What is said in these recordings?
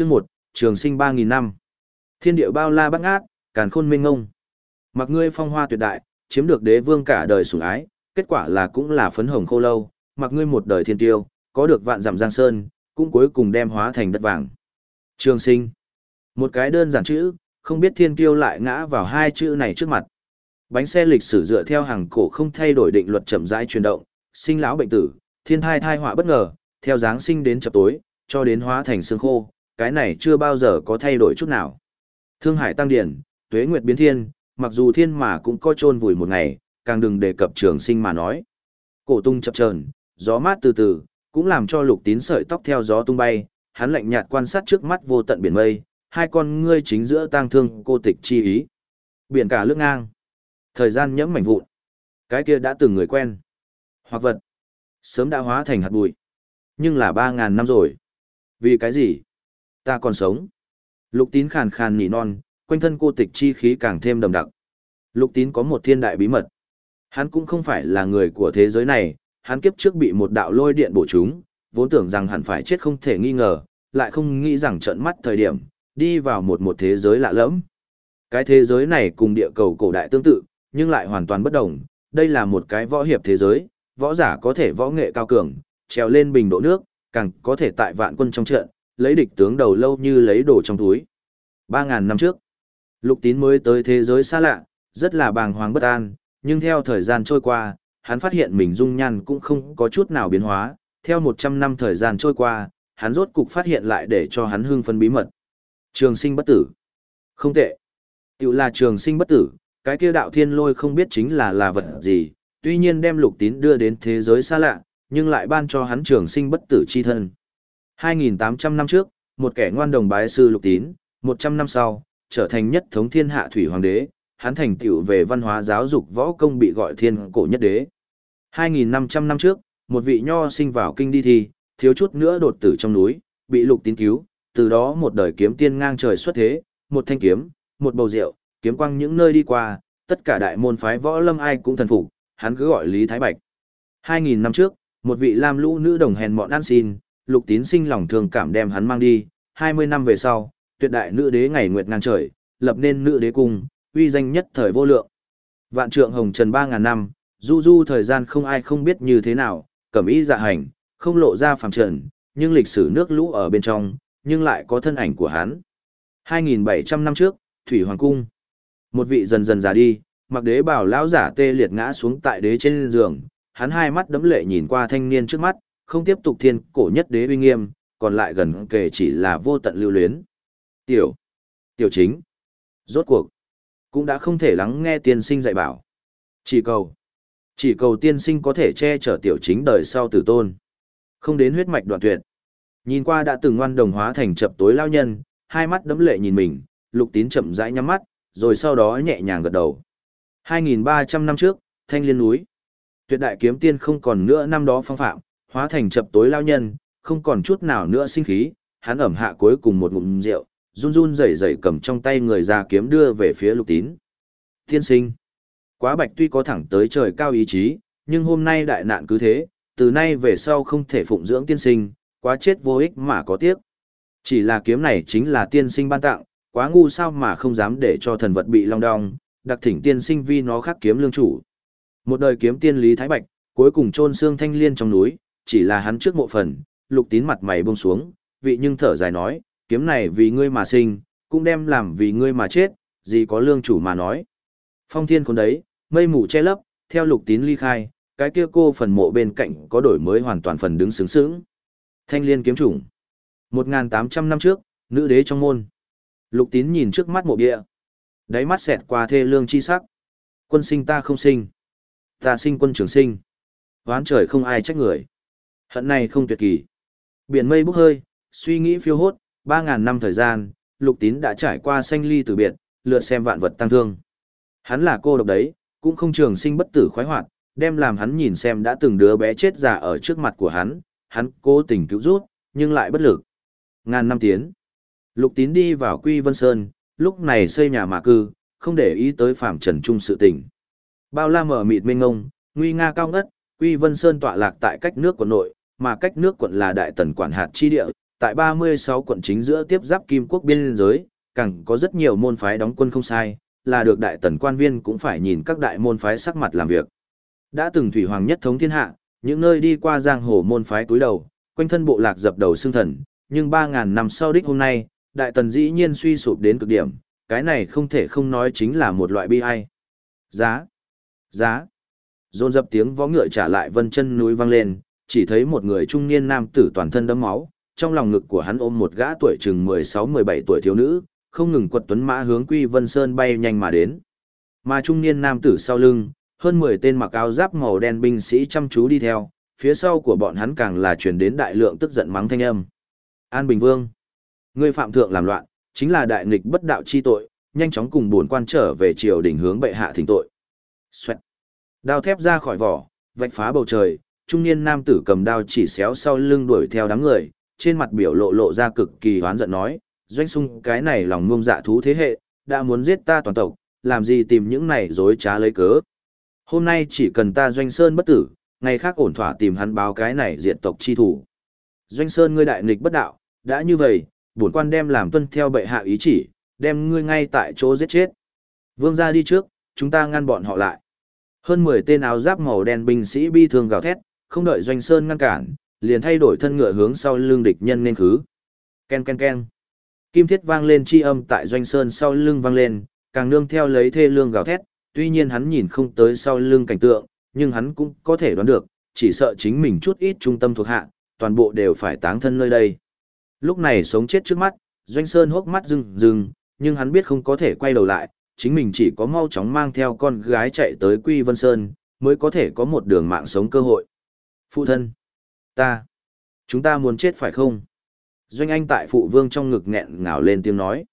Chương 1, Trường sinh 3000 năm. Thiên địa bao la bát ngát, càn khôn minh ngông. Mặc ngươi phong hoa tuyệt đại, chiếm được đế vương cả đời sủng ái, kết quả là cũng là phấn hồng khô lâu, mặc ngươi một đời thiên tiêu, có được vạn dặm giang sơn, cũng cuối cùng đem hóa thành đất vàng. Trường sinh. Một cái đơn giản chữ, không biết thiên tiêu lại ngã vào hai chữ này trước mặt. Bánh xe lịch sử dựa theo hàng cổ không thay đổi định luật chậm rãi chuyển động, sinh lão bệnh tử, thiên thai thai họa bất ngờ, theo Giáng sinh đến chập tối, cho đến hóa thành xương khô, cái này chưa bao giờ có thay đổi chút nào. Thương hải tăng điển, tuế nguyệt biến thiên, mặc dù thiên mà cũng có chôn vùi một ngày, càng đừng đề cập trường sinh mà nói. Cổ tung chập chờn, gió mát từ từ, cũng làm cho lục tín sợi tóc theo gió tung bay, hắn lạnh nhạt quan sát trước mắt vô tận biển mây, hai con ngươi chính giữa tang thương cô tịch chi ý. Biển cả lướt ngang. Thời gian nhẫm mảnh vụn. Cái kia đã từng người quen. Hoặc vật. Sớm đã hóa thành hạt bụi. Nhưng là ba ngàn năm rồi. Vì cái gì? Ta còn sống. Lục tín khàn khàn nỉ non, quanh thân cô tịch chi khí càng thêm đậm đặc. Lục tín có một thiên đại bí mật. Hắn cũng không phải là người của thế giới này, hắn kiếp trước bị một đạo lôi điện bổ trúng, vốn tưởng rằng hẳn phải chết không thể nghi ngờ, lại không nghĩ rằng trận mắt thời điểm, đi vào một một thế giới lạ lẫm. Cái thế giới này cùng địa cầu cổ đại tương tự, nhưng lại hoàn toàn bất đồng, đây là một cái võ hiệp thế giới, võ giả có thể võ nghệ cao cường, trèo lên bình độ nước, càng có thể tại vạn quân trong trận, lấy địch tướng đầu lâu như lấy đồ trong túi. 3.000 năm trước, Lục Tín mới tới thế giới xa lạ, rất là bàng hoàng bất an, nhưng theo thời gian trôi qua, hắn phát hiện mình dung nhan cũng không có chút nào biến hóa, theo 100 năm thời gian trôi qua, hắn rốt cục phát hiện lại để cho hắn hưng phấn bí mật. Trường sinh bất tử. Không tệ. Tiểu là trường sinh bất tử, cái kia đạo thiên lôi không biết chính là là vật gì, tuy nhiên đem lục tín đưa đến thế giới xa lạ, nhưng lại ban cho hắn trường sinh bất tử chi thân. 2.800 năm trước, một kẻ ngoan đồng bái sư lục tín, 100 năm sau, trở thành nhất thống thiên hạ thủy hoàng đế, hắn thành tựu về văn hóa giáo dục võ công bị gọi thiên cổ nhất đế. 2.500 năm trước, một vị nho sinh vào kinh đi thi, thiếu chút nữa đột tử trong núi, bị lục tín cứu, từ đó một đời kiếm tiên ngang trời xuất thế, một thanh kiếm, một bầu rượu, kiếm quang những nơi đi qua, tất cả đại môn phái võ lâm ai cũng thần phục, hắn cứ gọi Lý Thái Bạch. 2.000 năm trước, một vị lam lũ nữ đồng hèn mọn ăn xin, lục tín sinh lòng thương cảm đem hắn mang đi, 20 năm về sau, tuyệt đại nữ đế ngày nguyệt ngang trời, lập nên nữ đế cung, uy danh nhất thời vô lượng. Vạn trượng hồng trần 3.000 năm, du du thời gian không ai không biết như thế nào, cẩm y dạ hành, không lộ ra phàm trần, nhưng lịch sử nước lũ ở bên trong, nhưng lại có thân ảnh của hắn. 2.700 năm trước, Thủy Hoàng Cung. Một vị dần dần già đi, mặc đế bảo lão giả tê liệt ngã xuống tại đế trên giường, hắn hai mắt đấm lệ nhìn qua thanh niên trước mắt, không tiếp tục thiên cổ nhất đế uy nghiêm, còn lại gần kề chỉ là vô tận lưu luyến. Tiểu, tiểu chính, rốt cuộc, cũng đã không thể lắng nghe tiên sinh dạy bảo. Chỉ cầu, chỉ cầu tiên sinh có thể che chở tiểu chính đời sau tử tôn. Không đến huyết mạch đoạn tuyệt. Nhìn qua đã từng ngoan đồng hóa thành chập tối lao nhân, hai mắt đấm lệ nhìn mình, lục tín chậm rãi nhắm mắt, rồi sau đó nhẹ nhàng gật đầu. 2.300 năm trước, thanh liên núi. Tuyệt đại kiếm tiên không còn nữa năm đó phong phạm, hóa thành chập tối lao nhân, không còn chút nào nữa sinh khí, hắn ẩm hạ cuối cùng một ngụm rượu, run run rẩy rẩy cầm trong tay người ra kiếm đưa về phía lục tín. Tiên sinh. Quá bạch tuy có thẳng tới trời cao ý chí, nhưng hôm nay đại nạn cứ thế, từ nay về sau không thể phụng dưỡng tiên sinh, quá chết vô ích mà có tiếc. Chỉ là kiếm này chính là tiên sinh ban tặng, quá ngu sao mà không dám để cho thần vật bị long đong, đặc thỉnh tiên sinh vì nó khắc kiếm lương chủ. Một đời kiếm tiên Lý Thái Bạch, cuối cùng chôn xương thanh liên trong núi, chỉ là hắn trước mộ phần, lục tín mặt mày buông xuống, vị nhưng thở dài nói, kiếm này vì ngươi mà sinh, cũng đem làm vì ngươi mà chết, gì có lương chủ mà nói. Phong thiên khốn đấy, mây mù che lấp, theo lục tín ly khai, cái kia cô phần mộ bên cạnh có đổi mới hoàn toàn phần đứng sướng sướng. Thanh liên kiếm chủng. 1.800 năm trước, nữ đế trong môn. Lục tín nhìn trước mắt mộ bia. Đáy mắt xẹt qua thê lương chi sắc. Quân sinh ta không sinh. Ta sinh quân trường sinh. Hoán trời không ai trách người. Hận này không tuyệt kỳ. Biển mây bốc hơi, suy nghĩ phiêu hốt, 3.000 năm thời gian, lục tín đã trải qua sanh ly từ biệt, lượt xem vạn vật tăng thương. Hắn là cô độc đấy, cũng không trường sinh bất tử khoái hoạt, đem làm hắn nhìn xem đã từng đứa bé chết già ở trước mặt của hắn, hắn cố tình cứu rút, nhưng lại bất lực. Ngàn năm tiến. Lục tín đi vào Quy Vân Sơn, lúc này xây nhà mạ cư, không để ý tới phạm trần trung sự tình. Bao la mở mịt mênh ngông, nguy nga cao ngất, Quy Vân Sơn tọa lạc tại cách nước của nội, mà cách nước quận là đại tần quản hạt chi địa, Tại 36 quận chính giữa tiếp giáp kim quốc biên giới, càng có rất nhiều môn phái đóng quân không sai, là được đại tần quan viên cũng phải nhìn các đại môn phái sắc mặt làm việc. Đã từng thủy hoàng nhất thống thiên hạ, những nơi đi qua giang hồ môn phái túi đầu, quanh thân bộ lạc dập đầu xương thần, nhưng 3.000 năm sau đích hôm nay, đại tần dĩ nhiên suy sụp đến cực điểm, cái này không thể không nói chính là một loại bi ai. Giá! Giá! Dồn dập tiếng vó ngựa trả lại vân chân núi vang lên, chỉ thấy một người trung niên nam tử toàn thân đẫm máu, trong lòng ngực của hắn ôm một gã tuổi chừng 16-17 tuổi thiếu nữ, không ngừng quật tuấn mã hướng Quy Vân Sơn bay nhanh mà đến. Mà trung niên nam tử sau lưng, hơn 10 tên mặc áo giáp màu đen binh sĩ chăm chú đi theo, phía sau của bọn hắn càng là truyền đến đại lượng tức giận mắng thanh âm. An Bình Vương, ngươi phạm thượng làm loạn, chính là đại nghịch bất đạo chi tội, nhanh chóng cùng buồn quan trở về triều đình hướng bệ hạ thỉnh tội. Xoẹt. Đao thép ra khỏi vỏ, vạch phá bầu trời, trung niên nam tử cầm đao chỉ xéo sau lưng đuổi theo đám người, trên mặt biểu lộ lộ ra cực kỳ hoán giận nói, doanh sung cái này lòng ngông dạ thú thế hệ, đã muốn giết ta toàn tộc, làm gì tìm những này dối trá lấy cớ. Hôm nay chỉ cần ta doanh sơn bất tử, ngày khác ổn thỏa tìm hắn báo cái này diện tộc chi thủ. Doanh sơn ngươi đại nghịch bất đạo, đã như vậy, bổn quan đem làm tuân theo bệ hạ ý chỉ, đem ngươi ngay tại chỗ giết chết. Vương gia đi trước, chúng ta ngăn bọn họ lại. Hơn 10 tên áo giáp màu đen binh sĩ bi thương gào thét, không đợi Doanh Sơn ngăn cản, liền thay đổi thân ngựa hướng sau lưng địch nhân nên khứ. Ken ken ken. Kim thiết vang lên chi âm tại Doanh Sơn sau lưng vang lên, càng nương theo lấy thê lương gào thét, tuy nhiên hắn nhìn không tới sau lưng cảnh tượng, nhưng hắn cũng có thể đoán được, chỉ sợ chính mình chút ít trung tâm thuộc hạ, toàn bộ đều phải táng thân nơi đây. Lúc này sống chết trước mắt, Doanh Sơn hốc mắt rừng rừng, nhưng hắn biết không có thể quay đầu lại, chính mình chỉ có mau chóng mang theo con gái chạy tới Quy Vân Sơn, mới có thể có một đường mạng sống cơ hội. Phụ thân, ta, chúng ta muốn chết phải không? Doanh Anh tại phụ vương trong ngực nghẹn ngào lên tiếng nói.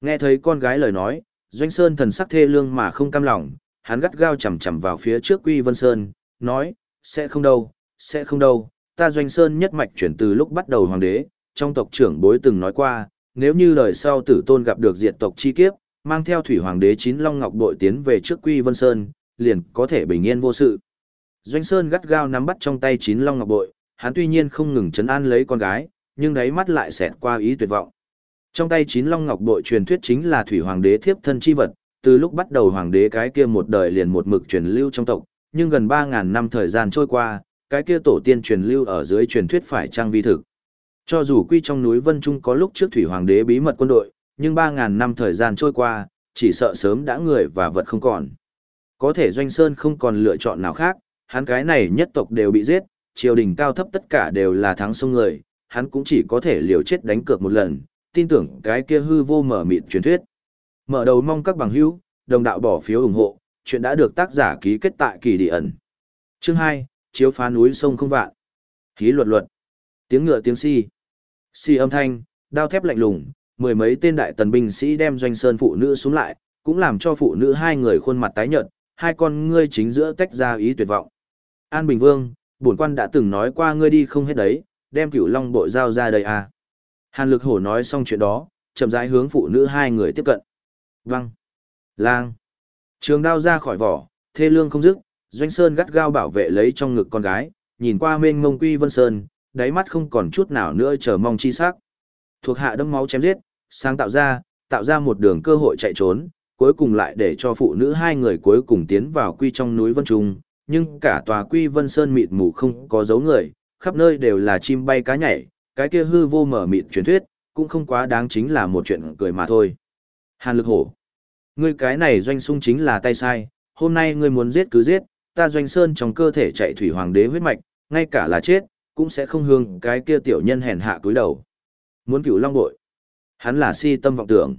Nghe thấy con gái lời nói, Doanh Sơn thần sắc thê lương mà không cam lòng, hắn gắt gao chầm chầm vào phía trước Quy Vân Sơn, nói, sẽ không đâu, sẽ không đâu, ta Doanh Sơn nhất mạch chuyển từ lúc bắt đầu hoàng đế, trong tộc trưởng bối từng nói qua, nếu như đời sau tử tôn gặp được Diện tộc chi kiếp, mang theo thủy hoàng đế chín long ngọc đội tiến về trước Quy Vân Sơn, liền có thể bình yên vô sự. Doanh Sơn gắt gao nắm bắt trong tay chín long ngọc bội, hắn tuy nhiên không ngừng chấn an lấy con gái, nhưng đáy mắt lại xẹt qua ý tuyệt vọng. Trong tay chín long ngọc bội truyền thuyết chính là thủy hoàng đế thiếp thân chi vật, từ lúc bắt đầu hoàng đế cái kia một đời liền một mực truyền lưu trong tộc, nhưng gần 3000 năm thời gian trôi qua, cái kia tổ tiên truyền lưu ở dưới truyền thuyết phải trang vi thực. Cho dù quy trong núi Vân Trung có lúc trước thủy hoàng đế bí mật quân đội, nhưng 3.000 năm thời gian trôi qua, chỉ sợ sớm đã người và vật không còn. Có thể Doanh Sơn không còn lựa chọn nào khác, hắn cái này nhất tộc đều bị giết, triều đình cao thấp tất cả đều là thắng sông người, hắn cũng chỉ có thể liều chết đánh cược một lần, tin tưởng cái kia hư vô mở mịt truyền thuyết. Mở đầu mong các bằng hữu, đồng đạo bỏ phiếu ủng hộ, chuyện đã được tác giả ký kết tại kỳ địa ẩn. Chương 2, chiếu phá núi sông không vạn. khí luật luật. Tiếng ngựa tiếng si. Si âm thanh, đao thép lạnh lùng, mười mấy tên đại tần binh sĩ đem doanh sơn phụ nữ xuống lại, cũng làm cho phụ nữ hai người khuôn mặt tái nhợt, hai con ngươi chính giữa tách ra ý tuyệt vọng. An Bình Vương, bổn quan đã từng nói qua ngươi đi không hết đấy, đem cửu long bộ giao ra đây à. Hàn lực hổ nói xong chuyện đó, chậm rãi hướng phụ nữ hai người tiếp cận. Văng. Lang. Trường đao ra khỏi vỏ, thê lương không dứt, doanh sơn gắt gao bảo vệ lấy trong ngực con gái, nhìn qua mênh mông quy vân sơn, đáy mắt không còn chút nào nữa chờ mong chi sắc. Thuộc hạ đâm máu chém giết, sáng tạo ra, tạo ra một đường cơ hội chạy trốn, cuối cùng lại để cho phụ nữ hai người cuối cùng tiến vào quy trong núi Vân Trung, nhưng cả tòa quy Vân Sơn mịt mù không có dấu người, khắp nơi đều là chim bay cá nhảy, cái kia hư vô mở mịt truyền thuyết, cũng không quá đáng chính là một chuyện cười mà thôi. Hàn lực hổ. Ngươi cái này doanh sung chính là tay sai, hôm nay ngươi muốn giết cứ giết, ta doanh sơn trong cơ thể chạy thủy hoàng đế huyết mạch, ngay cả là chết, cũng sẽ không hương cái kia tiểu nhân hèn hạ cúi đầu. Muốn cửu long bội. Hắn là si tâm vọng tưởng.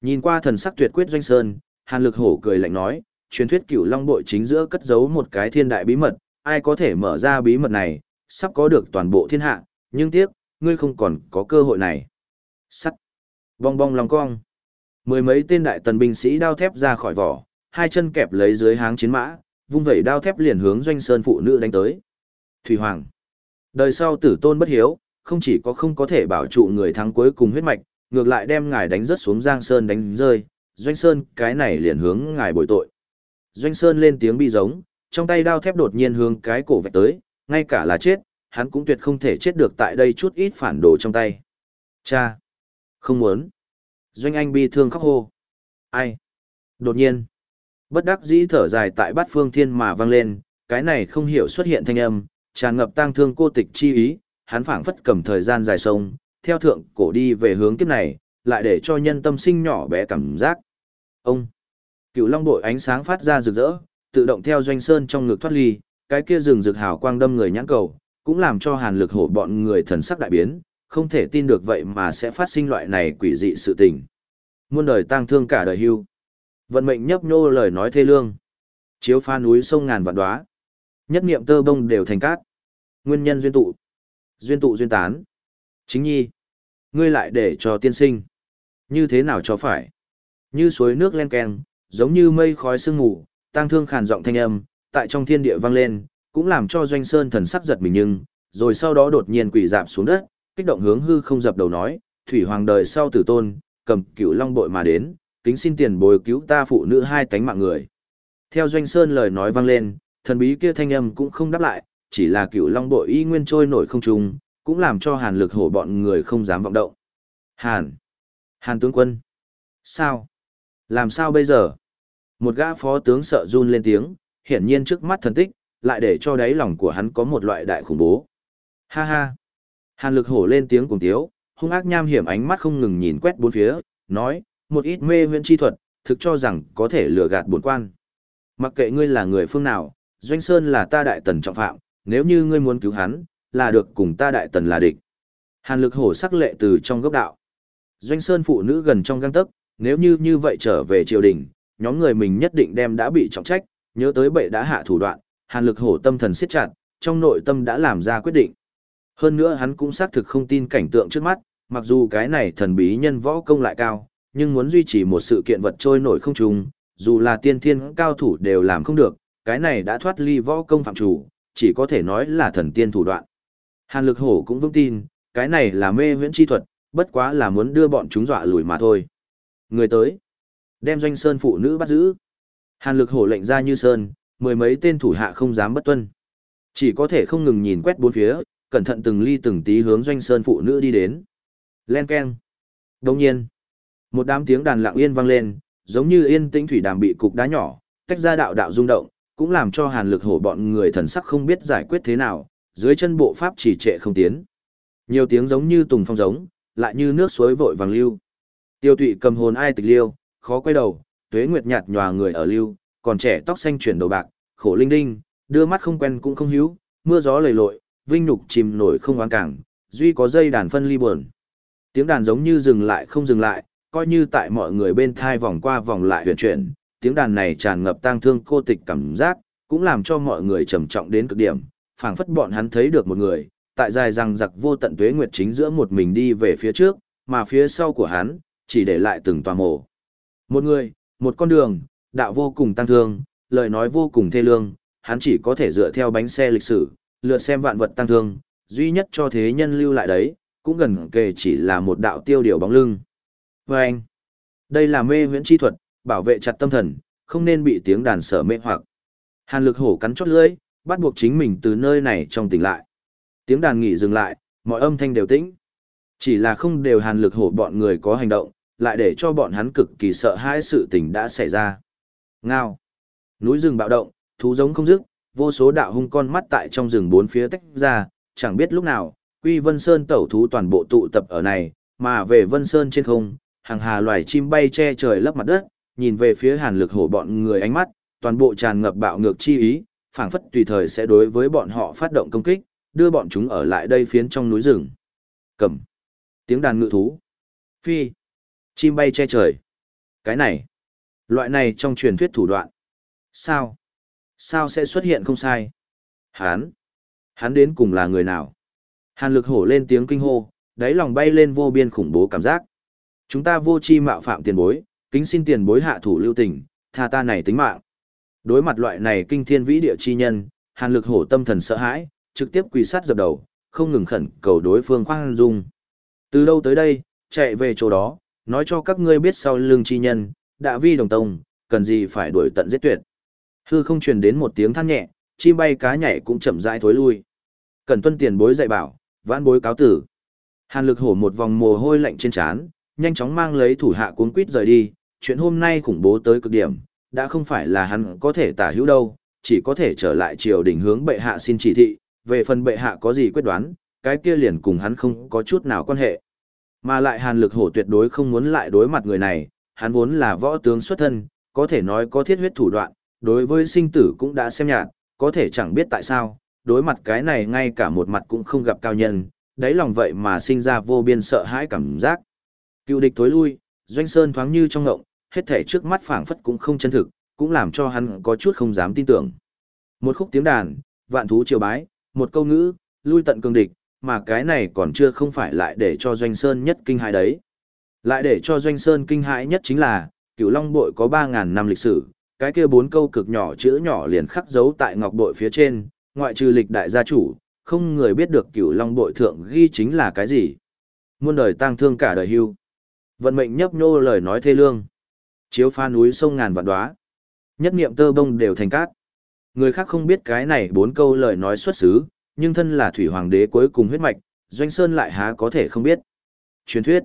Nhìn qua thần sắc tuyệt quyết doanh sơn, hàn lực hổ cười lạnh nói, truyền thuyết cửu long bội chính giữa cất giấu một cái thiên đại bí mật, ai có thể mở ra bí mật này, sắp có được toàn bộ thiên hạ, nhưng tiếc, ngươi không còn có cơ hội này. Sắt. Bong bong lòng cong. Mười mấy tên đại tần binh sĩ đao thép ra khỏi vỏ, hai chân kẹp lấy dưới háng chiến mã, vung vẩy đao thép liền hướng doanh sơn phụ nữ đánh tới. Thủy Hoàng. Đời sau tử tôn bất hiếu, không chỉ có không có thể bảo trụ người thắng cuối cùng huyết mạch, ngược lại đem ngài đánh rớt xuống Giang Sơn đánh rơi, Doanh Sơn cái này liền hướng ngài bồi tội. Doanh Sơn lên tiếng bi giống, trong tay đao thép đột nhiên hướng cái cổ vạch tới, ngay cả là chết, hắn cũng tuyệt không thể chết được tại đây chút ít phản đồ trong tay. Cha! Không muốn! Doanh Anh bi thương khóc hô. Ai? Đột nhiên! Bất đắc dĩ thở dài tại bát phương thiên mà vang lên, cái này không hiểu xuất hiện thanh âm, tràn ngập tang thương cô tịch chi ý, hắn phảng phất cầm thời gian dài sông, theo thượng cổ đi về hướng kiếp này, lại để cho nhân tâm sinh nhỏ bé cảm giác. Ông! Cựu long bội ánh sáng phát ra rực rỡ, tự động theo doanh sơn trong ngực thoát ly, cái kia rừng rực hào quang đâm người nhãn cầu, cũng làm cho hàn lực hổ bọn người thần sắc đại biến, không thể tin được vậy mà sẽ phát sinh loại này quỷ dị sự tình. Muôn đời tang thương cả đời hưu. Vận mệnh nhấp nhô lời nói thê lương. Chiếu pha núi sông ngàn vạn đóa. Nhất niệm tơ bông đều thành cát. Nguyên nhân duyên tụ. Duyên tụ duyên tán. Chính nhi. Ngươi lại để cho tiên sinh. Như thế nào cho phải. Như suối nước len keng, giống như mây khói sương mù, tang thương khàn giọng thanh âm, tại trong thiên địa vang lên, cũng làm cho doanh sơn thần sắc giật mình nhưng, rồi sau đó đột nhiên quỳ dạp xuống đất, kích động hướng hư không dập đầu nói, thủy hoàng đời sau tử tôn, cầm cửu long bội mà đến, kính xin tiền bồi cứu ta phụ nữ hai tánh mạng người. Theo doanh sơn lời nói vang lên, thần bí kia thanh âm cũng không đáp lại, chỉ là cửu long bội y nguyên trôi nổi không trung, cũng làm cho hàn lực hổ bọn người không dám vọng động. Hàn! Hàn tướng quân! Sao? Làm sao bây giờ? Một gã phó tướng sợ run lên tiếng, hiển nhiên trước mắt thần tích, lại để cho đáy lòng của hắn có một loại đại khủng bố. Ha ha! Hàn lực hổ lên tiếng cùng tiếu, hung ác nham hiểm ánh mắt không ngừng nhìn quét bốn phía, nói, một ít mê huyễn chi thuật, thực cho rằng có thể lừa gạt bổn quan. Mặc kệ ngươi là người phương nào, Doanh Sơn là ta đại tần trọng phạm, nếu như ngươi muốn cứu hắn, là được cùng ta đại tần là địch. Hàn lực hổ sắc lệ từ trong gốc đạo. Doanh Sơn phụ nữ gần trong găng tấc, nếu như như vậy trở về triều đình, nhóm người mình nhất định đem đã bị trọng trách, nhớ tới bệ đã hạ thủ đoạn, hàn lực hổ tâm thần siết chặt, trong nội tâm đã làm ra quyết định. Hơn nữa hắn cũng xác thực không tin cảnh tượng trước mắt, mặc dù cái này thần bí nhân võ công lại cao, nhưng muốn duy trì một sự kiện vật trôi nổi không trùng, dù là tiên thiên cao thủ đều làm không được, cái này đã thoát ly võ công phạm chủ, chỉ có thể nói là thần tiên thủ đoạn. Hàn lực hổ cũng vững tin, cái này là mê huyễn chi thuật, bất quá là muốn đưa bọn chúng dọa lùi mà thôi. Người tới, đem doanh sơn phụ nữ bắt giữ. Hàn lực hổ lệnh ra như sơn, mười mấy tên thủ hạ không dám bất tuân. Chỉ có thể không ngừng nhìn quét bốn phía, cẩn thận từng ly từng tí hướng doanh sơn phụ nữ đi đến. Len keng. Đồng nhiên, một đám tiếng đàn lặng yên vang lên, giống như yên tĩnh thủy đàm bị cục đá nhỏ, tách ra đạo đạo rung động, cũng làm cho hàn lực hổ bọn người thần sắc không biết giải quyết thế nào, dưới chân bộ pháp chỉ trệ không tiến. Nhiều tiếng giống như tùng phong giống, lại như nước suối vội vàng lưu. Tiêu tụy cầm hồn ai tịch liêu, khó quay đầu, tuế nguyệt nhạt nhòa người ở lưu, còn trẻ tóc xanh chuyển đầu bạc, khổ linh đinh, đưa mắt không quen cũng không hiếu, mưa gió lầy lội, vinh nhục chìm nổi không oán cảng, duy có dây đàn phân ly buồn. Tiếng đàn giống như dừng lại không dừng lại, coi như tại mọi người bên thai vòng qua vòng lại huyền chuyển, tiếng đàn này tràn ngập tang thương cô tịch cảm giác, cũng làm cho mọi người trầm trọng đến cực điểm, phảng phất bọn hắn thấy được một người, tại dài rằng giặc vô tận tuế nguyệt chính giữa một mình đi về phía trước, mà phía sau của hắn, chỉ để lại từng tòa mộ. Một người, một con đường, đạo vô cùng tăng thương, lời nói vô cùng thê lương, hắn chỉ có thể dựa theo bánh xe lịch sử, lựa xem vạn vật tăng thương, duy nhất cho thế nhân lưu lại đấy, cũng gần kề chỉ là một đạo tiêu điều bóng lưng. Và anh, đây là mê huyễn chi thuật, bảo vệ chặt tâm thần, không nên bị tiếng đàn sở mê hoặc. Hàn lực hổ cắn chót lưỡi, bắt buộc chính mình từ nơi này trong tỉnh lại. Tiếng đàn nghỉ dừng lại, mọi âm thanh đều tĩnh. Chỉ là không đều hàn lực hổ bọn người có hành động, lại để cho bọn hắn cực kỳ sợ hãi sự tình đã xảy ra. Ngao. Núi rừng bạo động, thú giống không dứt, vô số đạo hung con mắt tại trong rừng bốn phía tách ra, chẳng biết lúc nào, Quy Vân Sơn tẩu thú toàn bộ tụ tập ở này, mà về Vân Sơn trên không, hàng hà loài chim bay che trời lấp mặt đất, nhìn về phía Hàn Lực Hổ bọn người ánh mắt, toàn bộ tràn ngập bạo ngược chi ý, phảng phất tùy thời sẽ đối với bọn họ phát động công kích, đưa bọn chúng ở lại đây phiến trong núi rừng. Cầm. Tiếng đàn ngự thú. Phi. Chim bay che trời. Cái này. Loại này trong truyền thuyết thủ đoạn. Sao? Sao sẽ xuất hiện không sai? Hán. Hắn đến cùng là người nào? Hàn lực hổ lên tiếng kinh hô, đáy lòng bay lên vô biên khủng bố cảm giác. Chúng ta vô chi mạo phạm tiền bối, kính xin tiền bối hạ thủ lưu tình, tha ta này tính mạng. Đối mặt loại này kinh thiên vĩ địa chi nhân, hàn lực hổ tâm thần sợ hãi, trực tiếp quỳ sát dập đầu, không ngừng khẩn cầu đối phương khoan dung. Từ đâu tới đây, chạy về chỗ đó, nói cho các ngươi biết sau lưng chi nhân, đã vi đồng tông, cần gì phải đuổi tận giết tuyệt. Hư không truyền đến một tiếng than nhẹ, chim bay cá nhảy cũng chậm rãi thối lui. Cần tuân tiền bối dạy bảo, vãn bối cáo tử. Hàn lực hổ một vòng mồ hôi lạnh trên trán, nhanh chóng mang lấy thủ hạ cuốn quýt rời đi, chuyện hôm nay khủng bố tới cực điểm, đã không phải là hắn có thể tả hữu đâu, chỉ có thể trở lại triều đình hướng bệ hạ xin chỉ thị, về phần bệ hạ có gì quyết đoán, cái kia liền cùng hắn không có chút nào quan hệ. Mà lại hàn lực hổ tuyệt đối không muốn lại đối mặt người này, hắn vốn là võ tướng xuất thân, có thể nói có thiết huyết thủ đoạn, đối với sinh tử cũng đã xem nhạt, có thể chẳng biết tại sao, đối mặt cái này ngay cả một mặt cũng không gặp cao nhân, đáy lòng vậy mà sinh ra vô biên sợ hãi cảm giác. Cựu địch tối lui, doanh sơn thoáng như trong ngộng, hết thể trước mắt phảng phất cũng không chân thực, cũng làm cho hắn có chút không dám tin tưởng. Một khúc tiếng đàn, vạn thú triều bái, một câu ngữ, lui tận cương địch, mà cái này còn chưa không phải lại để cho doanh sơn nhất kinh hãi đấy. Lại để cho doanh sơn kinh hãi nhất chính là, cửu long bội có 3.000 năm lịch sử, cái kia bốn câu cực nhỏ chữ nhỏ liền khắc dấu tại ngọc bội phía trên, ngoại trừ lịch đại gia chủ, không người biết được cửu long bội thượng ghi chính là cái gì. Muôn đời tang thương cả đời hưu. Vận mệnh nhấp nhô lời nói thê lương. Chiếu pha núi sông ngàn vạn đoá. Nhất niệm tơ bông đều thành cát. Người khác không biết cái này bốn câu lời nói xuất xứ, nhưng thân là thủy hoàng đế cuối cùng huyết mạch, Doanh Sơn lại há có thể không biết. Truyền thuyết.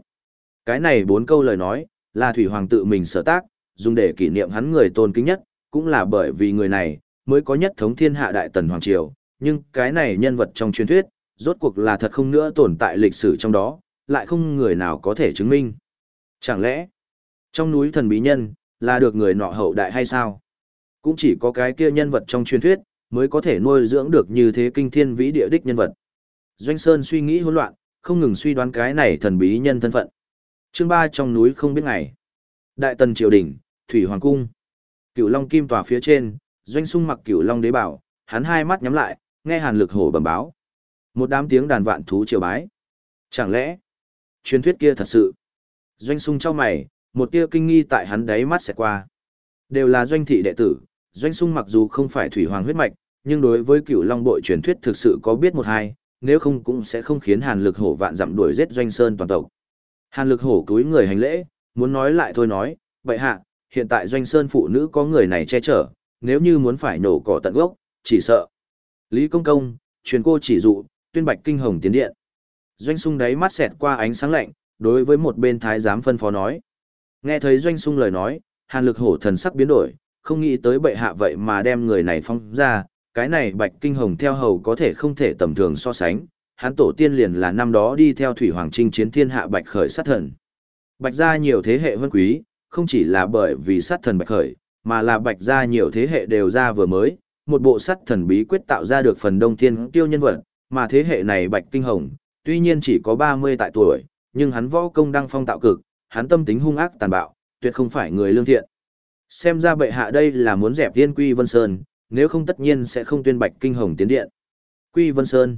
Cái này bốn câu lời nói, là thủy hoàng tự mình sở tác, dùng để kỷ niệm hắn người tôn kính nhất, cũng là bởi vì người này, mới có nhất thống thiên hạ đại tần hoàng triều, nhưng cái này nhân vật trong truyền thuyết, rốt cuộc là thật không nữa tồn tại lịch sử trong đó, lại không người nào có thể chứng minh. Chẳng lẽ, trong núi thần bí nhân, là được người nọ hậu đại hay sao? Cũng chỉ có cái kia nhân vật trong truyền thuyết, mới có thể nuôi dưỡng được như thế kinh thiên vĩ địa đích nhân vật. Doanh Sơn suy nghĩ hỗn loạn, không ngừng suy đoán cái này thần bí nhân thân phận. Chương ba trong núi không biết ngày. Đại tần triều đình, Thủy Hoàng cung. Cửu Long kim tòa phía trên, Doanh Sung mặc Cửu Long đế bảo, hắn hai mắt nhắm lại, nghe Hàn Lực Hổ bẩm báo. Một đám tiếng đàn vạn thú triều bái. Chẳng lẽ, truyền thuyết kia thật sự? Doanh Sung chau mày, một tia kinh nghi tại hắn đáy mắt sẽ qua. Đều là doanh thị đệ tử, Doanh Sung mặc dù không phải thủy hoàng huyết mạch, nhưng đối với cựu long bội truyền thuyết thực sự có biết một hai, nếu không cũng sẽ không khiến Hàn Lực Hổ vạn dặm đuổi giết Doanh Sơn toàn tộc. Hàn Lực Hổ cúi người hành lễ, muốn nói lại thôi nói, vậy hạ, hiện tại Doanh Sơn phụ nữ có người này che chở, nếu như muốn phải nổ cỏ tận gốc, chỉ sợ. Lý Công Công, truyền cô chỉ dụ, tuyên bạch kinh hồng tiến điện. Doanh Sung đáy mắt xẹt qua ánh sáng lạnh, đối với một bên thái giám phân phó nói. Nghe thấy Doanh Sung lời nói, Hàn Lực Hổ thần sắc biến đổi, không nghĩ tới bệ hạ vậy mà đem người này phong ra, cái này bạch kinh hồng theo hầu có thể không thể tầm thường so sánh, hắn tổ tiên liền là năm đó đi theo thủy hoàng trinh chiến thiên hạ bạch khởi sát thần. Bạch gia nhiều thế hệ vân quý, không chỉ là bởi vì sát thần bạch khởi, mà là bạch gia nhiều thế hệ đều ra vừa mới, một bộ sát thần bí quyết tạo ra được phần đông thiên tiêu nhân vật, mà thế hệ này bạch kinh hồng, tuy nhiên chỉ có 30 tại tuổi, nhưng hắn võ công đăng phong tạo cực, hắn tâm tính hung ác tàn bạo, tuyệt không phải người lương thiện. Xem ra bệ hạ đây là muốn dẹp tiên Quy Vân Sơn, nếu không tất nhiên sẽ không tuyên bạch kinh hồng tiến điện. Quy Vân Sơn.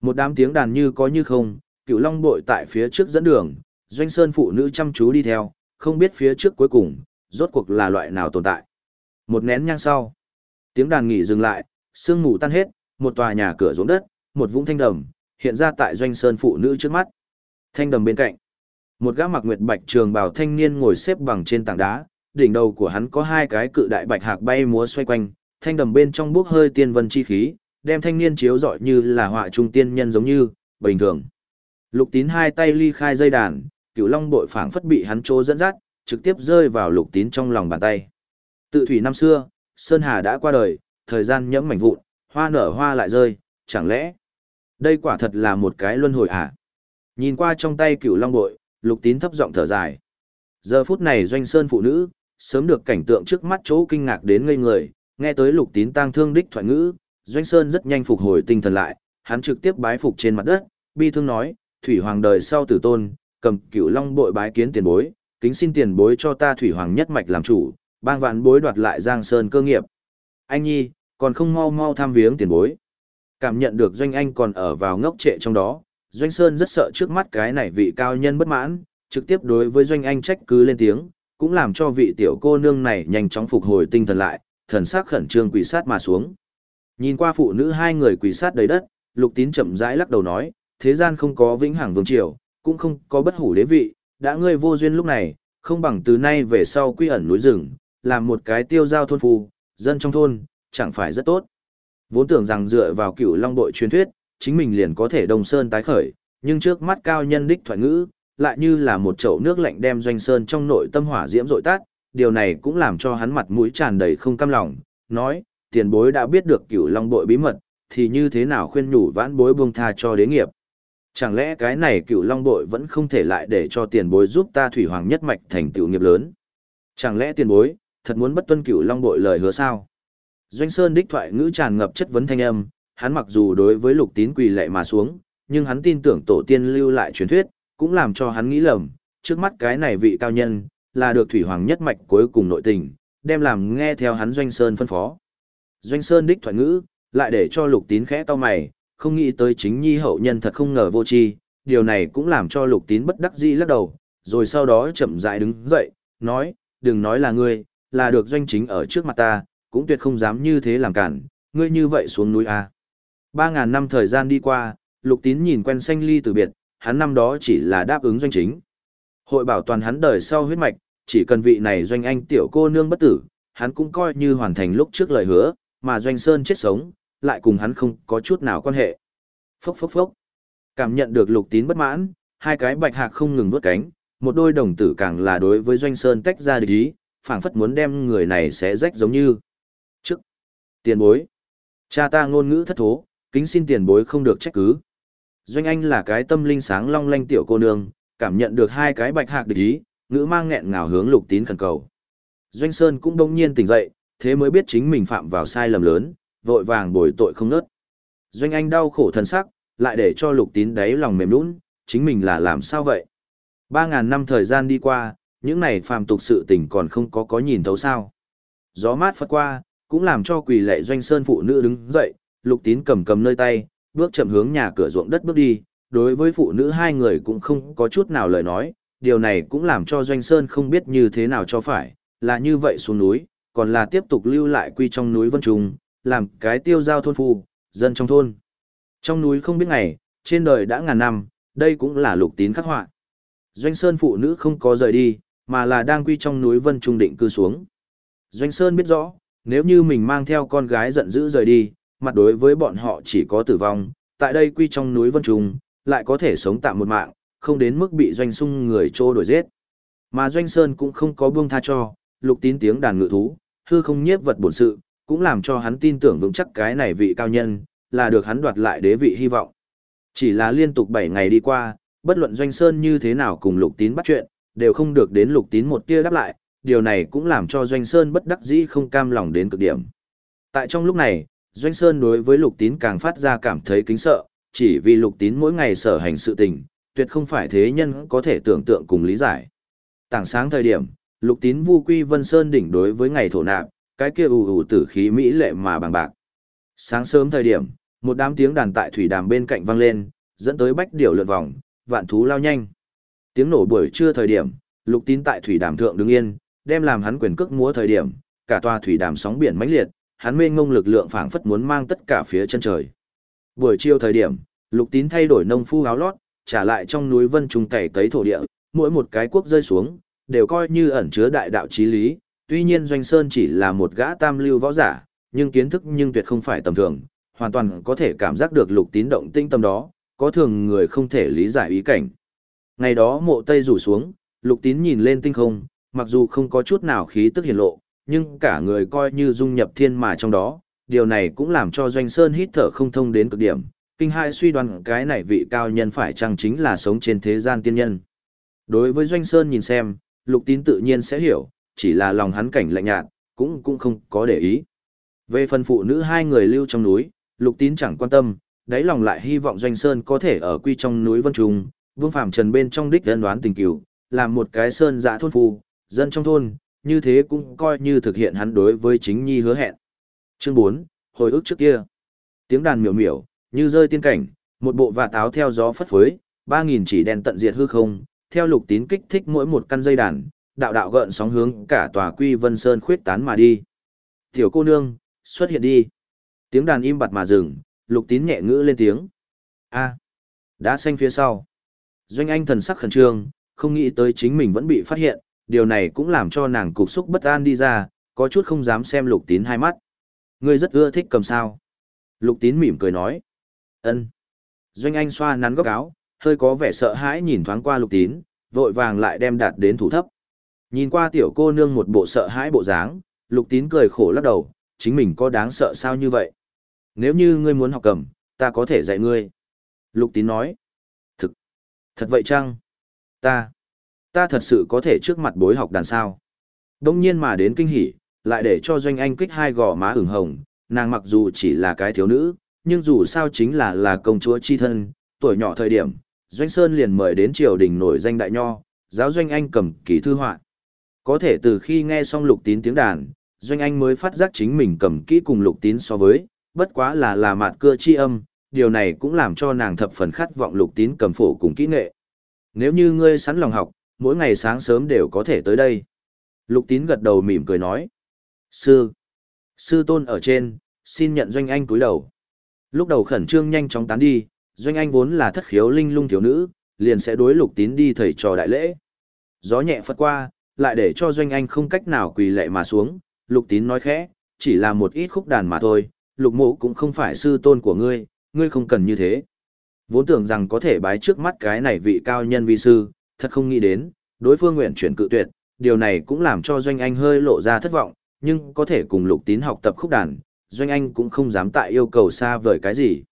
Một đám tiếng đàn như có như không, cựu long bội tại phía trước dẫn đường, doanh sơn phụ nữ chăm chú đi theo, không biết phía trước cuối cùng, rốt cuộc là loại nào tồn tại. Một nén nhang sau, tiếng đàn nghỉ dừng lại, sương mù tan hết, một tòa nhà cửa rỗng đất, một vũng thanh đầm, hiện ra tại doanh sơn phụ nữ trước mắt. Thanh đầm bên cạnh, một gã mặc nguyệt bạch trường bào thanh niên ngồi xếp bằng trên tảng đá, đỉnh đầu của hắn có hai cái cự đại bạch hạc bay múa xoay quanh, thanh đầm bên trong bốc hơi tiên vân chi khí, đem thanh niên chiếu rọi như là họa trung tiên nhân giống như, bình thường. Lục tín hai tay ly khai dây đàn, cửu long bội phảng phất bị hắn trô dẫn dắt, trực tiếp rơi vào lục tín trong lòng bàn tay. Tự thủy năm xưa, Sơn Hà đã qua đời, thời gian nhẫm mảnh vụn, hoa nở hoa lại rơi, chẳng lẽ đây quả thật là một cái luân hồi à? Nhìn qua trong tay cửu long bội, lục tín thấp giọng thở dài. Giờ phút này doanh sơn phụ nữ, sớm được cảnh tượng trước mắt chỗ kinh ngạc đến ngây người, nghe tới lục tín tang thương đích thoại ngữ, doanh sơn rất nhanh phục hồi tinh thần lại, hắn trực tiếp bái phục trên mặt đất, bi thương nói, thủy hoàng đời sau tử tôn, cầm cửu long bội bái kiến tiền bối, kính xin tiền bối cho ta thủy hoàng nhất mạch làm chủ, bang vạn bối đoạt lại giang sơn cơ nghiệp. Anh nhi, còn không mau mau tham viếng tiền bối. Cảm nhận được doanh anh còn ở vào ngốc trệ trong đó, doanh sơn rất sợ trước mắt cái này vị cao nhân bất mãn, trực tiếp đối với doanh anh trách cứ lên tiếng, cũng làm cho vị tiểu cô nương này nhanh chóng phục hồi tinh thần lại, thần sắc khẩn trương quỳ sát mà xuống. Nhìn qua phụ nữ hai người quỳ sát đầy đất, Lục Tín chậm rãi lắc đầu nói, thế gian không có vĩnh hằng vương triều, cũng không có bất hủ đế vị, đã ngươi vô duyên lúc này, không bằng từ nay về sau quy ẩn núi rừng, làm một cái tiêu giao thôn phù, dân trong thôn, chẳng phải rất tốt. Vốn tưởng rằng dựa vào cửu long đội truyền thuyết, chính mình liền có thể đồng sơn tái khởi, nhưng trước mắt cao nhân đích thoại ngữ, lại như là một chậu nước lạnh đem doanh sơn trong nội tâm hỏa diễm dội tát, điều này cũng làm cho hắn mặt mũi tràn đầy không cam lòng, nói, tiền bối đã biết được cửu long bội bí mật, thì như thế nào khuyên nhủ vãn bối buông tha cho đế nghiệp. Chẳng lẽ cái này cửu long bội vẫn không thể lại để cho tiền bối giúp ta thủy hoàng nhất mạch thành tựu nghiệp lớn? Chẳng lẽ tiền bối, thật muốn bất tuân cửu long bội lời hứa sao? Doanh Sơn đích thoại ngữ tràn ngập chất vấn thanh âm, hắn mặc dù đối với lục tín quỳ lệ mà xuống, nhưng hắn tin tưởng tổ tiên lưu lại truyền thuyết, cũng làm cho hắn nghĩ lầm, trước mắt cái này vị cao nhân, là được thủy hoàng nhất mạch cuối cùng nội tình, đem làm nghe theo hắn Doanh Sơn phân phó. Doanh Sơn đích thoại ngữ, lại để cho lục tín khẽ to mày, không nghĩ tới chính nhi hậu nhân thật không ngờ vô tri điều này cũng làm cho lục tín bất đắc dĩ lắc đầu, rồi sau đó chậm rãi đứng dậy, nói, đừng nói là ngươi, là được doanh chính ở trước mặt ta, cũng tuyệt không dám như thế làm cản, ngươi như vậy xuống núi A. Ba ngàn năm thời gian đi qua, lục tín nhìn quen xanh ly từ biệt, hắn năm đó chỉ là đáp ứng doanh chính. Hội bảo toàn hắn đời sau huyết mạch, chỉ cần vị này doanh anh tiểu cô nương bất tử, hắn cũng coi như hoàn thành lúc trước lời hứa, mà doanh sơn chết sống, lại cùng hắn không có chút nào quan hệ. Phốc phốc phốc. Cảm nhận được lục tín bất mãn, hai cái bạch hạc không ngừng vớt cánh, một đôi đồng tử càng là đối với doanh sơn tách ra địch ý, phảng phất muốn đem người này sẽ rách giống như. Trước. Tiền bối. Cha ta ngôn ngữ thất thố, kính xin tiền bối không được trách cứ. Doanh Anh là cái tâm linh sáng long lanh tiểu cô nương, cảm nhận được hai cái bạch hạc địch ý, ngữ mang nghẹn ngào hướng lục tín khẩn cầu. Doanh Sơn cũng đông nhiên tỉnh dậy, thế mới biết chính mình phạm vào sai lầm lớn, vội vàng bồi tội không nớt. Doanh Anh đau khổ thân sắc, lại để cho lục tín đáy lòng mềm nũng, chính mình là làm sao vậy? Ba ngàn năm thời gian đi qua, những này phàm tục sự tình còn không có có nhìn thấu sao. Gió mát phất qua, cũng làm cho quỳ lệ doanh sơn phụ nữ đứng dậy, lục tín cầm cầm nơi tay, bước chậm hướng nhà cửa ruộng đất bước đi, đối với phụ nữ hai người cũng không có chút nào lời nói, điều này cũng làm cho doanh sơn không biết như thế nào cho phải, là như vậy xuống núi, còn là tiếp tục lưu lại quy trong núi vân Trung, làm cái tiêu giao thôn phu, dân trong thôn. Trong núi không biết ngày, trên đời đã ngàn năm, đây cũng là lục tín khắc họa. Doanh Sơn phụ nữ không có rời đi, mà là đang quy trong núi Vân Trung định cư xuống. Doanh Sơn biết rõ, nếu như mình mang theo con gái giận dữ rời đi, mặt đối với bọn họ chỉ có tử vong, tại đây quy trong núi Vân Trung, lại có thể sống tạm một mạng, không đến mức bị Doanh Sung người trô đuổi giết. Mà Doanh Sơn cũng không có buông tha cho, lục tín tiếng đàn ngự thú, hư không nhiếp vật bổn sự, cũng làm cho hắn tin tưởng vững chắc cái này vị cao nhân, là được hắn đoạt lại đế vị hy vọng. Chỉ là liên tục 7 ngày đi qua, bất luận Doanh Sơn như thế nào cùng Lục Tín bắt chuyện, đều không được đến Lục Tín một tia đáp lại, điều này cũng làm cho Doanh Sơn bất đắc dĩ không cam lòng đến cực điểm. Tại trong lúc này, Doanh Sơn đối với Lục Tín càng phát ra cảm thấy kính sợ, chỉ vì Lục Tín mỗi ngày sở hành sự tình, tuyệt không phải thế nhân có thể tưởng tượng cùng lý giải. Tảng sáng thời điểm, Lục Tín vu quy Vân Sơn đỉnh đối với ngày thổ nạp, cái kia ù ù tử khí mỹ lệ mà bằng bạc. Sáng sớm thời điểm, một đám tiếng đàn tại thủy đàm bên cạnh vang lên, dẫn tới bách điểu lượn vòng, vạn thú lao nhanh. Tiếng nổ buổi trưa thời điểm, Lục Tín tại thủy đàm thượng đứng yên, đem làm hắn quyền cước múa thời điểm, cả tòa thủy đàm sóng biển mãnh liệt, hắn mênh ngông lực lượng phảng phất muốn mang tất cả phía chân trời. Buổi chiều thời điểm, Lục Tín thay đổi nông phu áo lót, trả lại trong núi Vân trùng cày cấy thổ địa, mỗi một cái quốc rơi xuống, đều coi như ẩn chứa đại đạo chí lý, tuy nhiên Doanh Sơn chỉ là một gã tam lưu võ giả, nhưng kiến thức nhưng tuyệt không phải tầm thường, hoàn toàn có thể cảm giác được lục tín động tinh tâm đó, có thường người không thể lý giải ý cảnh. Ngày đó mộ tây rủ xuống, lục tín nhìn lên tinh không, mặc dù không có chút nào khí tức hiển lộ, nhưng cả người coi như dung nhập thiên mà trong đó, điều này cũng làm cho Doanh Sơn hít thở không thông đến cực điểm, kinh hai suy đoán cái này vị cao nhân phải chăng chính là sống trên thế gian tiên nhân. Đối với Doanh Sơn nhìn xem, lục tín tự nhiên sẽ hiểu, chỉ là lòng hắn cảnh lạnh nhạt, cũng cũng không có để ý. Về phần phụ nữ hai người lưu trong núi, lục tín chẳng quan tâm, đáy lòng lại hy vọng Doanh Sơn có thể ở quy trong núi Vân Trung, vương phạm trần bên trong đích đơn đoán tình cửu, làm một cái sơn dạ thôn phu, dân trong thôn, như thế cũng coi như thực hiện hắn đối với chính nhi hứa hẹn. Chương 4, hồi ức trước kia. Tiếng đàn miểu miểu, như rơi tiên cảnh, một bộ và táo theo gió phất phới, ba nghìn chỉ đèn tận diệt hư không, theo lục tín kích thích mỗi một căn dây đàn, đạo đạo gợn sóng hướng cả tòa quy vân sơn khuyết tán mà đi. Tiểu cô nương, xuất hiện đi. Tiếng đàn im bặt mà dừng, lục tín nhẹ ngữ lên tiếng. a đã xanh phía sau. Doanh anh thần sắc khẩn trương, không nghĩ tới chính mình vẫn bị phát hiện, điều này cũng làm cho nàng cục xúc bất an đi ra, có chút không dám xem lục tín hai mắt. Ngươi rất ưa thích cầm sao. Lục tín mỉm cười nói. ân Doanh Anh xoa nắn góc áo, hơi có vẻ sợ hãi nhìn thoáng qua lục tín, vội vàng lại đem đạt đến thủ thấp. Nhìn qua tiểu cô nương một bộ sợ hãi bộ dáng, lục tín cười khổ lắc đầu, chính mình có đáng sợ sao như vậy. Nếu như ngươi muốn học cầm, ta có thể dạy ngươi. Lục tín nói. Thực. Thật vậy chăng? Ta. Ta thật sự có thể trước mặt bối học đàn sao. Đông nhiên mà đến kinh hỉ, lại để cho doanh anh kích hai gò má ửng hồng, nàng mặc dù chỉ là cái thiếu nữ, nhưng dù sao chính là là công chúa chi thân, tuổi nhỏ thời điểm, Doanh Sơn liền mời đến triều đình nổi danh đại nho, giáo Doanh Anh cầm ký thư họa. Có thể từ khi nghe xong lục tín tiếng đàn, Doanh Anh mới phát giác chính mình cầm kỹ cùng lục tín so với, bất quá là là mạt cưa chi âm, điều này cũng làm cho nàng thập phần khát vọng lục tín cầm phổ cùng kỹ nghệ. Nếu như ngươi sẵn lòng học, mỗi ngày sáng sớm đều có thể tới đây. Lục tín gật đầu mỉm cười nói. Sư. Sư tôn ở trên, xin nhận Doanh Anh cúi đầu. Lúc đầu khẩn trương nhanh chóng tán đi, Doanh Anh vốn là thất khiếu linh lung thiếu nữ, liền sẽ đối lục tín đi thầy trò đại lễ. Gió nhẹ phất qua, lại để cho Doanh Anh không cách nào quỳ lệ mà xuống, lục tín nói khẽ, chỉ là một ít khúc đàn mà thôi, lục mộ cũng không phải sư tôn của ngươi, ngươi không cần như thế. Vốn tưởng rằng có thể bái trước mắt cái này vị cao nhân vi sư, thật không nghĩ đến, đối phương nguyện chuyển cự tuyệt, điều này cũng làm cho Doanh Anh hơi lộ ra thất vọng, nhưng có thể cùng lục tín học tập khúc đàn, Doanh Anh cũng không dám tại yêu cầu xa vời cái gì.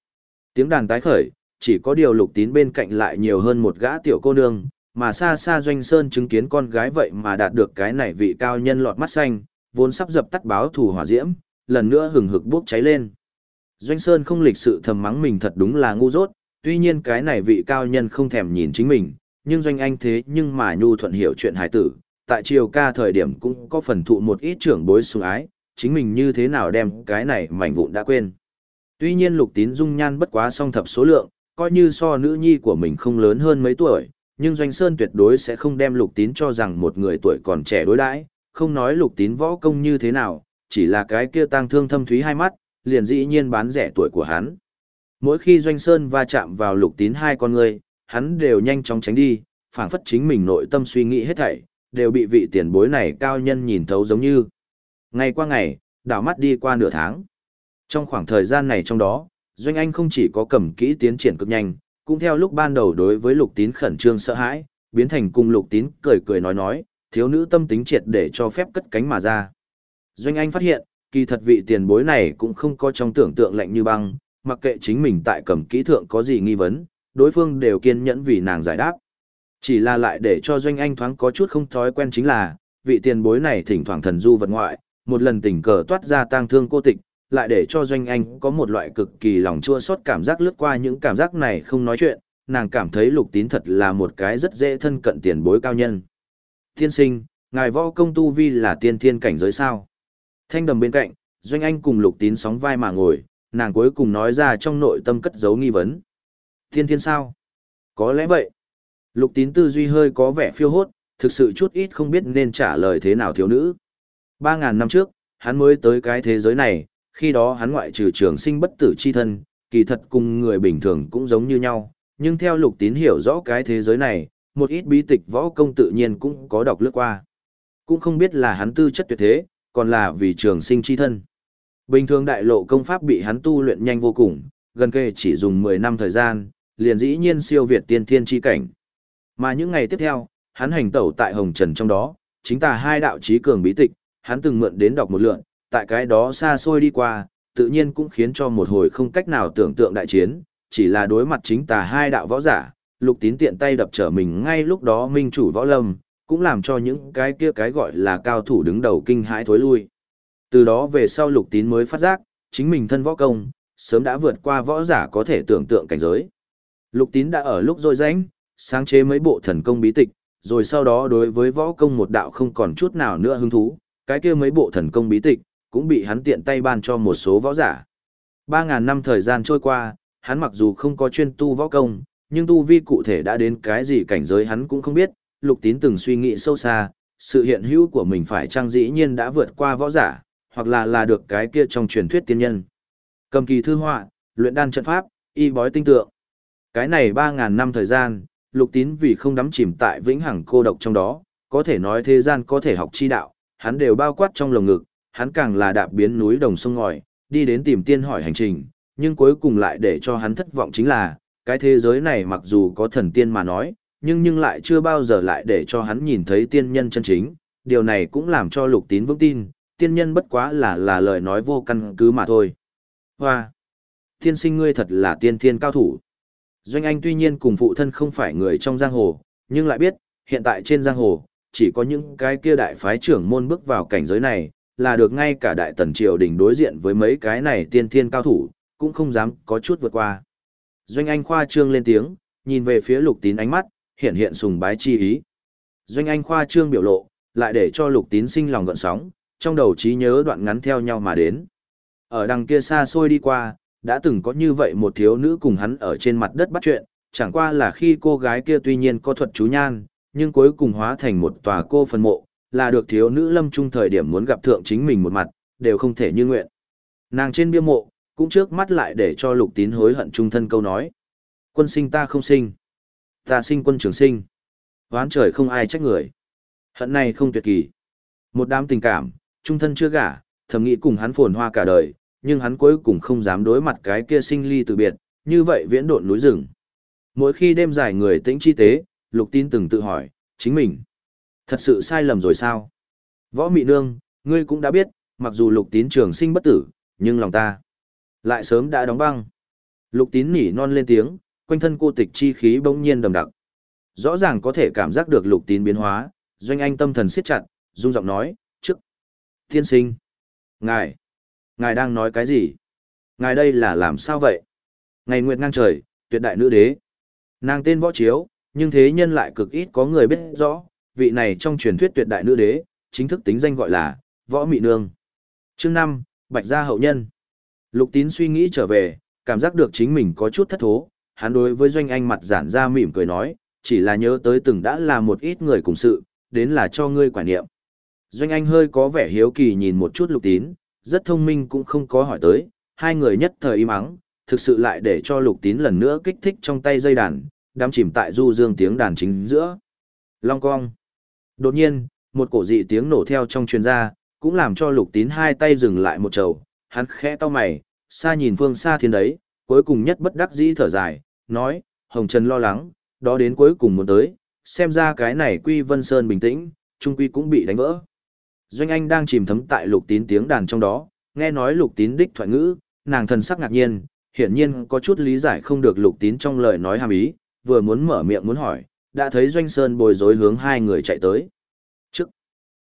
Tiếng đàn tái khởi, chỉ có điều lục tín bên cạnh lại nhiều hơn một gã tiểu cô nương, mà xa xa Doanh Sơn chứng kiến con gái vậy mà đạt được cái này vị cao nhân lọt mắt xanh, vốn sắp dập tắt báo thù hỏa diễm, lần nữa hừng hực bốc cháy lên. Doanh Sơn không lịch sự thầm mắng mình thật đúng là ngu dốt, tuy nhiên cái này vị cao nhân không thèm nhìn chính mình, nhưng Doanh Anh thế nhưng mà nhu thuận hiểu chuyện hải tử, tại triều ca thời điểm cũng có phần thụ một ít trưởng bối sủng ái, chính mình như thế nào đem cái này mảnh vụn đã quên. Tuy nhiên lục tín dung nhan bất quá song thập số lượng, coi như so nữ nhi của mình không lớn hơn mấy tuổi, nhưng Doanh Sơn tuyệt đối sẽ không đem lục tín cho rằng một người tuổi còn trẻ đối đãi, không nói lục tín võ công như thế nào, chỉ là cái kia tăng thương thâm thúy hai mắt, liền dĩ nhiên bán rẻ tuổi của hắn. Mỗi khi Doanh Sơn va chạm vào lục tín hai con người, hắn đều nhanh chóng tránh đi, phảng phất chính mình nội tâm suy nghĩ hết thảy, đều bị vị tiền bối này cao nhân nhìn thấu giống như. Ngày qua ngày, đảo mắt đi qua nửa tháng. Trong khoảng thời gian này trong đó, Doanh Anh không chỉ có cầm kỹ tiến triển cực nhanh, cũng theo lúc ban đầu đối với lục tín khẩn trương sợ hãi, biến thành cùng lục tín cười cười nói nói, thiếu nữ tâm tính triệt để cho phép cất cánh mà ra. Doanh Anh phát hiện, kỳ thật vị tiền bối này cũng không có trong tưởng tượng lạnh như băng, mặc kệ chính mình tại cầm kỹ thượng có gì nghi vấn, đối phương đều kiên nhẫn vì nàng giải đáp. Chỉ là lại để cho Doanh Anh thoáng có chút không thói quen chính là, vị tiền bối này thỉnh thoảng thần du vật ngoại, một lần tình cờ toát ra tang thương cô tịch, lại để cho Doanh Anh có một loại cực kỳ lòng chua xót cảm giác lướt qua những cảm giác này không nói chuyện, nàng cảm thấy lục tín thật là một cái rất dễ thân cận tiền bối cao nhân. Tiên sinh, ngài võ công tu vi là tiên thiên cảnh giới sao? Thanh đầm bên cạnh, Doanh Anh cùng lục tín sóng vai mà ngồi, nàng cuối cùng nói ra trong nội tâm cất giấu nghi vấn. Tiên thiên sao? Có lẽ vậy. Lục tín tư duy hơi có vẻ phiêu hốt, thực sự chút ít không biết nên trả lời thế nào thiếu nữ. Ba ngàn năm trước, hắn mới tới cái thế giới này, khi đó hắn ngoại trừ trường sinh bất tử chi thân, kỳ thật cùng người bình thường cũng giống như nhau, nhưng theo lục tín hiểu rõ cái thế giới này, một ít bí tịch võ công tự nhiên cũng có đọc lướt qua. Cũng không biết là hắn tư chất tuyệt thế, còn là vì trường sinh chi thân. Bình thường đại lộ công pháp bị hắn tu luyện nhanh vô cùng, gần kề chỉ dùng 10 năm thời gian, liền dĩ nhiên siêu việt tiên thiên chi cảnh. Mà những ngày tiếp theo, hắn hành tẩu tại Hồng Trần trong đó, chính tà hai đạo trí cường bí tịch, hắn từng mượn đến đọc một lượn, tại cái đó xa xôi đi qua, tự nhiên cũng khiến cho một hồi không cách nào tưởng tượng đại chiến, chỉ là đối mặt chính tà hai đạo võ giả, lục tín tiện tay đập trở mình ngay lúc đó minh chủ võ lâm, cũng làm cho những cái kia cái gọi là cao thủ đứng đầu kinh hãi thối lui. Từ đó về sau lục tín mới phát giác, chính mình thân võ công, sớm đã vượt qua võ giả có thể tưởng tượng cảnh giới. Lục tín đã ở lúc rồi ránh, sáng chế mấy bộ thần công bí tịch, rồi sau đó đối với võ công một đạo không còn chút nào nữa hứng thú, cái kia mấy bộ thần công bí tịch, cũng bị hắn tiện tay ban cho một số võ giả. Ba ngàn năm thời gian trôi qua, hắn mặc dù không có chuyên tu võ công, nhưng tu vi cụ thể đã đến cái gì cảnh giới hắn cũng không biết, lục tín từng suy nghĩ sâu xa, sự hiện hữu của mình phải trang dĩ nhiên đã vượt qua võ giả, hoặc là là được cái kia trong truyền thuyết tiên nhân. Cầm kỳ thư họa, luyện đan trận pháp, y bói tinh tượng. Cái này ba ngàn năm thời gian, lục tín vì không đắm chìm tại vĩnh hằng cô độc trong đó, có thể nói thế gian có thể học chi đạo, hắn đều bao quát trong lồng ngực, hắn càng là đạp biến núi đồng sông ngòi, đi đến tìm tiên hỏi hành trình, nhưng cuối cùng lại để cho hắn thất vọng chính là, cái thế giới này mặc dù có thần tiên mà nói, nhưng nhưng lại chưa bao giờ lại để cho hắn nhìn thấy tiên nhân chân chính, điều này cũng làm cho lục tín vững tin, tiên nhân bất quá là là lời nói vô căn cứ mà thôi. Hoa! Tiên sinh ngươi thật là tiên thiên cao thủ. Doanh Anh tuy nhiên cùng phụ thân không phải người trong giang hồ, nhưng lại biết, hiện tại trên giang hồ, chỉ có những cái kia đại phái trưởng môn bước vào cảnh giới này, là được ngay cả đại tần triều đình đối diện với mấy cái này tiên thiên cao thủ, cũng không dám có chút vượt qua. Doanh Anh khoa trương lên tiếng, nhìn về phía lục tín ánh mắt, hiện hiện sùng bái chi ý. Doanh Anh khoa trương biểu lộ, lại để cho lục tín sinh lòng gợn sóng, trong đầu trí nhớ đoạn ngắn theo nhau mà đến. Ở đằng kia xa xôi đi qua, đã từng có như vậy một thiếu nữ cùng hắn ở trên mặt đất bắt chuyện, chẳng qua là khi cô gái kia tuy nhiên có thuật chú nhan, nhưng cuối cùng hóa thành một tòa cô phân mộ, là được thiếu nữ lâm trung thời điểm muốn gặp thượng chính mình một mặt, đều không thể như nguyện. Nàng trên bia mộ, cũng trước mắt lại để cho lục tín hối hận trung thân câu nói. Quân sinh ta không sinh. Ta sinh quân trường sinh. Ván trời không ai trách người. Hận này không tuyệt kỳ. Một đám tình cảm, trung thân chưa gả, thầm nghĩ cùng hắn phồn hoa cả đời, nhưng hắn cuối cùng không dám đối mặt cái kia sinh ly từ biệt, như vậy viễn độn núi rừng. Mỗi khi đêm dài người tĩnh chi tế, lục tín từng tự hỏi, chính mình, thật sự sai lầm rồi sao? Võ Mị Nương, ngươi cũng đã biết, mặc dù lục tín trường sinh bất tử, nhưng lòng ta lại sớm đã đóng băng. Lục tín nỉ non lên tiếng, quanh thân cô tịch chi khí bỗng nhiên đầm đặc. Rõ ràng có thể cảm giác được lục tín biến hóa, doanh anh tâm thần siết chặt, rung giọng nói, trước. Tiên sinh. Ngài. Ngài đang nói cái gì? Ngài đây là làm sao vậy? Ngày nguyệt ngang trời, tuyệt đại nữ đế. Nàng tên võ chiếu, nhưng thế nhân lại cực ít có người biết rõ, vị này trong truyền thuyết tuyệt đại nữ đế, chính thức tính danh gọi là võ mị nương. Chương năm Bạch gia hậu nhân. Lục tín suy nghĩ trở về, cảm giác được chính mình có chút thất thố, hắn đối với doanh anh mặt giản ra mỉm cười nói, chỉ là nhớ tới từng đã là một ít người cùng sự, đến là cho ngươi quả niệm. Doanh anh hơi có vẻ hiếu kỳ nhìn một chút lục tín, rất thông minh cũng không có hỏi tới, hai người nhất thời im ắng, thực sự lại để cho lục tín lần nữa kích thích trong tay dây đàn, đám chìm tại du dương tiếng đàn chính giữa. Long cong. Đột nhiên, một cổ dị tiếng nổ theo trong truyền ra, cũng làm cho lục tín hai tay dừng lại một chầu, hắn khẽ to mày, xa nhìn phương xa thiên đấy, cuối cùng nhất bất đắc dĩ thở dài, nói, Hồng Trần lo lắng, đó đến cuối cùng muốn tới, xem ra cái này Quy Vân Sơn bình tĩnh, Trung Quy cũng bị đánh vỡ. Doanh Anh đang chìm thấm tại lục tín tiếng đàn trong đó, nghe nói lục tín đích thoại ngữ, nàng thần sắc ngạc nhiên, hiển nhiên có chút lý giải không được lục tín trong lời nói hàm ý, vừa muốn mở miệng muốn hỏi, đã thấy Doanh Sơn bồi dối hướng hai người chạy tới. Trước,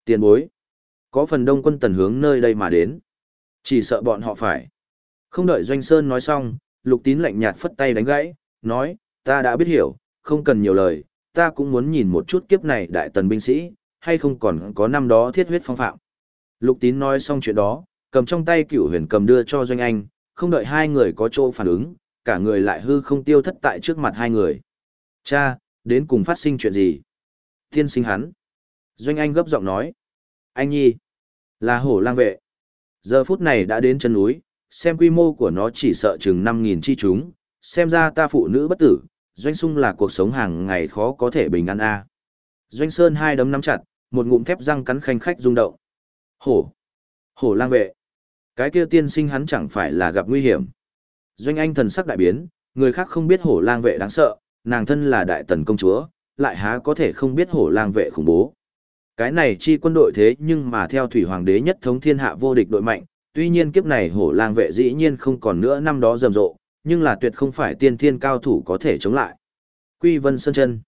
tiền bối, có phần đông quân tần hướng nơi đây mà đến. Chỉ sợ bọn họ phải. Không đợi Doanh Sơn nói xong, lục tín lạnh nhạt phất tay đánh gãy, nói, ta đã biết hiểu, không cần nhiều lời, ta cũng muốn nhìn một chút kiếp này đại tần binh sĩ, hay không còn có năm đó thiết huyết phong phạm. Lục tín nói xong chuyện đó, cầm trong tay cửu huyền cầm đưa cho Doanh Anh, không đợi hai người có chỗ phản ứng, cả người lại hư không tiêu thất tại trước mặt hai người. Cha, đến cùng phát sinh chuyện gì? Tiên sinh hắn. Doanh Anh gấp giọng nói. Anh nhi. Là hổ lang vệ. Giờ phút này đã đến chân núi, xem quy mô của nó chỉ sợ chừng 5.000 chi chúng, xem ra ta phụ nữ bất tử, doanh sung là cuộc sống hàng ngày khó có thể bình an a. Doanh Sơn hai đấm nắm chặt, một ngụm thép răng cắn khanh khách rung động. Hổ! Hổ lang vệ! Cái kia tiên sinh hắn chẳng phải là gặp nguy hiểm. Doanh Anh thần sắc đại biến, người khác không biết hổ lang vệ đáng sợ, nàng thân là đại tần công chúa, lại há có thể không biết hổ lang vệ khủng bố. Cái này chi quân đội thế nhưng mà theo thủy hoàng đế nhất thống thiên hạ vô địch đội mạnh, tuy nhiên kiếp này hổ lang vệ dĩ nhiên không còn nữa năm đó rầm rộ, nhưng là tuyệt không phải tiên thiên cao thủ có thể chống lại. Quy Vân Sơn Chân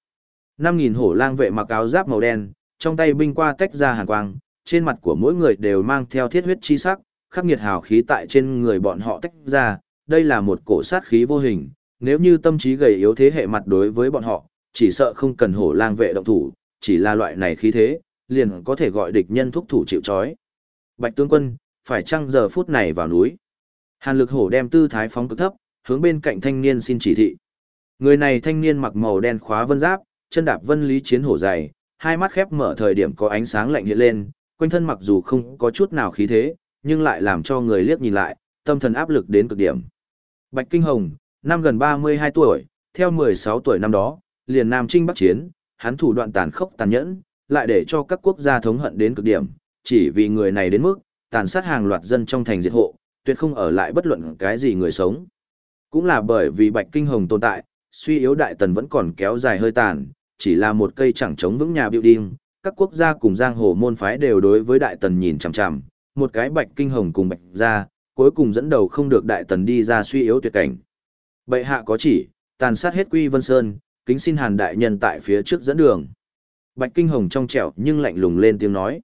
5.000 hổ lang vệ mặc áo giáp màu đen, trong tay binh qua tách ra hàn quang, trên mặt của mỗi người đều mang theo thiết huyết chi sắc, khắc nghiệt hào khí tại trên người bọn họ tách ra, đây là một cổ sát khí vô hình, nếu như tâm trí gầy yếu thế hệ mặt đối với bọn họ, chỉ sợ không cần hổ lang vệ động thủ, chỉ là loại này khí thế, liền có thể gọi địch nhân thúc thủ chịu trói. Bạch tướng quân, phải chăng giờ phút này vào núi? Hàn lực hổ đem tư thái phóng cực thấp, hướng bên cạnh thanh niên xin chỉ thị. Người này thanh niên mặc màu đen khóa vân giáp, chân đạp vân lý chiến hổ dày, hai mắt khép mở thời điểm có ánh sáng lạnh hiện lên, quanh thân mặc dù không có chút nào khí thế, nhưng lại làm cho người liếc nhìn lại, tâm thần áp lực đến cực điểm. Bạch Kinh Hồng, năm gần 32 tuổi, theo 16 tuổi năm đó, liền Nam Trinh Bắc Chiến, hắn thủ đoạn tàn khốc tàn nhẫn, lại để cho các quốc gia thống hận đến cực điểm, chỉ vì người này đến mức, tàn sát hàng loạt dân trong thành diệt hộ, tuyệt không ở lại bất luận cái gì người sống. Cũng là bởi vì Bạch Kinh Hồng tồn tại, suy yếu đại tần vẫn còn kéo dài hơi tàn, chỉ là một cây chẳng chống vững nhà building, các quốc gia cùng giang hồ môn phái đều đối với đại tần nhìn chằm chằm, một cái bạch kinh hồng cùng bạch gia, cuối cùng dẫn đầu không được đại tần đi ra suy yếu tuyệt cảnh. Bệ hạ có chỉ, tàn sát hết Quy Vân Sơn, kính xin Hàn đại nhân tại phía trước dẫn đường. Bạch Kinh Hồng trong trẻo nhưng lạnh lùng lên tiếng nói.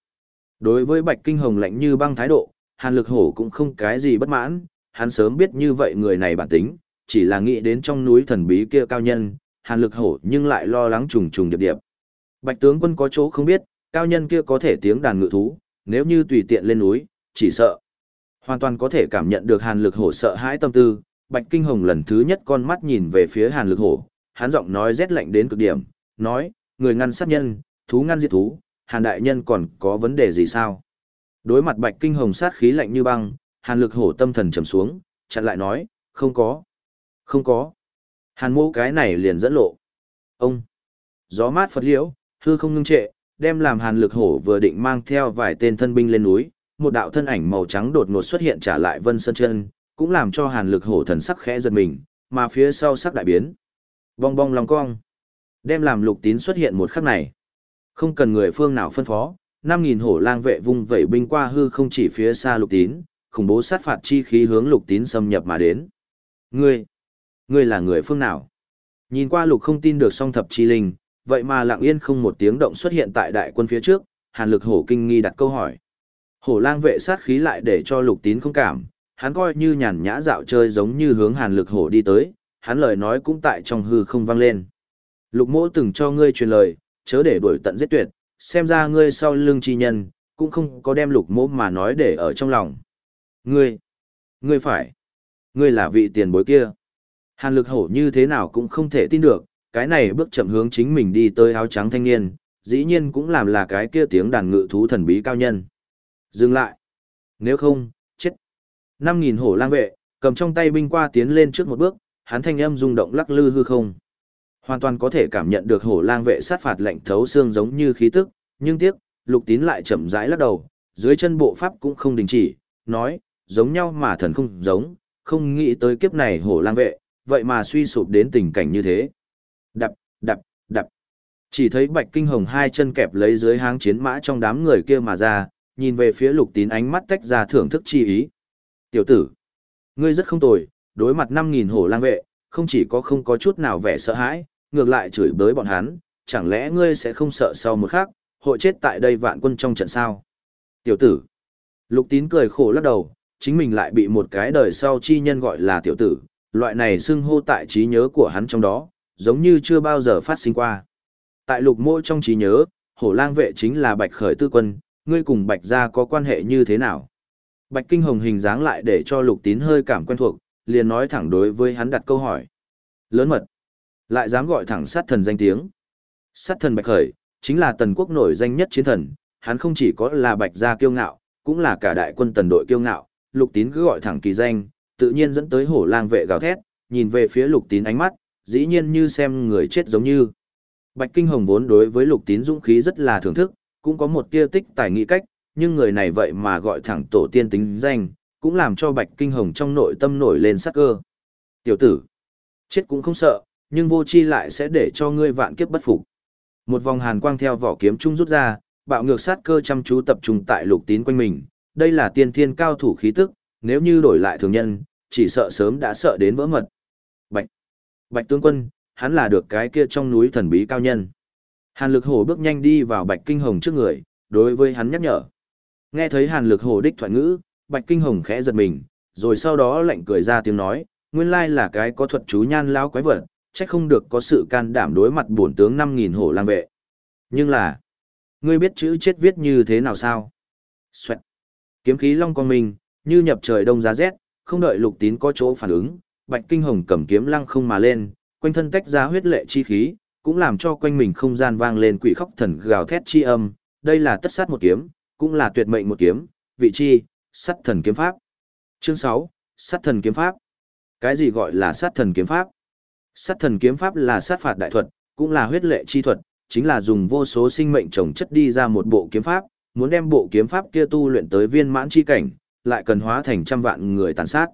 Đối với Bạch Kinh Hồng lạnh như băng thái độ, Hàn Lực Hổ cũng không cái gì bất mãn, hắn sớm biết như vậy người này bản tính, chỉ là nghĩ đến trong núi thần bí kia cao nhân, Hàn Lực Hổ nhưng lại lo lắng trùng trùng điệp điệp. Bạch tướng quân có chỗ không biết, cao nhân kia có thể tiếng đàn ngự thú, nếu như tùy tiện lên núi, chỉ sợ. Hoàn toàn có thể cảm nhận được Hàn Lực Hổ sợ hãi tâm tư, Bạch Kinh Hồng lần thứ nhất con mắt nhìn về phía Hàn Lực Hổ, hắn giọng nói rét lạnh đến cực điểm, nói, người ngăn sát nhân, thú ngăn diệt thú, Hàn đại nhân còn có vấn đề gì sao? Đối mặt Bạch Kinh Hồng sát khí lạnh như băng, Hàn Lực Hổ tâm thần trầm xuống, chặn lại nói, không có, không có. Hàn mô cái này liền dẫn lộ. Ông, gió mát phật liễu, hư không ngưng trệ, đem làm Hàn Lực Hổ vừa định mang theo vài tên thân binh lên núi, một đạo thân ảnh màu trắng đột ngột xuất hiện trả lại Vân Sơn Chân, cũng làm cho Hàn Lực Hổ thần sắc khẽ giật mình, mà phía sau sắc đại biến. Bong bong lòng cong. Đem làm lục tín xuất hiện một khắc này. Không cần người phương nào phân phó, 5.000 hổ lang vệ vung vẩy binh qua hư không chỉ phía xa lục tín, khủng bố sát phạt chi khí hướng lục tín xâm nhập mà đến. Ngươi, ngươi là người phương nào? Nhìn qua lục không tin được song thập chi linh, vậy mà lặng yên không một tiếng động xuất hiện tại đại quân phía trước, hàn lực hổ kinh nghi đặt câu hỏi. Hổ lang vệ sát khí lại để cho lục tín không cảm, hắn coi như nhàn nhã dạo chơi giống như hướng hàn lực hổ đi tới, hắn lời nói cũng tại trong hư không vang lên. Lục mỗ từng cho ngươi truyền lời, chớ để đuổi tận giết tuyệt, xem ra ngươi sau lưng chi nhân, cũng không có đem lục mỗ mà nói để ở trong lòng. Ngươi, ngươi phải, ngươi là vị tiền bối kia. Hàn lực hổ như thế nào cũng không thể tin được, cái này bước chậm hướng chính mình đi tới áo trắng thanh niên, dĩ nhiên cũng làm là cái kia tiếng đàn ngự thú thần bí cao nhân. Dừng lại. Nếu không, chết. Năm nghìn hổ lang vệ, cầm trong tay binh qua tiến lên trước một bước, hắn thanh âm rung động lắc lư hư không. Hoàn toàn có thể cảm nhận được hổ lang vệ sát phạt lạnh thấu xương giống như khí tức, nhưng tiếc, lục tín lại chậm rãi lắc đầu, dưới chân bộ pháp cũng không đình chỉ, nói, giống nhau mà thần không giống, không nghĩ tới kiếp này hổ lang vệ, vậy mà suy sụp đến tình cảnh như thế. Đập, đập, đập. Chỉ thấy bạch kinh hồng hai chân kẹp lấy dưới háng chiến mã trong đám người kia mà ra, nhìn về phía lục tín ánh mắt tách ra thưởng thức chi ý. Tiểu tử, ngươi rất không tồi, đối mặt 5.000 hổ lang vệ, không chỉ có không có chút nào vẻ sợ hãi, ngược lại chửi bới bọn hắn, chẳng lẽ ngươi sẽ không sợ sau một khắc, hội chết tại đây vạn quân trong trận sao? Tiểu tử, lục tín cười khổ lắc đầu, chính mình lại bị một cái đời sau chi nhân gọi là tiểu tử, loại này xưng hô tại trí nhớ của hắn trong đó, giống như chưa bao giờ phát sinh qua. Tại lục mô trong trí nhớ, hổ lang vệ chính là bạch khởi tư quân, ngươi cùng bạch gia có quan hệ như thế nào? Bạch kinh hồng hình dáng lại để cho lục tín hơi cảm quen thuộc, liền nói thẳng đối với hắn đặt câu hỏi. Lớn mật, lại dám gọi thẳng sát thần danh tiếng. Sát thần bạch khởi, chính là tần quốc nổi danh nhất chiến thần, hắn không chỉ có là bạch gia kiêu ngạo, cũng là cả đại quân tần đội kiêu ngạo, lục tín cứ gọi thẳng kỳ danh, tự nhiên dẫn tới hổ lang vệ gào thét, nhìn về phía lục tín ánh mắt, dĩ nhiên như xem người chết giống như. Bạch Kinh Hồng vốn đối với lục tín dũng khí rất là thưởng thức, cũng có một tia tích tài nghị cách, nhưng người này vậy mà gọi thẳng tổ tiên tính danh, cũng làm cho Bạch Kinh Hồng trong nội tâm nổi lên sắc cơ. Tiểu tử, chết cũng không sợ, nhưng vô chi lại sẽ để cho ngươi vạn kiếp bất phục. Một vòng hàn quang theo vỏ kiếm trung rút ra, bạo ngược sát cơ chăm chú tập trung tại lục tín quanh mình, đây là tiên thiên cao thủ khí tức, nếu như đổi lại thường nhân, chỉ sợ sớm đã sợ đến vỡ mật. Bạch, Bạch tướng quân, hắn là được cái kia trong núi thần bí cao nhân. Hàn lực hổ bước nhanh đi vào Bạch Kinh Hồng trước người, đối với hắn nhắc nhở. Nghe thấy Hàn lực hổ đích thoại ngữ, Bạch Kinh Hồng khẽ giật mình, rồi sau đó lạnh cười ra tiếng nói, nguyên lai là cái có thuật chú nhan lao quái vật, chắc không được có sự can đảm đối mặt bổn tướng 5.000 hổ lang vệ. Nhưng là, ngươi biết chữ chết viết như thế nào sao? Xoẹt. Kiếm khí long con mình, như nhập trời đông giá rét, không đợi lục tín có chỗ phản ứng, bạch kinh hồng cầm kiếm lăng không mà lên, quanh thân tách ra huyết lệ chi khí, cũng làm cho quanh mình không gian vang lên quỷ khóc thần gào thét chi âm, đây là tất sát một kiếm, cũng là tuyệt mệnh một kiếm, vị chi, sát thần kiếm pháp. Chương 6, sát thần kiếm pháp. Cái gì gọi là sát thần kiếm pháp? Sát thần kiếm pháp là sát phạt đại thuật, cũng là huyết lệ chi thuật, chính là dùng vô số sinh mệnh trồng chất đi ra một bộ kiếm pháp, muốn đem bộ kiếm pháp kia tu luyện tới viên mãn chi cảnh, lại cần hóa thành trăm vạn người tàn sát.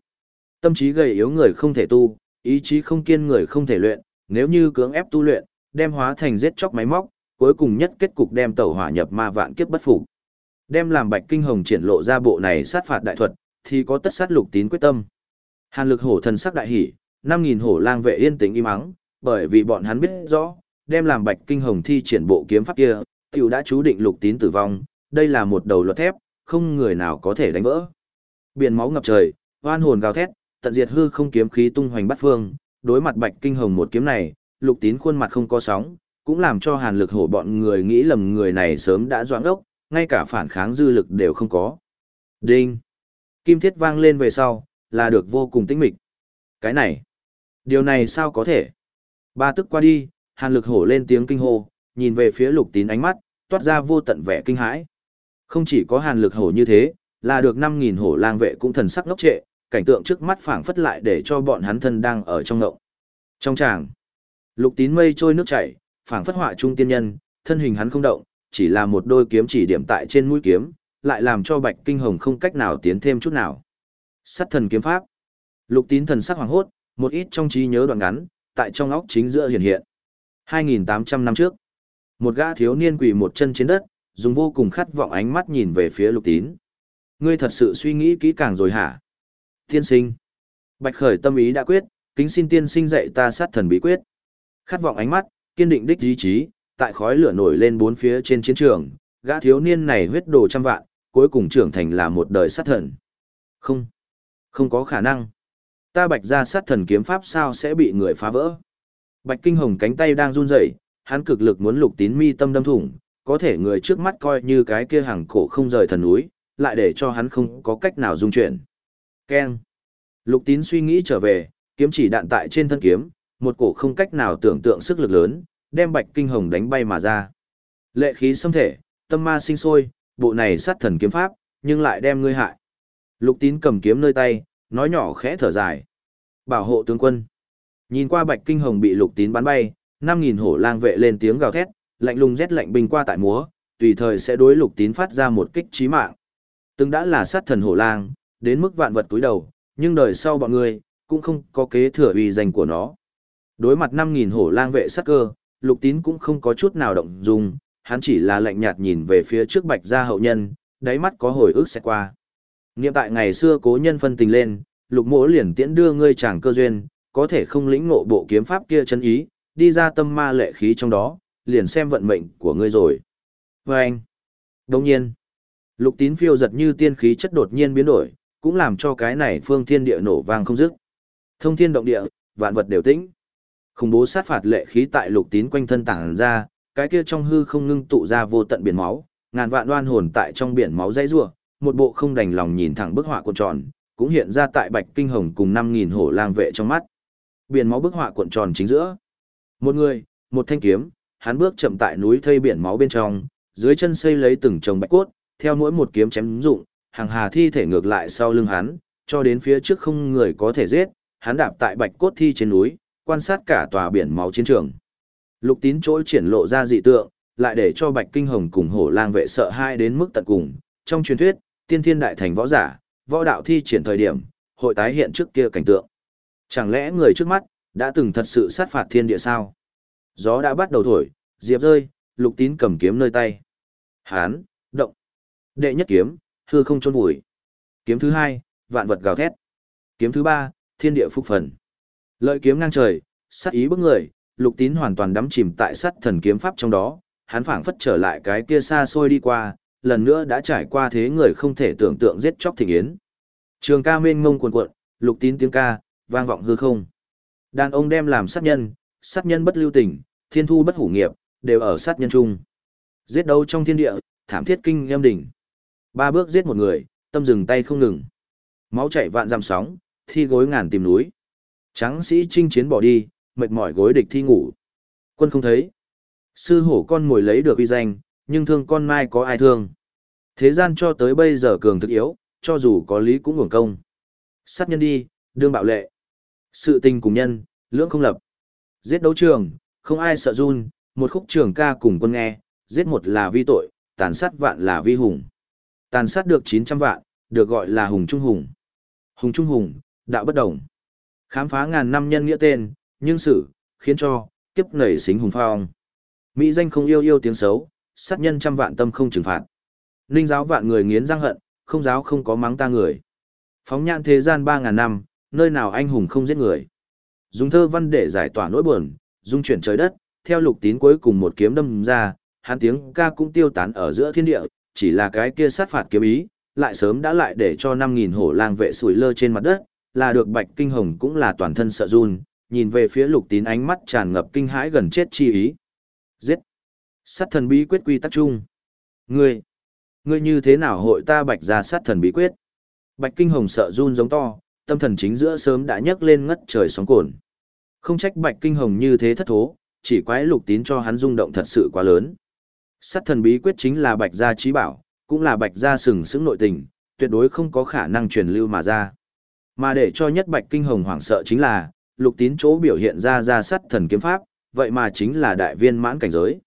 Tâm trí gầy yếu người không thể tu, ý chí không kiên người không thể luyện, nếu như cưỡng ép tu luyện, đem hóa thành giết chóc máy móc, cuối cùng nhất kết cục đem tẩu hỏa nhập ma vạn kiếp bất phục. Đem làm Bạch Kinh Hồng triển lộ ra bộ này sát phạt đại thuật, thì có tất sát lục tín quyết tâm. Hàn lực hổ thần sắc đại hỉ, 5000 hổ lang vệ yên tĩnh im mắng, bởi vì bọn hắn biết rõ, đem làm Bạch Kinh Hồng thi triển bộ kiếm pháp kia, tiểu đã chú định lục tín tử vong, đây là một đầu luật thép, không người nào có thể đánh vỡ. Biển máu ngập trời, oan hồn gào thét, tận diệt hư không kiếm khí tung hoành bắt phương, đối mặt Bạch Kinh Hồng một kiếm này, lục tín khuôn mặt không có sóng, cũng làm cho hàn lực hổ bọn người nghĩ lầm người này sớm đã doãn đốc, ngay cả phản kháng dư lực đều không có. Đinh! Kim thiết vang lên về sau, là được vô cùng tĩnh mịch. Cái này! Điều này sao có thể? Ba tức qua đi, hàn lực hổ lên tiếng kinh hô, nhìn về phía lục tín ánh mắt, toát ra vô tận vẻ kinh hãi. Không chỉ có hàn lực hổ như thế, là được 5.000 hổ lang vệ cũng thần sắc ngốc trệ, cảnh tượng trước mắt phảng phất lại để cho bọn hắn thân đang ở trong ngộng. Trong tràng, lục tín mây trôi nước chảy, phảng phất họa trung tiên nhân, thân hình hắn không động, chỉ là một đôi kiếm chỉ điểm tại trên mũi kiếm, lại làm cho Bạch Kinh Hồng không cách nào tiến thêm chút nào. Sát thần kiếm pháp. Lục Tín thần sắc hoàng hốt, một ít trong trí nhớ đoạn ngắn, tại trong óc chính giữa hiện hiện. 2800 năm trước, một gã thiếu niên quỳ một chân trên đất, dùng vô cùng khát vọng ánh mắt nhìn về phía Lục Tín. Ngươi thật sự suy nghĩ kỹ càng rồi hả? Tiên sinh. Bạch Khởi tâm ý đã quyết, kính xin tiên sinh dạy ta sát thần bí quyết. Khát vọng ánh mắt, kiên định đích ý chí, tại khói lửa nổi lên bốn phía trên chiến trường, gã thiếu niên này huyết đồ trăm vạn, cuối cùng trưởng thành là một đời sát thần. Không, không có khả năng. Ta bạch ra sát thần kiếm pháp sao sẽ bị người phá vỡ. Bạch kinh hồng cánh tay đang run rẩy, hắn cực lực muốn lục tín mi tâm đâm thủng, có thể người trước mắt coi như cái kia hàng cổ không rời thần núi, lại để cho hắn không có cách nào dung chuyển. Keng. Lục tín suy nghĩ trở về, kiếm chỉ đạn tại trên thân kiếm, một cổ không cách nào tưởng tượng sức lực lớn, đem bạch kinh hồng đánh bay mà ra. Lệ khí xâm thể, tâm ma sinh sôi, bộ này sát thần kiếm pháp, nhưng lại đem ngươi hại. Lục tín cầm kiếm nơi tay, nói nhỏ khẽ thở dài. Bảo hộ tướng quân. Nhìn qua bạch kinh hồng bị lục tín bắn bay, 5.000 hổ lang vệ lên tiếng gào thét, lạnh lùng rét lạnh bình qua tại múa, tùy thời sẽ đối lục tín phát ra một kích chí mạng. Từng đã là sát thần hổ lang, đến mức vạn vật túi đầu, nhưng đời sau bọn người cũng không có kế thừa uy danh của nó. Đối mặt 5.000 hổ lang vệ sát cơ, lục tín cũng không có chút nào động dung, hắn chỉ là lạnh nhạt nhìn về phía trước bạch gia hậu nhân, đáy mắt có hồi ức sẽ qua. Nghiệm tại ngày xưa cố nhân phân tình lên, lục mỗ liền tiễn đưa ngươi chàng cơ duyên, có thể không lĩnh ngộ bộ kiếm pháp kia chân ý, đi ra tâm ma lệ khí trong đó, liền xem vận mệnh của ngươi rồi. Và anh, đồng nhiên, lục tín phiêu giật như tiên khí chất đột nhiên biến đổi, cũng làm cho cái này phương thiên địa nổ vang không dứt. Thông thiên động địa, vạn vật đều tĩnh. Khủng bố sát phạt lệ khí tại lục tín quanh thân tản ra, cái kia trong hư không ngưng tụ ra vô tận biển máu, ngàn vạn đoan hồn tại trong biển máu dãy rủa, một bộ không đành lòng nhìn thẳng bức họa cuộn tròn, cũng hiện ra tại Bạch Kinh Hồng cùng 5000 hổ lang vệ trong mắt. Biển máu bức họa cuộn tròn chính giữa. Một người, một thanh kiếm, hắn bước chậm tại núi thây biển máu bên trong, dưới chân xây lấy từng chồng bạch cốt, theo mỗi một kiếm chém dụng, hàng hà thi thể ngược lại sau lưng hắn, cho đến phía trước không người có thể giết, hắn đạp tại bạch cốt thi trên núi, quan sát cả tòa biển máu chiến trường. Lục tín trỗi triển lộ ra dị tượng, lại để cho Bạch Kinh Hồng cùng hổ lang vệ sợ hai đến mức tận cùng. Trong truyền thuyết, tiên thiên đại thành võ giả, võ đạo thi triển thời điểm, hội tái hiện trước kia cảnh tượng. Chẳng lẽ người trước mắt, đã từng thật sự sát phạt thiên địa sao? Gió đã bắt đầu thổi, diệp rơi, lục tín cầm kiếm nơi tay. Hán. Đệ nhất kiếm, hư không trôn vùi. Kiếm thứ hai, vạn vật gào thét. Kiếm thứ ba, thiên địa phúc phần. Lợi kiếm ngang trời, sát ý bức người, lục tín hoàn toàn đắm chìm tại sát thần kiếm pháp trong đó, hắn phảng phất trở lại cái kia xa xôi đi qua, lần nữa đã trải qua thế người không thể tưởng tượng giết chóc thịnh yến. Trường ca mênh mông cuồn cuộn, lục tín tiếng ca, vang vọng hư không. Đàn ông đem làm sát nhân, sát nhân bất lưu tình, thiên thu bất hủ nghiệp, đều ở sát nhân chung. Giết đấu trong thiên địa, thảm thiết kinh em đỉnh. Ba bước giết một người, tâm dừng tay không ngừng. Máu chảy vạn dằm sóng, thi gối ngàn tìm núi. Tráng sĩ chinh chiến bỏ đi, mệt mỏi gối địch thi ngủ. Quân không thấy. Sư hổ con ngồi lấy được uy danh, nhưng thương con mai có ai thương. Thế gian cho tới bây giờ cường thực yếu, cho dù có lý cũng hưởng công. Sát nhân đi, đương bạo lệ. Sự tình cùng nhân, lưỡng không lập. Giết đấu trường, không ai sợ run, một khúc trường ca cùng quân nghe, giết một là vi tội, tàn sát vạn là vi hùng. Tàn sát được 900 vạn, được gọi là hùng trung hùng. Hùng trung hùng, đạo bất đồng. Khám phá ngàn năm nhân nghĩa tên, nhưng sự khiến cho, kiếp nảy xính hùng phong. Mỹ danh không yêu yêu tiếng xấu, sát nhân trăm vạn tâm không trừng phạt. Ninh giáo vạn người nghiến răng hận, không giáo không có mắng ta người. Phóng nhãn thế gian ba ngàn năm, nơi nào anh hùng không giết người. Dùng thơ văn để giải tỏa nỗi buồn, dung chuyển trời đất, theo lục tín cuối cùng một kiếm đâm ra, hắn tiếng ca cũng tiêu tán ở giữa thiên địa, chỉ là cái kia sát phạt kiếm ý, lại sớm đã lại để cho 5.000 hổ lang vệ sủi lơ trên mặt đất, là được bạch kinh hồng cũng là toàn thân sợ run, nhìn về phía lục tín ánh mắt tràn ngập kinh hãi gần chết chi ý. Giết! Sát thần bí quyết quy tắc chung. Ngươi! Ngươi như thế nào hội ta bạch ra sát thần bí quyết? Bạch kinh hồng sợ run giống to, tâm thần chính giữa sớm đã nhấc lên ngất trời sóng cồn. Không trách bạch kinh hồng như thế thất thố, chỉ quái lục tín cho hắn rung động thật sự quá lớn. Sát thần bí quyết chính là bạch gia trí bảo, cũng là bạch gia sừng sững nội tình, tuyệt đối không có khả năng truyền lưu mà ra. Mà để cho nhất bạch kinh hồng hoảng sợ chính là, lục tín chỗ biểu hiện ra ra sát thần kiếm pháp, vậy mà chính là đại viên mãn cảnh giới.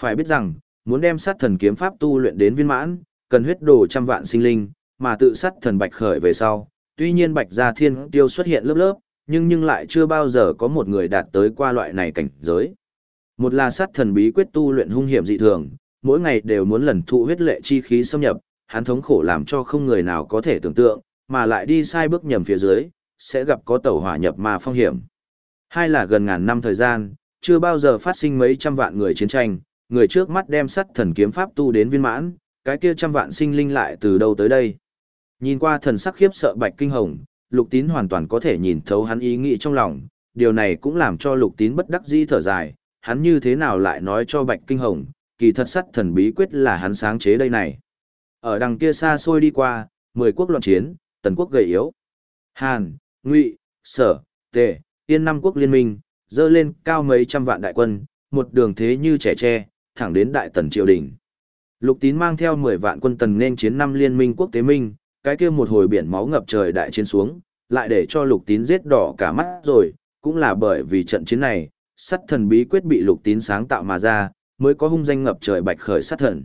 Phải biết rằng, muốn đem sát thần kiếm pháp tu luyện đến viên mãn, cần huyết đồ trăm vạn sinh linh, mà tự sát thần bạch khởi về sau. Tuy nhiên bạch gia thiên tiêu xuất hiện lớp lớp, nhưng nhưng lại chưa bao giờ có một người đạt tới qua loại này cảnh giới. Một là sát thần bí quyết tu luyện hung hiểm dị thường, mỗi ngày đều muốn lần thụ huyết lệ chi khí xâm nhập, hắn thống khổ làm cho không người nào có thể tưởng tượng, mà lại đi sai bước nhầm phía dưới, sẽ gặp có tẩu hỏa nhập ma phong hiểm. Hai là gần ngàn năm thời gian, chưa bao giờ phát sinh mấy trăm vạn người chiến tranh, người trước mắt đem sắt thần kiếm pháp tu đến viên mãn, cái kia trăm vạn sinh linh lại từ đâu tới đây. Nhìn qua thần sắc khiếp sợ bạch kinh hồng, lục tín hoàn toàn có thể nhìn thấu hắn ý nghĩ trong lòng, điều này cũng làm cho lục tín bất đắc dĩ thở dài, hắn như thế nào lại nói cho bạch kinh hồng, kỳ thật sắt thần bí quyết là hắn sáng chế đây này. Ở đằng kia xa xôi đi qua, mười quốc loạn chiến, tần quốc gầy yếu. Hàn, Ngụy, Sở, Tề, Yên năm quốc liên minh, dơ lên cao mấy trăm vạn đại quân, một đường thế như trẻ tre, thẳng đến đại tần triều đình. Lục tín mang theo 10 vạn quân tần nên chiến năm liên minh quốc tế minh, cái kia một hồi biển máu ngập trời đại chiến xuống, lại để cho lục tín giết đỏ cả mắt rồi, cũng là bởi vì trận chiến này, sắt thần bí quyết bị lục tín sáng tạo mà ra, mới có hung danh ngập trời bạch khởi sắt thần.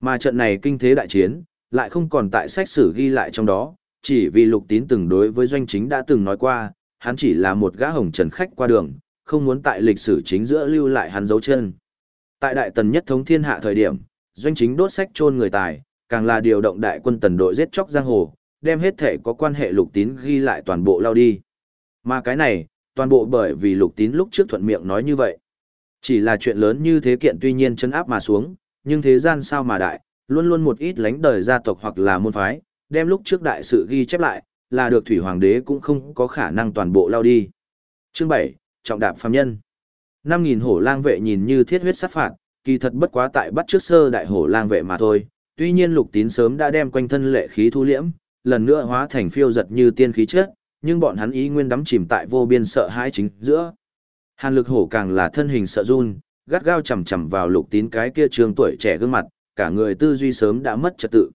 Mà trận này kinh thế đại chiến, lại không còn tại sách sử ghi lại trong đó, chỉ vì lục tín từng đối với doanh chính đã từng nói qua, hắn chỉ là một gã hồng trần khách qua đường, không muốn tại lịch sử chính giữa lưu lại hắn dấu chân. Tại đại tần nhất thống thiên hạ thời điểm, doanh chính đốt sách chôn người tài, càng là điều động đại quân tần đội giết chóc giang hồ, đem hết thể có quan hệ lục tín ghi lại toàn bộ lao đi. Mà cái này, toàn bộ bởi vì lục tín lúc trước thuận miệng nói như vậy. Chỉ là chuyện lớn như thế kiện tuy nhiên chân áp mà xuống, nhưng thế gian sao mà đại, luôn luôn một ít lánh đời gia tộc hoặc là môn phái, đem lúc trước đại sự ghi chép lại, là được thủy hoàng đế cũng không có khả năng toàn bộ lao đi. Chương bảy Trọng đạp phàm nhân. 5000 hổ lang vệ nhìn như thiết huyết sát phạt, kỳ thật bất quá tại bắt trước sơ đại hổ lang vệ mà thôi. Tuy nhiên Lục Tín sớm đã đem quanh thân lệ khí thu liễm, lần nữa hóa thành phiêu giật như tiên khí chết, nhưng bọn hắn ý nguyên đắm chìm tại vô biên sợ hãi chính giữa. Hàn Lực Hổ càng là thân hình sợ run, gắt gao chầm chầm vào Lục Tín cái kia trường tuổi trẻ gương mặt, cả người tư duy sớm đã mất trật tự.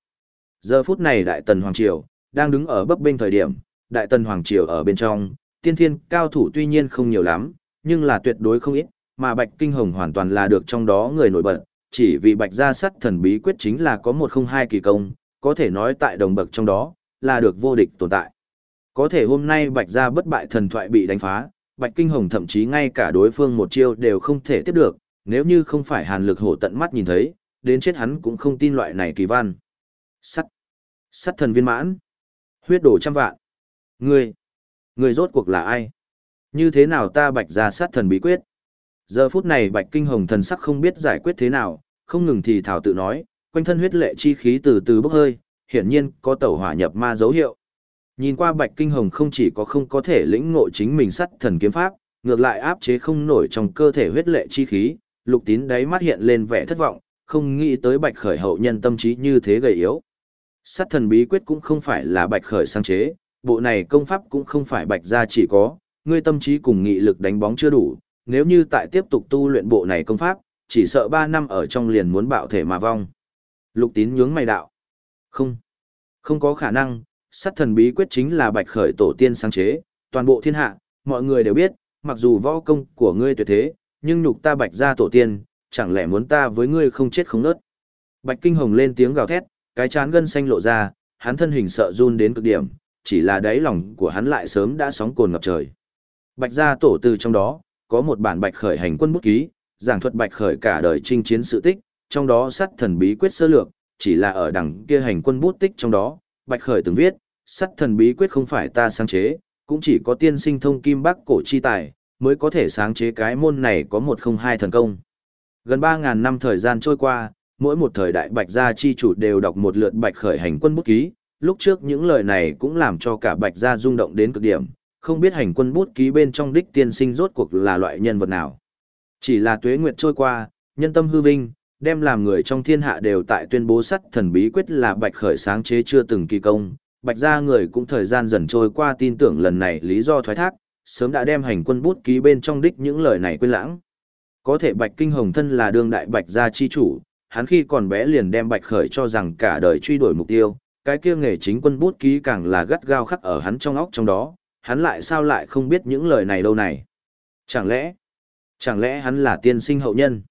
Giờ phút này Đại Tần Hoàng Triều, đang đứng ở bấp bênh thời điểm, Đại Tần Hoàng Triều ở bên trong, tiên thiên cao thủ tuy nhiên không nhiều lắm, nhưng là tuyệt đối không ít, mà Bạch Kinh Hồng hoàn toàn là được trong đó người nổi bật, chỉ vì Bạch gia sắt thần bí quyết chính là có một không hai kỳ công, có thể nói tại đồng bậc trong đó, là được vô địch tồn tại. Có thể hôm nay Bạch gia bất bại thần thoại bị đánh phá, Bạch Kinh Hồng thậm chí ngay cả đối phương một chiêu đều không thể tiếp được, nếu như không phải hàn lực hổ tận mắt nhìn thấy, đến chết hắn cũng không tin loại này kỳ văn. Sắt. Sắt thần viên mãn. Huyết đổ trăm vạn. Ngươi. Ngươi rốt cuộc là ai? Như thế nào ta bạch ra sát thần bí quyết? Giờ phút này bạch kinh hồng thần sắc không biết giải quyết thế nào, không ngừng thì thảo tự nói, quanh thân huyết lệ chi khí từ từ bốc hơi, hiển nhiên có tẩu hỏa nhập ma dấu hiệu. Nhìn qua bạch kinh hồng không chỉ có không có thể lĩnh ngộ chính mình sát thần kiếm pháp, ngược lại áp chế không nổi trong cơ thể huyết lệ chi khí, lục tín đáy mắt hiện lên vẻ thất vọng, không nghĩ tới bạch khởi hậu nhân tâm trí như thế gầy yếu. Sát thần bí quyết cũng không phải là bạch khởi sáng chế, bộ này công pháp cũng không phải bạch gia chỉ có, ngươi tâm trí cùng nghị lực đánh bóng chưa đủ, nếu như tại tiếp tục tu luyện bộ này công pháp, chỉ sợ 3 năm ở trong liền muốn bạo thể mà vong. Lục tín nhướng mày đạo. Không, không có khả năng, sát thần bí quyết chính là bạch khởi tổ tiên sáng chế, toàn bộ thiên hạ, mọi người đều biết, mặc dù võ công của ngươi tuyệt thế, nhưng nhục ta bạch ra tổ tiên, chẳng lẽ muốn ta với ngươi không chết không nớt. Bạch kinh hồng lên tiếng gào thét, cái chán gân xanh lộ ra, hắn thân hình sợ run đến cực điểm, chỉ là đáy lòng của hắn lại sớm đã sóng cồn ngập trời. Bạch gia tổ từ trong đó, có một bản bạch khởi hành quân bút ký, giảng thuật bạch khởi cả đời chinh chiến sự tích, trong đó sắt thần bí quyết sơ lược, chỉ là ở đằng kia hành quân bút tích trong đó, bạch khởi từng viết, sắt thần bí quyết không phải ta sáng chế, cũng chỉ có tiên sinh thông kim bắc cổ chi tài, mới có thể sáng chế cái môn này có một không hai thần công. Gần 3.000 năm thời gian trôi qua, mỗi một thời đại bạch gia chi chủ đều đọc một lượt bạch khởi hành quân bút ký, lúc trước những lời này cũng làm cho cả bạch gia rung động đến cực điểm, không biết hành quân bút ký bên trong đích tiên sinh rốt cuộc là loại nhân vật nào. Chỉ là tuế nguyệt trôi qua, nhân tâm hư vinh, đem làm người trong thiên hạ đều tại tuyên bố sắt thần bí quyết là bạch khởi sáng chế chưa từng kỳ công. Bạch gia người cũng thời gian dần trôi qua tin tưởng lần này lý do thoái thác, sớm đã đem hành quân bút ký bên trong đích những lời này quên lãng. Có thể Bạch Kinh Hồng thân là đương đại Bạch gia chi chủ, hắn khi còn bé liền đem Bạch Khởi cho rằng cả đời truy đuổi mục tiêu, cái kia nghề chính quân bút ký càng là gắt gao khắc ở hắn trong óc trong đó, hắn lại sao lại không biết những lời này đâu này. Chẳng lẽ, chẳng lẽ hắn là tiên sinh hậu nhân?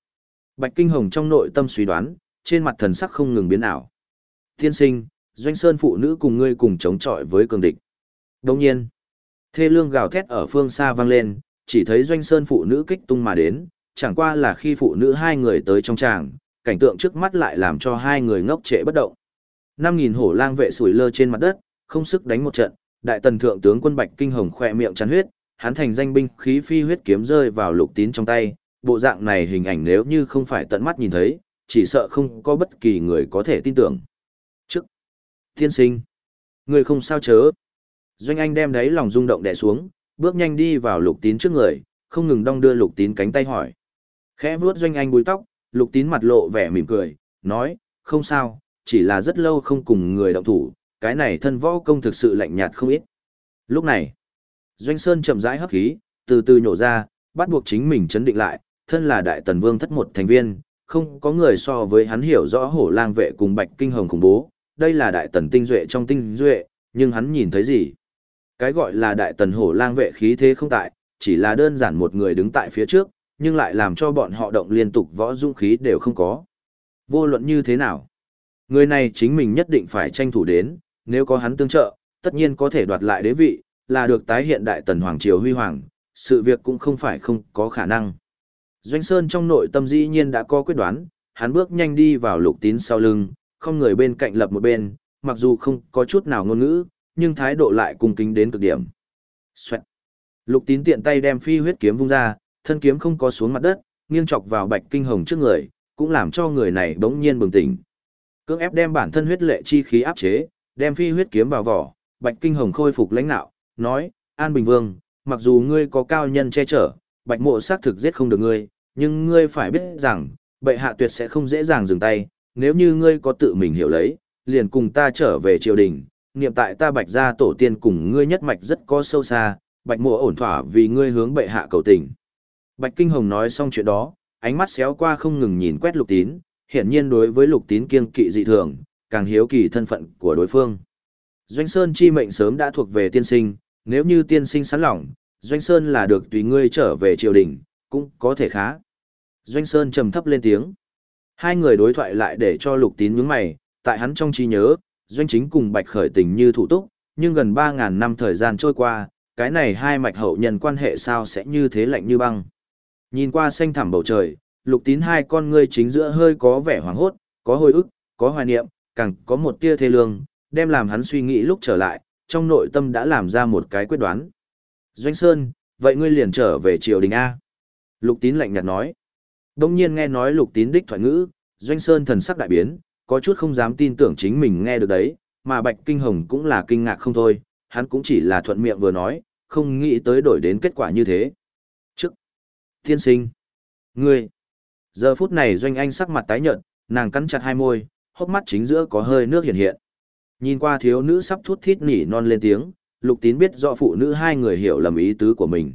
Bạch Kinh Hồng trong nội tâm suy đoán, trên mặt thần sắc không ngừng biến ảo. Tiên sinh, doanh sơn phụ nữ cùng ngươi cùng chống chọi với cường địch. Đồng nhiên, thê lương gào thét ở phương xa vang lên, chỉ thấy doanh sơn phụ nữ kích tung mà đến, chẳng qua là khi phụ nữ hai người tới trong tràng, cảnh tượng trước mắt lại làm cho hai người ngốc trệ bất động. Năm nghìn hổ lang vệ sủi lơ trên mặt đất, không sức đánh một trận, đại tần thượng tướng quân Bạch Kinh Hồng khỏe miệng chắn huyết, hắn thành danh binh khí phi huyết kiếm rơi vào lục tín trong tay, bộ dạng này hình ảnh nếu như không phải tận mắt nhìn thấy, chỉ sợ không có bất kỳ người có thể tin tưởng. Trước, tiên sinh, người không sao chớ. Doanh Anh đem đấy lòng rung động đè xuống, bước nhanh đi vào lục tín trước người, không ngừng đong đưa lục tín cánh tay hỏi. Khẽ vuốt Doanh Anh búi tóc, lục tín mặt lộ vẻ mỉm cười, nói, không sao, chỉ là rất lâu không cùng người động thủ, cái này thân võ công thực sự lạnh nhạt không ít. Lúc này, Doanh Sơn chậm rãi hấp khí, từ từ nhổ ra, bắt buộc chính mình chấn định lại, thân là đại tần vương thất một thành viên, không có người so với hắn hiểu rõ hổ lang vệ cùng bạch kinh hồng khủng bố, đây là đại tần tinh duệ trong tinh duệ, nhưng hắn nhìn thấy gì? Cái gọi là đại tần hổ lang vệ khí thế không tại, chỉ là đơn giản một người đứng tại phía trước, nhưng lại làm cho bọn họ động liên tục võ dũng khí đều không có. Vô luận như thế nào? Người này chính mình nhất định phải tranh thủ đến, nếu có hắn tương trợ, tất nhiên có thể đoạt lại đế vị, là được tái hiện đại tần hoàng triều huy hoàng, sự việc cũng không phải không có khả năng. Doanh Sơn trong nội tâm dĩ nhiên đã có quyết đoán, hắn bước nhanh đi vào lục tín sau lưng, không người bên cạnh lập một bên, mặc dù không có chút nào ngôn ngữ, nhưng thái độ lại cung kính đến cực điểm. Xoẹt. Lục tín tiện tay đem phi huyết kiếm vung ra, thân kiếm không có xuống mặt đất, nghiêng chọc vào bạch kinh hồng trước người, cũng làm cho người này bỗng nhiên bừng tỉnh. Cưỡng ép đem bản thân huyết lệ chi khí áp chế, đem phi huyết kiếm vào vỏ, bạch kinh hồng khôi phục lãnh nạo, nói, An Bình Vương, mặc dù ngươi có cao nhân che chở, bạch mộ xác thực giết không được ngươi, nhưng ngươi phải biết rằng, bệ hạ tuyệt sẽ không dễ dàng dừng tay, nếu như ngươi có tự mình hiểu lấy, liền cùng ta trở về triều đình, niệm tại ta bạch gia tổ tiên cùng ngươi nhất mạch rất có sâu xa, bạch mộ ổn thỏa vì ngươi hướng bệ hạ cầu tình. Bạch Kinh Hồng nói xong chuyện đó, ánh mắt xéo qua không ngừng nhìn quét lục tín, hiển nhiên đối với lục tín kiêng kỵ dị thường, càng hiếu kỳ thân phận của đối phương. Doanh Sơn chi mệnh sớm đã thuộc về tiên sinh, nếu như tiên sinh sẵn lòng, Doanh Sơn là được tùy ngươi trở về triều đình, cũng có thể khá. Doanh Sơn trầm thấp lên tiếng. Hai người đối thoại lại để cho lục tín nhướng mày, tại hắn trong trí nhớ, Doanh chính cùng Bạch khởi tình như thủ túc, nhưng gần 3.000 năm thời gian trôi qua, cái này hai mạch hậu nhân quan hệ sao sẽ như thế lạnh như băng. Nhìn qua xanh thẳm bầu trời, lục tín hai con ngươi chính giữa hơi có vẻ hoảng hốt, có hồi ức, có hoài niệm, càng có một tia thê lương, đem làm hắn suy nghĩ lúc trở lại, trong nội tâm đã làm ra một cái quyết đoán. Doanh Sơn, vậy ngươi liền trở về triều đình A. Lục tín lạnh nhạt nói. Đông nhiên nghe nói lục tín đích thoại ngữ, Doanh Sơn thần sắc đại biến, có chút không dám tin tưởng chính mình nghe được đấy, mà Bạch Kinh Hồng cũng là kinh ngạc không thôi, hắn cũng chỉ là thuận miệng vừa nói, không nghĩ tới đổi đến kết quả như thế. Trước, thiên sinh, ngươi, giờ phút này Doanh Anh sắc mặt tái nhợt, nàng cắn chặt hai môi, hốc mắt chính giữa có hơi nước hiện hiện. Nhìn qua thiếu nữ sắp thút thít nỉ non lên tiếng, lục tín biết do phụ nữ hai người hiểu lầm ý tứ của mình.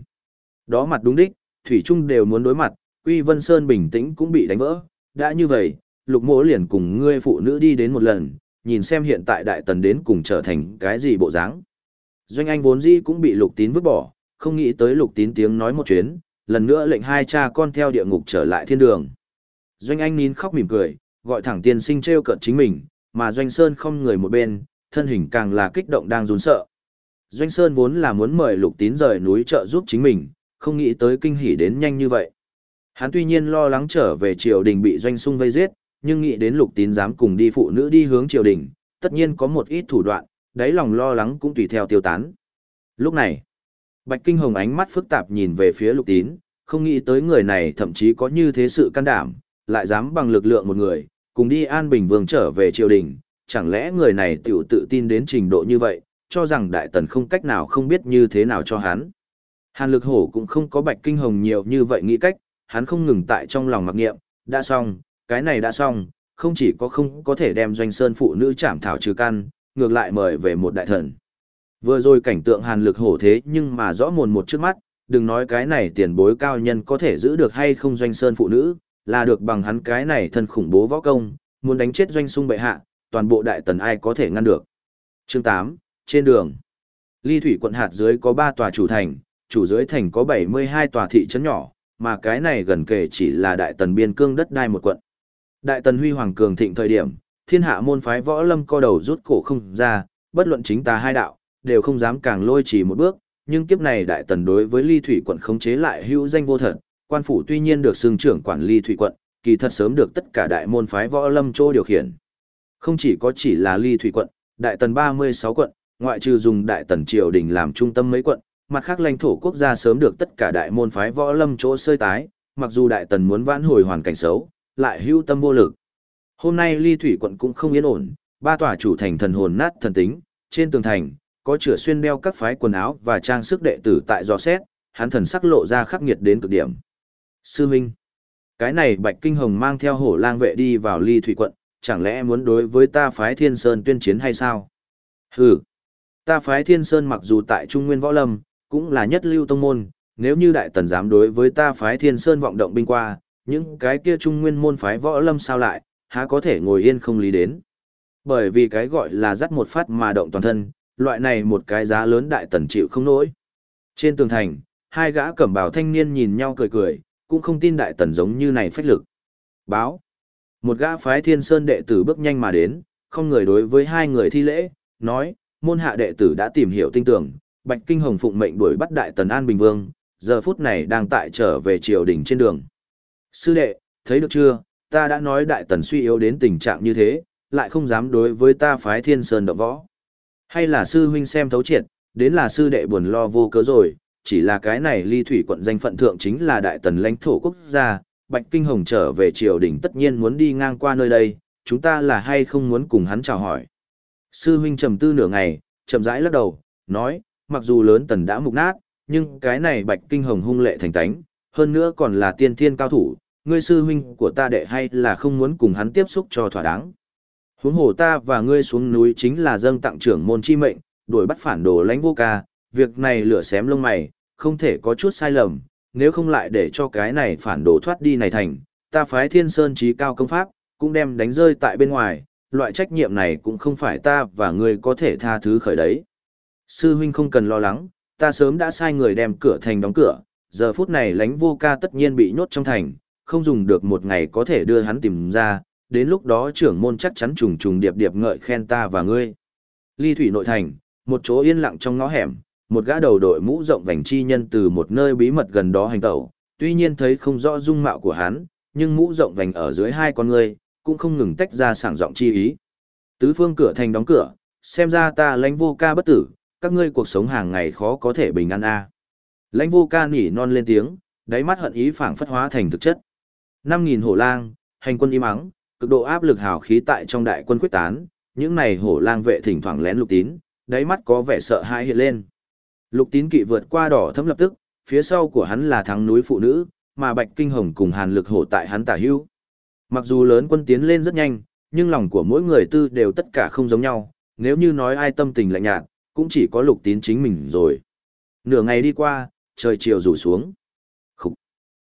Đó mặt đúng đích, Thủy Trung đều muốn đối mặt, Quy Vân Sơn bình tĩnh cũng bị đánh vỡ. Đã như vậy, lục mỗ liền cùng ngươi phụ nữ đi đến một lần, nhìn xem hiện tại đại tần đến cùng trở thành cái gì bộ dáng. Doanh Anh vốn dĩ cũng bị lục tín vứt bỏ, không nghĩ tới lục tín tiếng nói một chuyến, lần nữa lệnh hai cha con theo địa ngục trở lại thiên đường. Doanh Anh nín khóc mỉm cười, gọi thẳng tiên sinh treo cận chính mình, mà Doanh Sơn không người một bên, thân hình càng là kích động đang run sợ. Doanh Sơn vốn là muốn mời Lục Tín rời núi trợ giúp chính mình, không nghĩ tới kinh hỉ đến nhanh như vậy. Hắn tuy nhiên lo lắng trở về triều đình bị doanh sung vây giết, nhưng nghĩ đến lục tín dám cùng đi phụ nữ đi hướng triều đình, tất nhiên có một ít thủ đoạn, đáy lòng lo lắng cũng tùy theo tiêu tán. Lúc này, Bạch Kinh Hồng ánh mắt phức tạp nhìn về phía lục tín, không nghĩ tới người này thậm chí có như thế sự can đảm, lại dám bằng lực lượng một người, cùng đi An Bình Vương trở về triều đình, chẳng lẽ người này tiểu tự tin đến trình độ như vậy, cho rằng đại tần không cách nào không biết như thế nào cho hắn. Hàn lực hổ cũng không có bạch kinh hồng nhiều như vậy nghĩ cách, hắn không ngừng tại trong lòng mặc nghiệm, đã xong, cái này đã xong, không chỉ có không có thể đem doanh sơn phụ nữ chảm thảo trừ căn, ngược lại mời về một đại thần. Vừa rồi cảnh tượng hàn lực hổ thế nhưng mà rõ mồn một trước mắt, đừng nói cái này tiền bối cao nhân có thể giữ được hay không doanh sơn phụ nữ, là được bằng hắn cái này thân khủng bố võ công, muốn đánh chết doanh sung bệ hạ, toàn bộ đại tần ai có thể ngăn được. Chương 8, trên đường. Ly thủy quận hạt dưới có 3 tòa chủ thành, chủ dưới thành có 72 tòa thị trấn nhỏ, mà cái này gần kề chỉ là đại tần biên cương đất đai một quận. Đại tần huy hoàng cường thịnh thời điểm, thiên hạ môn phái võ lâm co đầu rút cổ không ra, bất luận chính tà hai đạo, đều không dám càng lôi chỉ một bước, nhưng kiếp này đại tần đối với ly thủy quận khống chế lại hữu danh vô thật, quan phủ tuy nhiên được xưng trưởng quản ly thủy quận, kỳ thật sớm được tất cả đại môn phái võ lâm chỗ điều khiển. Không chỉ có chỉ là ly thủy quận, đại tần 36 quận, ngoại trừ dùng đại tần triều đình làm trung tâm mấy quận, mặt khác lãnh thổ quốc gia sớm được tất cả đại môn phái võ lâm chỗ sơi tái, mặc dù đại tần muốn vãn hồi hoàn cảnh xấu, lại hưu tâm vô lực. Hôm nay ly thủy quận cũng không yên ổn, ba tòa chủ thành thần hồn nát thần tính, trên tường thành, có chửa xuyên đeo các phái quần áo và trang sức đệ tử tại dò xét, hắn thần sắc lộ ra khắc nghiệt đến cực điểm. Sư Minh, cái này Bạch Kinh Hồng mang theo hổ lang vệ đi vào ly thủy quận, chẳng lẽ muốn đối với ta phái Thiên Sơn tuyên chiến hay sao? Hừ, ta phái Thiên Sơn mặc dù tại Trung Nguyên Võ Lâm, cũng là nhất lưu tông môn, nếu như đại tần dám đối với ta phái Thiên Sơn vọng động binh qua, những cái kia Trung Nguyên môn phái Võ Lâm sao lại, há có thể ngồi yên không lý đến. Bởi vì cái gọi là dắt một phát mà động toàn thân, loại này một cái giá lớn đại tần chịu không nổi. Trên tường thành, hai gã cẩm bào thanh niên nhìn nhau cười cười, cũng không tin đại tần giống như này phách lực. Báo. Một gã phái thiên sơn đệ tử bước nhanh mà đến, không người đối với hai người thi lễ, nói, môn hạ đệ tử đã tìm hiểu tinh tưởng, Bạch Kinh Hồng phụng mệnh đuổi bắt đại tần An Bình Vương, giờ phút này đang tại trở về triều đình trên đường. Sư đệ, thấy được chưa, ta đã nói đại tần suy yếu đến tình trạng như thế, lại không dám đối với ta phái thiên sơn động võ. Hay là sư huynh xem thấu triệt, đến là sư đệ buồn lo vô cớ rồi, chỉ là cái này ly thủy quận danh phận thượng chính là đại tần lãnh thổ quốc gia, Bạch Kinh Hồng trở về triều đình tất nhiên muốn đi ngang qua nơi đây, chúng ta là hay không muốn cùng hắn chào hỏi. Sư huynh trầm tư nửa ngày, chậm rãi lắc đầu, nói, mặc dù lớn tần đã mục nát, nhưng cái này Bạch Kinh Hồng hung lệ thành tánh, hơn nữa còn là tiên thiên cao thủ, ngươi sư huynh của ta đệ hay là không muốn cùng hắn tiếp xúc cho thỏa đáng. Huống hồ ta và ngươi xuống núi chính là dâng tặng trưởng môn chi mệnh, đuổi bắt phản đồ lãnh vô ca, việc này lửa xém lông mày, không thể có chút sai lầm, nếu không lại để cho cái này phản đồ thoát đi này thành, ta phái thiên sơn trí cao công pháp, cũng đem đánh rơi tại bên ngoài, loại trách nhiệm này cũng không phải ta và ngươi có thể tha thứ khởi đấy. Sư huynh không cần lo lắng, ta sớm đã sai người đem cửa thành đóng cửa, giờ phút này lãnh vô ca tất nhiên bị nhốt trong thành, không dùng được một ngày có thể đưa hắn tìm ra, đến lúc đó trưởng môn chắc chắn trùng trùng điệp điệp ngợi khen ta và ngươi. Ly thủy nội thành, một chỗ yên lặng trong ngõ hẻm, một gã đầu đội mũ rộng vành chi nhân từ một nơi bí mật gần đó hành tẩu, tuy nhiên thấy không rõ dung mạo của hắn, nhưng mũ rộng vành ở dưới hai con ngươi, cũng không ngừng tách ra sảng giọng chi ý. Tứ phương cửa thành đóng cửa, xem ra ta lãnh vô ca bất tử, các ngươi cuộc sống hàng ngày khó có thể bình an a. Lãnh vô ca nỉ non lên tiếng, đáy mắt hận ý phảng phất hóa thành thực chất. Năm nghìn hổ lang, hành quân im ắng, cực độ áp lực hào khí tại trong đại quân quyết tán, những này hổ lang vệ thỉnh thoảng lén lục tín, đáy mắt có vẻ sợ hãi hiện lên. Lục tín kỵ vượt qua đỏ thấm lập tức, phía sau của hắn là thắng núi phụ nữ, mà Bạch Kinh Hồng cùng Hàn Lực hổ tại hắn tả hưu Mặc dù lớn quân tiến lên rất nhanh, nhưng lòng của mỗi người tư đều tất cả không giống nhau, nếu như nói ai tâm tình lạnh nhạt, cũng chỉ có lục tín chính mình rồi. Nửa ngày đi qua, trời chiều rủ xuống. Khúc.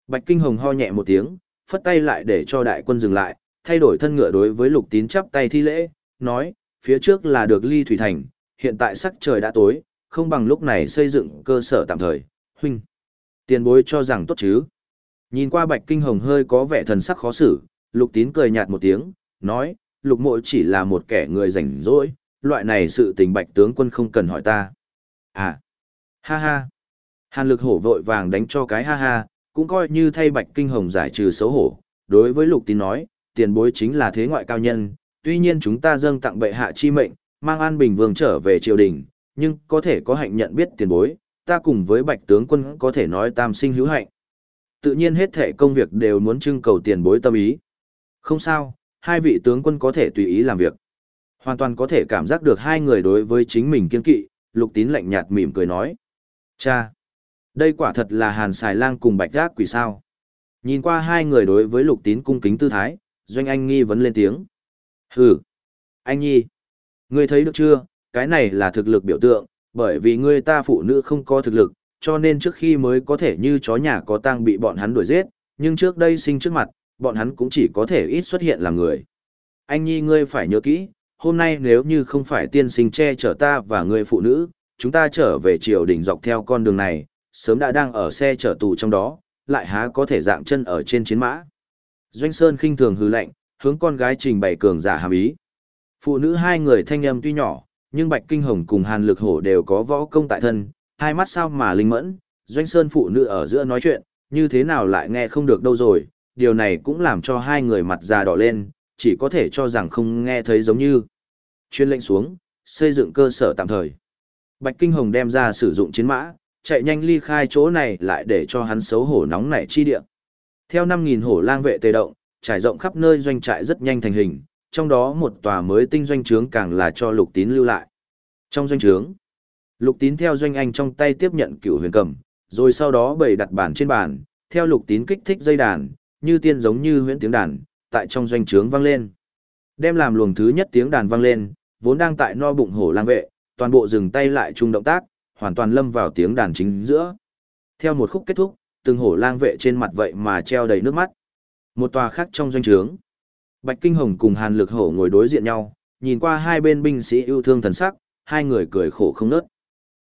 Bạch Kinh Hồng ho nhẹ một tiếng, phất tay lại để cho đại quân dừng lại, thay đổi thân ngựa đối với lục tín chắp tay thi lễ, nói, phía trước là được ly thủy thành, hiện tại sắc trời đã tối, không bằng lúc này xây dựng cơ sở tạm thời, huynh. Tiền bối cho rằng tốt chứ. Nhìn qua bạch kinh hồng hơi có vẻ thần sắc khó xử, lục tín cười nhạt một tiếng, nói, lục mộ chỉ là một kẻ người rảnh rỗi, loại này sự tình bạch tướng quân không cần hỏi ta. À, ha ha, Hàn lực hổ vội vàng đánh cho cái ha ha, cũng coi như thay bạch kinh hồng giải trừ xấu hổ. Đối với lục tín nói, tiền bối chính là thế ngoại cao nhân, tuy nhiên chúng ta dâng tặng bệ hạ chi mệnh, mang an bình vương trở về triều đình, nhưng có thể có hạnh nhận biết tiền bối, ta cùng với bạch tướng quân có thể nói tam sinh hữu hạnh. Tự nhiên hết thể công việc đều muốn trưng cầu tiền bối tâm ý. Không sao, hai vị tướng quân có thể tùy ý làm việc. Hoàn toàn có thể cảm giác được hai người đối với chính mình kiên kỵ, lục tín lạnh nhạt mỉm cười nói. Cha! Đây quả thật là hàn xài lang cùng bạch gác quỷ sao. Nhìn qua hai người đối với lục tín cung kính tư thái, doanh anh nghi vấn lên tiếng. Hừ! Anh nhi! Ngươi thấy được chưa, cái này là thực lực biểu tượng, bởi vì ngươi ta phụ nữ không có thực lực, cho nên trước khi mới có thể như chó nhà có tang bị bọn hắn đuổi giết, nhưng trước đây sinh trước mặt, bọn hắn cũng chỉ có thể ít xuất hiện làm người. Anh nhi ngươi phải nhớ kỹ, hôm nay nếu như không phải tiên sinh che chở ta và ngươi phụ nữ, chúng ta trở về triều đình dọc theo con đường này, sớm đã đang ở xe chở tù trong đó, lại há có thể dạng chân ở trên chiến mã. Doanh Sơn khinh thường hư lệnh, hướng con gái trình bày cường giả hàm ý. Phụ nữ hai người thanh âm tuy nhỏ, nhưng Bạch Kinh Hồng cùng Hàn Lực Hổ đều có võ công tại thân, hai mắt sao mà linh mẫn, Doanh Sơn phụ nữ ở giữa nói chuyện, như thế nào lại nghe không được đâu rồi, điều này cũng làm cho hai người mặt già đỏ lên, chỉ có thể cho rằng không nghe thấy giống như. Chuyên lệnh xuống, xây dựng cơ sở tạm thời. Bạch Kinh Hồng đem ra sử dụng chiến mã, chạy nhanh ly khai chỗ này lại để cho hắn xấu hổ nóng nảy chi địa. Theo 5.000 hổ lang vệ tề động, trải rộng khắp nơi doanh trại rất nhanh thành hình, trong đó một tòa mới tinh doanh trướng càng là cho lục tín lưu lại. Trong doanh trướng, lục tín theo doanh anh trong tay tiếp nhận cửu huyền cầm, rồi sau đó bày đặt bàn trên bàn, theo lục tín kích thích dây đàn, như tiên giống như huyễn tiếng đàn, tại trong doanh trướng vang lên. Đem làm luồng thứ nhất tiếng đàn vang lên, vốn đang tại no bụng hổ lang vệ, toàn bộ dừng tay lại chung động tác, hoàn toàn lâm vào tiếng đàn chính giữa. Theo một khúc kết thúc, từng hổ lang vệ trên mặt vậy mà treo đầy nước mắt. Một tòa khác trong doanh trướng. Bạch Kinh Hồng cùng Hàn Lực Hổ ngồi đối diện nhau, nhìn qua hai bên binh sĩ yêu thương thần sắc, hai người cười khổ không nớt.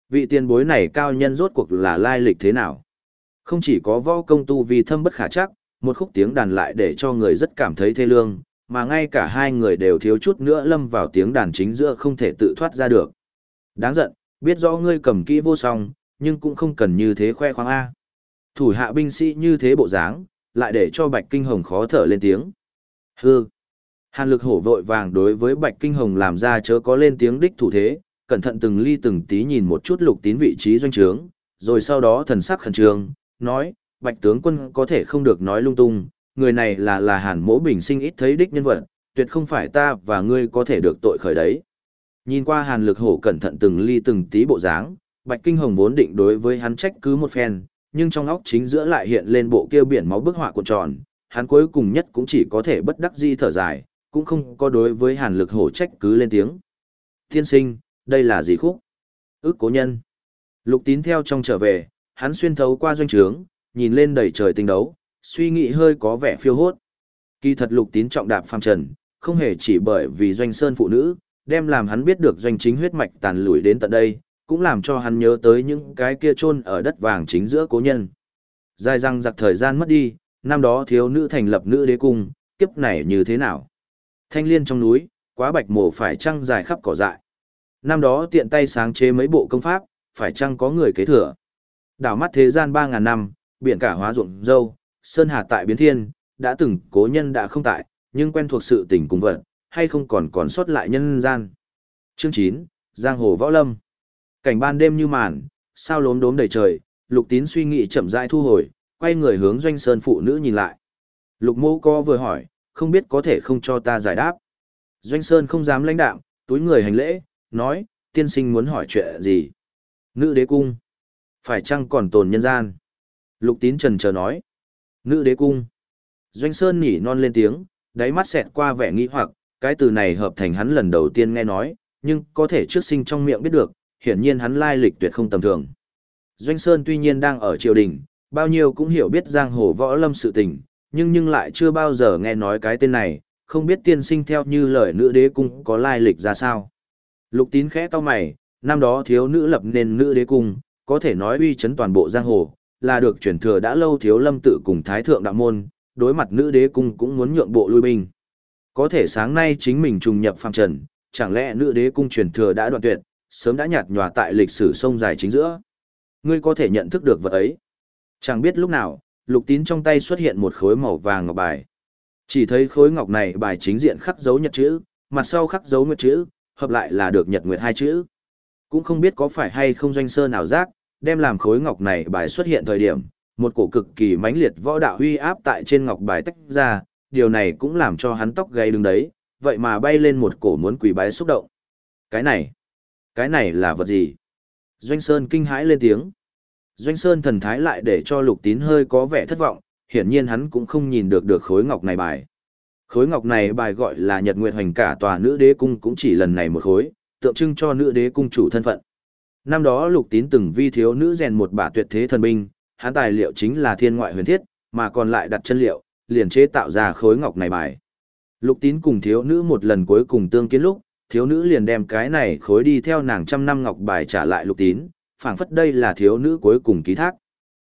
Vị tiền bối này cao nhân rốt cuộc là lai lịch thế nào? Không chỉ có võ công tu vì thâm bất khả chắc, một khúc tiếng đàn lại để cho người rất cảm thấy thê lương, mà ngay cả hai người đều thiếu chút nữa lâm vào tiếng đàn chính giữa không thể tự thoát ra được. Đáng giận, biết rõ ngươi cầm kỹ vô song, nhưng cũng không cần như thế khoe khoang A. Thủ hạ binh sĩ như thế bộ dáng, lại để cho Bạch Kinh Hồng khó thở lên tiếng. Hư! Hàn lực hổ vội vàng đối với Bạch Kinh Hồng làm ra chớ có lên tiếng đích thủ thế, cẩn thận từng ly từng tí nhìn một chút lục tín vị trí doanh trướng, rồi sau đó thần sắc khẩn trương, nói, Bạch tướng quân có thể không được nói lung tung, người này là là Hàn mỗ bình sinh ít thấy đích nhân vật, tuyệt không phải ta và ngươi có thể được tội khởi đấy. Nhìn qua Hàn lực hổ cẩn thận từng ly từng tí bộ dáng, Bạch Kinh Hồng vốn định đối với hắn trách cứ một phen, nhưng trong óc chính giữa lại hiện lên bộ kêu biển máu bức họa cuộn tròn, hắn cuối cùng nhất cũng chỉ có thể bất đắc di thở dài, cũng không có đối với hàn lực hổ trách cứ lên tiếng. Tiên sinh, đây là gì khúc? Ước cố nhân. Lục tín theo trong trở về, hắn xuyên thấu qua doanh trướng, nhìn lên đầy trời tinh đấu, suy nghĩ hơi có vẻ phiêu hốt. Kỳ thật lục tín trọng đạp phàm trần, không hề chỉ bởi vì doanh sơn phụ nữ, đem làm hắn biết được doanh chính huyết mạch tàn lùi đến tận đây, cũng làm cho hắn nhớ tới những cái kia chôn ở đất vàng chính giữa cố nhân. Dài răng giặc thời gian mất đi, năm đó thiếu nữ thành lập nữ đế cung, kiếp này như thế nào? Thanh liên trong núi, quá bạch mổ phải trăng dài khắp cỏ dại. Năm đó tiện tay sáng chế mấy bộ công pháp, phải chăng có người kế thừa. Đảo mắt thế gian 3.000 năm, biển cả hóa ruộng dâu, sơn hà tại biến thiên, đã từng cố nhân đã không tại, nhưng quen thuộc sự tình cùng vật, hay không còn còn sót lại nhân gian. Chương 9, Giang Hồ Võ Lâm Cảnh ban đêm như màn, sao lốm đốm đầy trời, lục tín suy nghĩ chậm rãi thu hồi, quay người hướng doanh sơn phụ nữ nhìn lại. Lục mô co vừa hỏi, không biết có thể không cho ta giải đáp. Doanh Sơn không dám lãnh đạm, túi người hành lễ, nói, tiên sinh muốn hỏi chuyện gì. Nữ đế cung. Phải chăng còn tồn nhân gian? Lục tín trần chờ nói. Nữ đế cung. Doanh Sơn nhỉ non lên tiếng, đáy mắt xẹt qua vẻ nghi hoặc, cái từ này hợp thành hắn lần đầu tiên nghe nói, nhưng có thể trước sinh trong miệng biết được, hiển nhiên hắn lai lịch tuyệt không tầm thường. Doanh Sơn tuy nhiên đang ở triều đình, bao nhiêu cũng hiểu biết giang hồ võ lâm sự tình, nhưng nhưng lại chưa bao giờ nghe nói cái tên này, không biết tiên sinh theo như lời nữ đế cung có lai lịch ra sao. Lục tín khẽ to mày, năm đó thiếu nữ lập nên nữ đế cung, có thể nói uy chấn toàn bộ giang hồ, là được chuyển thừa đã lâu thiếu lâm tự cùng thái thượng đạo môn, đối mặt nữ đế cung cũng muốn nhượng bộ lui binh. Có thể sáng nay chính mình trùng nhập phàm trần, chẳng lẽ nữ đế cung truyền thừa đã đoạn tuyệt, sớm đã nhạt nhòa tại lịch sử sông dài chính giữa. Ngươi có thể nhận thức được vật ấy. Chẳng biết lúc nào, lục tín trong tay xuất hiện một khối màu vàng ngọc bài. Chỉ thấy khối ngọc này bài chính diện khắc dấu nhật chữ, mặt sau khắc dấu nguyệt chữ, hợp lại là được nhật nguyệt hai chữ. Cũng không biết có phải hay không doanh sơ nào giác, đem làm khối ngọc này bài xuất hiện thời điểm, một cổ cực kỳ mãnh liệt võ đạo huy áp tại trên ngọc bài tách ra, điều này cũng làm cho hắn tóc gáy đứng đấy, vậy mà bay lên một cổ muốn quỳ bái xúc động. Cái này, cái này là vật gì? Doanh Sơn kinh hãi lên tiếng. Doanh Sơn thần thái lại để cho lục tín hơi có vẻ thất vọng, hiển nhiên hắn cũng không nhìn được được khối ngọc này bài. Khối ngọc này bài gọi là Nhật Nguyệt Hoành cả tòa nữ đế cung cũng chỉ lần này một khối, tượng trưng cho nữ đế cung chủ thân phận. Năm đó lục tín từng vi thiếu nữ rèn một bả tuyệt thế thần binh, hắn tài liệu chính là thiên ngoại huyền thiết, mà còn lại đặt chân liệu, liền chế tạo ra khối ngọc này bài. Lục tín cùng thiếu nữ một lần cuối cùng tương kiến lúc, thiếu nữ liền đem cái này khối đi theo nàng trăm năm ngọc bài trả lại lục tín, phảng phất đây là thiếu nữ cuối cùng ký thác.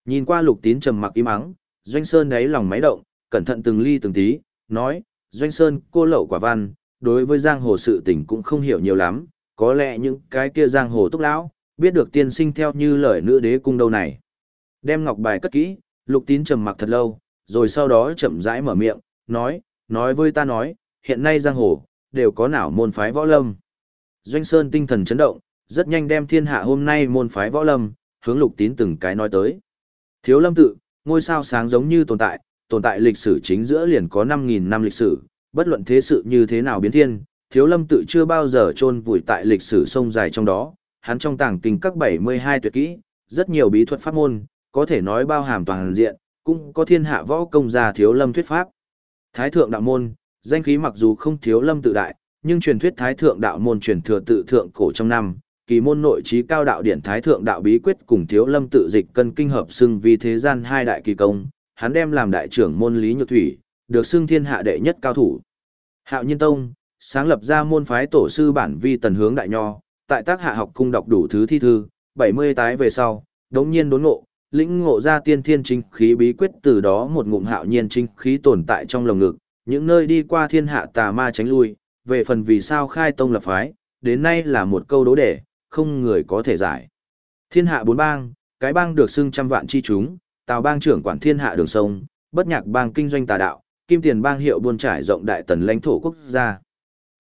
Nhìn qua lục tín trầm mặc im ắng, Doanh Sơn đáy lòng máy động, cẩn thận từng ly từng tí, nói, Doanh Sơn cô lậu quả văn, đối với giang hồ sự tình cũng không hiểu nhiều lắm, có lẽ những cái kia giang hồ túc lão, biết được tiên sinh theo như lời nữ đế cung đâu này. Đem ngọc bài cất kỹ, lục tín trầm mặc thật lâu, rồi sau đó chậm rãi mở miệng, nói, nói với ta nói, hiện nay giang hồ, đều có nào môn phái võ lâm. Doanh Sơn tinh thần chấn động, rất nhanh đem thiên hạ hôm nay môn phái võ lâm, hướng lục tín từng cái nói tới. Thiếu lâm tự, ngôi sao sáng giống như tồn tại, tồn tại lịch sử chính giữa liền có 5.000 năm lịch sử, bất luận thế sự như thế nào biến thiên, thiếu lâm tự chưa bao giờ chôn vùi tại lịch sử sông dài trong đó, hắn trong tàng kinh các 72 tuyệt kỹ, rất nhiều bí thuật pháp môn, có thể nói bao hàm toàn diện, cũng có thiên hạ võ công gia thiếu lâm thuyết pháp. Thái thượng đạo môn, danh khí mặc dù không thiếu lâm tự đại, nhưng truyền thuyết thái thượng đạo môn truyền thừa tự thượng cổ trong năm, kỳ môn nội trí cao đạo điển thái thượng đạo bí quyết cùng thiếu lâm tự dịch cân kinh hợp xưng vì thế gian hai đại kỳ công, hắn đem làm đại trưởng môn lý nhược thủy, được xưng thiên hạ đệ nhất cao thủ. Hạo Nhiên Tông, sáng lập ra môn phái tổ sư bản vi tần hướng đại nho, tại tác hạ học cung đọc đủ thứ thi thư, 70 tái về sau, đống nhiên đốn ngộ, lĩnh ngộ ra tiên thiên chính khí bí quyết từ đó một ngụm hạo nhiên chính khí tồn tại trong lồng ngực, những nơi đi qua thiên hạ tà ma tránh lui, về phần vì sao khai tông lập phái, đến nay là một câu đố đề, không người có thể giải. Thiên hạ bốn bang, cái bang được xưng trăm vạn chi chúng, tào bang trưởng quản thiên hạ đường sông, bất nhạc bang kinh doanh tà đạo, kim tiền bang hiệu buôn trải rộng đại tần lãnh thổ quốc gia.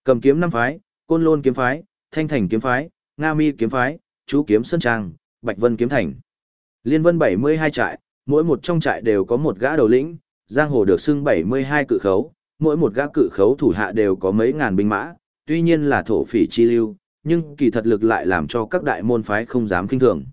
Cầm kiếm năm phái, côn lôn kiếm phái, thanh thành kiếm phái, nga mi kiếm phái, chú kiếm sơn trang, bạch vân kiếm thành. Liên vân 72 trại, mỗi một trong trại đều có một gã đầu lĩnh, giang hồ được xưng 72 cự khấu, mỗi một gã cự khấu thủ hạ đều có mấy ngàn binh mã, tuy nhiên là thổ phỉ chi lưu, nhưng kỳ thật lực lại làm cho các đại môn phái không dám kinh thường.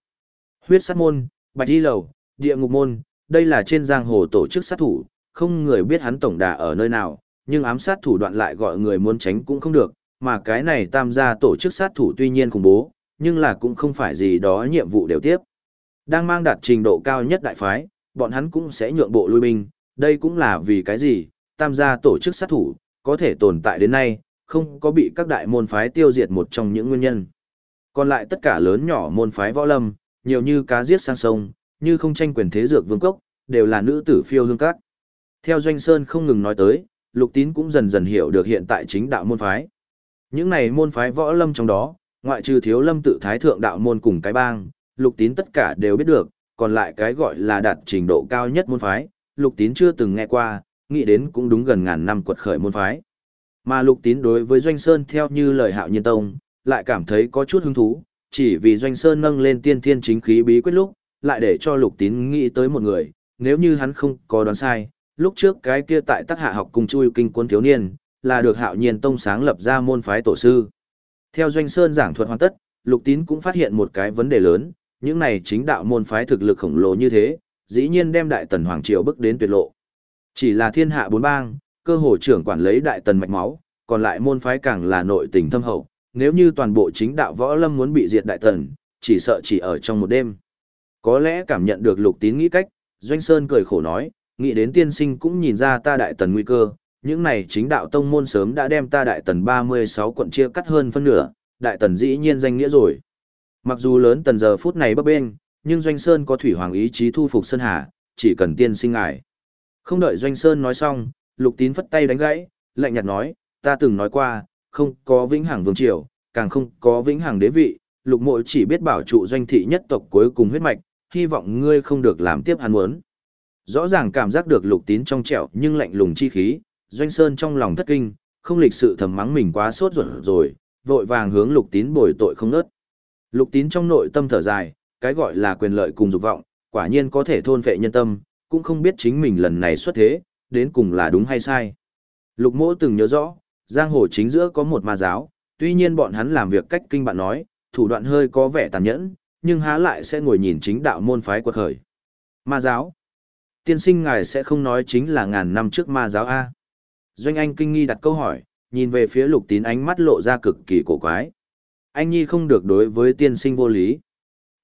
Huyết sát môn, bạch Y lầu, địa ngục môn, đây là trên giang hồ tổ chức sát thủ, không người biết hắn tổng đà ở nơi nào, nhưng ám sát thủ đoạn lại gọi người muốn tránh cũng không được, mà cái này tam gia tổ chức sát thủ tuy nhiên khủng bố, nhưng là cũng không phải gì đó nhiệm vụ đều tiếp. Đang mang đạt trình độ cao nhất đại phái, bọn hắn cũng sẽ nhượng bộ lui binh, đây cũng là vì cái gì, tam gia tổ chức sát thủ, có thể tồn tại đến nay, không có bị các đại môn phái tiêu diệt một trong những nguyên nhân. Còn lại tất cả lớn nhỏ môn phái võ lâm, nhiều như cá giết sang sông, như không tranh quyền thế dược vương cốc, đều là nữ tử phiêu hương các. Theo Doanh Sơn không ngừng nói tới, Lục Tín cũng dần dần hiểu được hiện tại chính đạo môn phái. Những này môn phái võ lâm trong đó, ngoại trừ thiếu lâm tự thái thượng đạo môn cùng cái bang, Lục Tín tất cả đều biết được, còn lại cái gọi là đạt trình độ cao nhất môn phái, Lục Tín chưa từng nghe qua, nghĩ đến cũng đúng gần ngàn năm quật khởi môn phái. Mà Lục Tín đối với Doanh Sơn theo như lời Hạo Nhiên Tông, lại cảm thấy có chút hứng thú, chỉ vì Doanh Sơn nâng lên tiên thiên chính khí bí quyết lúc, lại để cho Lục Tín nghĩ tới một người, nếu như hắn không có đoán sai, lúc trước cái kia tại Tắc Hạ học cùng chui kinh quân thiếu niên, là được Hạo Nhiên Tông sáng lập ra môn phái tổ sư. Theo Doanh Sơn giảng thuật hoàn tất, Lục Tín cũng phát hiện một cái vấn đề lớn, những này chính đạo môn phái thực lực khổng lồ như thế, dĩ nhiên đem Đại Tần Hoàng Triều bước đến tuyệt lộ. Chỉ là thiên hạ bốn bang, cơ hồ trưởng quản lấy Đại Tần mạch máu, còn lại môn phái càng là nội tình thâm hậu, nếu như toàn bộ chính đạo võ lâm muốn bị diệt Đại Tần, chỉ sợ chỉ ở trong một đêm. Có lẽ cảm nhận được Lục Tín nghĩ cách, Doanh Sơn cười khổ nói, nghĩ đến tiên sinh cũng nhìn ra ta Đại Tần nguy cơ, những này chính đạo tông môn sớm đã đem ta Đại Tần 36 quận chia cắt hơn phân nửa, Đại Tần dĩ nhiên danh nghĩa rồi. Mặc dù lớn tần giờ phút này bấp bên, nhưng Doanh Sơn có thủy hoàng ý chí thu phục Sơn Hà, chỉ cần tiên sinh ngài. Không đợi Doanh Sơn nói xong, Lục Tín phất tay đánh gãy, lạnh nhạt nói, ta từng nói qua, không có vĩnh hằng vương triều, càng không có vĩnh hằng đế vị, Lục Mộ chỉ biết bảo trụ doanh thị nhất tộc cuối cùng huyết mạch, hy vọng ngươi không được làm tiếp hắn muốn. Rõ ràng cảm giác được lục tín trong trẻo nhưng lạnh lùng chi khí, doanh sơn trong lòng thất kinh, không lịch sự thầm mắng mình quá sốt ruột rồi, vội vàng hướng lục tín bồi tội không nớt. Lục tín trong nội tâm thở dài, cái gọi là quyền lợi cùng dục vọng, quả nhiên có thể thôn phệ nhân tâm, cũng không biết chính mình lần này xuất thế, đến cùng là đúng hay sai. Lục mỗ từng nhớ rõ, giang hồ chính giữa có một ma giáo, tuy nhiên bọn hắn làm việc cách kinh bạn nói, thủ đoạn hơi có vẻ tàn nhẫn, nhưng há lại sẽ ngồi nhìn chính đạo môn phái quật khởi. Ma giáo. Tiên sinh ngài sẽ không nói chính là ngàn năm trước ma giáo A. Doanh Anh kinh nghi đặt câu hỏi, nhìn về phía lục tín ánh mắt lộ ra cực kỳ cổ quái. Anh Nhi không được đối với tiên sinh vô lý.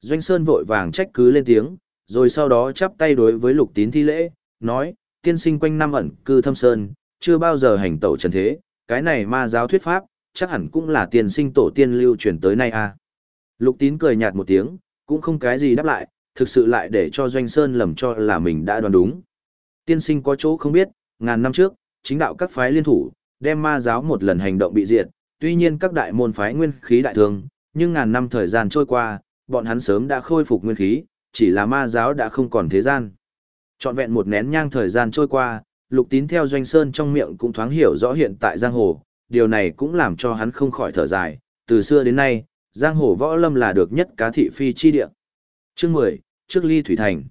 Doanh Sơn vội vàng trách cứ lên tiếng, rồi sau đó chắp tay đối với lục tín thi lễ, nói, tiên sinh quanh năm ẩn cư thâm sơn, chưa bao giờ hành tẩu trần thế, cái này ma giáo thuyết pháp, chắc hẳn cũng là tiên sinh tổ tiên lưu truyền tới nay à? Lục tín cười nhạt một tiếng, cũng không cái gì đáp lại, thực sự lại để cho Doanh Sơn lầm cho là mình đã đoán đúng. Tiên sinh có chỗ không biết, ngàn năm trước, chính đạo các phái liên thủ, đem ma giáo một lần hành động bị diệt, tuy nhiên các đại môn phái nguyên khí đại thương, nhưng ngàn năm thời gian trôi qua, bọn hắn sớm đã khôi phục nguyên khí, chỉ là ma giáo đã không còn thế gian. Trọn vẹn một nén nhang thời gian trôi qua, lục tín theo doanh sơn trong miệng cũng thoáng hiểu rõ hiện tại giang hồ, điều này cũng làm cho hắn không khỏi thở dài, từ xưa đến nay, giang hồ võ lâm là được nhất cá thị phi chi địa. Chương 10, trước ly thủy thành.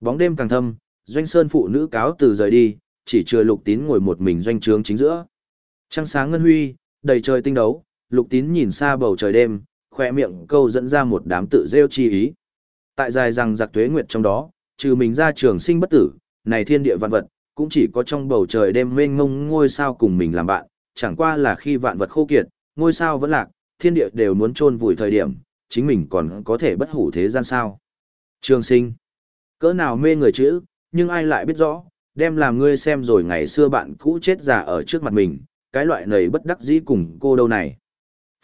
Bóng đêm càng thâm, doanh sơn phụ nữ cáo từ rời đi, chỉ chừa lục tín ngồi một mình doanh trướng chính giữa. Trăng sáng ngân huy, đầy trời tinh đấu, lục tín nhìn xa bầu trời đêm, khoe miệng câu dẫn ra một đám tự rêu chi ý. Tại dài rằng giặc tuế nguyệt trong đó, trừ mình ra trường sinh bất tử, này thiên địa vạn vật, cũng chỉ có trong bầu trời đêm mênh mông ngôi sao cùng mình làm bạn, chẳng qua là khi vạn vật khô kiệt, ngôi sao vẫn lạc, thiên địa đều muốn chôn vùi thời điểm, chính mình còn có thể bất hủ thế gian sao. Trường sinh, cỡ nào mê người chữ, nhưng ai lại biết rõ, đem làm ngươi xem rồi ngày xưa bạn cũ chết già ở trước mặt mình, cái loại này bất đắc dĩ cùng cô đâu này.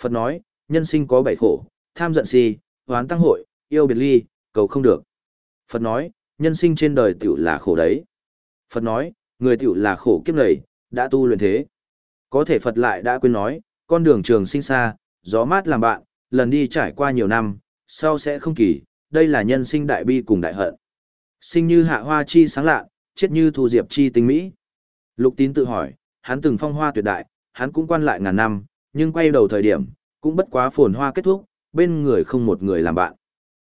Phật nói, nhân sinh có bảy khổ, tham giận si, hoán tăng hội, yêu biệt ly, cầu không được. Phật nói, nhân sinh trên đời tiểu là khổ đấy. Phật nói, người tiểu là khổ kiếp này, đã tu luyện thế. Có thể Phật lại đã quên nói, con đường trường sinh xa, gió mát làm bạn, lần đi trải qua nhiều năm, sau sẽ không kỳ, đây là nhân sinh đại bi cùng đại hận. Sinh như hạ hoa chi sáng lạ, chết như thu diệp chi tinh mỹ. Lục tín tự hỏi, hắn từng phong hoa tuyệt đại, hắn cũng quan lại ngàn năm, nhưng quay đầu thời điểm, cũng bất quá phồn hoa kết thúc, bên người không một người làm bạn.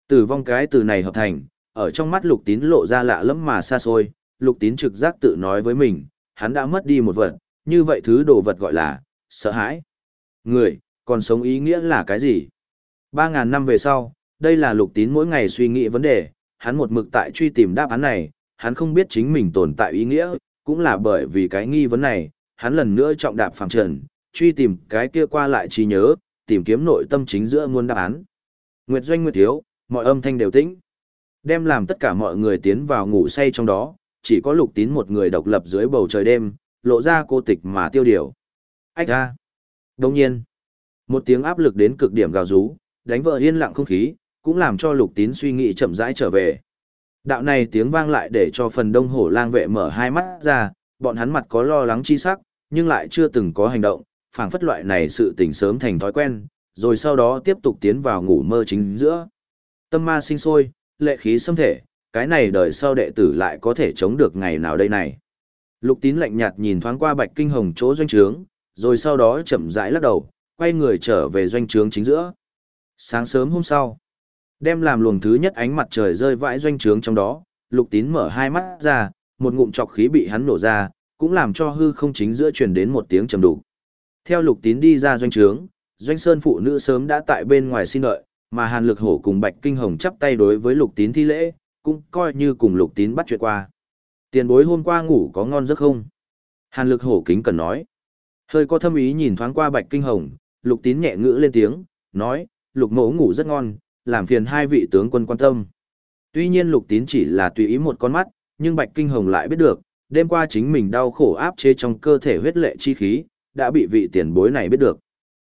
Tử vong cái từ này hợp thành, ở trong mắt lục tín lộ ra lạ lẫm mà xa xôi, lục tín trực giác tự nói với mình, hắn đã mất đi một vật, như vậy thứ đồ vật gọi là, sợ hãi. Người, còn sống ý nghĩa là cái gì? Ba ngàn năm về sau, đây là lục tín mỗi ngày suy nghĩ vấn đề, hắn một mực tại truy tìm đáp án này, hắn không biết chính mình tồn tại ý nghĩa, cũng là bởi vì cái nghi vấn này, hắn lần nữa trọng đạp phàm trần, truy tìm cái kia qua lại trí nhớ, tìm kiếm nội tâm chính giữa muôn đáp án. Nguyệt doanh nguyệt thiếu, mọi âm thanh đều tĩnh. Đem làm tất cả mọi người tiến vào ngủ say trong đó, chỉ có lục tín một người độc lập dưới bầu trời đêm, lộ ra cô tịch mà tiêu điều. Ách ra. Đồng nhiên, một tiếng áp lực đến cực điểm gào rú, đánh vỡ yên lặng không khí, cũng làm cho lục tín suy nghĩ chậm rãi trở về. Đạo này tiếng vang lại để cho phần đông hổ lang vệ mở hai mắt ra, bọn hắn mặt có lo lắng chi sắc, nhưng lại chưa từng có hành động, phảng phất loại này sự tỉnh sớm thành thói quen, rồi sau đó tiếp tục tiến vào ngủ mơ chính giữa. Tâm ma sinh sôi, lệ khí xâm thể, cái này đời sau đệ tử lại có thể chống được ngày nào đây này. Lục tín lạnh nhạt nhìn thoáng qua bạch kinh hồng chỗ doanh trướng, rồi sau đó chậm rãi lắc đầu, quay người trở về doanh trướng chính giữa. Sáng sớm hôm sau, đem làm luồng thứ nhất ánh mặt trời rơi vãi doanh trướng trong đó, lục tín mở hai mắt ra, một ngụm trọc khí bị hắn nổ ra, cũng làm cho hư không chính giữa truyền đến một tiếng trầm đủ. Theo lục tín đi ra doanh trướng, doanh sơn phụ nữ sớm đã tại bên ngoài xin đợi, mà hàn lực hổ cùng bạch kinh hồng chắp tay đối với lục tín thi lễ, cũng coi như cùng lục tín bắt chuyện qua. Tiền bối hôm qua ngủ có ngon giấc không? Hàn lực hổ kính cần nói. Hơi có thâm ý nhìn thoáng qua bạch kinh hồng, lục tín nhẹ ngữ lên tiếng, nói, lục mẫu ngủ rất ngon, làm phiền hai vị tướng quân quan tâm. Tuy nhiên lục tín chỉ là tùy ý một con mắt, nhưng bạch kinh hồng lại biết được, đêm qua chính mình đau khổ áp chế trong cơ thể huyết lệ chi khí, đã bị vị tiền bối này biết được.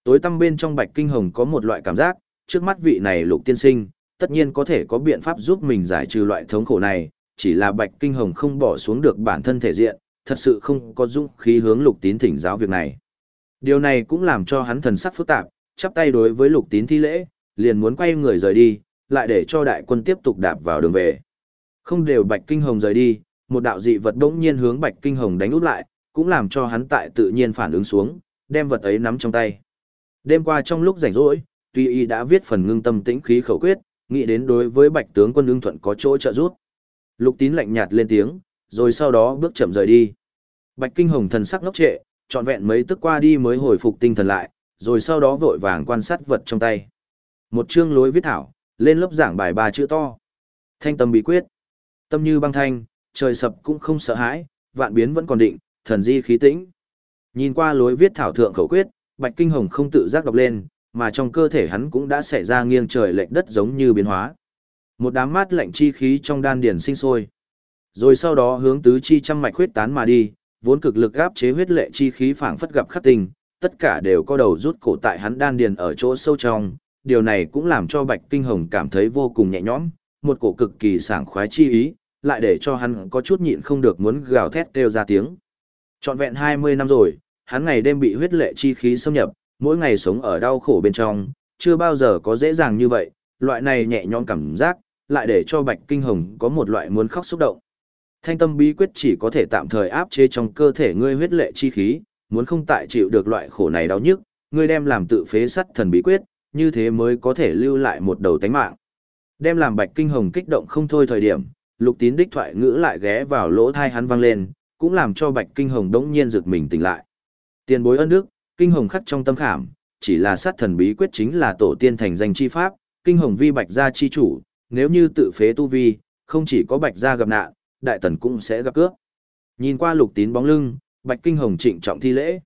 Tối tăm bên trong bạch kinh hồng có một loại cảm giác, trước mắt vị này lục tiên sinh, tất nhiên có thể có biện pháp giúp mình giải trừ loại thống khổ này, chỉ là bạch kinh hồng không bỏ xuống được bản thân thể diện, thật sự không có dũng khí hướng lục tín thỉnh giáo việc này. Điều này cũng làm cho hắn thần sắc phức tạp, chắp tay đối với lục tín thi lễ, liền muốn quay người rời đi, lại để cho đại quân tiếp tục đạp vào đường về. Không đều Bạch Kinh Hồng rời đi, một đạo dị vật bỗng nhiên hướng Bạch Kinh Hồng đánh út lại, cũng làm cho hắn tại tự nhiên phản ứng xuống, đem vật ấy nắm trong tay. Đêm qua trong lúc rảnh rỗi, tuy y đã viết phần ngưng tâm tĩnh khí khẩu quyết, nghĩ đến đối với Bạch tướng quân ứng thuận có chỗ trợ giúp. Lục Tín lạnh nhạt lên tiếng, rồi sau đó bước chậm rời đi. Bạch Kinh Hồng thần sắc ngốc trệ, trọn vẹn mấy tức qua đi mới hồi phục tinh thần lại, rồi sau đó vội vàng quan sát vật trong tay. Một chương lối viết thảo, lên lớp giảng bài ba chữ to. Thanh tâm bí quyết. Tâm như băng thanh, trời sập cũng không sợ hãi, vạn biến vẫn còn định, thần di khí tĩnh. Nhìn qua lối viết thảo thượng khẩu quyết, Bạch Kinh Hồng không tự giác đọc lên, mà trong cơ thể hắn cũng đã xảy ra nghiêng trời lệch đất giống như biến hóa. Một đám mát lạnh chi khí trong đan điền sinh sôi. Rồi sau đó hướng tứ chi trăm mạch huyết tán mà đi, vốn cực lực áp chế huyết lệ chi khí phảng phất gặp khắc tình, tất cả đều có đầu rút cổ tại hắn đan điền ở chỗ sâu trong, điều này cũng làm cho Bạch Kinh Hồng cảm thấy vô cùng nhẹ nhõm, một cổ cực kỳ sảng khoái chi ý, lại để cho hắn có chút nhịn không được muốn gào thét kêu ra tiếng. Trọn vẹn 20 năm rồi, hắn ngày đêm bị huyết lệ chi khí xâm nhập, mỗi ngày sống ở đau khổ bên trong, chưa bao giờ có dễ dàng như vậy, loại này nhẹ nhõm cảm giác, lại để cho Bạch Kinh Hồng có một loại muốn khóc xúc động. Thanh tâm bí quyết chỉ có thể tạm thời áp chế trong cơ thể ngươi huyết lệ chi khí, muốn không tại chịu được loại khổ này đau nhức, ngươi đem làm tự phế sắt thần bí quyết, như thế mới có thể lưu lại một đầu tánh mạng. Đem làm Bạch Kinh Hồng kích động không thôi thời điểm, Lục Tín đích thoại ngữ lại ghé vào lỗ thai hắn vang lên, cũng làm cho Bạch Kinh Hồng đống nhiên giật mình tỉnh lại. Tiền bối ân đức, Kinh Hồng khắc trong tâm khảm, chỉ là sát thần bí quyết chính là tổ tiên thành danh chi pháp, Kinh Hồng vi Bạch gia chi chủ, nếu như tự phế tu vi, không chỉ có Bạch gia gặp nạn, Đại Tần cũng sẽ gặp cướp. Nhìn qua Lục Tín bóng lưng, Bạch Kinh Hồng trịnh trọng thi lễ.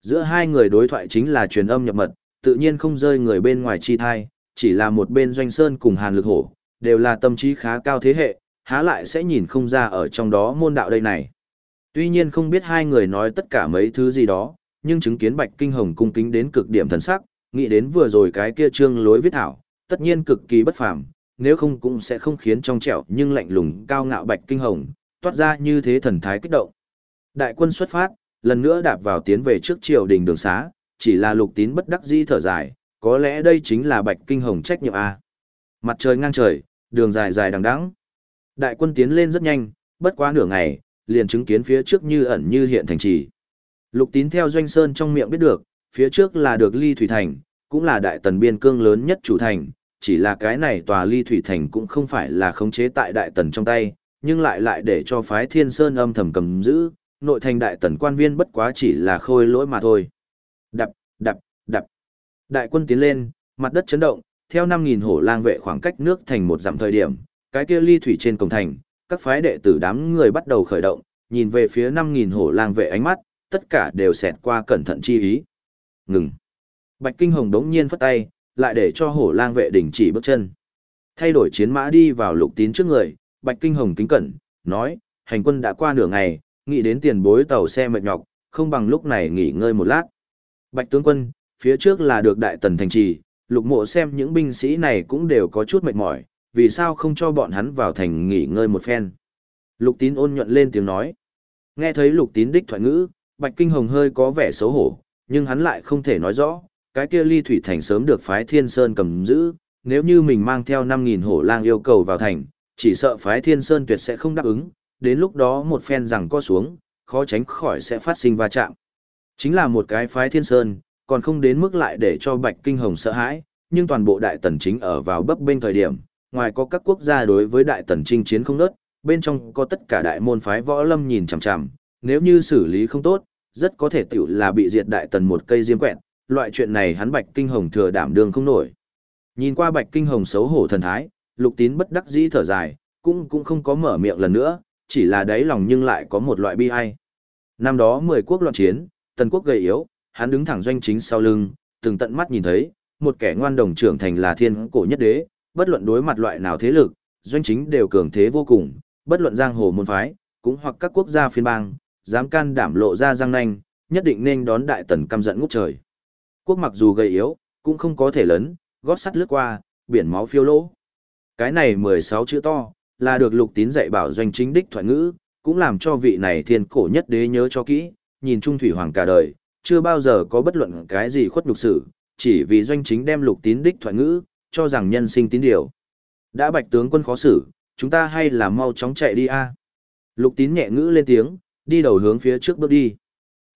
Giữa hai người đối thoại chính là truyền âm nhập mật, tự nhiên không rơi người bên ngoài chi thai, chỉ là một bên Doanh Sơn cùng Hàn Lực Hổ, đều là tâm trí khá cao thế hệ, há lại sẽ nhìn không ra ở trong đó môn đạo đây này. Tuy nhiên không biết hai người nói tất cả mấy thứ gì đó, nhưng chứng kiến Bạch Kinh Hồng cung kính đến cực điểm thần sắc, nghĩ đến vừa rồi cái kia trương lối viết thảo, tất nhiên cực kỳ bất phàm, nếu không cũng sẽ không khiến trong trẻo nhưng lạnh lùng cao ngạo Bạch Kinh Hồng, toát ra như thế thần thái kích động. Đại quân xuất phát, lần nữa đạp vào tiến về trước triều đình đường xá, chỉ là lục tín bất đắc dĩ thở dài, có lẽ đây chính là Bạch Kinh Hồng trách nhiệm A. Mặt trời ngang trời, đường dài dài đằng đẵng. Đại quân tiến lên rất nhanh, bất quá nửa ngày, liền chứng kiến phía trước như ẩn như hiện thành trì. Lục tín theo doanh sơn trong miệng biết được, phía trước là được ly thủy thành, cũng là đại tần biên cương lớn nhất chủ thành, chỉ là cái này tòa ly thủy thành cũng không phải là khống chế tại đại tần trong tay, nhưng lại lại để cho phái thiên sơn âm thầm cầm giữ, nội thành đại tần quan viên bất quá chỉ là khôi lỗi mà thôi. Đập, đập, đập. Đại quân tiến lên, mặt đất chấn động, theo 5.000 hổ lang vệ khoảng cách nước thành một dặm thời điểm, cái kia ly thủy trên cổng thành, các phái đệ tử đám người bắt đầu khởi động, nhìn về phía 5.000 hổ lang vệ ánh mắt, tất cả đều xẹt qua cẩn thận chi ý. Ngừng. Bạch Kinh Hồng đống nhiên phất tay, lại để cho hổ lang vệ đình chỉ bước chân. Thay đổi chiến mã đi vào lục tín trước người, Bạch Kinh Hồng kính cẩn, nói, hành quân đã qua nửa ngày, nghĩ đến tiền bối tàu xe mệt nhọc, không bằng lúc này nghỉ ngơi một lát. Bạch tướng quân, phía trước là được đại tần thành trì, lục mộ xem những binh sĩ này cũng đều có chút mệt mỏi, vì sao không cho bọn hắn vào thành nghỉ ngơi một phen. Lục tín ôn nhuận lên tiếng nói. Nghe thấy lục tín đích thoại ngữ, Bạch Kinh Hồng hơi có vẻ xấu hổ, nhưng hắn lại không thể nói rõ, cái kia ly thủy thành sớm được phái thiên sơn cầm giữ, nếu như mình mang theo 5.000 hổ lang yêu cầu vào thành, chỉ sợ phái thiên sơn tuyệt sẽ không đáp ứng, đến lúc đó một phen rằng co xuống, khó tránh khỏi sẽ phát sinh va chạm. Chính là một cái phái thiên sơn, còn không đến mức lại để cho Bạch Kinh Hồng sợ hãi, nhưng toàn bộ đại tần chính ở vào bấp bên thời điểm, ngoài có các quốc gia đối với đại tần chinh chiến không nớt, bên trong có tất cả đại môn phái võ lâm nhìn chằm chằm, nếu như xử lý không tốt, rất có thể tiểu là bị diệt đại tần một cây diêm quẹt, loại chuyện này hắn Bạch Kinh Hồng thừa đảm đương không nổi. Nhìn qua Bạch Kinh Hồng xấu hổ thần thái, Lục Tín bất đắc dĩ thở dài, cũng cũng không có mở miệng lần nữa, chỉ là đáy lòng nhưng lại có một loại bi ai. Năm đó mười quốc loạn chiến, tần quốc gầy yếu, hắn đứng thẳng doanh chính sau lưng, từng tận mắt nhìn thấy, một kẻ ngoan đồng trưởng thành là thiên cổ nhất đế, bất luận đối mặt loại nào thế lực, doanh chính đều cường thế vô cùng, bất luận giang hồ môn phái, cũng hoặc các quốc gia phiên bang, dám can đảm lộ ra giang nanh, nhất định nên đón đại tần căm giận ngút trời. Quốc mặc dù gầy yếu, cũng không có thể lớn, gót sắt lướt qua, biển máu phiêu lỗ. Cái này 16 chữ to, là được lục tín dạy bảo doanh chính đích thoại ngữ, cũng làm cho vị này thiên cổ nhất đế nhớ cho kỹ, nhìn trung thủy hoàng cả đời, chưa bao giờ có bất luận cái gì khuất nhục sự, chỉ vì doanh chính đem lục tín đích thoại ngữ, cho rằng nhân sinh tín điều. Đã bạch tướng quân khó xử, chúng ta hay là mau chóng chạy đi a. Lục tín nhẹ ngữ lên tiếng, đi đầu hướng phía trước bước đi.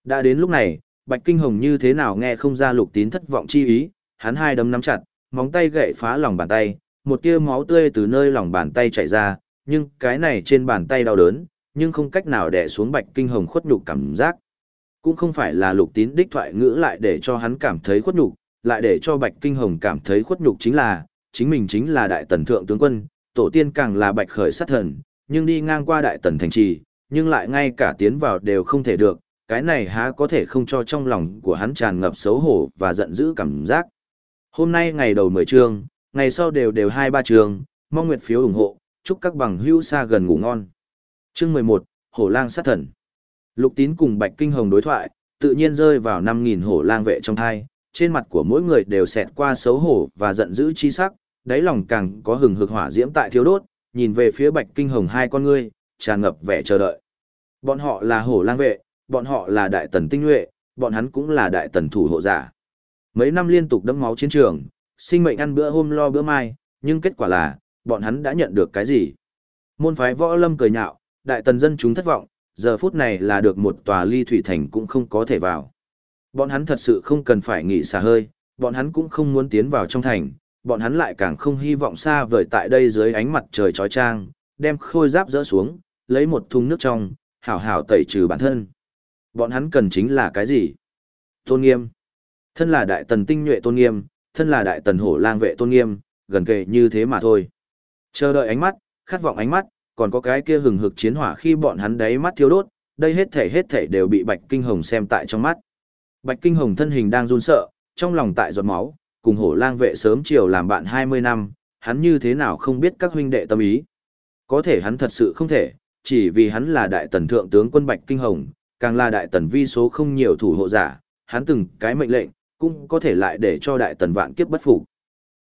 Đã đến lúc này, bạch kinh hồng như thế nào nghe không ra lục tín thất vọng chi ý, hắn hai đấm nắm chặt, móng tay gậy phá lòng bàn tay, một tia máu tươi từ nơi lòng bàn tay chảy ra, nhưng cái này trên bàn tay đau đớn, nhưng không cách nào đè xuống bạch kinh hồng khuất nhục cảm giác. Cũng không phải là lục tín đích thoại ngữ lại để cho hắn cảm thấy khuất nhục, lại để cho bạch kinh hồng cảm thấy khuất nhục chính là, chính mình chính là đại tần thượng tướng quân, tổ tiên càng là bạch khởi sát thần, nhưng đi ngang qua đại tần thành trì, nhưng lại ngay cả tiến vào đều không thể được, cái này há có thể không cho trong lòng của hắn tràn ngập xấu hổ và giận dữ cảm giác. Hôm nay ngày đầu 10 chương, ngày sau đều đều 2-3 chương, mong nguyệt phiếu ủng hộ, chúc các bằng hữu xa gần ngủ ngon. Chương 11, Hổ lang sát thần. Lục tín cùng Bạch Kinh Hồng đối thoại, tự nhiên rơi vào 5.000 hổ lang vệ trong thai, trên mặt của mỗi người đều xẹt qua xấu hổ và giận dữ chi sắc, đáy lòng càng có hừng hực hỏa diễm tại thiếu đốt, nhìn về phía Bạch Kinh Hồng hai con ngươi, tràn ngập vẻ chờ đợi. Bọn họ là hổ lang vệ, bọn họ là đại tần tinh nhuệ, bọn hắn cũng là đại tần thủ hộ giả. Mấy năm liên tục đẫm máu chiến trường, sinh mệnh ăn bữa hôm lo bữa mai, nhưng kết quả là, bọn hắn đã nhận được cái gì? Môn phái võ lâm cười nhạo, đại tần dân chúng thất vọng, giờ phút này là được một tòa ly thủy thành cũng không có thể vào. Bọn hắn thật sự không cần phải nghỉ xả hơi, bọn hắn cũng không muốn tiến vào trong thành, bọn hắn lại càng không hy vọng xa vời tại đây dưới ánh mặt trời chói trang, đem khôi giáp dỡ xuống, lấy một thùng nước trong, hảo hảo tẩy trừ bản thân. Bọn hắn cần chính là cái gì? Tôn nghiêm. Thân là đại tần tinh nhuệ tôn nghiêm, thân là đại tần hổ lang vệ tôn nghiêm, gần kề như thế mà thôi. Chờ đợi ánh mắt, khát vọng ánh mắt, còn có cái kia hừng hực chiến hỏa khi bọn hắn đáy mắt thiếu đốt, đây hết thể hết thể đều bị Bạch Kinh Hồng xem tại trong mắt. Bạch Kinh Hồng thân hình đang run sợ, trong lòng tại giọt máu, cùng hổ lang vệ sớm chiều làm bạn 20 năm, hắn như thế nào không biết các huynh đệ tâm ý. Có thể hắn thật sự không thể, chỉ vì hắn là đại tần thượng tướng quân Bạch Kinh Hồng, càng là đại tần vi số không nhiều thủ hộ giả, hắn từng cái mệnh lệnh, cũng có thể lại để cho đại tần vạn kiếp bất phục.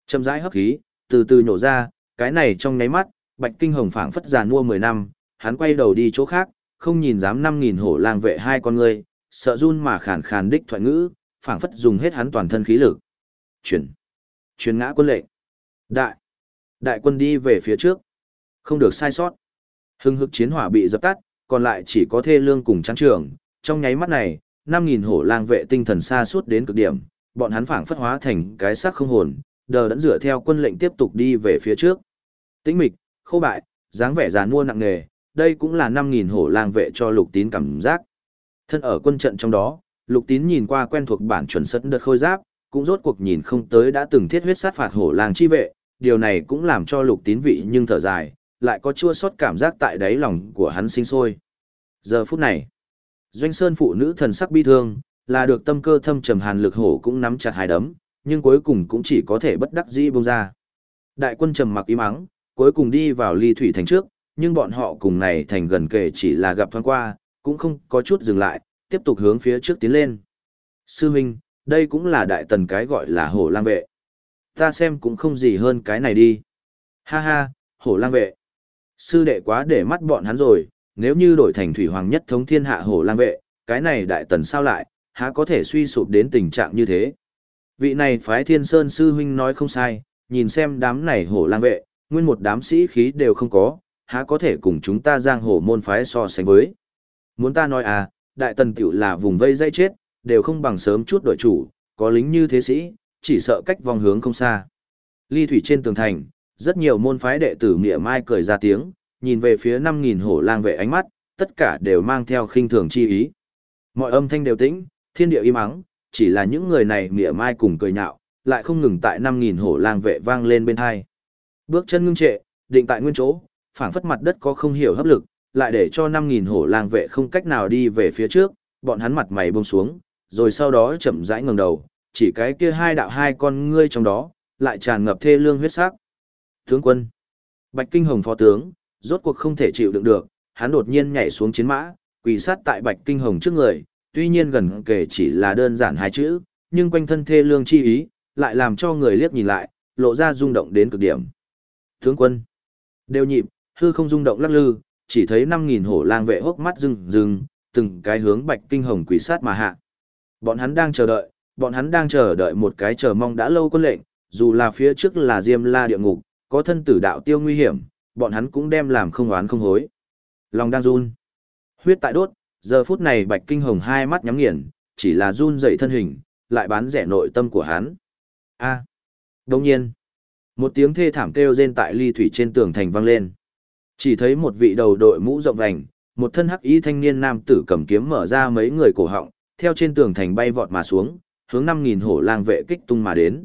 Chậm rãi hấp khí, từ từ nhổ ra, cái này trong nháy mắt, Bạch Kinh Hồng phảng phất giàn mua 10 năm, hắn quay đầu đi chỗ khác, không nhìn dám 5000 hổ lang vệ hai con người, sợ run mà khàn khàn đích thoại ngữ, phảng phất dùng hết hắn toàn thân khí lực. Chuyển. Chuyển ngã quân lệnh. Đại. Đại quân đi về phía trước. Không được sai sót. Hưng hực chiến hỏa bị dập tắt, còn lại chỉ có thê lương cùng trắng trường. Trong nháy mắt này, 5.000 hổ lang vệ tinh thần xa suốt đến cực điểm, bọn hắn phảng phất hóa thành cái xác không hồn, đờ đẫn dựa theo quân lệnh tiếp tục đi về phía trước. Tĩnh mịch, khô bại, dáng vẻ giàn mua nặng nề, đây cũng là 5.000 hổ lang vệ cho lục tín cảm giác. Thân ở quân trận trong đó, lục tín nhìn qua quen thuộc bản chuẩn sân đợt khôi giáp, cũng rốt cuộc nhìn không tới đã từng thiết huyết sát phạt hổ lang chi vệ, điều này cũng làm cho lục tín vị nhưng thở dài, lại có chua xót cảm giác tại đáy lòng của hắn sinh sôi. Giờ phút này, doanh sơn phụ nữ thần sắc bi thương, là được tâm cơ thâm trầm hàn lực hổ cũng nắm chặt hai đấm, nhưng cuối cùng cũng chỉ có thể bất đắc dĩ buông ra. Đại quân trầm mặc im ắng, cuối cùng đi vào ly thủy thành trước, nhưng bọn họ cùng này thành gần kề chỉ là gặp thoáng qua, cũng không có chút dừng lại, tiếp tục hướng phía trước tiến lên. Sư huynh, đây cũng là đại tần cái gọi là hổ lang vệ. Ta xem cũng không gì hơn cái này đi. Ha ha, hổ lang vệ. Sư đệ quá để mắt bọn hắn rồi, nếu như đổi thành thủy hoàng nhất thống thiên hạ hổ lang vệ, cái này đại tần sao lại, há có thể suy sụp đến tình trạng như thế. Vị này phái thiên sơn sư huynh nói không sai, nhìn xem đám này hổ lang vệ, nguyên một đám sĩ khí đều không có, há có thể cùng chúng ta giang hồ môn phái so sánh với. Muốn ta nói à, đại tần tiểu là vùng vây dây chết, đều không bằng sớm chút đội chủ, có lính như thế sĩ, chỉ sợ cách vòng hướng không xa. Ly thủy trên tường thành, rất nhiều môn phái đệ tử mỉa mai cười ra tiếng, nhìn về phía 5.000 hổ lang vệ ánh mắt, tất cả đều mang theo khinh thường chi ý. Mọi âm thanh đều tĩnh, thiên địa im ắng, chỉ là những người này mỉa mai cùng cười nhạo, lại không ngừng tại 5.000 hổ lang vệ vang lên bên hai. Bước chân ngưng trệ, định tại nguyên chỗ, phảng phất mặt đất có không hiểu hấp lực, lại để cho 5.000 hổ lang vệ không cách nào đi về phía trước, bọn hắn mặt mày buông xuống, rồi sau đó chậm rãi ngẩng đầu, chỉ cái kia hai đạo hai con ngươi trong đó, lại tràn ngập thê lương huyết sắc. Tướng quân, Bạch Kinh Hồng phó tướng, rốt cuộc không thể chịu đựng được, hắn đột nhiên nhảy xuống chiến mã, quỳ sát tại Bạch Kinh Hồng trước người, tuy nhiên gần kể chỉ là đơn giản hai chữ, nhưng quanh thân thê lương chi ý, lại làm cho người liếc nhìn lại, lộ ra rung động đến cực điểm. Tướng quân, đều nhịp, hư không rung động lắc lư, chỉ thấy 5.000 hổ lang vệ hốc mắt rừng rừng, từng cái hướng Bạch Kinh Hồng quỷ sát mà hạ. Bọn hắn đang chờ đợi, bọn hắn đang chờ đợi một cái chờ mong đã lâu quân lệnh, dù là phía trước là Diêm La địa ngục, có thân tử đạo tiêu nguy hiểm, bọn hắn cũng đem làm không oán không hối. Lòng đang run. Huyết tại đốt, giờ phút này Bạch Kinh Hồng hai mắt nhắm nghiền, chỉ là run dậy thân hình, lại bán rẻ nội tâm của hắn. A. À. Đồng nhiên, một tiếng thê thảm kêu rên tại ly thủy trên tường thành vang lên. Chỉ thấy một vị đầu đội mũ rộng vành, một thân hắc y thanh niên nam tử cầm kiếm mở ra mấy người cổ họng, theo trên tường thành bay vọt mà xuống, hướng 5000 hổ lang vệ kích tung mà đến.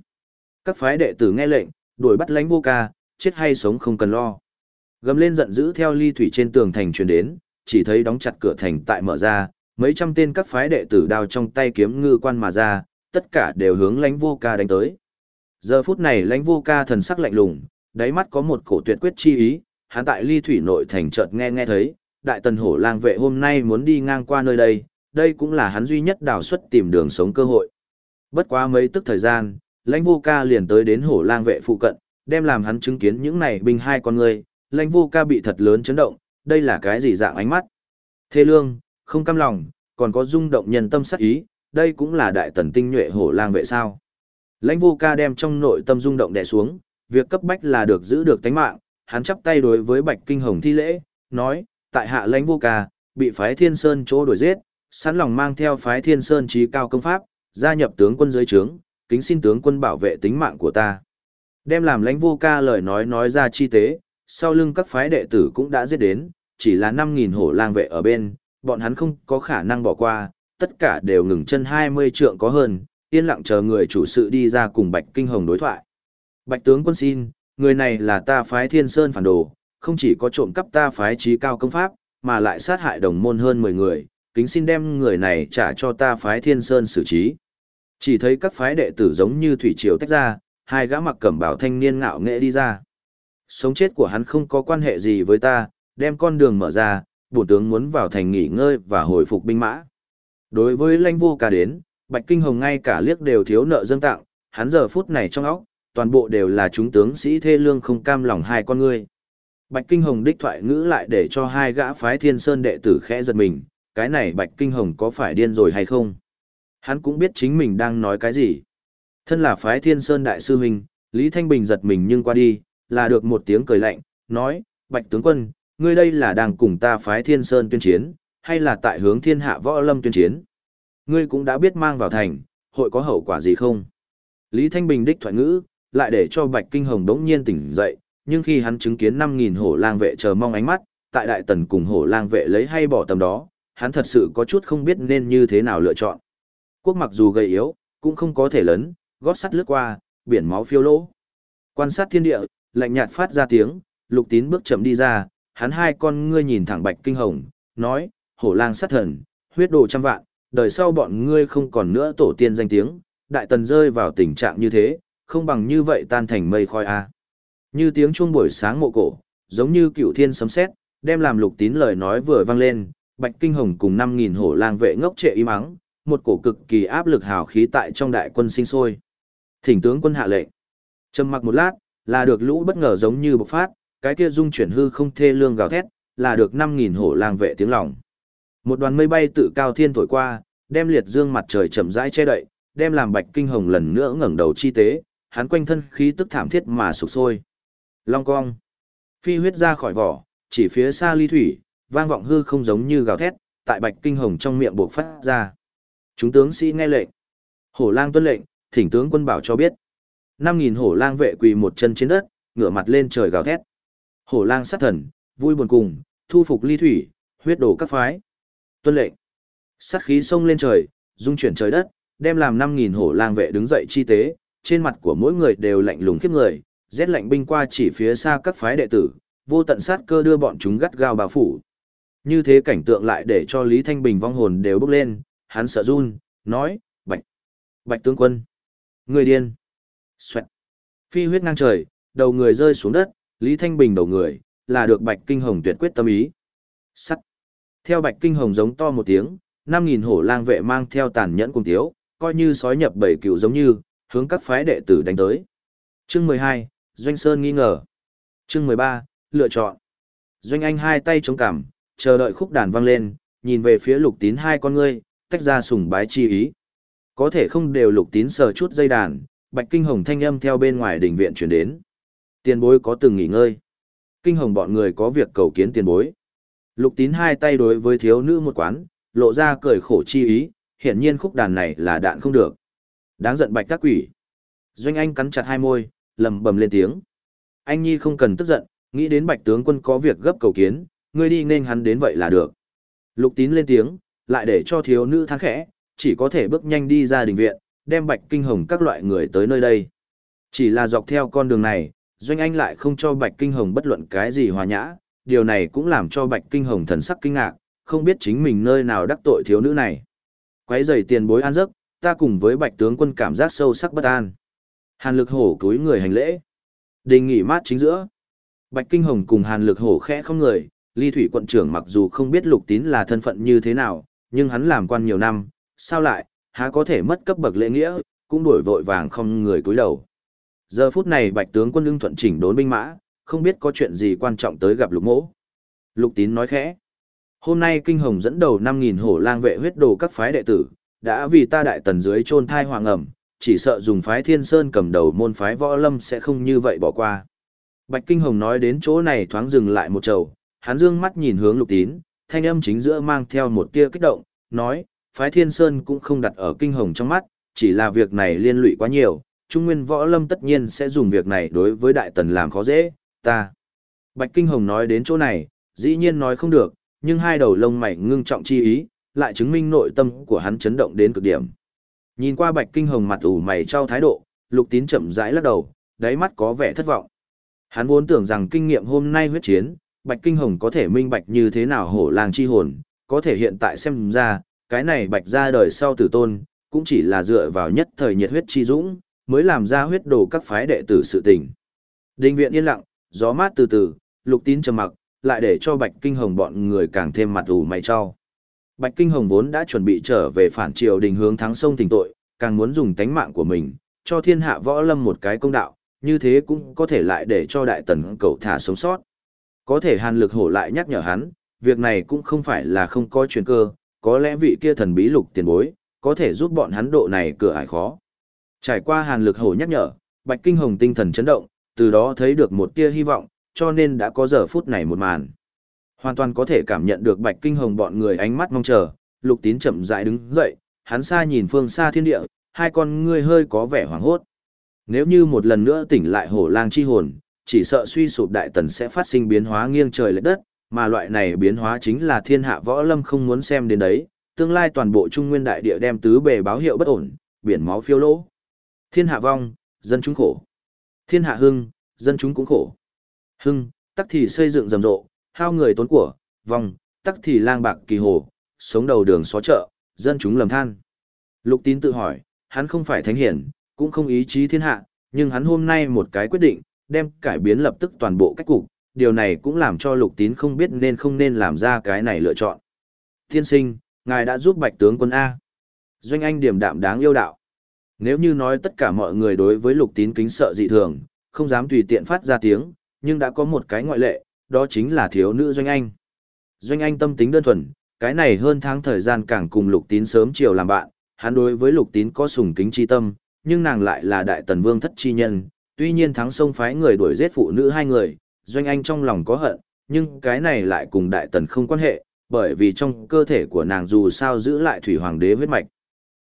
Các phái đệ tử nghe lệnh, đuổi bắt lãnh vô ca, chết hay sống không cần lo. Gầm lên giận dữ theo ly thủy trên tường thành truyền đến, chỉ thấy đóng chặt cửa thành tại mở ra, mấy trăm tên các phái đệ tử đao trong tay kiếm ngư quan mà ra, tất cả đều hướng lãnh vô ca đánh tới. Giờ phút này lãnh vô ca thần sắc lạnh lùng, đáy mắt có một cổ tuyệt quyết chi ý, hắn tại ly thủy nội thành chợt nghe nghe thấy, đại tần hổ lang vệ hôm nay muốn đi ngang qua nơi đây, đây cũng là hắn duy nhất đào xuất tìm đường sống cơ hội. Bất quá mấy tức thời gian, lãnh vô ca liền tới đến hổ lang vệ phụ cận, đem làm hắn chứng kiến những này binh hai con người, lãnh vô ca bị thật lớn chấn động, đây là cái gì dạng ánh mắt. Thê lương, không cam lòng, còn có rung động nhân tâm sắc ý, đây cũng là đại tần tinh nhuệ hổ lang vệ sao. Lãnh vô ca đem trong nội tâm rung động đè xuống, việc cấp bách là được giữ được tánh mạng, hắn chắp tay đối với Bạch Kinh Hồng thi lễ, nói, tại hạ lãnh vô ca, bị phái Thiên Sơn chỗ đuổi giết, sẵn lòng mang theo phái Thiên Sơn trí cao công pháp, gia nhập tướng quân dưới trướng, kính xin tướng quân bảo vệ tính mạng của ta. Đem làm lãnh vô ca lời nói nói ra chi tế, sau lưng các phái đệ tử cũng đã giết đến, chỉ là 5.000 hổ lang vệ ở bên, bọn hắn không có khả năng bỏ qua, tất cả đều ngừng chân 20 trượng có hơn, yên lặng chờ người chủ sự đi ra cùng Bạch Kinh Hồng đối thoại. Bạch tướng quân xin, người này là ta phái Thiên Sơn phản đồ, không chỉ có trộm cắp ta phái trí cao công pháp, mà lại sát hại đồng môn hơn 10 người, kính xin đem người này trả cho ta phái Thiên Sơn xử trí. Chỉ thấy các phái đệ tử giống như thủy triều tách ra, hai gã mặc cẩm bào thanh niên ngạo nghệ đi ra. Sống chết của hắn không có quan hệ gì với ta, đem con đường mở ra, bổ tướng muốn vào thành nghỉ ngơi và hồi phục binh mã. Đối với lãnh vô ca đến, Bạch Kinh Hồng ngay cả liếc đều thiếu nợ dâng tặng, hắn giờ phút này trong óc, toàn bộ đều là chúng tướng sĩ thê lương không cam lòng hai con ngươi. Bạch Kinh Hồng đích thoại ngữ lại để cho hai gã phái thiên sơn đệ tử khẽ giật mình, cái này Bạch Kinh Hồng có phải điên rồi hay không? Hắn cũng biết chính mình đang nói cái gì. Thân là phái thiên sơn đại sư huynh, Lý Thanh Bình giật mình nhưng qua đi, là được một tiếng cười lạnh, nói, Bạch tướng quân, ngươi đây là đang cùng ta phái thiên sơn tuyên chiến, hay là tại hướng thiên hạ võ lâm tuyên chiến? Ngươi cũng đã biết mang vào thành, hội có hậu quả gì không? Lý Thanh Bình đích thoại ngữ, lại để cho Bạch Kinh Hồng đống nhiên tỉnh dậy, nhưng khi hắn chứng kiến 5.000 hổ lang vệ chờ mong ánh mắt, tại đại tần cùng hổ lang vệ lấy hay bỏ tầm đó, hắn thật sự có chút không biết nên như thế nào lựa chọn. Quốc mặc dù gầy yếu, cũng không có thể lớn, gót sắt lướt qua, biển máu phiêu lỗ. Quan sát thiên địa, lạnh nhạt phát ra tiếng, lục tín bước chậm đi ra, hắn hai con ngươi nhìn thẳng Bạch Kinh Hồng, nói, hổ lang sát thần, huyết đồ trăm vạn, đời sau bọn ngươi không còn nữa tổ tiên danh tiếng, đại tần rơi vào tình trạng như thế, không bằng như vậy tan thành mây khói a. Như tiếng chuông buổi sáng mộ cổ, giống như cựu thiên sấm sét, đem làm lục tín lời nói vừa vang lên, Bạch Kinh Hồng cùng 5000 hổ lang vệ ngốc trệ im mắng, một cổ cực kỳ áp lực hào khí tại trong đại quân sinh sôi. Thỉnh tướng quân hạ lệnh. Trầm mặc một lát, là được lũ bất ngờ giống như bộc phát, cái kia dung chuyển hư không thê lương gào thét, là được 5000 hổ lang vệ tiếng lòng. Một đoàn mây bay tự cao thiên thổi qua, đem liệt dương mặt trời chậm rãi che đậy, đem làm Bạch Kinh Hồng lần nữa ngẩng đầu chi tế, hắn quanh thân khí tức thảm thiết mà sụp sôi. Long cong. Phi huyết ra khỏi vỏ, chỉ phía xa ly thủy, vang vọng hư không giống như gào thét, tại Bạch Kinh Hồng trong miệng buộc phát ra. Chúng tướng sĩ nghe lệnh. Hổ lang tuân lệnh, thỉnh tướng quân bảo cho biết. 5.000 hổ lang vệ quỳ một chân trên đất, ngửa mặt lên trời gào thét. Hổ lang sát thần, vui buồn cùng, thu phục ly thủy, huyết đổ các phái. Tuân lệnh. Sát khí sông lên trời, dung chuyển trời đất, đem làm 5.000 hổ lang vệ đứng dậy chi tế, trên mặt của mỗi người đều lạnh lùng khiếp người, rét lạnh binh qua chỉ phía xa các phái đệ tử, vô tận sát cơ đưa bọn chúng gắt gao bao phủ. Như thế cảnh tượng lại để cho Lý Thanh Bình vong hồn đều bốc lên, hắn sợ run, nói, bạch, bạch tướng quân, người điên, xoẹt, phi huyết ngang trời, đầu người rơi xuống đất, Lý Thanh Bình đầu người, là được bạch kinh hồng tuyệt quyết tâm ý. Sắt. Theo bạch kinh hồng giống to một tiếng, 5.000 hổ lang vệ mang theo tàn nhẫn cùng tiếu, coi như sói nhập bầy cựu giống như, hướng các phái đệ tử đánh tới. Chương 12, Doanh Sơn nghi ngờ. Chương 13, lựa chọn. Doanh Anh hai tay chống cằm, chờ đợi khúc đàn vang lên, nhìn về phía lục tín hai con ngươi, tách ra sùng bái chi ý. Có thể không đều lục tín sờ chút dây đàn, bạch kinh hồng thanh âm theo bên ngoài đỉnh viện truyền đến. Tiền bối có từng nghỉ ngơi. Kinh hồng bọn người có việc cầu kiến tiền bối. Lục tín hai tay đối với thiếu nữ một quán, lộ ra cười khổ chi ý, hiển nhiên khúc đàn này là đạn không được. Đáng giận bạch các quỷ. Doanh Anh cắn chặt hai môi, lầm bầm lên tiếng. Anh Nhi không cần tức giận, nghĩ đến bạch tướng quân có việc gấp cầu kiến, ngươi đi nên hắn đến vậy là được. Lục tín lên tiếng, lại để cho thiếu nữ thắng khẽ, chỉ có thể bước nhanh đi ra đình viện, đem bạch kinh hồng các loại người tới nơi đây. Chỉ là dọc theo con đường này, Doanh Anh lại không cho bạch kinh hồng bất luận cái gì hòa nhã, điều này cũng làm cho bạch kinh hồng thần sắc kinh ngạc, không biết chính mình nơi nào đắc tội thiếu nữ này. Quấy giày tiền bối an giấc, ta cùng với bạch tướng quân cảm giác sâu sắc bất an. Hàn lực hổ túi người hành lễ. Đình nghỉ mát chính giữa. Bạch Kinh Hồng cùng Hàn lực hổ khẽ không người, ly thủy quận trưởng mặc dù không biết lục tín là thân phận như thế nào, nhưng hắn làm quan nhiều năm, sao lại, há có thể mất cấp bậc lễ nghĩa, cũng đuổi vội vàng không người cúi đầu. Giờ phút này bạch tướng quân lưng thuận chỉnh đốn binh mã, không biết có chuyện gì quan trọng tới gặp lục mỗ. Lục tín nói khẽ. Hôm nay kinh hồng dẫn đầu 5.000 hổ lang vệ huyết đồ các phái đệ tử, đã vì ta đại tần dưới chôn thai hoàng ẩm, chỉ sợ dùng phái thiên sơn cầm đầu môn phái võ lâm sẽ không như vậy bỏ qua. Bạch Kinh Hồng nói đến chỗ này thoáng dừng lại một trầu, hắn dương mắt nhìn hướng lục tín, thanh âm chính giữa mang theo một tia kích động, nói, phái thiên sơn cũng không đặt ở Kinh Hồng trong mắt, chỉ là việc này liên lụy quá nhiều, Trung Nguyên võ lâm tất nhiên sẽ dùng việc này đối với đại tần làm khó dễ, ta. Bạch Kinh Hồng nói đến chỗ này, dĩ nhiên nói không được, nhưng hai đầu lông mày ngưng trọng chi ý, lại chứng minh nội tâm của hắn chấn động đến cực điểm. Nhìn qua Bạch Kinh Hồng mặt ủ mày trao thái độ, Lục Tín chậm rãi lắc đầu, đáy mắt có vẻ thất vọng. Hắn vốn tưởng rằng kinh nghiệm hôm nay huyết chiến, Bạch Kinh Hồng có thể minh bạch như thế nào hổ làng chi hồn, có thể hiện tại xem ra, cái này Bạch ra đời sau tử tôn, cũng chỉ là dựa vào nhất thời nhiệt huyết chi dũng, mới làm ra huyết đồ các phái đệ tử sự tình. Đình viện yên lặng, gió mát từ từ, Lục Tín trầm mặc, lại để cho Bạch Kinh Hồng bọn người càng thêm mặt ủ mày cho. Bạch Kinh Hồng vốn đã chuẩn bị trở về phản triều đình hướng thắng sông tỉnh tội, càng muốn dùng tánh mạng của mình, cho thiên hạ võ lâm một cái công đạo, như thế cũng có thể lại để cho đại tần cậu thả sống sót. Có thể hàn lực hổ lại nhắc nhở hắn, việc này cũng không phải là không có chuyên cơ, có lẽ vị kia thần bí lục tiền bối, có thể giúp bọn hắn độ này cửa ải khó. Trải qua hàn lực hổ nhắc nhở, Bạch Kinh Hồng tinh thần chấn động, từ đó thấy được một tia hy vọng, cho nên đã có giờ phút này một màn. Hoàn toàn có thể cảm nhận được Bạch Kinh Hồng bọn người ánh mắt mong chờ, Lục Tín chậm rãi đứng dậy, hắn xa nhìn phương xa thiên địa, hai con ngươi hơi có vẻ hoảng hốt. Nếu như một lần nữa tỉnh lại hổ lang chi hồn, chỉ sợ suy sụp đại tần sẽ phát sinh biến hóa nghiêng trời lệch đất, mà loại này biến hóa chính là thiên hạ võ lâm không muốn xem đến đấy, tương lai toàn bộ trung nguyên đại địa đem tứ bề báo hiệu bất ổn, biển máu phiêu lỗ. Thiên hạ vong, dân chúng khổ. Thiên hạ hưng, dân chúng cũng khổ. Hưng, tắc thì xây dựng rầm rộ, hao người tốn của, vong, tắc thì lang bạc kỳ hồ, sống đầu đường xó chợ, dân chúng lầm than. Lục tín tự hỏi, hắn không phải thánh hiển, cũng không ý chí thiên hạ, nhưng hắn hôm nay một cái quyết định, đem cải biến lập tức toàn bộ cách cục, điều này cũng làm cho lục tín không biết nên không nên làm ra cái này lựa chọn. Tiên sinh, ngài đã giúp bạch tướng quân A. Doanh anh điểm đạm đáng yêu đạo. Nếu như nói tất cả mọi người đối với lục tín kính sợ dị thường, không dám tùy tiện phát ra tiếng, nhưng đã có một cái ngoại lệ, đó chính là thiếu nữ Doanh Anh. Doanh Anh tâm tính đơn thuần, cái này hơn tháng thời gian càng cùng lục tín sớm chiều làm bạn, hắn đối với lục tín có sùng kính chi tâm, nhưng nàng lại là đại tần vương thất chi nhân, tuy nhiên thắng sông phái người đuổi giết phụ nữ hai người, Doanh Anh trong lòng có hận, nhưng cái này lại cùng đại tần không quan hệ, bởi vì trong cơ thể của nàng dù sao giữ lại thủy hoàng đế huyết mạch.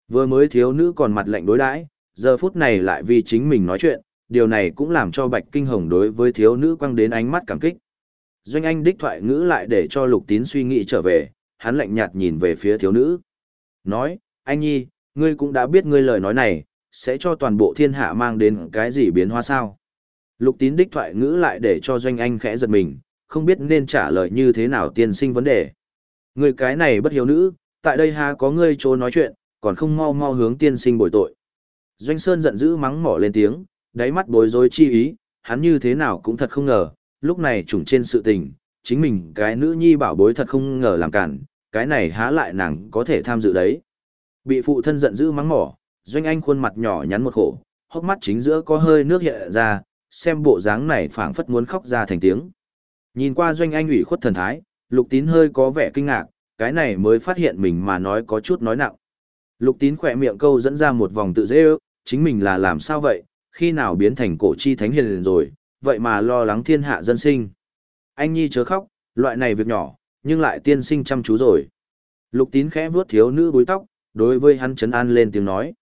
Vừa mới thiếu nữ còn mặt lạnh đối đãi, giờ phút này lại vì chính mình nói chuyện, điều này cũng làm cho Bạch Kinh Hồng đối với thiếu nữ quăng đến ánh mắt cảm kích. Doanh Anh đích thoại ngữ lại để cho Lục Tín suy nghĩ trở về, hắn lạnh nhạt nhìn về phía thiếu nữ. Nói, anh nhi, ngươi cũng đã biết ngươi lời nói này, sẽ cho toàn bộ thiên hạ mang đến cái gì biến hóa sao. Lục Tín đích thoại ngữ lại để cho Doanh Anh khẽ giật mình, không biết nên trả lời như thế nào tiên sinh vấn đề. Ngươi cái này bất hiếu nữ, tại đây ha có ngươi chỗ nói chuyện, còn không mau mau hướng tiên sinh bồi tội. Doanh Sơn giận dữ mắng mỏ lên tiếng, đáy mắt bối rối chi ý, hắn như thế nào cũng thật không ngờ, lúc này trùng trên sự tình, chính mình cái nữ nhi bảo bối thật không ngờ làm cản, cái này há lại nàng có thể tham dự đấy. Bị phụ thân giận dữ mắng mỏ, Doanh Anh khuôn mặt nhỏ nhắn một khổ, hốc mắt chính giữa có hơi nước hiện ra, xem bộ dáng này phảng phất muốn khóc ra thành tiếng. Nhìn qua Doanh Anh ủy khuất thần thái, Lục Tín hơi có vẻ kinh ngạc, cái này mới phát hiện mình mà nói có chút nói nặng. Lục Tín khỏe miệng câu dẫn ra một vòng tự dễ ước, chính mình là làm sao vậy, khi nào biến thành cổ chi thánh hiền rồi, vậy mà lo lắng thiên hạ dân sinh. Anh nhi chớ khóc, loại này việc nhỏ, nhưng lại tiên sinh chăm chú rồi. Lục tín khẽ vuốt thiếu nữ búi tóc, đối với hắn chấn an lên tiếng nói.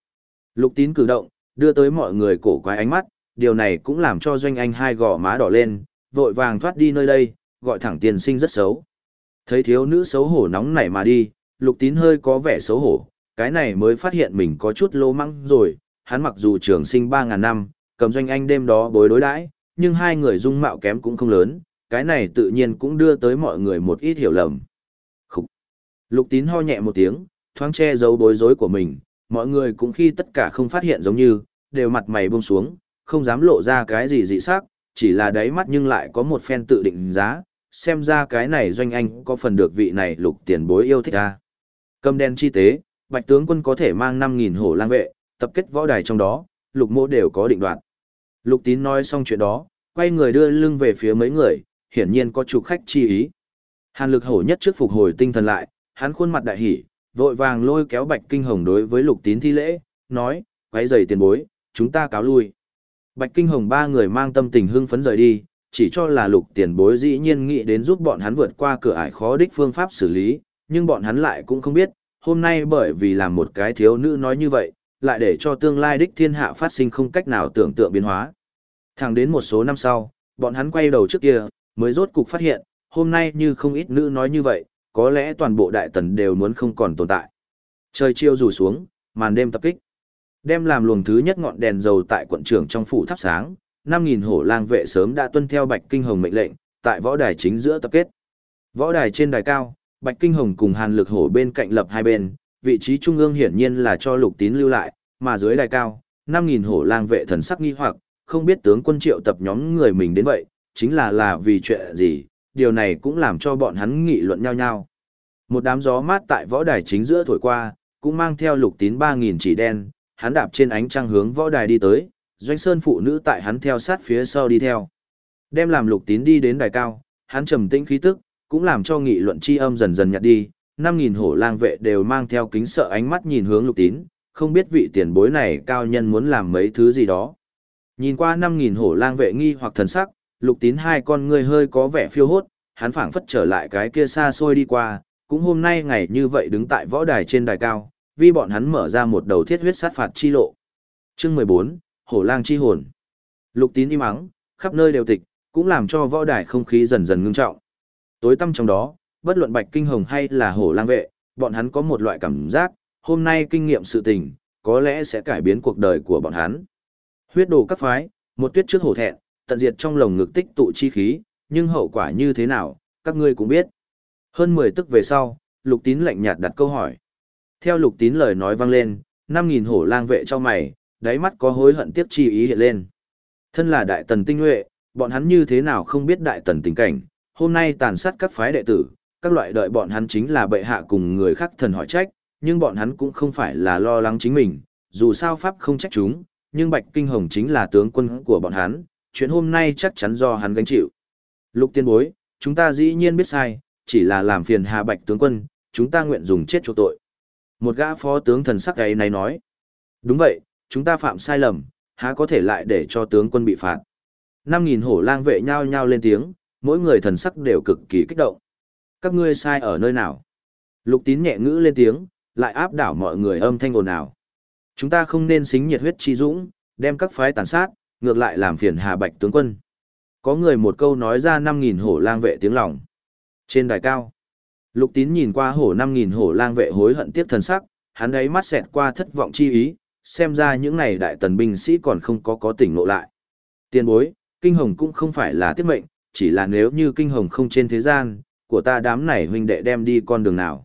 Lục tín cử động, đưa tới mọi người cổ quái ánh mắt, điều này cũng làm cho doanh anh hai gò má đỏ lên, vội vàng thoát đi nơi đây, gọi thẳng tiên sinh rất xấu. Thấy thiếu nữ xấu hổ nóng nảy mà đi, lục tín hơi có vẻ xấu hổ, cái này mới phát hiện mình có chút lô măng rồi, hắn mặc dù trường sinh 3.000 năm, cầm doanh anh đêm đó bối đối đãi, nhưng hai người dung mạo kém cũng không lớn, cái này tự nhiên cũng đưa tới mọi người một ít hiểu lầm. Khúc! Lục tín ho nhẹ một tiếng, thoáng che giấu bối rối của mình, mọi người cũng khi tất cả không phát hiện giống như, đều mặt mày buông xuống, không dám lộ ra cái gì dị sắc, chỉ là đáy mắt nhưng lại có một phen tự định giá, xem ra cái này doanh anh có phần được vị này lục tiền bối yêu thích a Cầm đen chi tế, bạch tướng quân có thể mang 5.000 hổ lang vệ, tập kết võ đài trong đó, lục mô đều có định đoạt. Lục tín nói xong chuyện đó, quay người đưa lưng về phía mấy người, hiển nhiên có chủ khách chi ý. Hàn lực hổ nhất trước phục hồi tinh thần lại, hắn khuôn mặt đại hỉ, vội vàng lôi kéo bạch kinh hồng đối với lục tín thi lễ, nói, quay giày tiền bối, chúng ta cáo lui. Bạch kinh hồng ba người mang tâm tình hưng phấn rời đi, chỉ cho là lục tiền bối dĩ nhiên nghĩ đến giúp bọn hắn vượt qua cửa ải khó đích phương pháp xử lý, nhưng bọn hắn lại cũng không biết, hôm nay bởi vì làm một cái thiếu nữ nói như vậy, lại để cho tương lai đích thiên hạ phát sinh không cách nào tưởng tượng biến hóa. Thẳng đến một số năm sau, bọn hắn quay đầu trước kia, mới rốt cục phát hiện, hôm nay như không ít nữ nói như vậy, có lẽ toàn bộ đại tần đều muốn không còn tồn tại. Trời chiều rủ xuống, màn đêm tập kích. Đem làm luồng thứ nhất ngọn đèn dầu tại quận trưởng trong phủ thắp sáng, 5.000 hổ lang vệ sớm đã tuân theo Bạch Kinh Hồng mệnh lệnh, tại võ đài chính giữa tập kết. Võ đài trên đài cao, Bạch Kinh Hồng cùng Hàn Lực Hổ bên cạnh lập hai bên, vị trí trung ương hiển nhiên là cho Lục Tín lưu lại, mà dưới đài cao, 5.000 hổ lang vệ thần sắc nghi hoặc, không biết tướng quân triệu tập nhóm người mình đến vậy, chính là là vì chuyện gì, điều này cũng làm cho bọn hắn nghị luận nhau nhau. Một đám gió mát tại võ đài chính giữa thổi qua, cũng mang theo lục tín 3000 chỉ đen, hắn đạp trên ánh trăng hướng võ đài đi tới, doanh sơn phụ nữ tại hắn theo sát phía sau đi theo. Đem làm lục tín đi đến đài cao, hắn trầm tĩnh khí tức, cũng làm cho nghị luận chi âm dần dần nhạt đi, 5.000 hổ lang vệ đều mang theo kính sợ ánh mắt nhìn hướng lục tín, không biết vị tiền bối này cao nhân muốn làm mấy thứ gì đó. Nhìn qua 5.000 hổ lang vệ nghi hoặc thần sắc, lục tín hai con ngươi hơi có vẻ phiêu hốt, hắn phảng phất trở lại cái kia xa xôi đi qua, cũng hôm nay ngày như vậy đứng tại võ đài trên đài cao, vì bọn hắn mở ra một đầu thiết huyết sát phạt chi lộ. Chương 14, Hổ lang chi hồn. Lục tín im ắng, khắp nơi đều tịch, cũng làm cho võ đài không khí dần dần ngưng trọng. Tối tăm trong đó, bất luận bạch kinh hồng hay là hổ lang vệ, bọn hắn có một loại cảm giác, hôm nay kinh nghiệm sự tình, có lẽ sẽ cải biến cuộc đời của bọn hắn. Huyết đồ các phái, một tuyết trước hổ thẹn, tận diệt trong lồng ngực tích tụ chi khí, nhưng hậu quả như thế nào, các ngươi cũng biết. Hơn 10 tức về sau, lục tín lạnh nhạt đặt câu hỏi. Theo lục tín lời nói vang lên, 5.000 hổ lang vệ cho mày, đáy mắt có hối hận tiếp chi ý hiện lên. Thân là đại tần tinh nhuệ, bọn hắn như thế nào không biết đại tần tình cảnh, hôm nay tàn sát các phái đệ tử, các loại đợi bọn hắn chính là bệ hạ cùng người khác thần hỏi trách, nhưng bọn hắn cũng không phải là lo lắng chính mình, dù sao pháp không trách chúng, nhưng Bạch Kinh Hồng chính là tướng quân của bọn hắn, chuyện hôm nay chắc chắn do hắn gánh chịu. Lục tiên bối, chúng ta dĩ nhiên biết sai, chỉ là làm phiền Hà Bạch tướng quân, chúng ta nguyện dùng chết chỗ tội. Một gã phó tướng thần sắc ấy này nói, đúng vậy, chúng ta phạm sai lầm, há có thể lại để cho tướng quân bị phạt. 5.000 hổ lang vệ nhao nhao lên tiếng, mỗi người thần sắc đều cực kỳ kích động. Các ngươi sai ở nơi nào? Lục tín nhẹ ngữ lên tiếng, lại áp đảo mọi người âm thanh ồn ào. Chúng ta không nên xính nhiệt huyết chi dũng, đem các phái tàn sát, ngược lại làm phiền Hà Bạch tướng quân. Có người một câu nói ra 5.000 hổ lang vệ tiếng lòng. Trên đài cao, Lục Tín nhìn qua hổ 5.000 hổ lang vệ hối hận tiếc thần sắc, hắn ấy mắt xẹt qua thất vọng chi ý, xem ra những này đại tần binh sĩ còn không có có tỉnh ngộ lại. Tiên bối, kinh hồng cũng không phải là tiết mệnh, chỉ là nếu như kinh hồng không trên thế gian, của ta đám này huynh đệ đem đi con đường nào.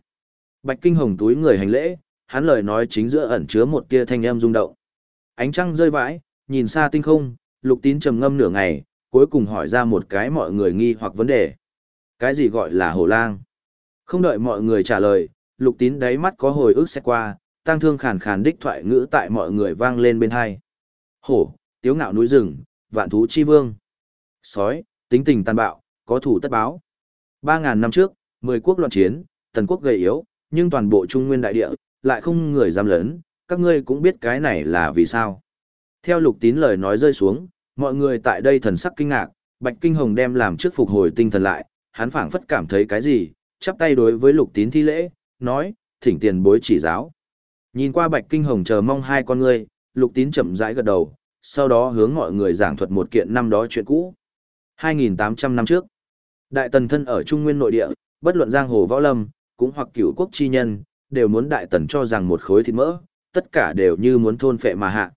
Bạch kinh hồng túi người hành lễ, hắn lời nói chính giữa ẩn chứa một tia thanh âm rung động. Ánh trăng rơi vãi, nhìn xa tinh không, lục tín trầm ngâm nửa ngày, cuối cùng hỏi ra một cái mọi người nghi hoặc vấn đề. Cái gì gọi là hổ lang? Không đợi mọi người trả lời, lục tín đáy mắt có hồi ức xét qua, tăng thương khàn khàn đích thoại ngữ tại mọi người vang lên bên hai. Hổ, tiếu ngạo núi rừng, vạn thú chi vương. Sói, tính tình tàn bạo, có thủ tất báo. Ba ngàn năm trước, mười quốc loạn chiến, tần quốc gầy yếu, nhưng toàn bộ trung nguyên đại địa, lại không người dám lớn, các ngươi cũng biết cái này là vì sao. Theo lục tín lời nói rơi xuống, mọi người tại đây thần sắc kinh ngạc, Bạch Kinh Hồng đem làm trước phục hồi tinh thần lại, hắn phảng phất cảm thấy cái gì, chắp tay đối với Lục Tín thi lễ, nói, thỉnh tiền bối chỉ giáo. Nhìn qua Bạch Kinh Hồng chờ mong hai con ngươi, Lục Tín chậm rãi gật đầu, sau đó hướng mọi người giảng thuật một kiện năm đó chuyện cũ. 2.800 năm trước, Đại Tần thân ở Trung Nguyên nội địa, bất luận giang hồ võ lâm, cũng hoặc cửu quốc chi nhân, đều muốn Đại Tần cho rằng một khối thịt mỡ, tất cả đều như muốn thôn phệ mà hạ.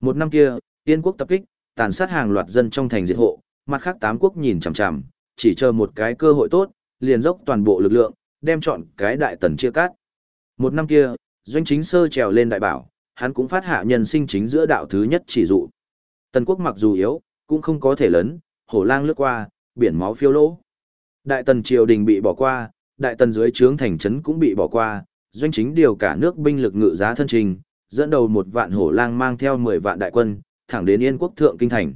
Một năm kia, Yên quốc tập kích, tàn sát hàng loạt dân trong thành diệt hộ, mặt khác tám quốc nhìn chằm chằm, chỉ chờ một cái cơ hội tốt, liền dốc toàn bộ lực lượng, đem chọn cái đại tần chia cắt. Một năm kia, doanh chính sơ trèo lên đại bảo, hắn cũng phát hạ nhân sinh chính giữa đạo thứ nhất chỉ dụ. Tần quốc mặc dù yếu, cũng không có thể lớn, hổ lang lướt qua, biển máu phiêu lỗ. Đại tần triều đình bị bỏ qua, đại tần dưới trướng thành trấn cũng bị bỏ qua, doanh chính điều cả nước binh lực ngự giá thân trình, dẫn đầu một vạn hổ lang mang theo 10 vạn đại quân, thẳng đến Yên quốc thượng kinh thành.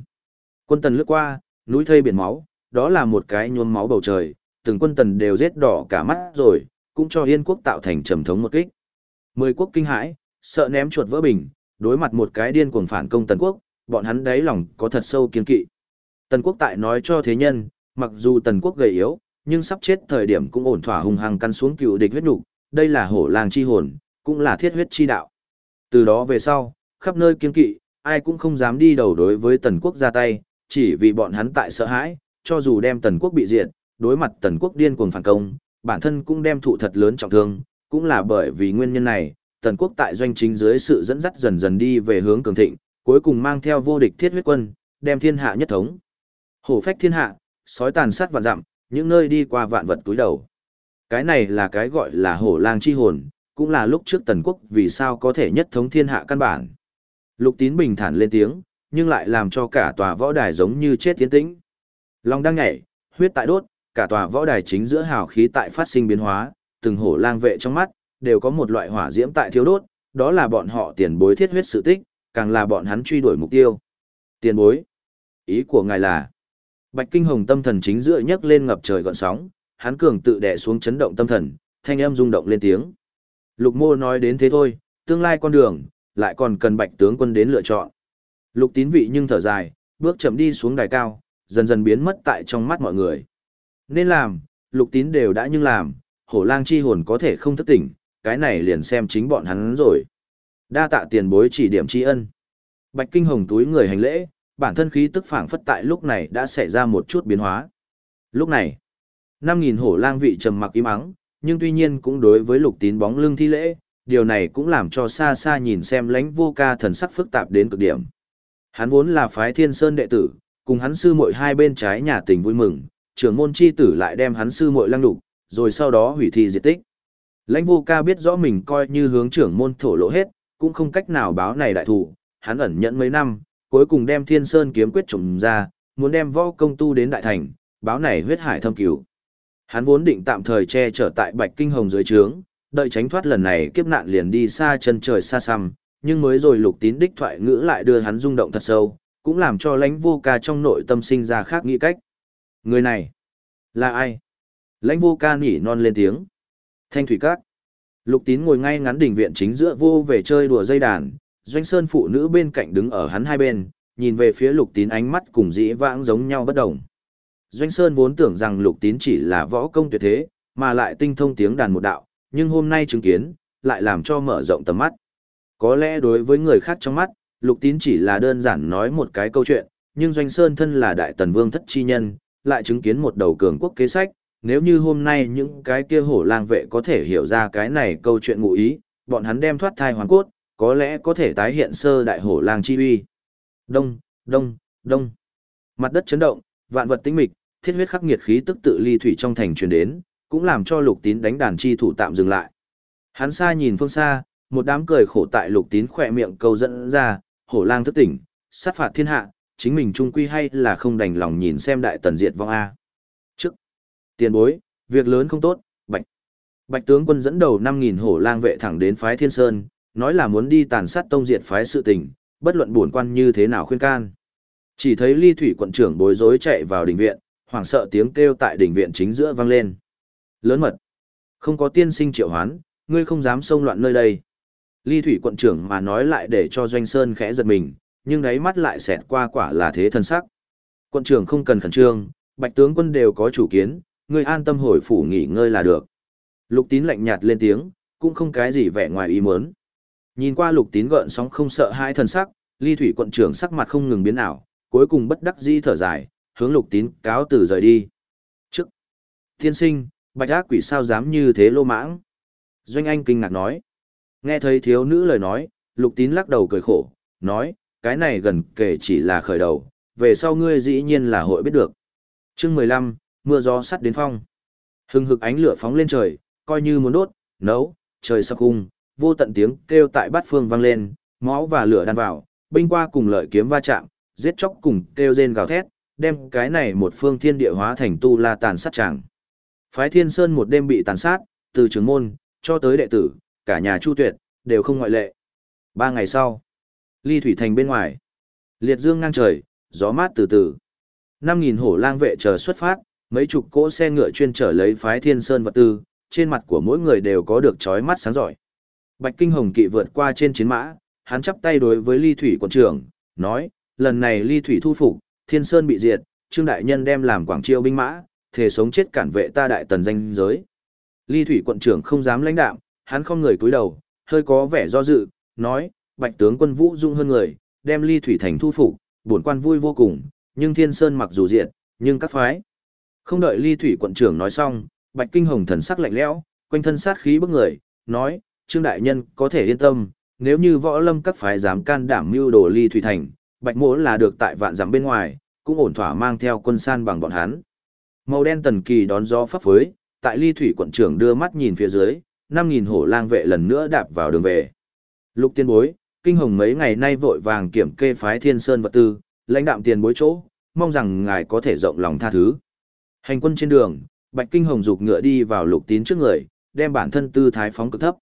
Quân tần lướt qua, núi thây biển máu, đó là một cái nhuốm máu bầu trời, từng quân tần đều giết đỏ cả mắt rồi, cũng cho Yên quốc tạo thành trầm thống một kích. Mười quốc kinh hãi, sợ ném chuột vỡ bình, đối mặt một cái điên cuồng phản công tần quốc, bọn hắn đáy lòng có thật sâu kiên kỵ. Tần quốc tại nói cho thế nhân, mặc dù tần quốc gầy yếu, nhưng sắp chết thời điểm cũng ổn thỏa hung hăng căn xuống cựu địch huyết nục, đây là hổ lang chi hồn, cũng là thiết huyết chi đạo. Từ đó về sau, khắp nơi kiên kỵ, ai cũng không dám đi đầu đối với tần quốc ra tay, chỉ vì bọn hắn tại sợ hãi, cho dù đem tần quốc bị diệt, đối mặt tần quốc điên cuồng phản công, bản thân cũng đem thụ thật lớn trọng thương, cũng là bởi vì nguyên nhân này, tần quốc tại doanh chính dưới sự dẫn dắt dần dần đi về hướng cường thịnh, cuối cùng mang theo vô địch thiết huyết quân, đem thiên hạ nhất thống. Hổ phách thiên hạ, sói tàn sát vạn dặm, những nơi đi qua vạn vật túi đầu. Cái này là cái gọi là hổ lang chi hồn, cũng là lúc trước tần quốc vì sao có thể nhất thống thiên hạ căn bản. Lục tín bình thản lên tiếng, nhưng lại làm cho cả tòa võ đài giống như chết tiến tĩnh. Long đang nhảy, huyết tại đốt, cả tòa võ đài chính giữa hào khí tại phát sinh biến hóa, từng hổ lang vệ trong mắt, đều có một loại hỏa diễm tại thiếu đốt, đó là bọn họ tiền bối thiết huyết sự tích, càng là bọn hắn truy đuổi mục tiêu. Tiền bối. Ý của ngài là, Bạch Kinh Hồng tâm thần chính giữa nhấc lên ngập trời gọn sóng, hắn cường tự đè xuống chấn động tâm thần, thanh âm rung động lên tiếng. Lục Mô nói đến thế thôi, tương lai con đường, lại còn cần Bạch tướng quân đến lựa chọn. Lục Tín vị nhưng thở dài, bước chậm đi xuống đài cao, dần dần biến mất tại trong mắt mọi người. Nên làm, Lục Tín đều đã nhưng làm, hổ lang chi hồn có thể không thức tỉnh, cái này liền xem chính bọn hắn rồi. Đa tạ tiền bối chỉ điểm tri ân. Bạch Kinh Hồng túi người hành lễ, bản thân khí tức phảng phất tại lúc này đã xảy ra một chút biến hóa. Lúc này, 5.000 hổ lang vị trầm mặc im ắng, nhưng tuy nhiên cũng đối với lục tín bóng lưng thi lễ, điều này cũng làm cho xa xa nhìn xem lãnh vô ca thần sắc phức tạp đến cực điểm. Hắn vốn là phái thiên sơn đệ tử, cùng hắn sư muội hai bên trái nhà tình vui mừng, trưởng môn chi tử lại đem hắn sư muội lăng đục, rồi sau đó hủy thi diệt tích. Lãnh vô ca biết rõ mình coi như hướng trưởng môn thổ lộ hết, cũng không cách nào báo này đại thủ, hắn ẩn nhẫn mấy năm, cuối cùng đem thiên sơn kiếm quyết trùng ra, muốn đem võ công tu đến đại thành, báo này huyết hải thâm cứu. Hắn vốn định tạm thời che chở tại Bạch Kinh Hồng dưới trướng, đợi tránh thoát lần này kiếp nạn liền đi xa chân trời xa xăm, nhưng mới rồi lục tín đích thoại ngữ lại đưa hắn rung động thật sâu, cũng làm cho lãnh vô ca trong nội tâm sinh ra khác nghĩ cách. Người này, là ai? Lãnh vô ca nhỉ non lên tiếng. Thanh thủy các. Lục tín ngồi ngay ngắn đỉnh viện chính giữa vô về chơi đùa dây đàn, doanh sơn phụ nữ bên cạnh đứng ở hắn hai bên, nhìn về phía lục tín ánh mắt cùng dĩ vãng giống nhau bất đồng. Doanh Sơn vốn tưởng rằng lục tín chỉ là võ công tuyệt thế, mà lại tinh thông tiếng đàn một đạo, nhưng hôm nay chứng kiến, lại làm cho mở rộng tầm mắt. Có lẽ đối với người khác trong mắt, lục tín chỉ là đơn giản nói một cái câu chuyện, nhưng Doanh Sơn thân là đại tần vương thất chi nhân, lại chứng kiến một đầu cường quốc kế sách, nếu như hôm nay những cái kia hổ lang vệ có thể hiểu ra cái này câu chuyện ngụ ý, bọn hắn đem thoát thai hoàn cốt, có lẽ có thể tái hiện sơ đại hổ lang chi uy. Đông, đông, đông. Mặt đất chấn động, vạn vật tĩnh mịch, thiết huyết khắc nghiệt khí tức tự ly thủy trong thành truyền đến, cũng làm cho lục tín đánh đàn chi thủ tạm dừng lại. Hắn xa nhìn phương xa, một đám cười khổ tại lục tín khỏe miệng câu dẫn ra, hổ lang thức tỉnh, sát phạt thiên hạ, chính mình trung quy hay là không đành lòng nhìn xem đại tần diệt vong A. Trước, tiền bối, việc lớn không tốt, bạch. Bạch tướng quân dẫn đầu 5.000 hổ lang vệ thẳng đến phái thiên sơn, nói là muốn đi tàn sát tông diệt phái sự tình, bất luận buồn quan như thế nào khuyên can. Chỉ thấy ly thủy quận trưởng bối rối chạy vào đình viện, hoảng sợ tiếng kêu tại đỉnh viện chính giữa vang lên. Lớn mật. Không có tiên sinh triệu hoán, ngươi không dám xông loạn nơi đây. Ly thủy quận trưởng mà nói lại để cho Doanh Sơn khẽ giật mình, nhưng đáy mắt lại xẹt qua quả là thế thân sắc. quận trưởng không cần khẩn trương, bạch tướng quân đều có chủ kiến, ngươi an tâm hồi phủ nghỉ ngơi là được. Lục tín lạnh nhạt lên tiếng, cũng không cái gì vẻ ngoài ý muốn. Nhìn qua lục tín gợn sóng không sợ hai thần sắc, ly thủy quận trưởng sắc mặt không ngừng biến ảo, cuối cùng bất đắc dĩ thở dài, hướng lục tín cáo từ rời đi. Trước, tiên sinh, bạch ác quỷ sao dám như thế lô mãng? Doanh Anh kinh ngạc nói. Nghe thấy thiếu nữ lời nói, lục tín lắc đầu cười khổ, nói, cái này gần kể chỉ là khởi đầu, về sau ngươi dĩ nhiên là hội biết được. chương mười lăm mưa gió sắt đến phong. Hừng hực ánh lửa phóng lên trời, coi như muốn đốt, nấu, trời sập cung, vô tận tiếng kêu tại bát phương vang lên, máu và lửa đan vào, binh qua cùng lợi kiếm va chạm, giết chóc cùng kêu rên gào thét, đem cái này một phương thiên địa hóa thành tu la tàn sát tràng. Phái Thiên Sơn một đêm bị tàn sát, từ trưởng môn cho tới đệ tử, cả nhà Chu Tuyệt đều không ngoại lệ. Ba ngày sau, Ly Thủy Thành bên ngoài, liệt dương ngang trời, gió mát từ từ. Năm nghìn hổ lang vệ chờ xuất phát, mấy chục cỗ xe ngựa chuyên trở lấy phái Thiên Sơn vật tư, trên mặt của mỗi người đều có được chói mắt sáng giỏi. Bạch Kinh Hồng kỵ vượt qua trên chiến mã, hắn chắp tay đối với Ly Thủy quận trưởng, nói, lần này Ly Thủy thu phục, Thiên Sơn bị diệt, Trương Đại Nhân đem làm quảng chiêu binh mã, thể sống chết cản vệ ta đại tần danh giới. Ly Thủy quận trưởng không dám lãnh đạm, hắn không người cúi đầu, hơi có vẻ do dự, nói, Bạch tướng quân vũ dung hơn người, đem Ly Thủy thành thu phục, bổn quan vui vô cùng, nhưng Thiên Sơn mặc dù diệt, nhưng các phái. Không đợi Ly Thủy quận trưởng nói xong, Bạch Kinh Hồng thần sắc lạnh lẽo, quanh thân sát khí bức người, nói, Trương Đại Nhân có thể yên tâm, nếu như võ lâm các phái dám can đảm mưu đồ ly thủy thành, Bạch Mỗ là được tại vạn dặm bên ngoài, cũng ổn thỏa mang theo quân san bằng bọn hắn. Màu đen tần kỳ đón gió pháp phới, tại ly thủy quận trưởng đưa mắt nhìn phía dưới, 5.000 hổ lang vệ lần nữa đạp vào đường về. Lục tiên bối, kinh hồng mấy ngày nay vội vàng kiểm kê phái thiên sơn vật tư, lãnh đạm tiền bối chỗ, mong rằng ngài có thể rộng lòng tha thứ. Hành quân trên đường, Bạch Kinh Hồng dục ngựa đi vào lục tín trước người, đem bản thân tư thái phóng cực thấp.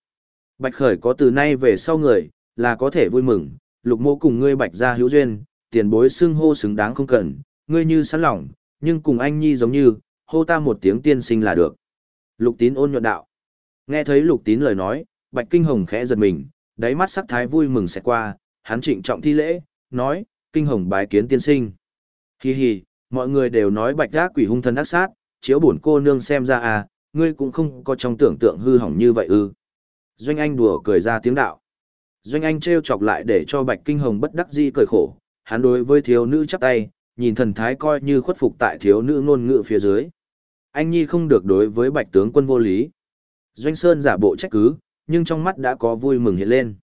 Bạch Khởi có từ nay về sau người, là có thể vui mừng, lục mô cùng ngươi bạch ra hữu duyên, tiền bối xưng hô xứng đáng không cần, ngươi như sẵn lòng, nhưng cùng anh nhi giống như, hô ta một tiếng tiên sinh là được. Lục tín ôn nhuận đạo. Nghe thấy lục tín lời nói, bạch kinh hồng khẽ giật mình, đáy mắt sắc thái vui mừng sẽ qua, hắn trịnh trọng thi lễ, nói, kinh hồng bái kiến tiên sinh. Hi hi, mọi người đều nói bạch gác quỷ hung thân ác sát, chiếu bổn cô nương xem ra à, ngươi cũng không có trong tưởng tượng hư hỏng như vậy ư. Doanh Anh đùa cười ra tiếng đạo. Doanh Anh treo chọc lại để cho Bạch Kinh Hồng bất đắc dĩ cười khổ, hắn đối với thiếu nữ chắp tay, nhìn thần thái coi như khuất phục tại thiếu nữ ngôn ngữ phía dưới. Anh Nhi không được đối với Bạch tướng quân vô lý. Doanh Sơn giả bộ trách cứ, nhưng trong mắt đã có vui mừng hiện lên.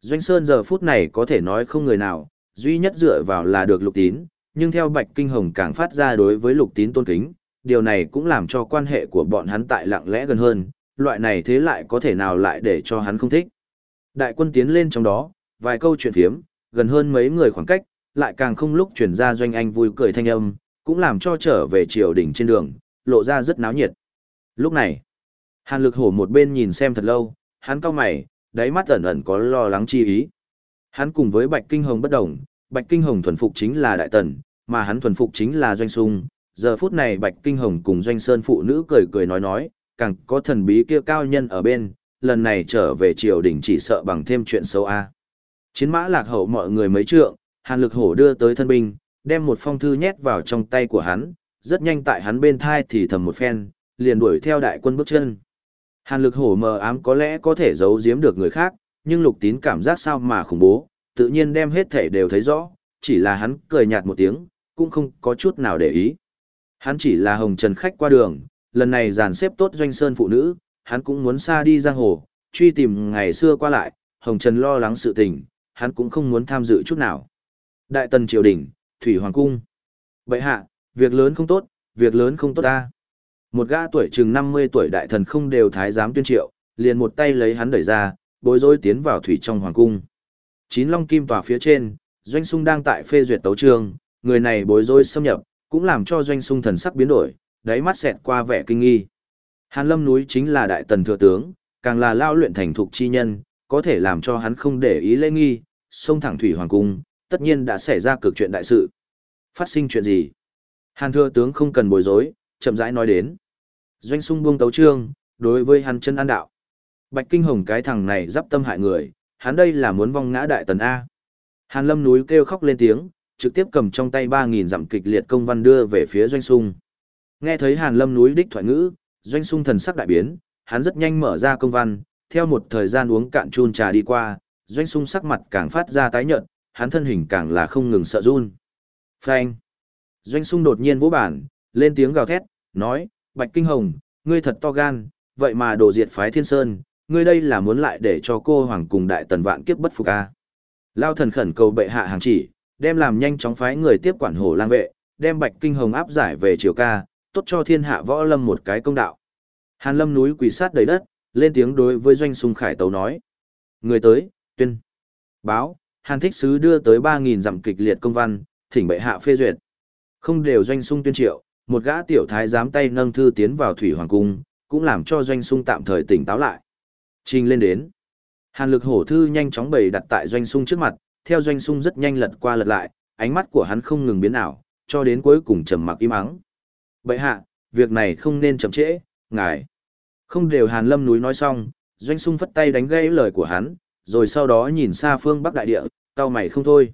Doanh Sơn giờ phút này có thể nói không người nào, duy nhất dựa vào là được lục tín, nhưng theo Bạch Kinh Hồng càng phát ra đối với lục tín tôn kính, điều này cũng làm cho quan hệ của bọn hắn tại lặng lẽ gần hơn, loại này thế lại có thể nào lại để cho hắn không thích. Đại quân tiến lên trong đó, vài câu chuyện phiếm, gần hơn mấy người khoảng cách, lại càng không lúc chuyển ra doanh anh vui cười thanh âm, cũng làm cho trở về triều đỉnh trên đường, lộ ra rất náo nhiệt. Lúc này, hàn lực hổ một bên nhìn xem thật lâu, hắn cao mày, đáy mắt ẩn ẩn có lo lắng chi ý. Hắn cùng với Bạch Kinh Hồng bất đồng, Bạch Kinh Hồng thuần phục chính là đại tần, mà hắn thuần phục chính là doanh sung. Giờ phút này Bạch Kinh Hồng cùng doanh sơn phụ nữ cười cười nói nói, càng có thần bí kia cao nhân ở bên, lần này trở về triều đình chỉ sợ bằng thêm chuyện xấu a. Chiến mã lạc hậu mọi người mấy trượng, Hàn Lực Hổ đưa tới thân binh, đem một phong thư nhét vào trong tay của hắn, rất nhanh tại hắn bên thai thì thầm một phen, liền đuổi theo đại quân bước chân. Hàn Lực Hổ mờ ám có lẽ có thể giấu giếm được người khác, nhưng Lục Tín cảm giác sao mà khủng bố, tự nhiên đem hết thể đều thấy rõ, chỉ là hắn cười nhạt một tiếng, cũng không có chút nào để ý. Hắn chỉ là hồng trần khách qua đường, lần này dàn xếp tốt doanh sơn phụ nữ, hắn cũng muốn xa đi giang hồ, truy tìm ngày xưa qua lại, Hồng Trần lo lắng sự tình, hắn cũng không muốn tham dự chút nào. Đại tần triều đình, Thủy Hoàng Cung. Bệ hạ, việc lớn không tốt, việc lớn không tốt ta. Một gã tuổi chừng 50 tuổi đại thần không đều thái giám tuyên triệu, liền một tay lấy hắn đẩy ra, bối rối tiến vào thủy trong hoàng cung. Chín long kim tòa phía trên, doanh sung đang tại phê duyệt tấu trường, người này bối rối xâm nhập, cũng làm cho doanh sung thần sắc biến đổi, đáy mắt xẹt qua vẻ kinh nghi. Hàn Lâm núi chính là đại tần thừa tướng, càng là lao luyện thành thục chi nhân, có thể làm cho hắn không để ý lễ nghi, xông thẳng thủy hoàng cung, tất nhiên đã xảy ra cực chuyện đại sự. Phát sinh chuyện gì? Hàn thừa tướng không cần bối rối, chậm rãi nói đến. Doanh sung buông tấu trương, đối với hắn chân an đạo. Bạch Kinh Hồng cái thằng này dắp tâm hại người, hắn đây là muốn vong ngã đại tần A. Hàn lâm núi kêu khóc lên tiếng, trực tiếp cầm trong tay 3.000 dặm kịch liệt công văn đưa về phía doanh sung. Nghe thấy hàn lâm núi đích thoại ngữ, doanh sung thần sắc đại biến, hắn rất nhanh mở ra công văn, theo một thời gian uống cạn chun trà đi qua, doanh sung sắc mặt càng phát ra tái nhợt, hắn thân hình càng là không ngừng sợ run. Phanh! Doanh sung đột nhiên vỗ bản, lên tiếng gào thét, nói, Bạch Kinh Hồng, ngươi thật to gan, vậy mà đổ diệt phái thiên sơn, ngươi đây là muốn lại để cho cô hoàng cùng đại tần vạn kiếp bất phục a. Lao thần khẩn cầu bệ hạ hàng chỉ, đem làm nhanh chóng phái người tiếp quản hổ lang vệ, đem Bạch Kinh Hồng áp giải về triều ca, tốt cho thiên hạ võ lâm một cái công đạo. Hàn lâm núi quỳ sát đầy đất, lên tiếng đối với doanh sung khải tấu nói. Người tới, tuyên. Báo, Hàn thích sứ đưa tới 3.000 dặm kịch liệt công văn, thỉnh bệ hạ phê duyệt. Không đều doanh sung tuyên triệu, một gã tiểu thái giám tay nâng thư tiến vào thủy hoàng cung, cũng làm cho doanh sung tạm thời tỉnh táo lại. Trình lên đến. Hàn lực hổ thư nhanh chóng bày đặt tại doanh sung trước mặt, theo doanh sung rất nhanh lật qua lật lại, ánh mắt của hắn không ngừng biến ảo, cho đến cuối cùng trầm mặc im ắng. Bệ hạ, việc này không nên chậm trễ, ngài. Không đều hàn lâm núi nói xong, doanh sung phất tay đánh gãy lời của hắn, rồi sau đó nhìn xa phương bắc đại địa, cao mày không thôi.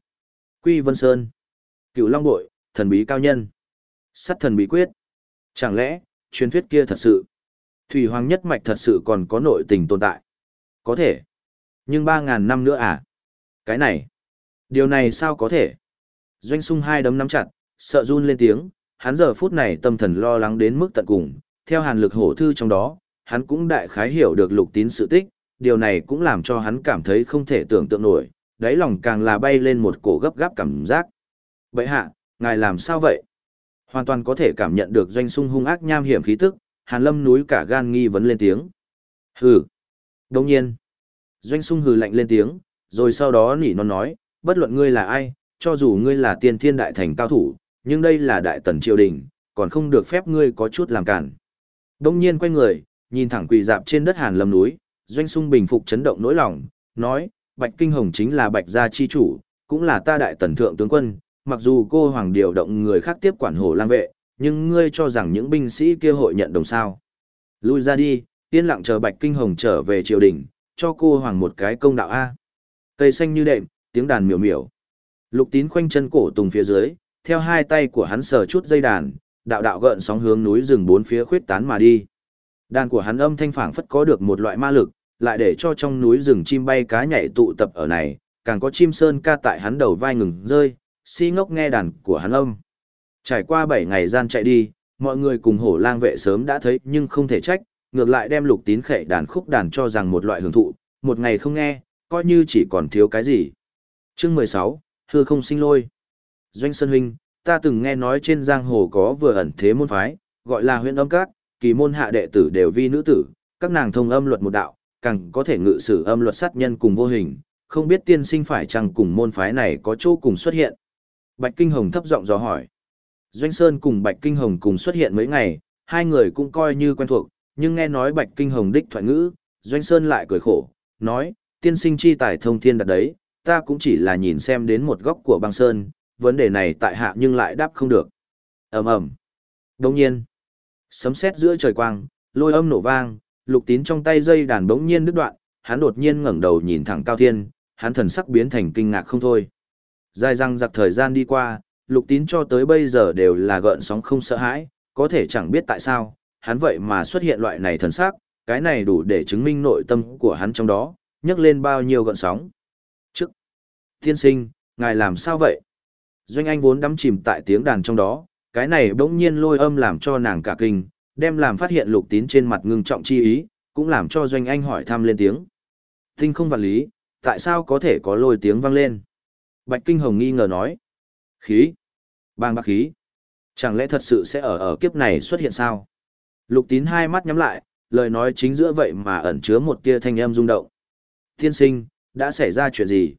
Quy Vân Sơn. Cựu Long Bội, thần bí cao nhân. Sắt thần bí quyết. Chẳng lẽ, truyền thuyết kia thật sự. Thủy Hoàng nhất mạch thật sự còn có nội tình tồn tại. Có thể. Nhưng ba ngàn năm nữa à? Cái này. Điều này sao có thể? Doanh sung hai đấm nắm chặt, sợ run lên tiếng, hắn giờ phút này tâm thần lo lắng đến mức tận cùng, theo hàn lực hổ thư trong đó, hắn cũng đại khái hiểu được lục tín sự tích, điều này cũng làm cho hắn cảm thấy không thể tưởng tượng nổi, đáy lòng càng là bay lên một cổ gấp gáp cảm giác. Vậy hạ, ngài làm sao vậy? Hoàn toàn có thể cảm nhận được doanh sung hung ác nham hiểm khí tức, hàn lâm núi cả gan nghi vấn lên tiếng. Hừ. Đồng nhiên. Doanh sung hừ lạnh lên tiếng, rồi sau đó nỉ non nói, bất luận ngươi là ai, cho dù ngươi là tiên thiên đại thành cao thủ, nhưng đây là đại tần triều đình, còn không được phép ngươi có chút làm cản. Đông nhiên quay người, nhìn thẳng quỳ dạp trên đất hàn lâm núi, doanh sung bình phục chấn động nỗi lòng, nói, Bạch Kinh Hồng chính là Bạch gia chi chủ, cũng là ta đại tần thượng tướng quân, mặc dù cô hoàng điều động người khác tiếp quản hồ lang vệ, nhưng ngươi cho rằng những binh sĩ kia hội nhận đồng sao. Lui ra đi, yên lặng chờ Bạch Kinh Hồng trở về triều đình, cho cô hoàng một cái công đạo A. Cây xanh như đệm, tiếng đàn miểu miểu. Lục tín khoanh chân cổ tùng phía dưới, theo hai tay của hắn sờ chút dây đàn, đạo đạo gợn sóng hướng núi rừng bốn phía khuyết tán mà đi. Đàn của hắn âm thanh phảng phất có được một loại ma lực, lại để cho trong núi rừng chim bay cá nhảy tụ tập ở này, càng có chim sơn ca tại hắn đầu vai ngừng rơi, si ngốc nghe đàn của hắn âm. Trải qua 7 ngày gian chạy đi, mọi người cùng hổ lang vệ sớm đã thấy nhưng không thể trách, ngược lại đem lục tín khệ đàn khúc đàn cho rằng một loại hưởng thụ, một ngày không nghe, coi như chỉ còn thiếu cái gì. Chương 16, hư không sinh lôi. Doanh Sơn Huynh, ta từng nghe nói trên giang hồ có vừa ẩn thế môn phái, gọi là huyện âm các, kỳ môn hạ đệ tử đều vi nữ tử, các nàng thông âm luật một đạo, càng có thể ngự sử âm luật sát nhân cùng vô hình, không biết tiên sinh phải chăng cùng môn phái này có chỗ cùng xuất hiện. Bạch Kinh Hồng thấp giọng dò hỏi. Doanh Sơn cùng Bạch Kinh Hồng cùng xuất hiện mấy ngày, hai người cũng coi như quen thuộc, nhưng nghe nói Bạch Kinh Hồng đích thoại ngữ, Doanh Sơn lại cười khổ, nói, tiên sinh chi tài thông thiên đặt đấy, ta cũng chỉ là nhìn xem đến một góc của băng sơn, vấn đề này tại hạ nhưng lại đáp không được. ầm ầm Đồng nhiên, sấm sét giữa trời quang, lôi âm nổ vang, lục tín trong tay dây đàn bỗng nhiên đứt đoạn, hắn đột nhiên ngẩng đầu nhìn thẳng cao thiên, hắn thần sắc biến thành kinh ngạc không thôi. Dài răng giặc thời gian đi qua, lục tín cho tới bây giờ đều là gợn sóng không sợ hãi, có thể chẳng biết tại sao, hắn vậy mà xuất hiện loại này thần sắc, cái này đủ để chứng minh nội tâm của hắn trong đó, nhấc lên bao nhiêu gợn sóng. Trước, tiên sinh, ngài làm sao vậy? Doanh Anh vốn đắm chìm tại tiếng đàn trong đó, cái này bỗng nhiên lôi âm làm cho nàng cả kinh, đem làm phát hiện lục tín trên mặt ngưng trọng chi ý, cũng làm cho Doanh Anh hỏi thăm lên tiếng. Tinh không vật lý, tại sao có thể có lôi tiếng vang lên? Bạch Kinh Hồng nghi ngờ nói. Khí. Bang bạc khí. Chẳng lẽ thật sự sẽ ở ở kiếp này xuất hiện sao? Lục tín hai mắt nhắm lại, lời nói chính giữa vậy mà ẩn chứa một tia thanh âm rung động. Thiên sinh, đã xảy ra chuyện gì?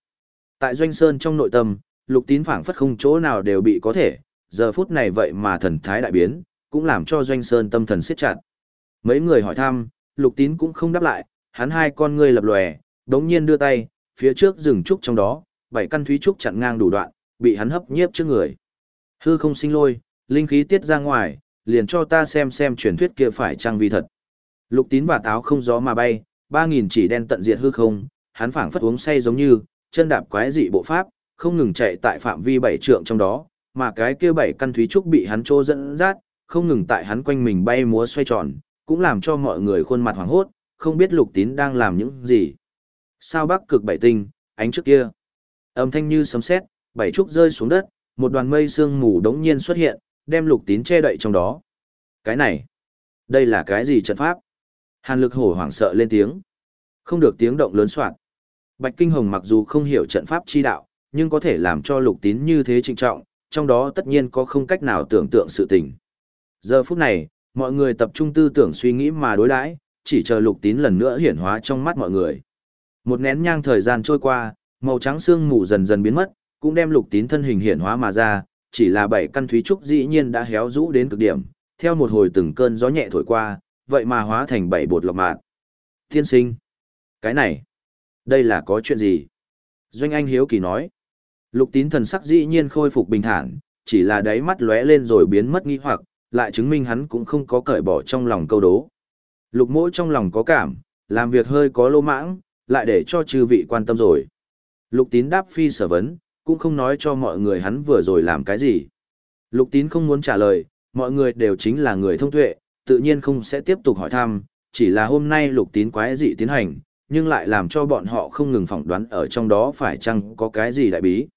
Tại Doanh Sơn trong nội tâm, lục tín phảng phất không chỗ nào đều bị có thể, giờ phút này vậy mà thần thái đại biến, cũng làm cho Doanh Sơn tâm thần siết chặt. Mấy người hỏi thăm, lục tín cũng không đáp lại, hắn hai con ngươi lập lòe, đống nhiên đưa tay, phía trước rừng trúc trong đó, bảy căn thúy trúc chặn ngang đủ đoạn, bị hắn hấp nhiếp trước người. Hư không sinh lôi, linh khí tiết ra ngoài, liền cho ta xem xem truyền thuyết kia phải trang vi thật. Lục tín và táo không gió mà bay, ba nghìn chỉ đen tận diệt hư không, hắn phảng phất uống say giống như, chân đạp quái dị bộ pháp, không ngừng chạy tại phạm vi bảy trượng trong đó, mà cái kia bảy căn thúy trúc bị hắn trô dẫn dắt, không ngừng tại hắn quanh mình bay múa xoay tròn, cũng làm cho mọi người khuôn mặt hoảng hốt, không biết lục tín đang làm những gì. Sao bắc cực bảy tinh, ánh trước kia. Âm thanh như sấm sét, bảy trúc rơi xuống đất, một đoàn mây sương mù đống nhiên xuất hiện, đem lục tín che đậy trong đó. Cái này, đây là cái gì trận pháp? Hàn lực hổ hoảng sợ lên tiếng. Không được tiếng động lớn soạn. Bạch Kinh Hồng mặc dù không hiểu trận pháp chi đạo, nhưng có thể làm cho lục tín như thế trịnh trọng, trong đó tất nhiên có không cách nào tưởng tượng sự tình. Giờ phút này, mọi người tập trung tư tưởng suy nghĩ mà đối đãi, chỉ chờ lục tín lần nữa hiển hóa trong mắt mọi người. Một nén nhang thời gian trôi qua, màu trắng xương mù dần dần biến mất, cũng đem lục tín thân hình hiển hóa mà ra, chỉ là bảy căn thúy trúc dĩ nhiên đã héo rũ đến cực điểm, theo một hồi từng cơn gió nhẹ thổi qua, vậy mà hóa thành bảy bột lọc mạt. Thiên sinh, cái này, đây là có chuyện gì? Doanh Anh Hiếu Kỳ nói, lục tín thần sắc dĩ nhiên khôi phục bình thản, chỉ là đáy mắt lóe lên rồi biến mất nghi hoặc, lại chứng minh hắn cũng không có cởi bỏ trong lòng câu đố. Lục mỗi trong lòng có cảm, làm việc hơi có lô mãng, lại để cho chư vị quan tâm rồi. Lục tín đáp phi sở vấn, cũng không nói cho mọi người hắn vừa rồi làm cái gì. Lục tín không muốn trả lời, mọi người đều chính là người thông tuệ, tự nhiên không sẽ tiếp tục hỏi thăm, chỉ là hôm nay lục tín quái dị tiến hành, nhưng lại làm cho bọn họ không ngừng phỏng đoán ở trong đó phải chăng có cái gì đại bí.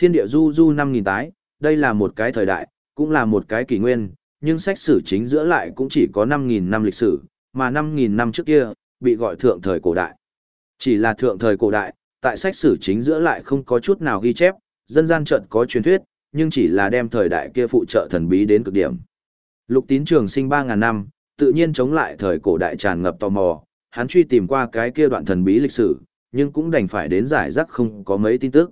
Thiên địa du du 5.000 tái, đây là một cái thời đại, cũng là một cái kỷ nguyên, nhưng sách sử chính giữa lại cũng chỉ có 5.000 năm lịch sử, mà 5.000 năm trước kia, bị gọi thượng thời cổ đại. Chỉ là thượng thời cổ đại, tại sách sử chính giữa lại không có chút nào ghi chép, dân gian trận có truyền thuyết, nhưng chỉ là đem thời đại kia phụ trợ thần bí đến cực điểm. Lục tín trường sinh 3.000 năm, tự nhiên chống lại thời cổ đại tràn ngập tò mò, hắn truy tìm qua cái kia đoạn thần bí lịch sử, nhưng cũng đành phải đến giải rắc không có mấy tin tức.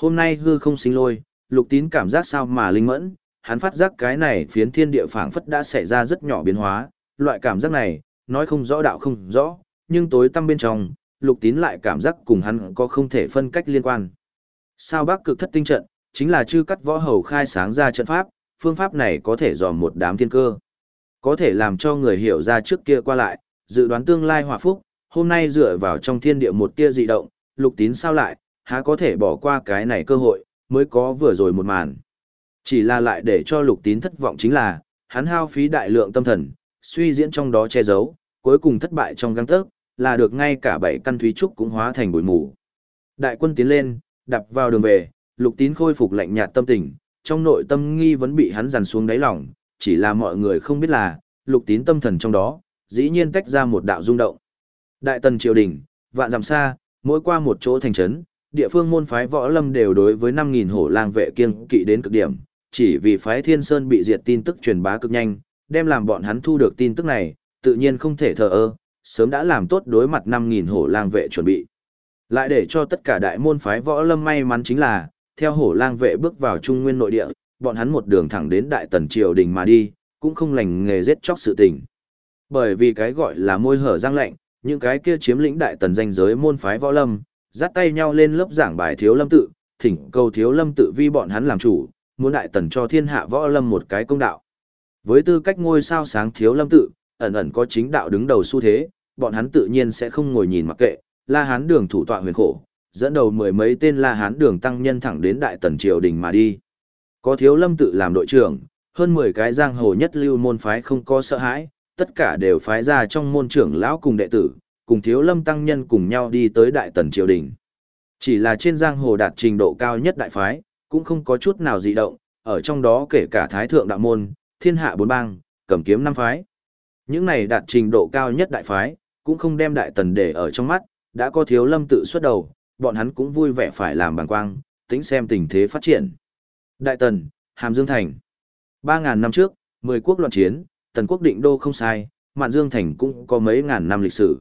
Hôm nay hư không sinh lôi, lục tín cảm giác sao mà linh mẫn, hắn phát giác cái này phiến thiên địa phảng phất đã xảy ra rất nhỏ biến hóa, loại cảm giác này, nói không rõ đạo không rõ, nhưng tối tăm bên trong, lục tín lại cảm giác cùng hắn có không thể phân cách liên quan. Sao bác cực thất tinh trận, chính là chư cắt võ hầu khai sáng ra trận pháp, phương pháp này có thể dòm một đám thiên cơ. Có thể làm cho người hiểu ra trước kia qua lại, dự đoán tương lai hòa phúc, hôm nay dựa vào trong thiên địa một tia dị động, lục tín sao lại, há có thể bỏ qua cái này cơ hội, mới có vừa rồi một màn. Chỉ là lại để cho lục tín thất vọng chính là, hắn hao phí đại lượng tâm thần, suy diễn trong đó che giấu, cuối cùng thất bại trong găng tớc, là được ngay cả bảy căn thúy trúc cũng hóa thành bụi mù. Đại quân tiến lên, đập vào đường về, lục tín khôi phục lạnh nhạt tâm tình, trong nội tâm nghi vẫn bị hắn dằn xuống đáy lòng, chỉ là mọi người không biết là, lục tín tâm thần trong đó, dĩ nhiên tách ra một đạo rung động. Đại tần triều đình, vạn dặm xa, mỗi qua một chỗ thành trấn, địa phương môn phái võ lâm đều đối với 5.000 hổ lang vệ kiêng kỵ đến cực điểm, chỉ vì phái thiên sơn bị diệt tin tức truyền bá cực nhanh, đem làm bọn hắn thu được tin tức này, tự nhiên không thể thờ ơ, sớm đã làm tốt đối mặt 5.000 hổ lang vệ chuẩn bị. Lại để cho tất cả đại môn phái võ lâm may mắn chính là, theo hổ lang vệ bước vào trung nguyên nội địa, bọn hắn một đường thẳng đến đại tần triều đình mà đi, cũng không lành nghề giết chóc sự tình. Bởi vì cái gọi là môi hở răng lạnh, những cái kia chiếm lĩnh đại tần danh giới môn phái võ lâm, dắt tay nhau lên lớp giảng bài thiếu lâm tự, thỉnh cầu thiếu lâm tự vi bọn hắn làm chủ, muốn đại tần cho thiên hạ võ lâm một cái công đạo. Với tư cách ngôi sao sáng thiếu lâm tự, ẩn ẩn có chính đạo đứng đầu xu thế, bọn hắn tự nhiên sẽ không ngồi nhìn mặc kệ, La Hán đường thủ tọa huyền khổ, dẫn đầu mười mấy tên La Hán đường tăng nhân thẳng đến đại tần triều đình mà đi. Có thiếu lâm tự làm đội trưởng, hơn 10 cái giang hồ nhất lưu môn phái không có sợ hãi, tất cả đều phái ra trong môn trưởng lão cùng đệ tử, cùng thiếu lâm tăng nhân cùng nhau đi tới đại tần triều đình. Chỉ là trên giang hồ đạt trình độ cao nhất đại phái, cũng không có chút nào dị động, ở trong đó kể cả thái thượng đạo môn, thiên hạ bốn bang, cầm kiếm năm phái. Những này đạt trình độ cao nhất đại phái, cũng không đem đại tần để ở trong mắt, đã có thiếu lâm tự xuất đầu, bọn hắn cũng vui vẻ phải làm bằng quang, tính xem tình thế phát triển. Đại tần, Hàm Dương Thành. 3.000 năm trước, 10 quốc loạn chiến, tần quốc định đô không sai, Mạn Dương Thành cũng có mấy ngàn năm lịch sử.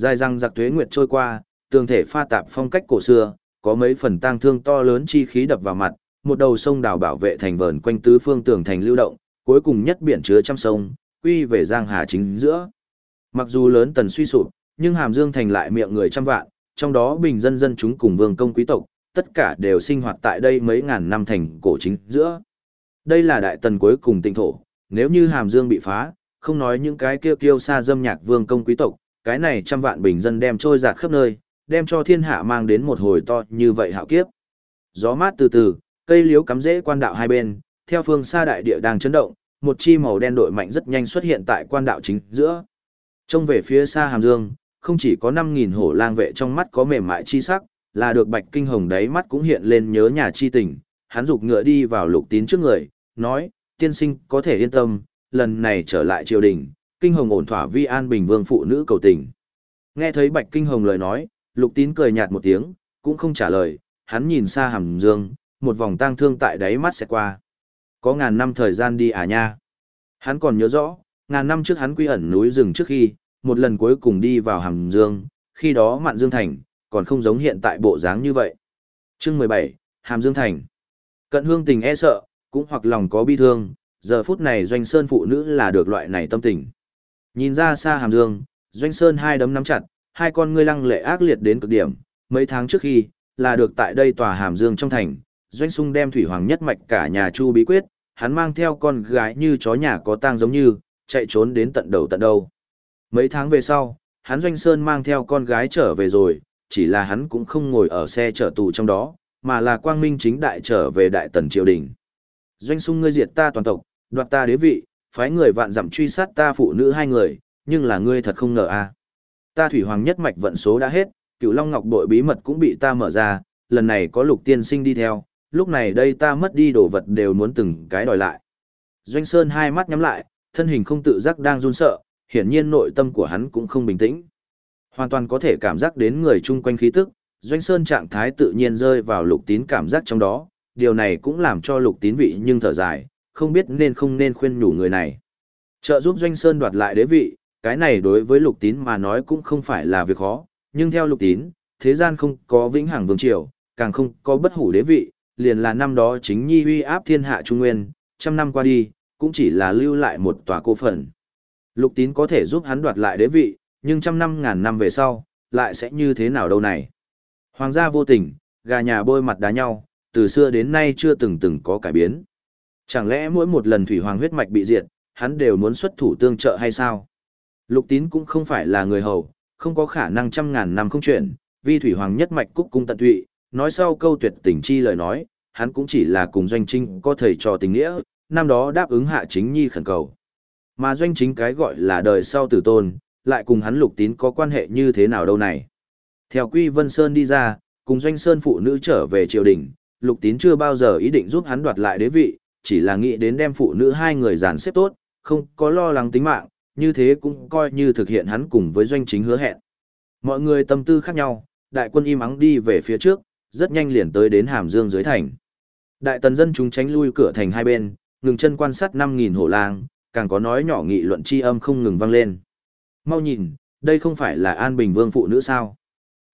Dài răng giặc tuế nguyệt trôi qua, tường thể pha tạp phong cách cổ xưa, có mấy phần tang thương to lớn chi khí đập vào mặt, một đầu sông đào bảo vệ thành vờn quanh tứ phương tường thành lưu động, cuối cùng nhất biển chứa trăm sông, quy về giang hà chính giữa. Mặc dù lớn tần suy sụp, nhưng Hàm Dương thành lại miệng người trăm vạn, trong đó bình dân dân chúng cùng vương công quý tộc, tất cả đều sinh hoạt tại đây mấy ngàn năm thành cổ chính giữa. Đây là đại tần cuối cùng tinh thổ, nếu như Hàm Dương bị phá, không nói những cái kêu kiêu xa dâm nhạc vương công quý tộc, cái này trăm vạn bình dân đem trôi giạt khắp nơi, đem cho thiên hạ mang đến một hồi to như vậy hạo kiếp. Gió mát từ từ, cây liếu cắm rễ quan đạo hai bên, theo phương xa đại địa đang chấn động, một chi màu đen đội mạnh rất nhanh xuất hiện tại quan đạo chính giữa. Trông về phía xa Hàm Dương, không chỉ có 5.000 hổ lang vệ trong mắt có mềm mại chi sắc, là được Bạch Kinh Hồng đáy mắt cũng hiện lên nhớ nhà chi tình, hắn dục ngựa đi vào lục tín trước người, nói, tiên sinh có thể yên tâm, lần này trở lại triều đình, Kinh Hồng ổn thỏa vi an bình vương phụ nữ cầu tình. Nghe thấy Bạch Kinh Hồng lời nói, lục tín cười nhạt một tiếng, cũng không trả lời, hắn nhìn xa hàm dương, một vòng tang thương tại đáy mắt sẽ qua. Có ngàn năm thời gian đi à nha. Hắn còn nhớ rõ, ngàn năm trước hắn quy ẩn núi rừng trước khi, một lần cuối cùng đi vào hàm dương, khi đó mạn dương thành, còn không giống hiện tại bộ dáng như vậy. Chương 17, Hàm Dương Thành. Cận hương tình e sợ, cũng hoặc lòng có bi thương, giờ phút này doanh sơn phụ nữ là được loại này tâm tình. Nhìn ra xa Hàm Dương, doanh sơn hai đấm nắm chặt, hai con ngươi lăng lệ ác liệt đến cực điểm, mấy tháng trước khi, là được tại đây tòa Hàm Dương trong thành, doanh sung đem thủy hoàng nhất mạch cả nhà chu bí quyết, hắn mang theo con gái như chó nhà có tang giống như, chạy trốn đến tận đầu tận đâu. Mấy tháng về sau, hắn doanh sơn mang theo con gái trở về rồi, chỉ là hắn cũng không ngồi ở xe chở tù trong đó, mà là quang minh chính đại trở về đại tần triều đình. Doanh sung ngươi diệt ta toàn tộc, đoạt ta đế vị, phái người vạn dặm truy sát ta phụ nữ hai người, nhưng là ngươi thật không ngờ a. À. Ta thủy hoàng nhất mạch vận số đã hết, cựu long ngọc bội bí mật cũng bị ta mở ra, lần này có lục tiên sinh đi theo, lúc này đây ta mất đi đồ vật đều muốn từng cái đòi lại. Doanh Sơn hai mắt nhắm lại, thân hình không tự giác đang run sợ, hiển nhiên nội tâm của hắn cũng không bình tĩnh. Hoàn toàn có thể cảm giác đến người chung quanh khí tức, Doanh Sơn trạng thái tự nhiên rơi vào lục tín cảm giác trong đó, điều này cũng làm cho lục tín vị nhưng thở dài, không biết nên không nên khuyên nhủ người này. Trợ giúp Doanh Sơn đoạt lại đế vị, cái này đối với lục tín mà nói cũng không phải là việc khó, nhưng theo lục tín, thế gian không có vĩnh hằng vương triều, càng không có bất hủ đế vị, liền là năm đó chính nhi uy áp thiên hạ trung nguyên, trăm năm qua đi, cũng chỉ là lưu lại một tòa cô phần. Lục tín có thể giúp hắn đoạt lại đế vị, nhưng trăm năm ngàn năm về sau, lại sẽ như thế nào đâu này. Hoàng gia vô tình, gà nhà bôi mặt đá nhau, từ xưa đến nay chưa từng từng có cải biến. Chẳng lẽ mỗi một lần thủy hoàng huyết mạch bị diệt, hắn đều muốn xuất thủ tương trợ hay sao? Lục tín cũng không phải là người hầu, không có khả năng trăm ngàn năm không chuyển, vì thủy hoàng nhất mạch cúc cung tận tụy, nói sau câu tuyệt tình chi lời nói, hắn cũng chỉ là cùng doanh trinh có thầy trò tình nghĩa, năm đó đáp ứng hạ chính nhi khẩn cầu. Mà doanh chính cái gọi là đời sau tử tôn, lại cùng hắn lục tín có quan hệ như thế nào đâu này. Theo Quy Vân Sơn đi ra, cùng doanh sơn phụ nữ trở về triều đình, lục tín chưa bao giờ ý định giúp hắn đoạt lại đế vị, chỉ là nghĩ đến đem phụ nữ hai người dàn xếp tốt, không có lo lắng tính mạng, như thế cũng coi như thực hiện hắn cùng với doanh chính hứa hẹn. Mọi người tâm tư khác nhau, đại quân im ắng đi về phía trước, rất nhanh liền tới đến Hàm Dương dưới thành. Đại tần dân chúng tránh lui cửa thành hai bên, ngừng chân quan sát 5.000 hổ lang, càng có nói nhỏ nghị luận chi âm không ngừng vang lên. Mau nhìn, đây không phải là An Bình Vương phụ nữ sao?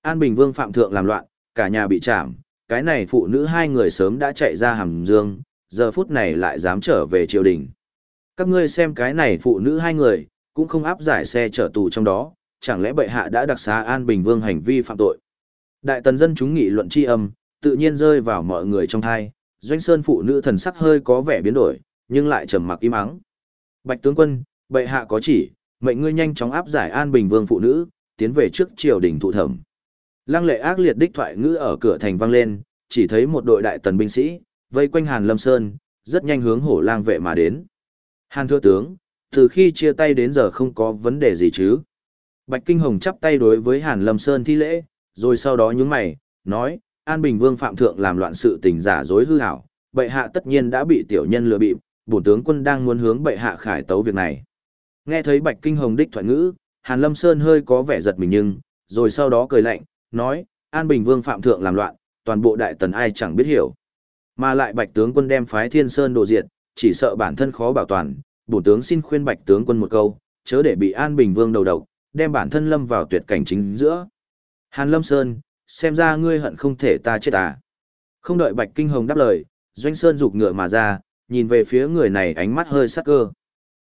An Bình Vương phạm thượng làm loạn, cả nhà bị trảm, cái này phụ nữ hai người sớm đã chạy ra hàm dương, giờ phút này lại dám trở về triều đình. Các ngươi xem cái này phụ nữ hai người, cũng không áp giải xe chở tù trong đó, chẳng lẽ bệ hạ đã đặc xá An Bình Vương hành vi phạm tội. Đại tần dân chúng nghị luận chi âm, tự nhiên rơi vào mọi người trong thai, doanh sơn phụ nữ thần sắc hơi có vẻ biến đổi, nhưng lại trầm mặc im ắng. Bạch tướng quân, bệ hạ có chỉ, mệnh ngươi nhanh chóng áp giải An Bình Vương phụ nữ, tiến về trước triều đình thụ thẩm. Lăng lệ ác liệt đích thoại ngữ ở cửa thành vang lên, chỉ thấy một đội đại tần binh sĩ, vây quanh Hàn Lâm Sơn, rất nhanh hướng hổ lang vệ mà đến. Hàn thưa tướng, từ khi chia tay đến giờ không có vấn đề gì chứ. Bạch Kinh Hồng chắp tay đối với Hàn Lâm Sơn thi lễ, rồi sau đó nhướng mày, nói, An Bình Vương Phạm Thượng làm loạn sự tình giả dối hư hảo, bệ hạ tất nhiên đã bị tiểu nhân lừa bịp, bổn tướng quân đang muốn hướng bệ hạ khải tấu việc này. Nghe thấy Bạch Kinh Hồng đích thoại ngữ, Hàn Lâm Sơn hơi có vẻ giật mình nhưng, rồi sau đó cười lạnh, nói, An Bình Vương Phạm Thượng làm loạn, toàn bộ đại tần ai chẳng biết hiểu. Mà lại Bạch tướng quân đem phái Thiên Sơn đồ diệt, chỉ sợ bản thân khó bảo toàn, bổn tướng xin khuyên Bạch tướng quân một câu, chớ để bị An Bình Vương đầu độc, đem bản thân lâm vào tuyệt cảnh chính giữa. Hàn Lâm Sơn, xem ra ngươi hận không thể ta chết à. Không đợi Bạch Kinh Hồng đáp lời, Doanh Sơn giục ngựa mà ra, nhìn về phía người này ánh mắt hơi sắc cơ.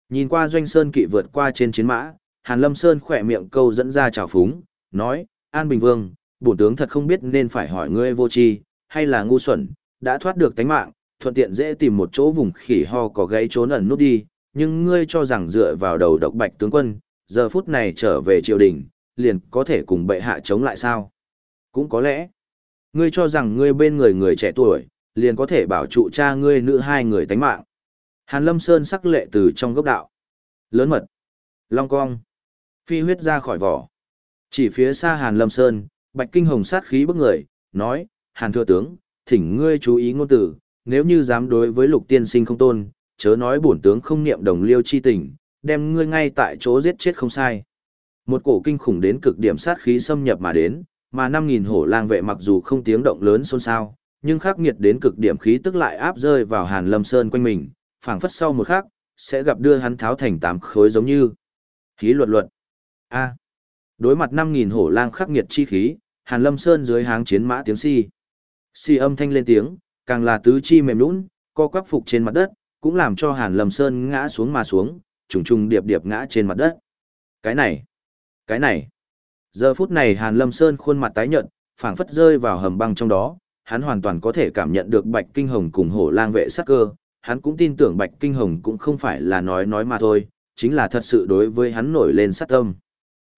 Nhìn qua Doanh Sơn kỵ vượt qua trên chiến mã, Hàn Lâm Sơn khỏe miệng câu dẫn ra trào phúng, nói, An Bình Vương, bổn tướng thật không biết nên phải hỏi ngươi vô tri hay là ngu xuẩn, đã thoát được tánh mạng, thuận tiện dễ tìm một chỗ vùng khỉ ho có gáy trốn ẩn nút đi, nhưng ngươi cho rằng dựa vào đầu độc bạch tướng quân, giờ phút này trở về triều đình, liền có thể cùng bệ hạ chống lại sao? Cũng có lẽ, Ngươi cho rằng ngươi bên người người trẻ tuổi, liền có thể bảo trụ cha ngươi nữ hai người tánh mạng. Hàn Lâm Sơn sắc lệ từ trong gốc đạo. Lớn mật. Long cong. Phi huyết ra khỏi vỏ. Chỉ phía xa Hàn Lâm Sơn, Bạch Kinh Hồng sát khí bức người, nói, Hàn Thừa Tướng, thỉnh ngươi chú ý ngôn tử, nếu như dám đối với lục tiên sinh không tôn, chớ nói bổn tướng không niệm đồng liêu chi tình, đem ngươi ngay tại chỗ giết chết không sai. Một cổ kinh khủng đến cực điểm sát khí xâm nhập mà đến, mà 5.000 hổ lang vệ mặc dù không tiếng động lớn xôn xao, nhưng khắc nghiệt đến cực điểm khí tức lại áp rơi vào Hàn Lâm Sơn quanh mình, phảng phất sau một khắc, sẽ gặp đưa hắn tháo thành tám khối giống như. Khí luật luật. A. Đối mặt 5.000 hổ lang khắc nghiệt chi khí, Hàn Lâm Sơn dưới háng chiến mã tiếng si. Si âm thanh lên tiếng, càng là tứ chi mềm nhũn, co quắp phục trên mặt đất, cũng làm cho Hàn Lâm Sơn ngã xuống mà xuống, trùng trùng điệp điệp ngã trên mặt đất. Cái này, cái này. Giờ phút này Hàn Lâm Sơn khuôn mặt tái nhợt, phảng phất rơi vào hầm băng trong đó, hắn hoàn toàn có thể cảm nhận được Bạch Kinh Hồng cùng Hổ Lang vệ sát cơ, hắn cũng tin tưởng Bạch Kinh Hồng cũng không phải là nói nói mà thôi, chính là thật sự đối với hắn nổi lên sát tâm.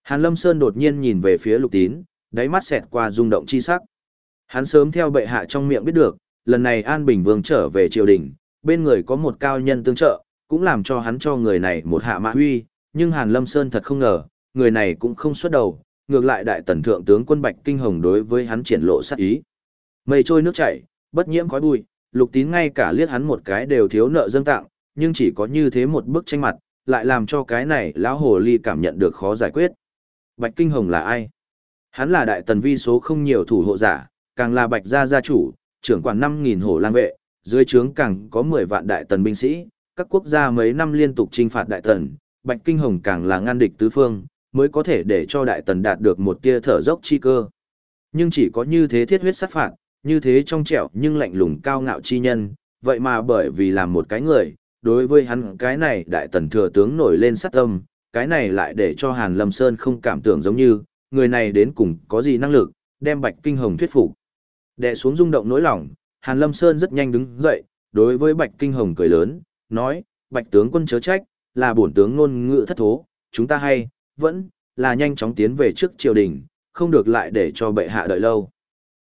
Hàn Lâm Sơn đột nhiên nhìn về phía Lục Tín, đáy mắt xẹt qua rung động chi sắc. Hắn sớm theo bệ hạ trong miệng biết được, lần này An Bình Vương trở về triều đình, bên người có một cao nhân tương trợ, cũng làm cho hắn cho người này một hạ mã huy, nhưng Hàn Lâm Sơn thật không ngờ, người này cũng không xuất đầu, ngược lại đại tần thượng tướng quân Bạch Kinh Hồng đối với hắn triển lộ sát ý. Mây trôi nước chảy, bất nhiễm khói bụi, Lục Tín ngay cả liếc hắn một cái đều thiếu nợ dâng tặng, nhưng chỉ có như thế một bức tranh mặt, lại làm cho cái này lão hồ ly cảm nhận được khó giải quyết. Bạch Kinh Hồng là ai? Hắn là đại tần vi số không nhiều thủ hộ giả, càng là Bạch gia gia chủ, trưởng quản 5000 hổ lang vệ, dưới trướng càng có 10 vạn đại tần binh sĩ, các quốc gia mấy năm liên tục trinh phạt đại tần, Bạch Kinh Hồng càng là ngăn địch tứ phương, mới có thể để cho đại tần đạt được một tia thở dốc chi cơ. Nhưng chỉ có như thế thiết huyết sát phạt, như thế trong trẻo nhưng lạnh lùng cao ngạo chi nhân, vậy mà bởi vì làm một cái người, đối với hắn cái này đại tần thừa tướng nổi lên sát tâm, cái này lại để cho Hàn Lâm Sơn không cảm tưởng giống như, người này đến cùng có gì năng lực, đem Bạch Kinh Hồng thuyết phục. Đệ xuống rung động nỗi lòng, Hàn Lâm Sơn rất nhanh đứng dậy, đối với Bạch Kinh Hồng cười lớn, nói, Bạch tướng quân chớ trách, là bổn tướng ngôn ngữ thất thố, chúng ta hay, vẫn, là nhanh chóng tiến về trước triều đình, không được lại để cho bệ hạ đợi lâu.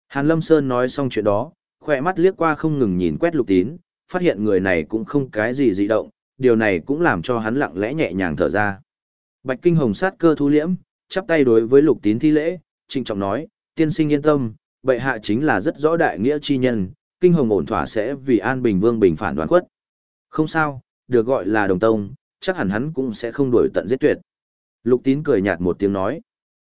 Hàn Lâm Sơn nói xong chuyện đó, khỏe mắt liếc qua không ngừng nhìn quét lục tín, phát hiện người này cũng không cái gì dị động, điều này cũng làm cho hắn lặng lẽ nhẹ nhàng thở ra. Bạch Kinh Hồng sát cơ thu liễm, chắp tay đối với lục tín thi lễ, trịnh trọng nói, tiên sinh yên tâm, bệ hạ chính là rất rõ đại nghĩa chi nhân, Kinh Hồng ổn thỏa sẽ vì an bình vương bình phản đoán quất. Không sao, được gọi là đồng tông, chắc hẳn hắn cũng sẽ không đuổi tận giết tuyệt. Lục tín cười nhạt một tiếng nói.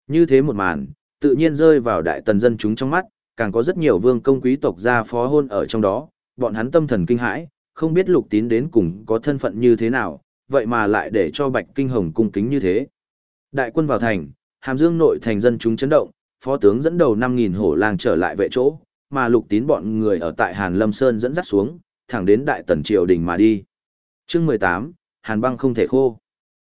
Như thế một màn, tự nhiên rơi vào đại tần dân chúng trong mắt, càng có rất nhiều vương công quý tộc gia phó hôn ở trong đó, bọn hắn tâm thần kinh hãi, không biết lục tín đến cùng có thân phận như thế nào, vậy mà lại để cho bạch kinh hồng cung kính như thế. Đại quân vào thành, hàm dương nội thành dân chúng chấn động, phó tướng dẫn đầu 5.000 hổ lang trở lại vệ chỗ, mà lục tín bọn người ở tại Hàn Lâm Sơn dẫn dắt xuống, thẳng đến Đại Tần Triều Đình mà đi. chương 18, Hàn băng không thể khô.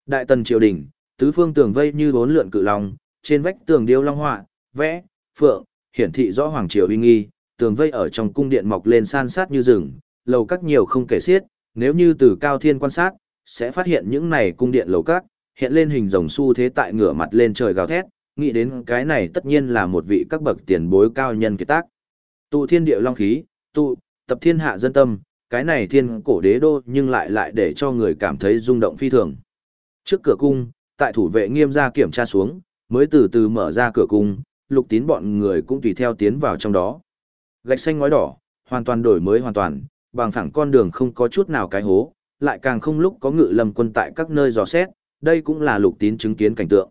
Đại Tần Triều Đình, tứ phương tường vây như bốn lượn cự long, trên vách tường điêu long họa, vẽ, phượng, hiển thị rõ hoàng triều uy nghi, tường vây ở trong cung điện mọc lên san sát như rừng, lầu các nhiều không kể xiết, nếu như từ cao thiên quan sát, sẽ phát hiện những này cung điện lầu các, hiện lên hình rồng su thế tại ngửa mặt lên trời gào thét, nghĩ đến cái này tất nhiên là một vị các bậc tiền bối cao nhân kiệt tác. Tụ thiên địa long khí, tụ, tập thiên hạ dân tâm, cái này thiên cổ đế đô nhưng lại lại để cho người cảm thấy rung động phi thường. Trước cửa cung, tại thủ vệ nghiêm ra kiểm tra xuống, mới từ từ mở ra cửa cung, lục tín bọn người cũng tùy theo tiến vào trong đó. Gạch xanh ngói đỏ, hoàn toàn đổi mới hoàn toàn, bằng phẳng con đường không có chút nào cái hố, lại càng không lúc có ngự lâm quân tại các nơi dò xét, đây cũng là lục tín chứng kiến cảnh tượng.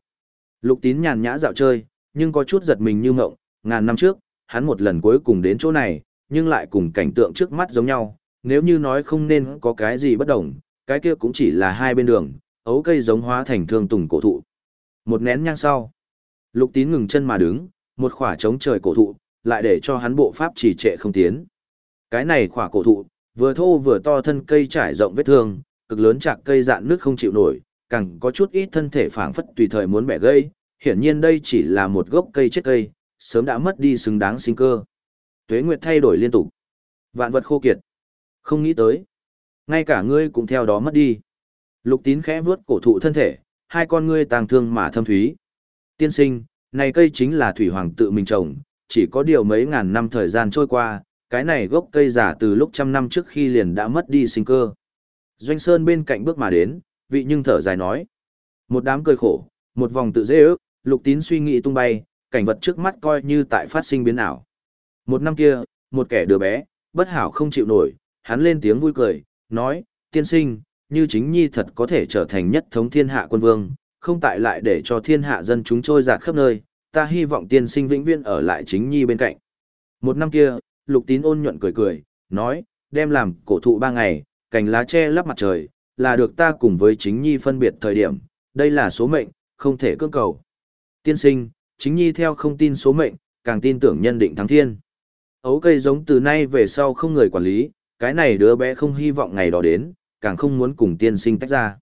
Lục tín nhàn nhã dạo chơi, nhưng có chút giật mình như ngộng, ngàn năm trước, hắn một lần cuối cùng đến chỗ này, nhưng lại cùng cảnh tượng trước mắt giống nhau, nếu như nói không nên có cái gì bất đồng, cái kia cũng chỉ là hai bên đường, ấu cây giống hóa thành thương tùng cổ thụ. Một nén nhang sau, lục tín ngừng chân mà đứng, một khỏa trống trời cổ thụ, lại để cho hắn bộ pháp trì trệ không tiến. Cái này khỏa cổ thụ, vừa thô vừa to thân cây trải rộng vết thương, cực lớn chạc cây dạn nước không chịu nổi, càng có chút ít thân thể phảng phất tùy thời muốn bẻ gây, hiển nhiên đây chỉ là một gốc cây chết cây, sớm đã mất đi xứng đáng sinh cơ. Tuế nguyệt thay đổi liên tục. Vạn vật khô kiệt. Không nghĩ tới. Ngay cả ngươi cũng theo đó mất đi. Lục tín khẽ vuốt cổ thụ thân thể, hai con ngươi tàng thương mà thâm thúy. Tiên sinh, này cây chính là thủy hoàng tự mình trồng, chỉ có điều mấy ngàn năm thời gian trôi qua, cái này gốc cây giả từ lúc trăm năm trước khi liền đã mất đi sinh cơ. Doanh Sơn bên cạnh bước mà đến, vị nhưng thở dài nói. Một đám cười khổ, một vòng tự dễ ước, lục tín suy nghĩ tung bay, cảnh vật trước mắt coi như tại phát sinh biến ảo. Một năm kia, một kẻ đứa bé, bất hảo không chịu nổi, hắn lên tiếng vui cười, nói, tiên sinh, như chính nhi thật có thể trở thành nhất thống thiên hạ quân vương, không tại lại để cho thiên hạ dân chúng trôi giạt khắp nơi, ta hy vọng tiên sinh vĩnh viễn ở lại chính nhi bên cạnh. Một năm kia, lục tín ôn nhuận cười cười, nói, đem làm cổ thụ ba ngày, cành lá che lắp mặt trời, là được ta cùng với chính nhi phân biệt thời điểm, đây là số mệnh, không thể cưỡng cầu. Tiên sinh, chính nhi theo không tin số mệnh, càng tin tưởng nhân định thắng thiên. Ấu cây giống từ nay về sau không người quản lý, cái này đứa bé không hy vọng ngày đó đến, càng không muốn cùng tiên sinh tách ra.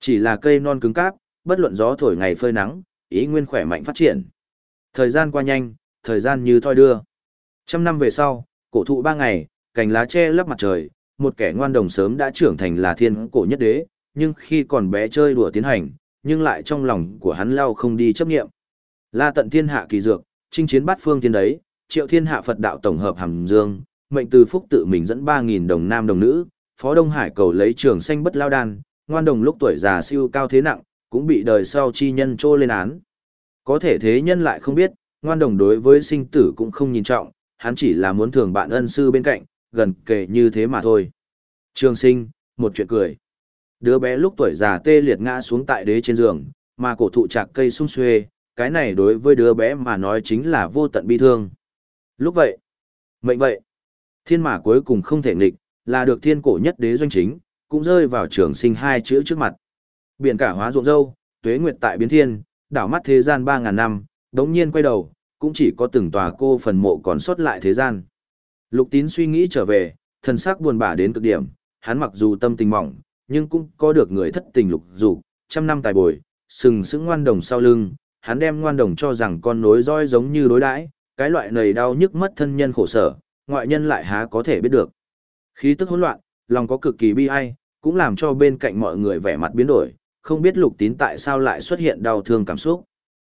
Chỉ là cây non cứng cáp, bất luận gió thổi ngày phơi nắng, ý nguyên khỏe mạnh phát triển. Thời gian qua nhanh, thời gian như thoi đưa. Trăm năm về sau, cổ thụ ba ngày, cành lá che lấp mặt trời, một kẻ ngoan đồng sớm đã trưởng thành là thiên cổ nhất đế, nhưng khi còn bé chơi đùa tiến hành, nhưng lại trong lòng của hắn lao không đi chấp nghiệm. La tận thiên hạ kỳ dược, chinh chiến bát phương thiên đấy, triệu thiên hạ Phật đạo tổng hợp hàm dương, mệnh từ phúc tự mình dẫn 3.000 đồng nam đồng nữ, phó Đông Hải cầu lấy trường xanh bất lao đan, ngoan đồng lúc tuổi già siêu cao thế nặng, cũng bị đời sau chi nhân trô lên án. Có thể thế nhân lại không biết, ngoan đồng đối với sinh tử cũng không nhìn trọng, hắn chỉ là muốn thường bạn ân sư bên cạnh, gần kề như thế mà thôi. Trường sinh, một chuyện cười. Đứa bé lúc tuổi già tê liệt ngã xuống tại đế trên giường, mà cổ thụ chạc cây sung xuê, cái này đối với đứa bé mà nói chính là vô tận bi thương. Lúc vậy, mệnh vậy, thiên mã cuối cùng không thể nghịch, là được thiên cổ nhất đế doanh chính, cũng rơi vào trường sinh hai chữ trước mặt. Biển cả hóa ruộng dâu, tuế nguyệt tại biến thiên, đảo mắt thế gian ba ngàn năm, đống nhiên quay đầu, cũng chỉ có từng tòa cô phần mộ còn sót lại thế gian. Lục tín suy nghĩ trở về, thần sắc buồn bã đến cực điểm, hắn mặc dù tâm tình mỏng, nhưng cũng có được người thất tình lục dục, trăm năm tài bồi, sừng sững ngoan đồng sau lưng, hắn đem ngoan đồng cho rằng con nối roi giống như đối đãi, cái loại này đau nhức mất thân nhân khổ sở, ngoại nhân lại há có thể biết được. Khí tức hỗn loạn, lòng có cực kỳ bi ai, cũng làm cho bên cạnh mọi người vẻ mặt biến đổi, không biết lục tín tại sao lại xuất hiện đau thương cảm xúc.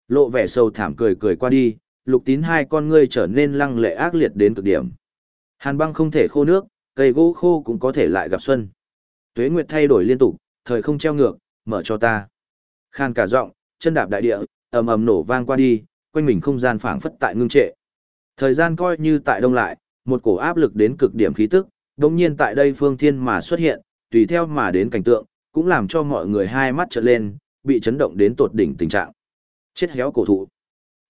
Lộ vẻ sâu thảm cười cười qua đi, lục tín hai con ngươi trở nên lăng lệ ác liệt đến cực điểm. Hàn băng không thể khô nước, cây gỗ khô cũng có thể lại gặp xuân. Tuế nguyệt thay đổi liên tục, thời không treo ngược, mở cho ta. Khan cả giọng, chân đạp đại địa, ầm ầm nổ vang qua đi, quanh mình không gian phảng phất tại ngưng trệ. Thời gian coi như tại đông lại, một cổ áp lực đến cực điểm khí tức, đồng nhiên tại đây phương thiên mà xuất hiện, tùy theo mà đến cảnh tượng, cũng làm cho mọi người hai mắt trợn lên, bị chấn động đến tột đỉnh tình trạng. Chết héo cổ thụ.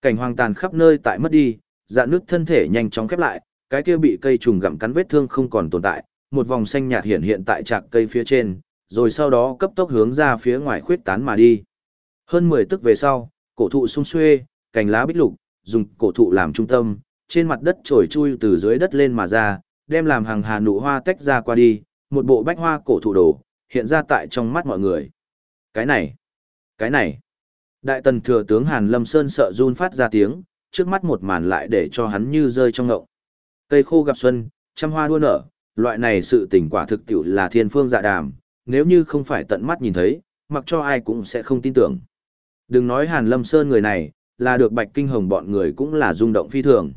Cảnh hoang tàn khắp nơi tại mất đi, dạ nước thân thể nhanh chóng khép lại, cái kia bị cây trùng gặm cắn vết thương không còn tồn tại, một vòng xanh nhạt hiện hiện tại trạc cây phía trên, rồi sau đó cấp tốc hướng ra phía ngoài khuyết tán mà đi. Hơn 10 tức về sau, cổ thụ sung xuê, cành lá bích lục, dùng cổ thụ làm trung tâm, trên mặt đất trồi chui từ dưới đất lên mà ra, đem làm hàng hà nụ hoa tách ra qua đi, một bộ bách hoa cổ thụ đồ, hiện ra tại trong mắt mọi người. Cái này, cái này. Đại tần thừa tướng Hàn Lâm Sơn sợ run phát ra tiếng, trước mắt một màn lại để cho hắn như rơi trong ngộng. Cây khô gặp xuân, trăm hoa đua nở, loại này sự tình quả thực tiểu là thiên phương dạ đàm, nếu như không phải tận mắt nhìn thấy, mặc cho ai cũng sẽ không tin tưởng. Đừng nói Hàn Lâm Sơn người này, là được Bạch Kinh Hồng bọn người cũng là rung động phi thường.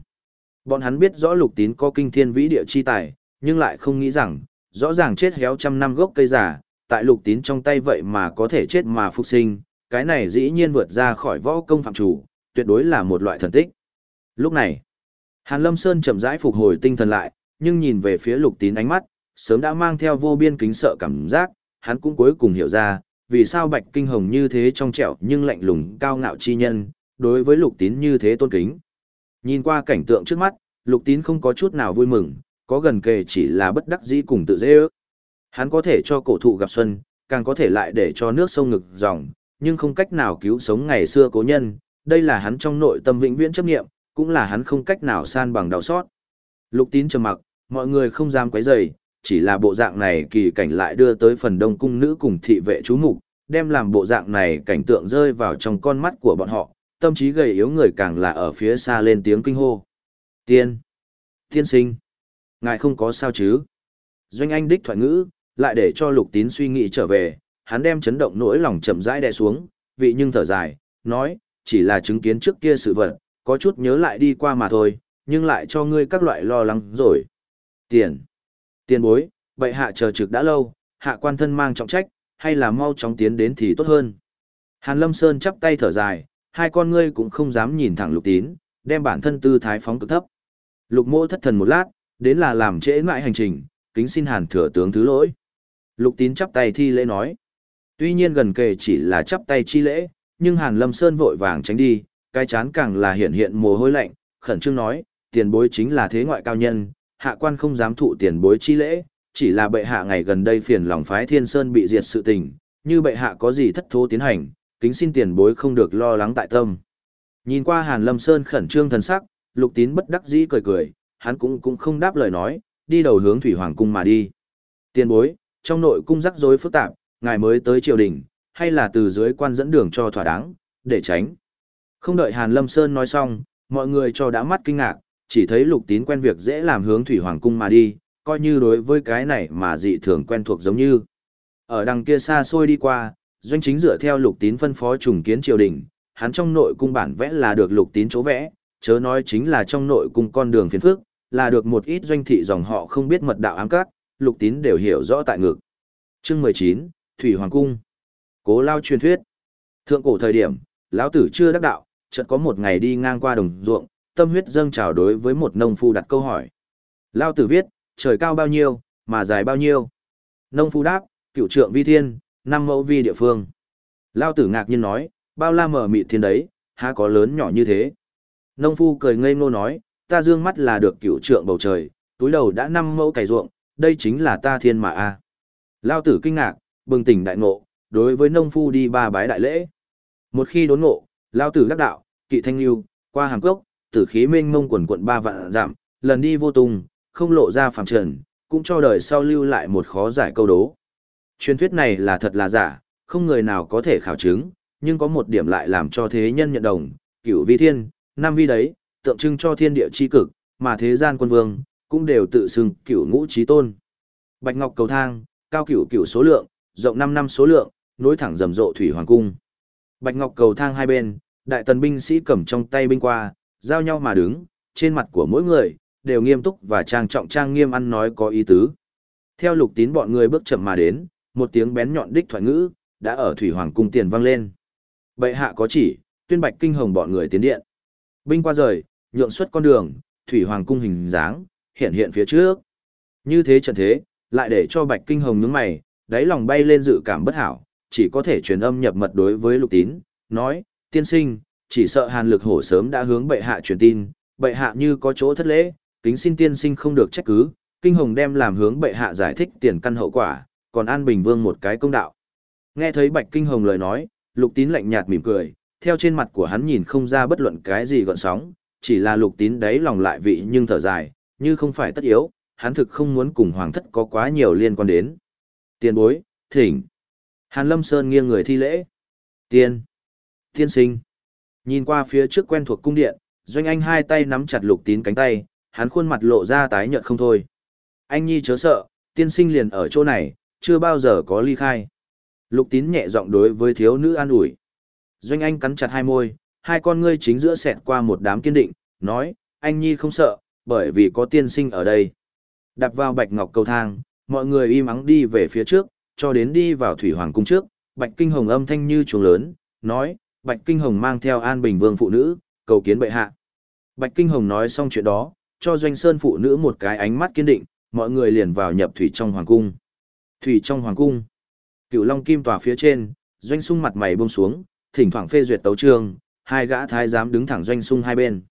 Bọn hắn biết rõ lục tín có kinh thiên vĩ địa chi tài, nhưng lại không nghĩ rằng, rõ ràng chết héo trăm năm gốc cây giả, tại lục tín trong tay vậy mà có thể chết mà phục sinh, cái này dĩ nhiên vượt ra khỏi võ công phạm chủ, tuyệt đối là một loại thần tích. Lúc này, Hàn Lâm Sơn chậm rãi phục hồi tinh thần lại, nhưng nhìn về phía lục tín ánh mắt, sớm đã mang theo vô biên kính sợ cảm giác, hắn cũng cuối cùng hiểu ra, vì sao Bạch Kinh Hồng như thế trong trẻo nhưng lạnh lùng cao ngạo chi nhân, đối với lục tín như thế tôn kính. Nhìn qua cảnh tượng trước mắt, lục tín không có chút nào vui mừng, có gần kề chỉ là bất đắc dĩ cùng tự dễ ước. Hắn có thể cho cổ thụ gặp xuân, càng có thể lại để cho nước sông ngực dòng, nhưng không cách nào cứu sống ngày xưa cố nhân, đây là hắn trong nội tâm vĩnh viễn chấp nghiệm, cũng là hắn không cách nào san bằng đau xót. Lục tín trầm mặc, mọi người không dám quấy rầy, chỉ là bộ dạng này kỳ cảnh lại đưa tới phần đông cung nữ cùng thị vệ chú mục, đem làm bộ dạng này cảnh tượng rơi vào trong con mắt của bọn họ, tâm trí gầy yếu người càng là ở phía xa lên tiếng kinh hô. Tiên! Tiên sinh! Ngài không có sao chứ? Doanh Anh đích thoại ngữ, lại để cho lục tín suy nghĩ trở về, hắn đem chấn động nỗi lòng chậm rãi đè xuống, vị nhưng thở dài, nói, chỉ là chứng kiến trước kia sự vật, có chút nhớ lại đi qua mà thôi, nhưng lại cho ngươi các loại lo lắng rồi. Tiền. Tiền bối, vậy hạ chờ trực đã lâu, hạ quan thân mang trọng trách, hay là mau chóng tiến đến thì tốt hơn. Hàn Lâm Sơn chắp tay thở dài, hai con ngươi cũng không dám nhìn thẳng lục tín, đem bản thân tư thái phóng cực thấp. Lục mô thất thần một lát, đến là làm trễ ngại hành trình, kính xin hàn thừa tướng thứ lỗi. Lục tín chắp tay thi lễ nói. Tuy nhiên gần kề chỉ là chắp tay chi lễ, nhưng hàn lâm sơn vội vàng tránh đi, cái chán càng là hiện hiện mồ hôi lạnh, khẩn trương nói, tiền bối chính là thế ngoại cao nhân, hạ quan không dám thụ tiền bối chi lễ, chỉ là bệ hạ ngày gần đây phiền lòng phái thiên sơn bị diệt sự tình, như bệ hạ có gì thất thố tiến hành, kính xin tiền bối không được lo lắng tại tâm. Nhìn qua Hàn Lâm Sơn khẩn trương thần sắc, Lục Tín bất đắc dĩ cười cười, hắn cũng cũng không đáp lời nói, đi đầu hướng Thủy Hoàng cung mà đi. Tiền bối, trong nội cung rắc rối phức tạp, ngài mới tới triều đình, hay là từ dưới quan dẫn đường cho thỏa đáng, để tránh. Không đợi Hàn Lâm Sơn nói xong, mọi người cho đã mắt kinh ngạc, chỉ thấy Lục Tín quen việc dễ làm hướng Thủy Hoàng cung mà đi, coi như đối với cái này mà dị thường quen thuộc giống như. Ở đằng kia xa xôi đi qua, doanh chính dựa theo lục tín phân phó trùng kiến triều đình, hắn trong nội cung bản vẽ là được lục tín chỗ vẽ, chớ nói chính là trong nội cung con đường phiền phức, là được một ít doanh thị dòng họ không biết mật đạo ám cát, lục tín đều hiểu rõ tại ngực. Chương mười chín Thủy Hoàng Cung Cố lao truyền thuyết Thượng cổ thời điểm, lão tử chưa đắc đạo, chợt có một ngày đi ngang qua đồng ruộng, tâm huyết dâng trào đối với một nông phu đặt câu hỏi. Lao tử viết, trời cao bao nhiêu, mà dài bao nhiêu? Nông phu đáp, cựu trượng vi thiên, năm mẫu vi địa phương. Lao tử ngạc nhiên nói, bao la mở mịt thiên đấy, há có lớn nhỏ như thế. Nông phu cười ngây ngô nói, ta dương mắt là được cựu trượng bầu trời, túi đầu đã năm mẫu cày ruộng, đây chính là ta thiên mà a. Lao tử kinh ngạc, bừng tỉnh đại ngộ, đối với nông phu đi ba bái đại lễ. Một khi đốn ngộ, Lao tử đắc đạo, kỵ thanh lưu, qua hàng cốc, tử khí mênh mông quần quận ba vạn giảm, lần đi vô tung, không lộ ra phàm trần, cũng cho đời sau lưu lại một khó giải câu đố. Truyền thuyết này là thật là giả, không người nào có thể khảo chứng, nhưng có một điểm lại làm cho thế nhân nhận đồng, cửu vi thiên, năm vi đấy, tượng trưng cho thiên địa chi cực, mà thế gian quân vương, cũng đều tự xưng cửu ngũ trí tôn. Bạch Ngọc cầu thang, cao cửu cửu số lượng, rộng 5 năm số lượng, nối thẳng rầm rộ thủy hoàng cung. Bạch Ngọc cầu thang hai bên, đại tần binh sĩ cầm trong tay binh qua, giao nhau mà đứng, trên mặt của mỗi người, đều nghiêm túc và trang trọng trang nghiêm ăn nói có ý tứ. Theo lục tín bọn người bước chậm mà đến, một tiếng bén nhọn đích thoại ngữ, đã ở Thủy Hoàng cung tiền vang lên. Bệ hạ có chỉ, tuyên bạch kinh hồng bọn người tiến điện. Binh qua rời, nhượng xuất con đường, Thủy Hoàng cung hình dáng, hiện hiện phía trước. Như thế trận thế, lại để cho bạch kinh hồng nhướng mày, đáy lòng bay lên dự cảm bất hảo, chỉ có thể truyền âm nhập mật đối với lục tín, nói, tiên sinh, chỉ sợ hàn lực hổ sớm đã hướng bệ hạ truyền tin, bệ hạ như có chỗ thất lễ, kính xin tiên sinh không được trách cứ, kinh hồng đem làm hướng bệ hạ giải thích tiền căn hậu quả, còn An Bình Vương một cái công đạo. Nghe thấy Bạch Kinh Hồng lời nói, Lục Tín lạnh nhạt mỉm cười, theo trên mặt của hắn nhìn không ra bất luận cái gì gợn sóng, chỉ là Lục Tín đấy lòng lại vị nhưng thở dài, như không phải tất yếu, hắn thực không muốn cùng Hoàng thất có quá nhiều liên quan đến. Tiền bối, thỉnh. Hàn Lâm Sơn nghiêng người thi lễ. Tiên. Tiên sinh. Nhìn qua phía trước quen thuộc cung điện, Doanh Anh hai tay nắm chặt Lục Tín cánh tay, hắn khuôn mặt lộ ra tái nhợt không thôi. Anh nhi chớ sợ, tiên sinh liền ở chỗ này, chưa bao giờ có ly khai. Lục tín nhẹ giọng đối với thiếu nữ an ủi. Doanh Anh cắn chặt hai môi, hai con ngươi chính giữa xẹt qua một đám kiên định, nói, anh nhi không sợ, bởi vì có tiên sinh ở đây. Đạp vào bạch ngọc cầu thang, mọi người im ắng đi về phía trước, cho đến đi vào thủy hoàng cung trước, bạch kinh hồng âm thanh như chuông lớn, nói, bạch kinh hồng mang theo an bình vương phụ nữ, cầu kiến bệ hạ. Bạch kinh hồng nói xong chuyện đó, cho doanh sơn phụ nữ một cái ánh mắt kiên định, mọi người liền vào nhập thủy trong hoàng cung. Thủy trong hoàng cung. Cựu Long Kim tòa phía trên, doanh sung mặt mày buông xuống, thỉnh thoảng phê duyệt tấu chương, hai gã thái giám đứng thẳng doanh sung hai bên.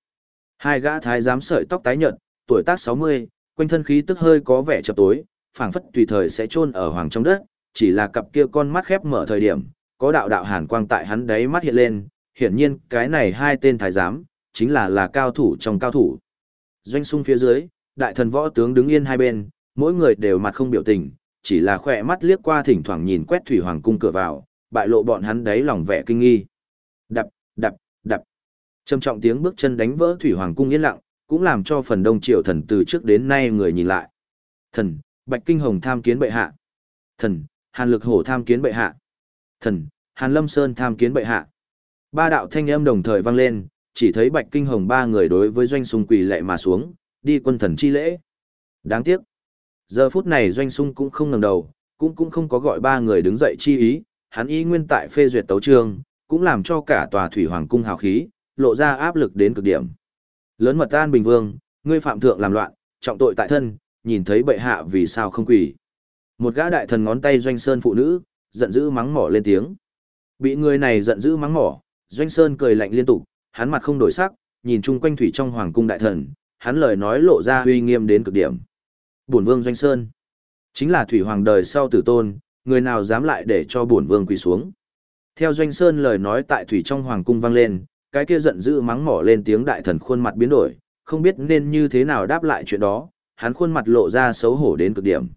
Hai gã thái giám sợi tóc tái nhợt, tuổi tác 60, quanh thân khí tức hơi có vẻ chập tối, phảng phất tùy thời sẽ chôn ở hoàng trong đất, chỉ là cặp kia con mắt khép mở thời điểm, có đạo đạo hàn quang tại hắn đấy mắt hiện lên, hiển nhiên cái này hai tên thái giám, chính là là cao thủ trong cao thủ. Doanh sung phía dưới, đại thần võ tướng đứng yên hai bên, mỗi người đều mặt không biểu tình, chỉ là khỏe mắt liếc qua thỉnh thoảng nhìn quét thủy hoàng cung cửa vào, bại lộ bọn hắn đấy lòng vẻ kinh nghi. Đập, đập, đập. Trầm trọng tiếng bước chân đánh vỡ thủy hoàng cung yên lặng, cũng làm cho phần đông triều thần từ trước đến nay người nhìn lại. Thần, Bạch Kinh Hồng tham kiến bệ hạ. Thần, Hàn Lực Hổ tham kiến bệ hạ. Thần, Hàn Lâm Sơn tham kiến bệ hạ. Ba đạo thanh âm đồng thời vang lên, chỉ thấy Bạch Kinh Hồng ba người đối với doanh sung quỳ lệ mà xuống, đi quân thần chi lễ. Đáng tiếc. Giờ phút này doanh sung cũng không ngẩng đầu, cũng cũng không có gọi ba người đứng dậy chi ý, hắn ý nguyên tại phê duyệt tấu trương, cũng làm cho cả tòa thủy hoàng cung hào khí, lộ ra áp lực đến cực điểm. Lớn mật an bình vương, ngươi phạm thượng làm loạn, trọng tội tại thân, nhìn thấy bệ hạ vì sao không quỳ. Một gã đại thần ngón tay doanh sơn phụ nữ, giận dữ mắng mỏ lên tiếng. Bị người này giận dữ mắng mỏ, doanh sơn cười lạnh liên tục, hắn mặt không đổi sắc, nhìn chung quanh thủy trong hoàng cung đại thần, hắn lời nói lộ ra uy nghiêm đến cực điểm. Bổn vương doanh sơn, chính là thủy hoàng đời sau tử tôn, người nào dám lại để cho bổn vương quỳ xuống. Theo doanh sơn lời nói tại thủy trong hoàng cung vang lên, cái kia giận dữ mắng mỏ lên tiếng đại thần khuôn mặt biến đổi, không biết nên như thế nào đáp lại chuyện đó, hắn khuôn mặt lộ ra xấu hổ đến cực điểm.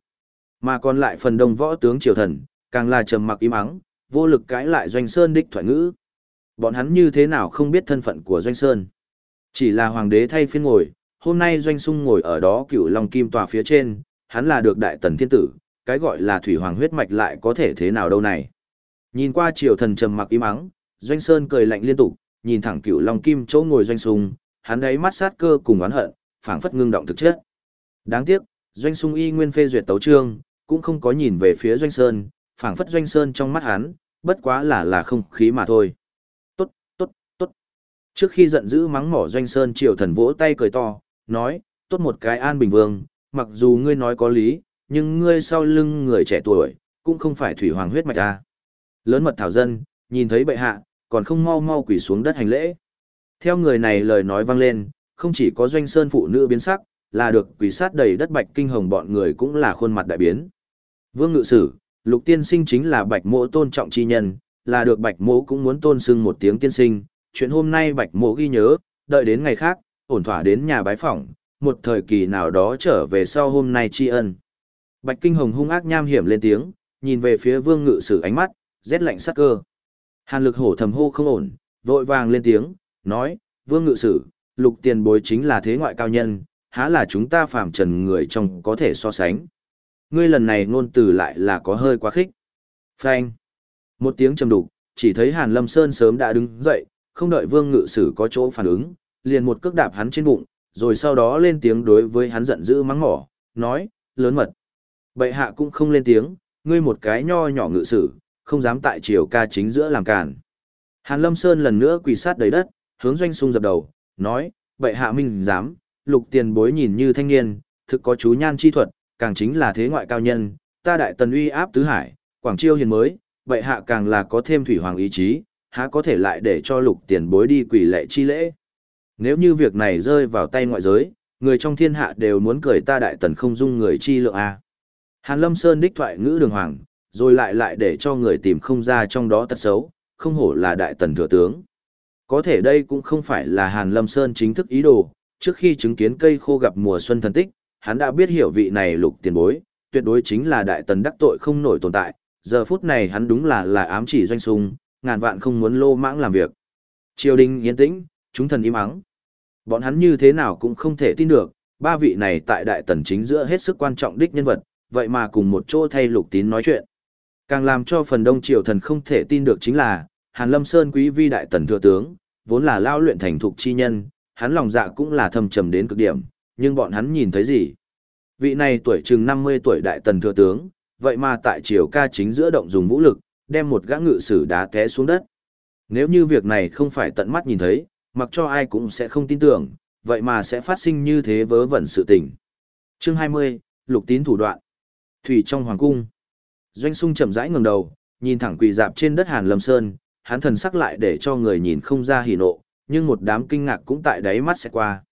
Mà còn lại phần đông võ tướng triều thần, càng là trầm mặc im ắng, vô lực cãi lại doanh sơn đích thoại ngữ. Bọn hắn như thế nào không biết thân phận của doanh sơn. Chỉ là hoàng đế thay phiên ngồi, hôm nay doanh sung ngồi ở đó cựu long kim tòa phía trên, hắn là được đại tần thiên tử, cái gọi là thủy hoàng huyết mạch lại có thể thế nào đâu này. Nhìn qua triều thần trầm mặc im ắng, doanh sơn cười lạnh liên tục, nhìn thẳng cựu long kim chỗ ngồi doanh sung, hắn đáy mắt sát cơ cùng oán hận, phảng phất ngưng động thực chất. Đáng tiếc, doanh sung y nguyên phê duyệt tấu trương, cũng không có nhìn về phía doanh sơn, phảng phất doanh sơn trong mắt hắn, bất quá là là không khí mà thôi. Tốt, tốt, tốt. Trước khi giận dữ mắng mỏ doanh sơn triều thần vỗ tay cười to, nói, tốt một cái an bình vương, mặc dù ngươi nói có lý, nhưng ngươi sau lưng người trẻ tuổi, cũng không phải thủy hoàng huyết mạch à. Lớn mật thảo dân, nhìn thấy bệ hạ, còn không mau mau quỳ xuống đất hành lễ. Theo người này lời nói vang lên, không chỉ có doanh sơn phụ nữ biến sắc, là được quỳ sát đầy đất bạch kinh hồng bọn người cũng là khuôn mặt đại biến. Vương ngự sử, lục tiên sinh chính là bạch mộ tôn trọng chi nhân, là được bạch mộ cũng muốn tôn sưng một tiếng tiên sinh, chuyện hôm nay bạch mộ ghi nhớ, đợi đến ngày khác, ổn thỏa đến nhà bái phỏng, một thời kỳ nào đó trở về sau hôm nay tri ân. Bạch kinh hồng hung ác nham hiểm lên tiếng, nhìn về phía vương ngự sử ánh mắt, rét lạnh sắc cơ. Hàn lực hổ thầm hô không ổn, vội vàng lên tiếng, nói, vương ngự sử, lục tiền bối chính là thế ngoại cao nhân, há là chúng ta phàm trần người trong có thể so sánh. Ngươi lần này ngôn từ lại là có hơi quá khích. Phanh. Một tiếng trầm đục, chỉ thấy Hàn Lâm Sơn sớm đã đứng dậy, không đợi Vương Ngự Sử có chỗ phản ứng, liền một cước đạp hắn trên bụng, rồi sau đó lên tiếng đối với hắn giận dữ mắng mỏ, nói, lớn mật. Bệ hạ cũng không lên tiếng, ngươi một cái nho nhỏ ngự sử, không dám tại triều ca chính giữa làm cản. Hàn Lâm Sơn lần nữa quỳ sát đầy đất, hướng doanh sung dập đầu, nói, bệ hạ minh dám, lục tiền bối nhìn như thanh niên, thực có chú nhan chi thuật, càng chính là thế ngoại cao nhân, ta đại tần uy áp tứ hải, quảng chiêu hiền mới, bệ hạ càng là có thêm thủy hoàng ý chí, há có thể lại để cho lục tiền bối đi quỷ lệ chi lễ. Nếu như việc này rơi vào tay ngoại giới, người trong thiên hạ đều muốn cười ta đại tần không dung người chi lượng A. Hàn Lâm Sơn đích thoại ngữ đường hoàng, rồi lại lại để cho người tìm không ra trong đó tật xấu, không hổ là đại tần thừa tướng. Có thể đây cũng không phải là Hàn Lâm Sơn chính thức ý đồ, trước khi chứng kiến cây khô gặp mùa xuân thần tích, hắn đã biết hiểu vị này lục tiền bối, tuyệt đối chính là đại tần đắc tội không nổi tồn tại, giờ phút này hắn đúng là là ám chỉ doanh sung, ngàn vạn không muốn lô mãng làm việc. Triều đình yên tĩnh, chúng thần im ắng. Bọn hắn như thế nào cũng không thể tin được, ba vị này tại đại tần chính giữa hết sức quan trọng đích nhân vật, vậy mà cùng một chỗ thay lục tín nói chuyện. Càng làm cho phần đông triều thần không thể tin được chính là, Hàn Lâm Sơn quý vi đại tần thừa tướng, vốn là lao luyện thành thục chi nhân, hắn lòng dạ cũng là thâm trầm đến cực điểm, nhưng bọn hắn nhìn thấy gì? Vị này tuổi chừng 50 tuổi đại tần thừa tướng, vậy mà tại triều ca chính giữa động dùng vũ lực, đem một gã ngự sử đá té xuống đất. Nếu như việc này không phải tận mắt nhìn thấy, mặc cho ai cũng sẽ không tin tưởng, vậy mà sẽ phát sinh như thế vớ vẩn sự tình. Chương 20, Lục tín thủ đoạn. Thủy trong hoàng cung. Doanh sung chậm rãi ngẩng đầu, nhìn thẳng quỳ dạp trên đất Hàn Lâm Sơn, hắn thần sắc lại để cho người nhìn không ra hỉ nộ, nhưng một đám kinh ngạc cũng tại đáy mắt sẽ qua.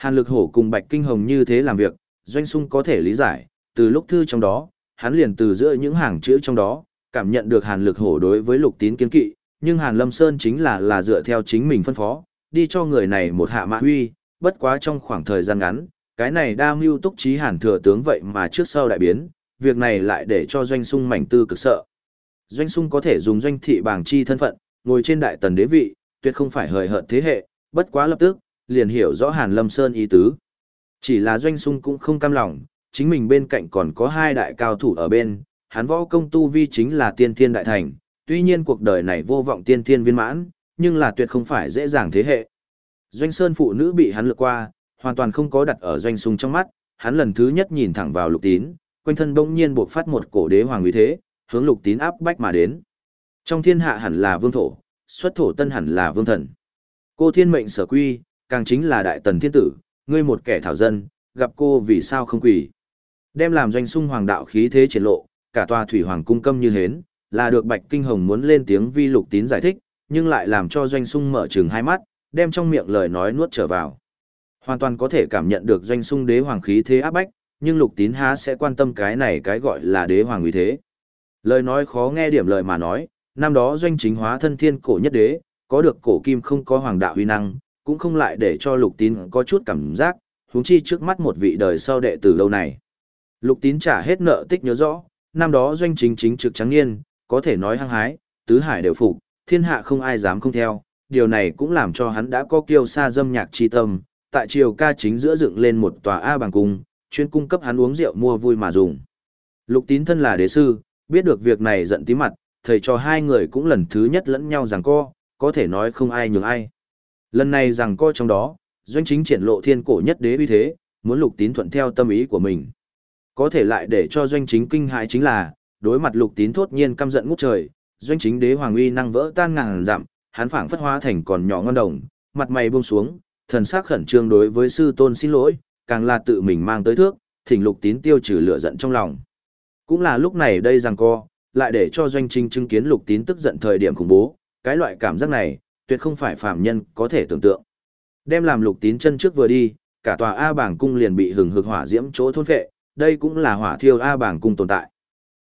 Hàn lực hổ cùng Bạch Kinh Hồng như thế làm việc, Doanh Sung có thể lý giải, từ lúc thư trong đó, hắn liền từ giữa những hàng chữ trong đó, cảm nhận được Hàn lực hổ đối với lục tín kiến kỵ, nhưng Hàn Lâm Sơn chính là là dựa theo chính mình phân phó, đi cho người này một hạ mã huy, bất quá trong khoảng thời gian ngắn, cái này đa mưu túc trí Hàn thừa tướng vậy mà trước sau đại biến, việc này lại để cho Doanh Sung mảnh tư cực sợ. Doanh Sung có thể dùng doanh thị bảng chi thân phận, ngồi trên đại tần đế vị, tuyệt không phải hời hợt thế hệ, bất quá lập tức, liền hiểu rõ Hàn Lâm Sơn ý tứ. Chỉ là doanh sung cũng không cam lòng, chính mình bên cạnh còn có hai đại cao thủ ở bên, hắn võ công tu vi chính là tiên thiên đại thành, tuy nhiên cuộc đời này vô vọng tiên thiên viên mãn, nhưng là tuyệt không phải dễ dàng thế hệ. Doanh Sơn phụ nữ bị hắn lừa qua, hoàn toàn không có đặt ở Doanh Sung trong mắt, hắn lần thứ nhất nhìn thẳng vào Lục Tín, quanh thân bỗng nhiên buộc phát một cổ đế hoàng uy thế, hướng Lục Tín áp bách mà đến. Trong thiên hạ hẳn là vương thổ, xuất thổ tân hẳn là vương thần. Cô thiên mệnh sở quy, càng chính là đại tần thiên tử, ngươi một kẻ thảo dân, gặp cô vì sao không quỷ. Đem làm doanh sung hoàng đạo khí thế triển lộ, cả tòa thủy hoàng cung câm như hến, là được Bạch Kinh Hồng muốn lên tiếng vi lục tín giải thích, nhưng lại làm cho doanh sung mở trừng hai mắt, đem trong miệng lời nói nuốt trở vào. Hoàn toàn có thể cảm nhận được doanh sung đế hoàng khí thế áp bách, nhưng lục tín há sẽ quan tâm cái này cái gọi là đế hoàng uy thế. Lời nói khó nghe điểm lời mà nói, năm đó doanh chính hóa thân thiên cổ nhất đế, có được cổ kim không có hoàng đạo uy năng, cũng không lại để cho lục tín có chút cảm giác, huống chi trước mắt một vị đời sau đệ tử lâu này. Lục tín trả hết nợ tích nhớ rõ, năm đó doanh chính chính trực trắng niên, có thể nói hăng hái, tứ hải đều phục, thiên hạ không ai dám không theo, điều này cũng làm cho hắn đã có kiêu sa dâm nhạc chi tâm, tại triều ca chính giữa dựng lên một tòa A bằng cung, chuyên cung cấp hắn uống rượu mua vui mà dùng. Lục tín thân là đế sư, biết được việc này giận tí mặt, thầy cho hai người cũng lần thứ nhất lẫn nhau rằng co, có thể nói không ai nhường ai. Lần này rằng co trong đó, doanh chính triển lộ thiên cổ nhất đế uy thế, muốn lục tín thuận theo tâm ý của mình. Có thể lại để cho doanh chính kinh hại chính là, đối mặt lục tín thốt nhiên căm giận ngút trời, doanh chính đế hoàng uy năng vỡ tan ngàn dặm, hắn phảng phất hóa thành còn nhỏ ngon đồng, mặt mày buông xuống, thần sắc khẩn trương đối với sư tôn xin lỗi, càng là tự mình mang tới thước, thỉnh lục tín tiêu trừ lửa giận trong lòng. Cũng là lúc này đây rằng co, lại để cho doanh chính chứng kiến lục tín tức giận thời điểm khủng bố, cái loại cảm giác này, tuyệt không phải phàm nhân có thể tưởng tượng. Đem làm lục tín chân trước vừa đi, cả tòa A bảng cung liền bị hừng hực hỏa diễm chỗ thôn phệ, đây cũng là hỏa thiêu A bảng cung tồn tại.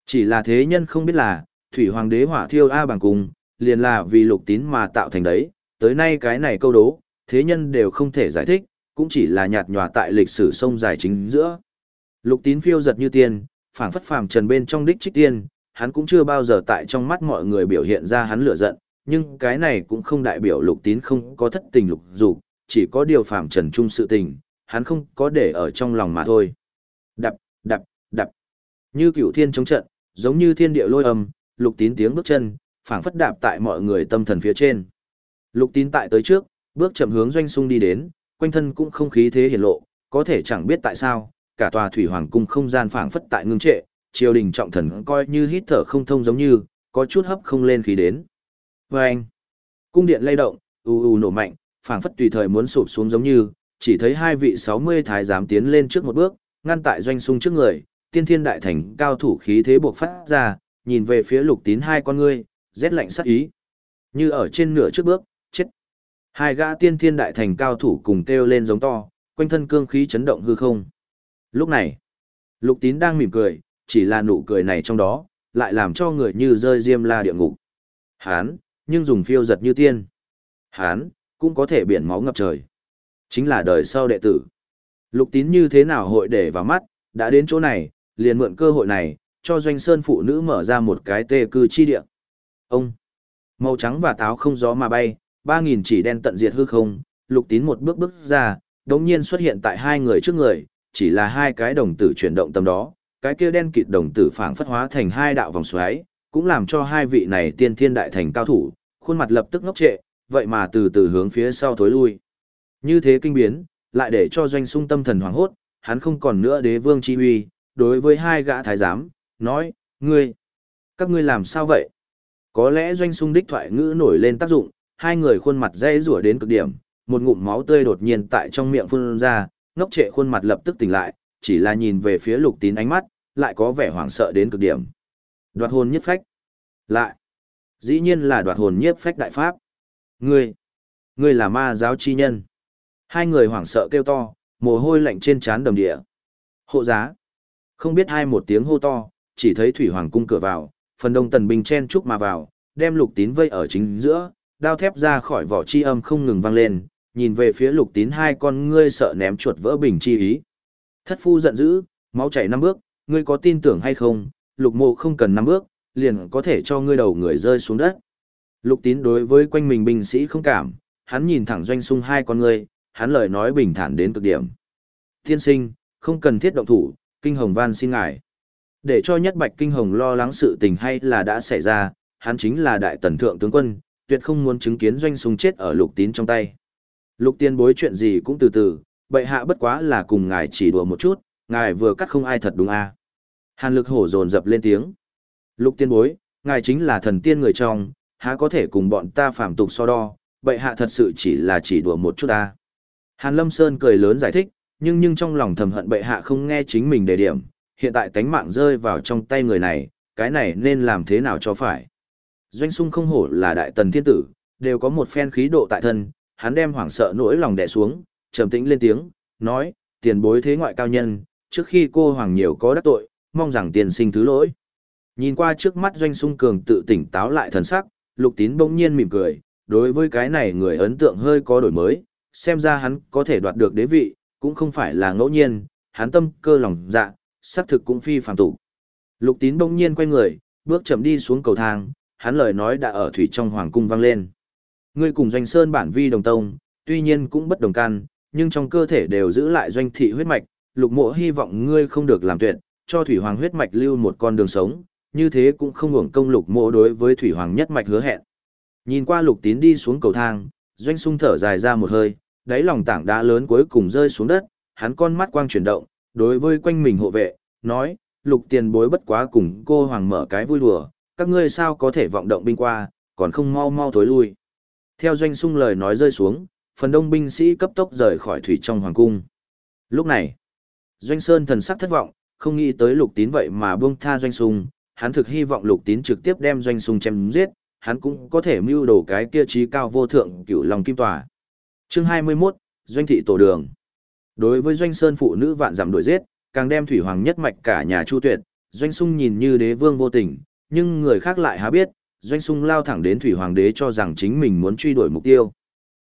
Chỉ là thế nhân không biết là, thủy hoàng đế hỏa thiêu A bảng cung, liền là vì lục tín mà tạo thành đấy, tới nay cái này câu đố, thế nhân đều không thể giải thích, cũng chỉ là nhạt nhòa tại lịch sử sông dài chính giữa. Lục tín phiêu giật như tiên, phảng phất phàm trần bên trong đích trích tiên, hắn cũng chưa bao giờ tại trong mắt mọi người biểu hiện ra hắn lửa giận, nhưng cái này cũng không đại biểu lục tín không có thất tình lục dục, chỉ có điều phàm trần trung sự tình, hắn không có để ở trong lòng mà thôi. Đập, đập, đập. Như cựu thiên chống trận, giống như thiên địa lôi âm, lục tín tiếng bước chân, phảng phất đạp tại mọi người tâm thần phía trên. Lục tín tại tới trước, bước chậm hướng doanh sung đi đến, quanh thân cũng không khí thế hiển lộ, có thể chẳng biết tại sao, cả tòa thủy hoàng cung không gian phảng phất tại ngưng trệ, triều đình trọng thần coi như hít thở không thông giống như, có chút hấp không lên khí đến. Và anh, cung điện lay động, u u nổ mạnh, phảng phất tùy thời muốn sụp xuống giống như, chỉ thấy hai vị 60 thái giám tiến lên trước một bước, ngăn tại doanh sung trước người, tiên thiên đại thành cao thủ khí thế buộc phát ra, nhìn về phía lục tín hai con ngươi, rét lạnh sắc ý. Như ở trên nửa trước bước, chết. Hai gã tiên thiên đại thành cao thủ cùng kêu lên giống to, quanh thân cương khí chấn động hư không. Lúc này, lục tín đang mỉm cười, chỉ là nụ cười này trong đó, lại làm cho người như rơi diêm la địa ngục. Hán, nhưng dùng phiêu giật như tiên. Hán, cũng có thể biển máu ngập trời. Chính là đời sau đệ tử. Lục tín như thế nào hội để vào mắt, đã đến chỗ này, liền mượn cơ hội này, cho doanh sơn phụ nữ mở ra một cái tê cư chi địa. Ông, màu trắng và táo không gió mà bay, ba nghìn chỉ đen tận diệt hư không, lục tín một bước bước ra, đống nhiên xuất hiện tại hai người trước người, chỉ là hai cái đồng tử chuyển động tầm đó, cái kia đen kịt đồng tử phảng phất hóa thành hai đạo vòng xoáy, cũng làm cho hai vị này tiên thiên đại thành cao thủ, khuôn mặt lập tức ngốc trệ, vậy mà từ từ hướng phía sau thối lui. Như thế kinh biến, lại để cho doanh sung tâm thần hoảng hốt, hắn không còn nữa đế vương chi uy, đối với hai gã thái giám, nói, ngươi, các ngươi làm sao vậy? Có lẽ doanh sung đích thoại ngữ nổi lên tác dụng, hai người khuôn mặt dây rủa đến cực điểm, một ngụm máu tươi đột nhiên tại trong miệng phun ra, ngốc trệ khuôn mặt lập tức tỉnh lại, chỉ là nhìn về phía lục tín ánh mắt, lại có vẻ hoảng sợ đến cực điểm. Đoạt hồn nhất phách. Lại. Dĩ nhiên là đoạt hồn nhiếp phách đại pháp. Ngươi. Ngươi là ma giáo chi nhân. Hai người hoảng sợ kêu to, mồ hôi lạnh trên trán đầm địa. Hộ giá. Không biết hai một tiếng hô to, chỉ thấy thủy hoàng cung cửa vào, phần đông tần binh chen trúc mà vào, đem lục tín vây ở chính giữa, đao thép ra khỏi vỏ chi âm không ngừng vang lên, nhìn về phía lục tín hai con ngươi sợ ném chuột vỡ bình chi ý. Thất phu giận dữ, máu chảy năm bước, ngươi có tin tưởng hay không, lục mộ không cần năm bước, liền có thể cho ngươi đầu người rơi xuống đất. Lục tín đối với quanh mình binh sĩ không cảm, hắn nhìn thẳng doanh sung hai con ngươi, hắn lời nói bình thản đến cực điểm. Thiên sinh, không cần thiết động thủ, kinh hồng van xin ngài. Để cho nhất bạch kinh hồng lo lắng sự tình hay là đã xảy ra, hắn chính là đại tần thượng tướng quân, tuyệt không muốn chứng kiến doanh sung chết ở lục tín trong tay. Lục tiên bối chuyện gì cũng từ từ, bệ hạ bất quá là cùng ngài chỉ đùa một chút, ngài vừa cắt không ai thật đúng à. Hàn lực hổ dồn dập lên tiếng. Lục tiên bối, ngài chính là thần tiên người trong, há có thể cùng bọn ta phạm tục so đo, bệ hạ thật sự chỉ là chỉ đùa một chút ta. Hàn Lâm Sơn cười lớn giải thích, nhưng nhưng trong lòng thầm hận bệ hạ không nghe chính mình đề điểm, hiện tại tánh mạng rơi vào trong tay người này, cái này nên làm thế nào cho phải. Doanh sung không hổ là đại tần thiên tử, đều có một phen khí độ tại thân, hắn đem hoảng sợ nỗi lòng đè xuống, trầm tĩnh lên tiếng, nói, tiền bối thế ngoại cao nhân, trước khi cô hoàng nhiều có đắc tội, mong rằng tiền sinh thứ lỗi. Nhìn qua trước mắt doanh sung cường tự tỉnh táo lại thần sắc, lục tín bỗng nhiên mỉm cười, đối với cái này người ấn tượng hơi có đổi mới, xem ra hắn có thể đoạt được đế vị, cũng không phải là ngẫu nhiên, hắn tâm cơ lòng dạ, xác thực cũng phi phàm tục. Lục tín bỗng nhiên quay người, bước chậm đi xuống cầu thang, hắn lời nói đã ở thủy trong hoàng cung vang lên. Ngươi cùng doanh sơn bản vi đồng tông, tuy nhiên cũng bất đồng căn, nhưng trong cơ thể đều giữ lại doanh thị huyết mạch, lục mộ hy vọng ngươi không được làm tuyệt, cho thủy hoàng huyết mạch lưu một con đường sống, như thế cũng không hưởng công lục mộ đối với thủy hoàng nhất mạch hứa hẹn. Nhìn qua lục tín đi xuống cầu thang, doanh sung thở dài ra một hơi, đáy lòng tảng đá lớn cuối cùng rơi xuống đất, hắn con mắt quang chuyển động, đối với quanh mình hộ vệ, nói, lục tiền bối bất quá cùng cô hoàng mở cái vui đùa, các ngươi sao có thể vọng động binh qua, còn không mau mau thối lui. Theo doanh sung lời nói rơi xuống, phần đông binh sĩ cấp tốc rời khỏi thủy trong hoàng cung. Lúc này, doanh sơn thần sắc thất vọng, không nghĩ tới lục tín vậy mà buông tha doanh sung, hắn thực hy vọng lục tín trực tiếp đem doanh sung chém giết, hắn cũng có thể mưu đồ cái kia trí cao vô thượng cửu lòng kim tòa. Chương 21, Doanh thị tổ đường. Đối với Doanh Sơn phụ nữ vạn giảm đuổi giết, càng đem thủy hoàng nhất mạch cả nhà Chu Tuyệt, Doanh Sung nhìn như đế vương vô tình, nhưng người khác lại há biết, Doanh Sung lao thẳng đến thủy hoàng đế cho rằng chính mình muốn truy đuổi mục tiêu.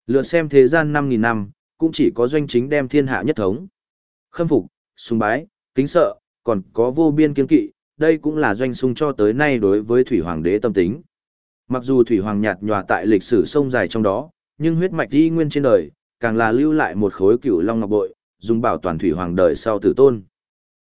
Lượt xem thế gian 5000 năm, cũng chỉ có doanh chính đem thiên hạ nhất thống. Khâm phục, sùng bái, kính sợ, còn có vô biên kiên kỵ, đây cũng là doanh sung cho tới nay đối với thủy hoàng đế tâm tính. Mặc dù thủy hoàng nhạt nhòa tại lịch sử sông dài trong đó, nhưng huyết mạch di nguyên trên đời, càng là lưu lại một khối cửu long ngọc bội, dùng bảo toàn thủy hoàng đời sau tử tôn.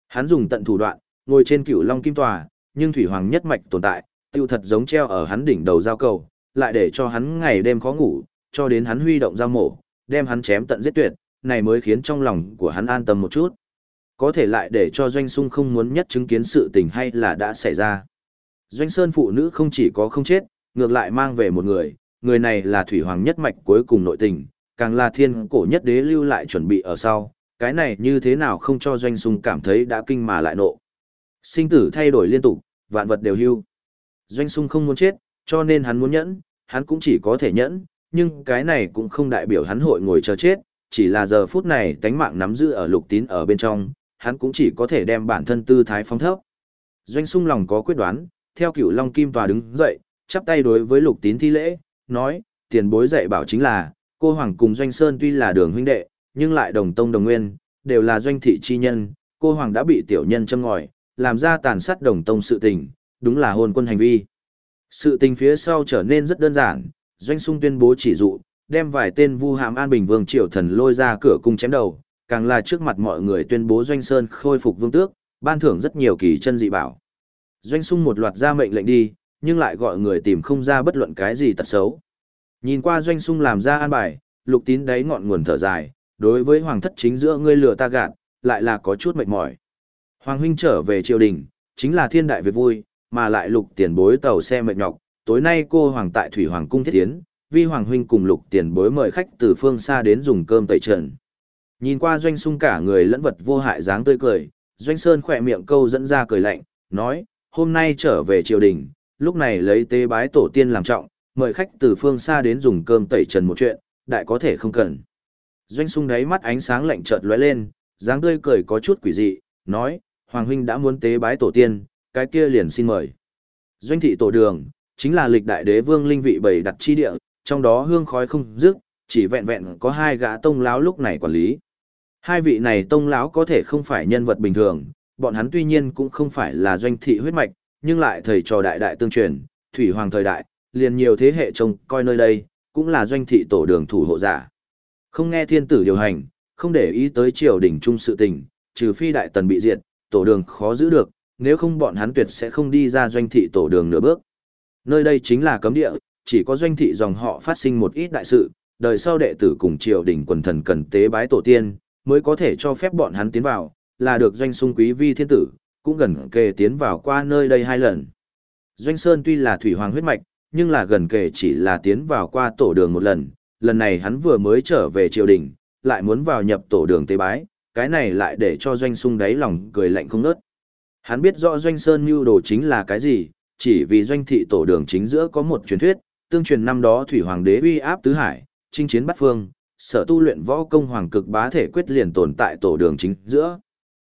Hắn dùng tận thủ đoạn, ngồi trên cửu long kim tòa, nhưng thủy hoàng nhất mạch tồn tại, tiêu thật giống treo ở hắn đỉnh đầu giao cầu, lại để cho hắn ngày đêm khó ngủ, cho đến hắn huy động ra mổ, đem hắn chém tận giết tuyệt, này mới khiến trong lòng của hắn an tâm một chút. Có thể lại để cho Doanh Sung không muốn nhất chứng kiến sự tình hay là đã xảy ra. Doanh Sơn phụ nữ không chỉ có không chết, ngược lại mang về một người, người này là thủy hoàng nhất mạch cuối cùng nội tình, càng là thiên cổ nhất đế lưu lại chuẩn bị ở sau, cái này như thế nào không cho doanh sung cảm thấy đã kinh mà lại nộ. Sinh tử thay đổi liên tục, vạn vật đều hưu. Doanh sung không muốn chết, cho nên hắn muốn nhẫn, hắn cũng chỉ có thể nhẫn, nhưng cái này cũng không đại biểu hắn hội ngồi chờ chết, chỉ là giờ phút này tánh mạng nắm giữ ở lục tín ở bên trong, hắn cũng chỉ có thể đem bản thân tư thái phóng thấp. Doanh sung lòng có quyết đoán, theo cửu long kim tòa đứng dậy, chắp tay đối với lục tín thi lễ, nói, tiền bối dạy bảo chính là, cô Hoàng cùng Doanh Sơn tuy là đường huynh đệ, nhưng lại đồng tông đồng nguyên, đều là doanh thị chi nhân, cô Hoàng đã bị tiểu nhân châm ngòi, làm ra tàn sát đồng tông sự tình, đúng là hôn quân hành vi. Sự tình phía sau trở nên rất đơn giản, Doanh Sung tuyên bố chỉ dụ, đem vài tên vu hàm an bình vương triều thần lôi ra cửa cung chém đầu, càng là trước mặt mọi người tuyên bố Doanh Sơn khôi phục vương tước, ban thưởng rất nhiều kỳ chân dị bảo. Doanh Sung một loạt ra mệnh lệnh đi, nhưng lại gọi người tìm không ra bất luận cái gì tật xấu. Nhìn qua doanh sung làm ra an bài, lục tín đáy ngọn nguồn thở dài, đối với hoàng thất chính giữa ngươi lừa ta gạt, lại là có chút mệt mỏi. Hoàng huynh trở về triều đình, chính là thiên đại việc vui, mà lại lục tiền bối tàu xe mệt nhọc, tối nay cô hoàng tại thủy hoàng cung thiết tiến, vi hoàng huynh cùng lục tiền bối mời khách từ phương xa đến dùng cơm tẩy trần. Nhìn qua doanh sung cả người lẫn vật vô hại dáng tươi cười, doanh sơn khỏe miệng câu dẫn ra cười lạnh, nói, hôm nay trở về triều đình, lúc này lấy tế bái tổ tiên làm trọng, mời khách từ phương xa đến dùng cơm tẩy trần một chuyện, đại có thể không cần. Doanh sung đáy mắt ánh sáng lạnh chợt lóe lên, dáng tươi cười có chút quỷ dị, nói, Hoàng huynh đã muốn tế bái tổ tiên, cái kia liền xin mời. Doanh thị tổ đường, chính là lịch đại đế vương linh vị bày đặt chi địa, trong đó hương khói không dứt, chỉ vẹn vẹn có hai gã tông láo lúc này quản lý. Hai vị này tông lão có thể không phải nhân vật bình thường, bọn hắn tuy nhiên cũng không phải là doanh thị huyết mạch, nhưng lại thầy trò đại đại tương truyền, thủy hoàng thời đại, liền nhiều thế hệ trông coi nơi đây, cũng là doanh thị tổ đường thủ hộ giả. Không nghe thiên tử điều hành, không để ý tới triều đình trung sự tình, trừ phi đại tần bị diệt, tổ đường khó giữ được, nếu không bọn hắn tuyệt sẽ không đi ra doanh thị tổ đường nửa bước. Nơi đây chính là cấm địa, chỉ có doanh thị dòng họ phát sinh một ít đại sự, đời sau đệ tử cùng triều đình quần thần cần tế bái tổ tiên, mới có thể cho phép bọn hắn tiến vào, là được doanh sung quý vi thiên tử, cũng gần kề tiến vào qua nơi đây hai lần. Doanh Sơn tuy là thủy hoàng huyết mạch, nhưng là gần kề chỉ là tiến vào qua tổ đường một lần, lần này hắn vừa mới trở về triều đình, lại muốn vào nhập tổ đường tế bái, cái này lại để cho doanh sung đáy lòng cười lạnh không nớt. Hắn biết rõ doanh sơn mưu đồ chính là cái gì, chỉ vì doanh thị tổ đường chính giữa có một truyền thuyết, tương truyền năm đó thủy hoàng đế uy áp tứ hải, chinh chiến bắt phương, sở tu luyện võ công hoàng cực bá thể quyết liền tồn tại tổ đường chính giữa.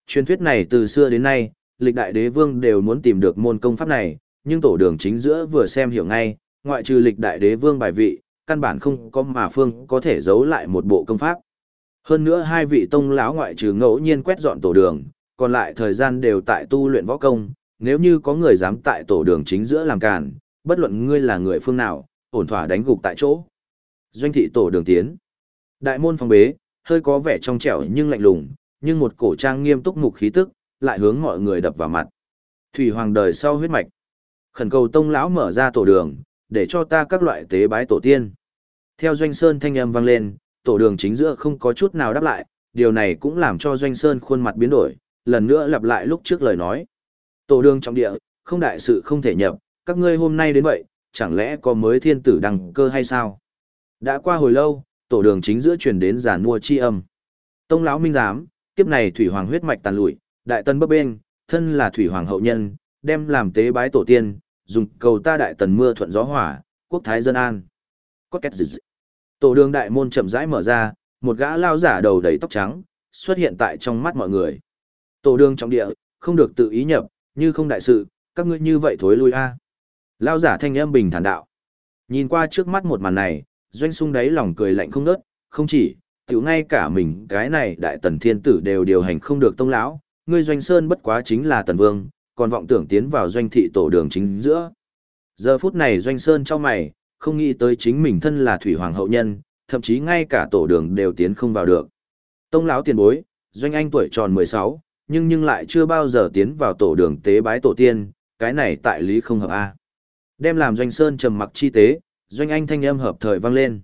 Truyền thuyết này từ xưa đến nay, lịch đại đế vương đều muốn tìm được môn công pháp này, nhưng tổ đường chính giữa vừa xem hiểu ngay, ngoại trừ lịch đại đế vương bài vị, căn bản không có mà phương có thể giấu lại một bộ công pháp. Hơn nữa hai vị tông lão ngoại trừ ngẫu nhiên quét dọn tổ đường, còn lại thời gian đều tại tu luyện võ công, nếu như có người dám tại tổ đường chính giữa làm càn, bất luận ngươi là người phương nào, ổn thỏa đánh gục tại chỗ. Doanh thị tổ đường tiến. Đại môn phong bế, hơi có vẻ trong trẻo nhưng lạnh lùng, nhưng một cổ trang nghiêm túc mục khí tức, lại hướng mọi người đập vào mặt. Thủy hoàng đời sau huyết mạch. Khẩn cầu tông lão mở ra tổ đường, để cho ta các loại tế bái tổ tiên. Theo doanh sơn thanh âm vang lên, tổ đường chính giữa không có chút nào đáp lại, điều này cũng làm cho doanh sơn khuôn mặt biến đổi, lần nữa lặp lại lúc trước lời nói. Tổ đường trong địa, không đại sự không thể nhập, các ngươi hôm nay đến vậy, chẳng lẽ có mới thiên tử đăng cơ hay sao? Đã qua hồi lâu, tổ đường chính giữa truyền đến giàn mua chi âm. Tông lão minh giám, kiếp này thủy hoàng huyết mạch tàn lụi, đại tân bấp bên, thân là thủy hoàng hậu nhân, đem làm tế bái tổ tiên, dùng cầu ta đại tần mưa thuận gió hỏa, quốc thái dân an. Có kết dịch. Tổ đường đại môn chậm rãi mở ra, một gã lao giả đầu đầy tóc trắng, xuất hiện tại trong mắt mọi người. Tổ đường trong địa, không được tự ý nhập, như không đại sự, các ngươi như vậy thối lui a. Lao giả thanh âm bình thản đạo. Nhìn qua trước mắt một màn này, doanh sung đáy lòng cười lạnh không nớt, không chỉ, tiểu ngay cả mình cái này đại tần thiên tử đều điều hành không được tông lão, ngươi doanh sơn bất quá chính là tần vương, còn vọng tưởng tiến vào doanh thị tổ đường chính giữa. Giờ phút này doanh sơn cho mày, không nghĩ tới chính mình thân là thủy hoàng hậu nhân, thậm chí ngay cả tổ đường đều tiến không vào được. Tông lão tiền bối, doanh anh tuổi tròn 16, nhưng nhưng lại chưa bao giờ tiến vào tổ đường tế bái tổ tiên, cái này tại lý không hợp a. Đem làm doanh sơn trầm mặc chi tế, doanh anh thanh âm hợp thời vang lên.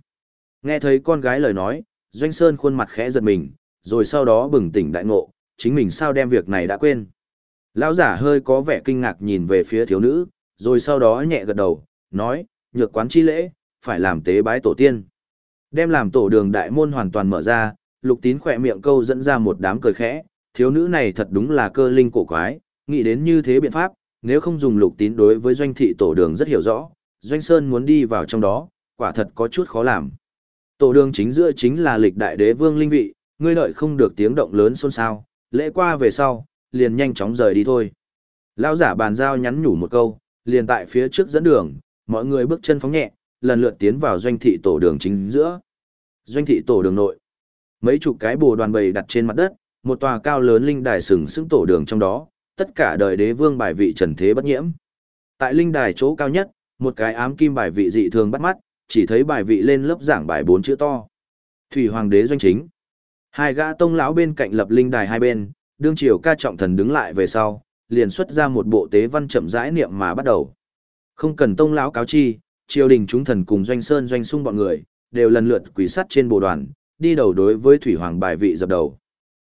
Nghe thấy con gái lời nói, doanh sơn khuôn mặt khẽ giật mình, rồi sau đó bừng tỉnh đại ngộ, chính mình sao đem việc này đã quên. Lão giả hơi có vẻ kinh ngạc nhìn về phía thiếu nữ, rồi sau đó nhẹ gật đầu, nói, nhược quán chi lễ, phải làm tế bái tổ tiên. Đem làm tổ đường đại môn hoàn toàn mở ra, lục tín khỏe miệng câu dẫn ra một đám cười khẽ, thiếu nữ này thật đúng là cơ linh cổ quái, nghĩ đến như thế biện pháp, nếu không dùng lục tín đối với doanh thị tổ đường rất hiểu rõ, doanh sơn muốn đi vào trong đó, quả thật có chút khó làm. Tổ đường chính giữa chính là lịch đại đế vương linh vị, ngươi đợi không được tiếng động lớn xôn xao, lễ qua về sau, liền nhanh chóng rời đi thôi. Lão giả bàn giao nhắn nhủ một câu, liền tại phía trước dẫn đường, mọi người bước chân phóng nhẹ, lần lượt tiến vào doanh thị tổ đường chính giữa. Doanh thị tổ đường nội. Mấy chục cái bồ đoàn bầy đặt trên mặt đất, một tòa cao lớn linh đài sừng sững tổ đường trong đó, tất cả đời đế vương bài vị trần thế bất nhiễm. Tại linh đài chỗ cao nhất, một cái ám kim bài vị dị thường bắt mắt, chỉ thấy bài vị lên lớp giảng bài bốn chữ to. Thủy hoàng đế doanh chính. Hai gã tông lão bên cạnh lập linh đài hai bên, đương triều ca trọng thần đứng lại về sau, liền xuất ra một bộ tế văn chậm rãi niệm mà bắt đầu. Không cần tông lão cáo chi, triều đình chúng thần cùng doanh sơn doanh sung bọn người, đều lần lượt quỳ sắt trên bồ đoàn, đi đầu đối với thủy hoàng bài vị dập đầu.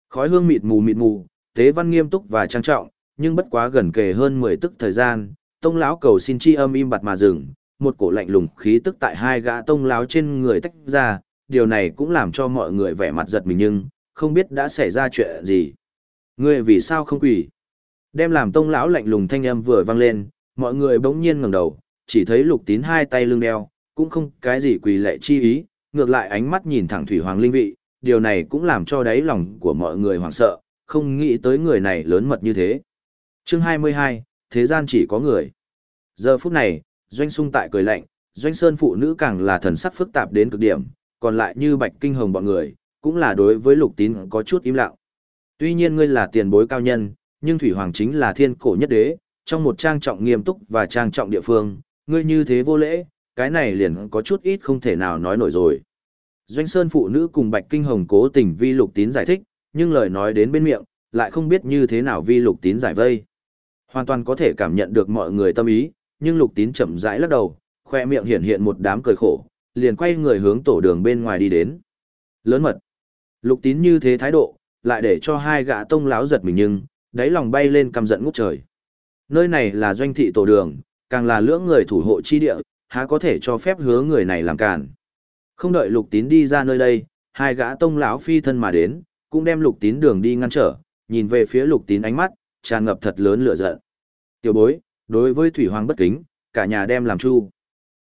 Khói hương mịt mù mịt mù, tế văn nghiêm túc và trang trọng, nhưng bất quá gần kề hơn 10 tức thời gian, tông lão cầu xin chi âm im bặt mà dừng, một cổ lạnh lùng khí tức tại hai gã tông lão trên người tách ra, điều này cũng làm cho mọi người vẻ mặt giật mình nhưng, không biết đã xảy ra chuyện gì. Ngươi vì sao không quỳ? Đem làm tông lão lạnh lùng thanh âm vừa vang lên, mọi người bỗng nhiên ngẩng đầu, chỉ thấy lục tín hai tay lưng đeo, cũng không cái gì quỳ lệ chi ý, ngược lại ánh mắt nhìn thẳng thủy hoàng linh vị, điều này cũng làm cho đáy lòng của mọi người hoảng sợ, không nghĩ tới người này lớn mật như thế. Chương 22, thế gian chỉ có người. Giờ phút này, doanh sung tại cười lạnh, doanh sơn phụ nữ càng là thần sắc phức tạp đến cực điểm, còn lại như bạch kinh hồng bọn người, cũng là đối với lục tín có chút im lặng. Tuy nhiên ngươi là tiền bối cao nhân, nhưng Thủy Hoàng chính là thiên cổ nhất đế, trong một trang trọng nghiêm túc và trang trọng địa phương, ngươi như thế vô lễ, cái này liền có chút ít không thể nào nói nổi rồi. Doanh Sơn phụ nữ cùng Bạch Kinh Hồng cố tình vi lục tín giải thích, nhưng lời nói đến bên miệng, lại không biết như thế nào vi lục tín giải vây. Hoàn toàn có thể cảm nhận được mọi người tâm ý, nhưng lục tín chậm rãi lắc đầu, khoe miệng hiện hiện một đám cười khổ, liền quay người hướng tổ đường bên ngoài đi đến. Lớn mật. Lục tín như thế thái độ, lại để cho hai gã tông láo giật mình nhưng, đáy lòng bay lên căm giận ngút trời. Nơi này là doanh thị tổ đường, càng là lưỡng người thủ hộ chi địa, há có thể cho phép hứa người này làm cản. Không đợi lục tín đi ra nơi đây, hai gã tông lão phi thân mà đến, cũng đem lục tín đường đi ngăn trở, nhìn về phía lục tín ánh mắt, tràn ngập thật lớn lửa giận. Tiểu bối, đối với thủy hoàng bất kính, cả nhà đem làm chu.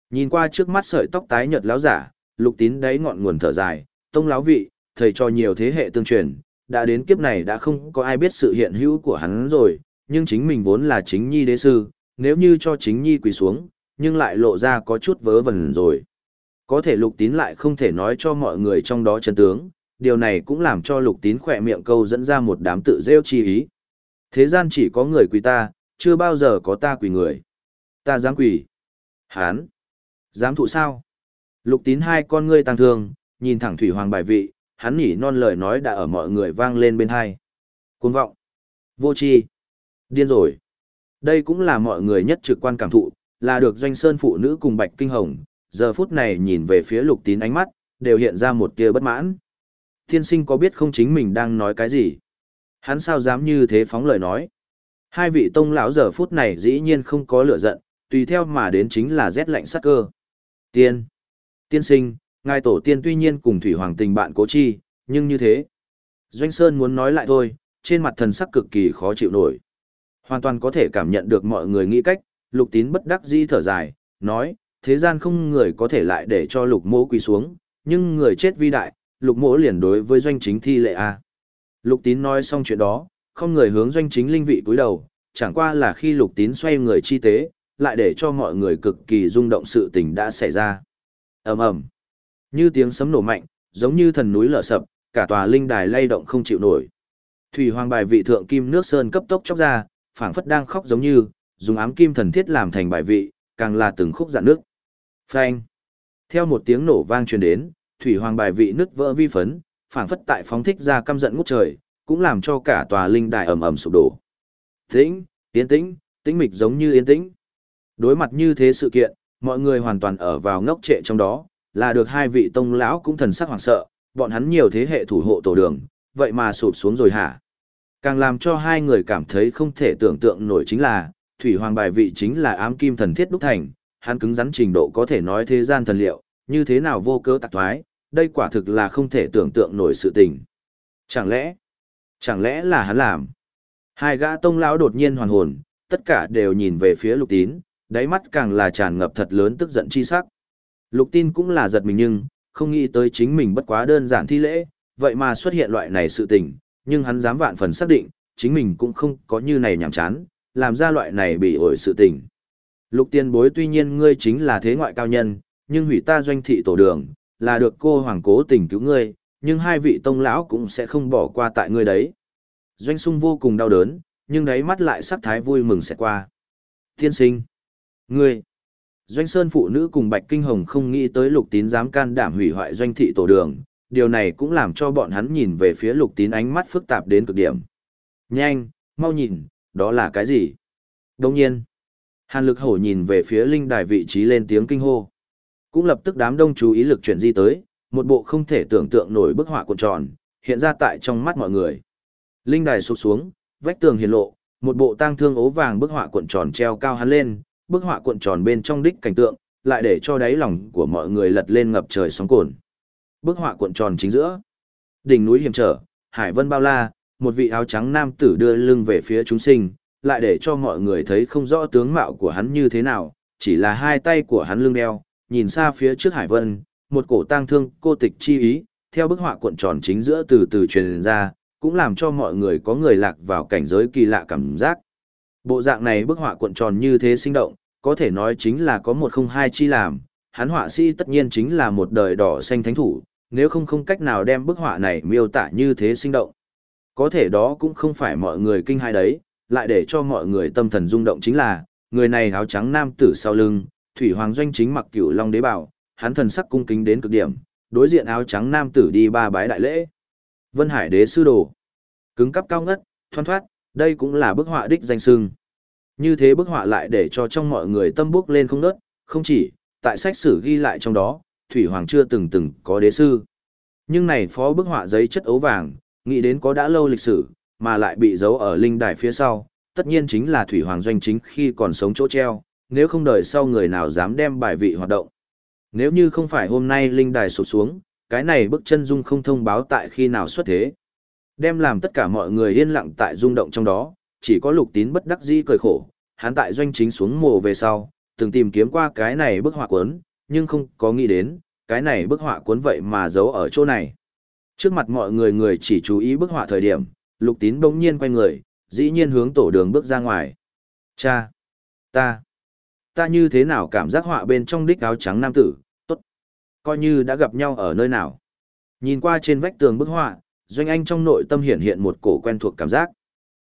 Nhìn qua trước mắt sợi tóc tái nhợt lão giả, lục tín đáy ngọn nguồn thở dài, tông lão vị, thầy cho nhiều thế hệ tương truyền, đã đến kiếp này đã không có ai biết sự hiện hữu của hắn rồi, nhưng chính mình vốn là chính nhi đế sư, nếu như cho chính nhi quỳ xuống, nhưng lại lộ ra có chút vớ vẩn rồi. Có thể lục tín lại không thể nói cho mọi người trong đó chân tướng, điều này cũng làm cho lục tín khỏe miệng câu dẫn ra một đám tự rêu chi ý. Thế gian chỉ có người quỳ ta, chưa bao giờ có ta quỳ người. Ta dám quỳ. Hán. Dám thụ sao? Lục tín hai con ngươi tăng thương, nhìn thẳng thủy hoàng bài vị, hắn nhỉ non lời nói đã ở mọi người vang lên bên hai. Cuốn vọng. Vô tri. Điên rồi. Đây cũng là mọi người nhất trực quan cảm thụ, là được doanh sơn phụ nữ cùng bạch kinh hồng, giờ phút này nhìn về phía lục tín ánh mắt, đều hiện ra một tia bất mãn. Thiên sinh có biết không chính mình đang nói cái gì? Hắn sao dám như thế phóng lời nói? Hai vị tông lão giờ phút này dĩ nhiên không có lửa giận, tùy theo mà đến chính là rét lạnh sắc cơ. Tiên. Tiên sinh, ngài tổ tiên tuy nhiên cùng thủy hoàng tình bạn cố chi, nhưng như thế. Doanh Sơn muốn nói lại thôi, trên mặt thần sắc cực kỳ khó chịu nổi. Hoàn toàn có thể cảm nhận được mọi người nghĩ cách, lục tín bất đắc dĩ thở dài, nói, thế gian không người có thể lại để cho lục mỗ quỳ xuống, nhưng người chết vi đại, lục mỗ liền đối với doanh chính thi lệ a. Lục tín nói xong chuyện đó, không người hướng doanh chính linh vị cúi đầu, chẳng qua là khi lục tín xoay người chi tế, lại để cho mọi người cực kỳ rung động sự tình đã xảy ra. ầm ầm, như tiếng sấm nổ mạnh, giống như thần núi lở sập, cả tòa linh đài lay động không chịu nổi. Thủy hoàng bài vị thượng kim nước sơn cấp tốc chóc ra, phảng phất đang khóc giống như, dùng ám kim thần thiết làm thành bài vị, càng là từng khúc dạn nước. Phanh. Theo một tiếng nổ vang truyền đến, thủy hoàng bài vị nứt vỡ vi phấn, phảng phất tại phóng thích ra căm giận ngút trời, cũng làm cho cả tòa linh đài ầm ầm sụp đổ. Tĩnh, yên tĩnh, tĩnh mịch giống như yên tĩnh. Đối mặt như thế sự kiện, mọi người hoàn toàn ở vào ngốc trệ trong đó, là được hai vị tông lão cũng thần sắc hoảng sợ, bọn hắn nhiều thế hệ thủ hộ tổ đường, vậy mà sụp xuống rồi hả? Càng làm cho hai người cảm thấy không thể tưởng tượng nổi chính là, thủy hoàng bài vị chính là ám kim thần thiết đúc thành, hắn cứng rắn trình độ có thể nói thế gian thần liệu, như thế nào vô cớ tạc thoái, đây quả thực là không thể tưởng tượng nổi sự tình. Chẳng lẽ, chẳng lẽ là hắn làm? Hai gã tông lão đột nhiên hoàn hồn, tất cả đều nhìn về phía lục tín, đáy mắt càng là tràn ngập thật lớn tức giận chi sắc. Lục tin cũng là giật mình nhưng, không nghĩ tới chính mình bất quá đơn giản thi lễ, vậy mà xuất hiện loại này sự tình, nhưng hắn dám vạn phần xác định, chính mình cũng không có như này nhảm chán, làm ra loại này bị ổi sự tình. Lục tiên bối tuy nhiên ngươi chính là thế ngoại cao nhân, nhưng hủy ta doanh thị tổ đường, là được cô hoàng cố tình cứu ngươi, nhưng hai vị tông lão cũng sẽ không bỏ qua tại ngươi đấy. Doanh sung vô cùng đau đớn, nhưng đáy mắt lại sắc thái vui mừng sẽ qua. Tiên sinh, ngươi, Doanh Sơn phụ nữ cùng Bạch Kinh Hồng không nghĩ tới Lục Tín dám can đảm hủy hoại doanh thị tổ đường, điều này cũng làm cho bọn hắn nhìn về phía Lục Tín ánh mắt phức tạp đến cực điểm. Nhanh, mau nhìn, đó là cái gì? Đồng nhiên, Hàn Lực Hổ nhìn về phía linh đài vị trí lên tiếng kinh hô. Cũng lập tức đám đông chú ý lực chuyển di tới, một bộ không thể tưởng tượng nổi bức họa cuộn tròn, hiện ra tại trong mắt mọi người. Linh đài sụp xuống, vách tường hiển lộ, một bộ tang thương ố vàng bức họa cuộn tròn treo cao hắn lên, bức họa cuộn tròn bên trong đích cảnh tượng, lại để cho đáy lòng của mọi người lật lên ngập trời sóng cồn. Bức họa cuộn tròn chính giữa, đỉnh núi hiểm trở, hải vân bao la, một vị áo trắng nam tử đưa lưng về phía chúng sinh, lại để cho mọi người thấy không rõ tướng mạo của hắn như thế nào, chỉ là hai tay của hắn lưng đeo, nhìn xa phía trước hải vân, một cổ tang thương cô tịch chi ý, theo bức họa cuộn tròn chính giữa từ từ truyền ra, cũng làm cho mọi người có người lạc vào cảnh giới kỳ lạ cảm giác. Bộ dạng này bức họa cuộn tròn như thế sinh động, có thể nói chính là có một không hai chi làm, hắn họa sĩ tất nhiên chính là một đời đỏ xanh thánh thủ, nếu không không cách nào đem bức họa này miêu tả như thế sinh động. Có thể đó cũng không phải mọi người kinh hai đấy, lại để cho mọi người tâm thần rung động chính là, người này áo trắng nam tử sau lưng, thủy hoàng doanh chính mặc cửu long đế bảo, hắn thần sắc cung kính đến cực điểm, đối diện áo trắng nam tử đi ba bái đại lễ. Vân Hải đế sư đồ, cứng cắp cao ngất, thoăn thoát, đây cũng là bức họa đích danh sưng. Như thế bức họa lại để cho trong mọi người tâm bước lên không nớt, không chỉ, tại sách sử ghi lại trong đó, thủy hoàng chưa từng từng có đế sư. Nhưng này phó bức họa giấy chất ấu vàng, nghĩ đến có đã lâu lịch sử, mà lại bị giấu ở linh đài phía sau, tất nhiên chính là thủy hoàng doanh chính khi còn sống chỗ treo, nếu không đợi sau người nào dám đem bài vị hoạt động. Nếu như không phải hôm nay linh đài sụp xuống, cái này bức chân dung không thông báo tại khi nào xuất thế. Đem làm tất cả mọi người yên lặng tại rung động trong đó, chỉ có lục tín bất đắc dĩ cười khổ, hắn tại doanh chính xuống mồ về sau, từng tìm kiếm qua cái này bức họa cuốn, nhưng không có nghĩ đến, cái này bức họa cuốn vậy mà giấu ở chỗ này. Trước mặt mọi người người chỉ chú ý bức họa thời điểm, lục tín bỗng nhiên quay người, dĩ nhiên hướng tổ đường bước ra ngoài. Cha! Ta! Ta như thế nào cảm giác họa bên trong đích áo trắng nam tử, tốt! Coi như đã gặp nhau ở nơi nào. Nhìn qua trên vách tường bức họa, Doanh Anh trong nội tâm hiện hiện một cổ quen thuộc cảm giác.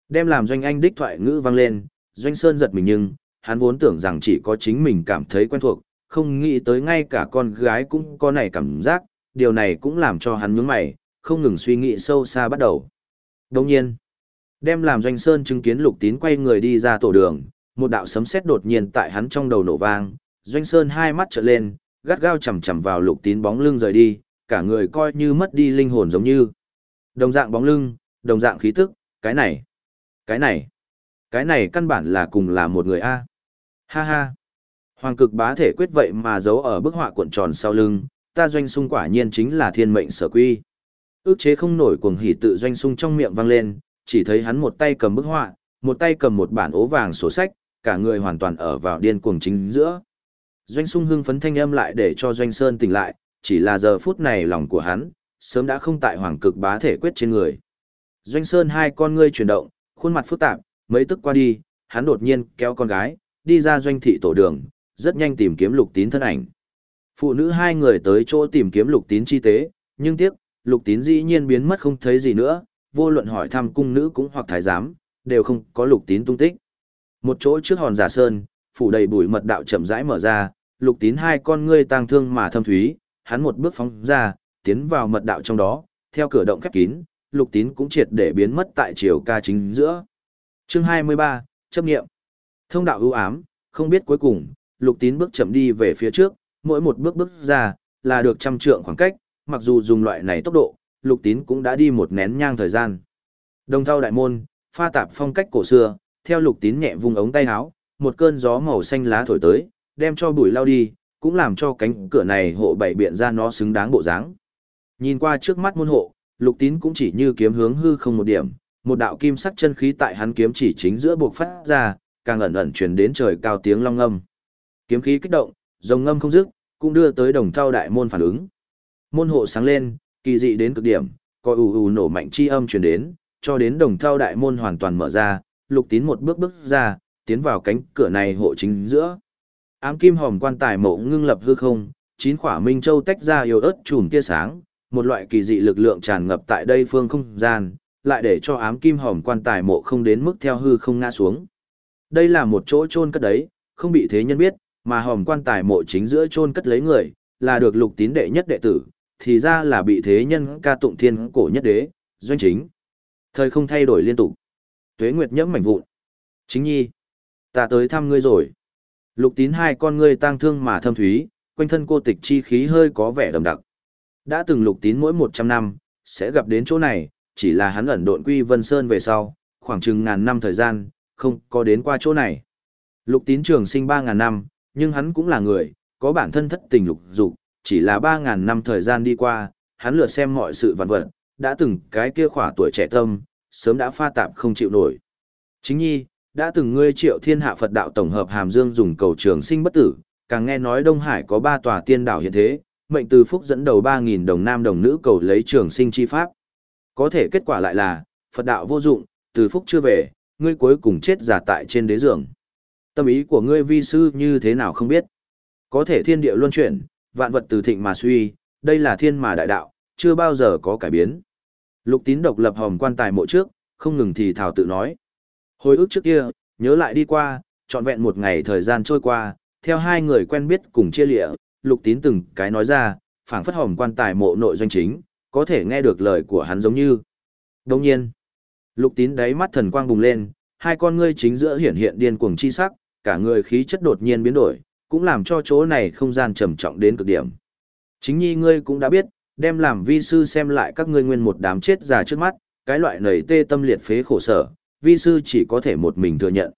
Đem làm Doanh Anh đích thoại ngữ vang lên, Doanh Sơn giật mình nhưng, hắn vốn tưởng rằng chỉ có chính mình cảm thấy quen thuộc, không nghĩ tới ngay cả con gái cũng có này cảm giác, điều này cũng làm cho hắn nhướng mày, không ngừng suy nghĩ sâu xa bắt đầu. Đồng nhiên, đem làm Doanh Sơn chứng kiến lục tín quay người đi ra tổ đường, một đạo sấm sét đột nhiên tại hắn trong đầu nổ vang, Doanh Sơn hai mắt trợn lên, gắt gao chầm chầm vào lục tín bóng lưng rời đi, cả người coi như mất đi linh hồn giống như. Đồng dạng bóng lưng, đồng dạng khí tức, cái này, cái này, cái này căn bản là cùng là một người A. Ha ha. Hoàng cực bá thể quyết vậy mà giấu ở bức họa cuộn tròn sau lưng, ta doanh sung quả nhiên chính là thiên mệnh sở quy. Ước chế không nổi cuồng hỉ tự doanh sung trong miệng vang lên, chỉ thấy hắn một tay cầm bức họa, một tay cầm một bản ố vàng sổ sách, cả người hoàn toàn ở vào điên cuồng chính giữa. Doanh sung hưng phấn thanh âm lại để cho doanh sơn tỉnh lại, chỉ là giờ phút này lòng của hắn, sớm đã không tại hoàng cực bá thể quyết trên người. Doanh sơn hai con ngươi chuyển động, khuôn mặt phức tạp, mấy tức qua đi, hắn đột nhiên kéo con gái, đi ra doanh thị tổ đường, rất nhanh tìm kiếm lục tín thân ảnh. Phụ nữ hai người tới chỗ tìm kiếm lục tín chi tế, nhưng tiếc, lục tín dĩ nhiên biến mất không thấy gì nữa, vô luận hỏi thăm cung nữ cũng hoặc thái giám, đều không có lục tín tung tích. Một chỗ trước hòn giả sơn, phủ đầy bụi mật đạo chậm rãi mở ra, lục tín hai con ngươi tang thương mà thâm thúy, hắn một bước phóng ra, tiến vào mật đạo trong đó, theo cửa động khép kín, lục tín cũng triệt để biến mất tại chiều ca chính giữa. Chương 23, chấp nghiệm. Thông đạo ưu ám, không biết cuối cùng, lục tín bước chậm đi về phía trước, mỗi một bước bước ra, là được trăm trượng khoảng cách, mặc dù dùng loại này tốc độ, lục tín cũng đã đi một nén nhang thời gian. Đồng thau đại môn, pha tạp phong cách cổ xưa, theo lục tín nhẹ vung ống tay áo, một cơn gió màu xanh lá thổi tới, đem cho bụi lao đi, cũng làm cho cánh cửa này hộ bảy biện ra nó xứng đáng bộ dáng. Nhìn qua trước mắt môn hộ, lục tín cũng chỉ như kiếm hướng hư không một điểm, một đạo kim sắc chân khí tại hắn kiếm chỉ chính giữa buộc phát ra, càng ẩn ẩn truyền đến trời cao tiếng long ngâm. Kiếm khí kích động, rồng ngâm không dứt, cũng đưa tới đồng thao đại môn phản ứng. Môn hộ sáng lên, kỳ dị đến cực điểm, có ù ù nổ mạnh chi âm truyền đến, cho đến đồng thao đại môn hoàn toàn mở ra, lục tín một bước bước ra, tiến vào cánh cửa này hộ chính giữa. Ám kim hòm quan tài mộ ngưng lập hư không, chín khỏa minh châu tách ra yếu ớt chùm tia sáng, một loại kỳ dị lực lượng tràn ngập tại đây phương không gian, lại để cho ám kim hòm quan tài mộ không đến mức theo hư không ngã xuống. Đây là một chỗ chôn cất đấy, không bị thế nhân biết, mà hòm quan tài mộ chính giữa chôn cất lấy người, là được lục tín đệ nhất đệ tử, thì ra là bị thế nhân ca tụng thiên cổ nhất đế, doanh chính. Thời không thay đổi liên tục. Tuế Nguyệt nhẫm mảnh vụn. Chính nhi, ta tới thăm ngươi rồi. Lục tín hai con ngươi tang thương mà thâm thúy, quanh thân cô tịch chi khí hơi có vẻ đậm đặc. Đã từng lục tín mỗi 100 năm, sẽ gặp đến chỗ này, chỉ là hắn ẩn độn quy Vân Sơn về sau, khoảng chừng ngàn năm thời gian, không có đến qua chỗ này. Lục tín trường sinh 3.000 năm, nhưng hắn cũng là người, có bản thân thất tình lục dục, chỉ là 3.000 năm thời gian đi qua, hắn lượt xem mọi sự vạn vật, đã từng cái kia khỏa tuổi trẻ tâm, sớm đã pha tạp không chịu nổi. Chính nhi, đã từng ngươi triệu thiên hạ Phật đạo tổng hợp hàm dương dùng cầu trường sinh bất tử, càng nghe nói Đông Hải có ba tòa tiên đảo hiện thế, mệnh từ phúc dẫn đầu 3.000 đồng nam đồng nữ cầu lấy trường sinh chi pháp. Có thể kết quả lại là, Phật đạo vô dụng, từ phúc chưa về, ngươi cuối cùng chết giả tại trên đế giường. Tâm ý của ngươi vi sư như thế nào không biết. Có thể thiên địa luân chuyển, vạn vật từ thịnh mà suy, đây là thiên mà đại đạo, chưa bao giờ có cải biến. Lục tín độc lập hòm quan tài mộ trước, không ngừng thì thảo tự nói. Hồi ức trước kia, nhớ lại đi qua, trọn vẹn một ngày thời gian trôi qua, theo hai người quen biết cùng chia lịa, lục tín từng cái nói ra, phảng phất hòm quan tài mộ nội doanh chính, có thể nghe được lời của hắn giống như. Đồng nhiên, lục tín đáy mắt thần quang bùng lên, hai con ngươi chính giữa hiển hiện điên cuồng chi sắc, cả người khí chất đột nhiên biến đổi, cũng làm cho chỗ này không gian trầm trọng đến cực điểm. Chính nhi ngươi cũng đã biết, đem làm vi sư xem lại các ngươi nguyên một đám chết già trước mắt, cái loại nầy tê tâm liệt phế khổ sở, vi sư chỉ có thể một mình thừa nhận.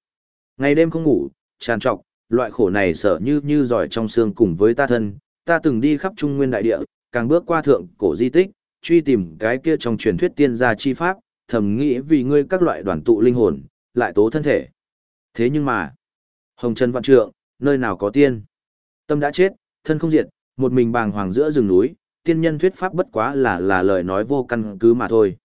Ngày đêm không ngủ, tràn trọc, loại khổ này sợ như như giỏi trong xương cùng với ta thân, ta từng đi khắp trung nguyên đại địa, càng bước qua thượng cổ di tích, truy tìm cái kia trong truyền thuyết tiên gia chi pháp, thầm nghĩ vì ngươi các loại đoàn tụ linh hồn, lại tố thân thể. Thế nhưng mà, Hồng Trần Vạn Trượng, nơi nào có tiên? Tâm đã chết, thân không diệt, một mình bàng hoàng giữa rừng núi, tiên nhân thuyết pháp bất quá là là lời nói vô căn cứ mà thôi.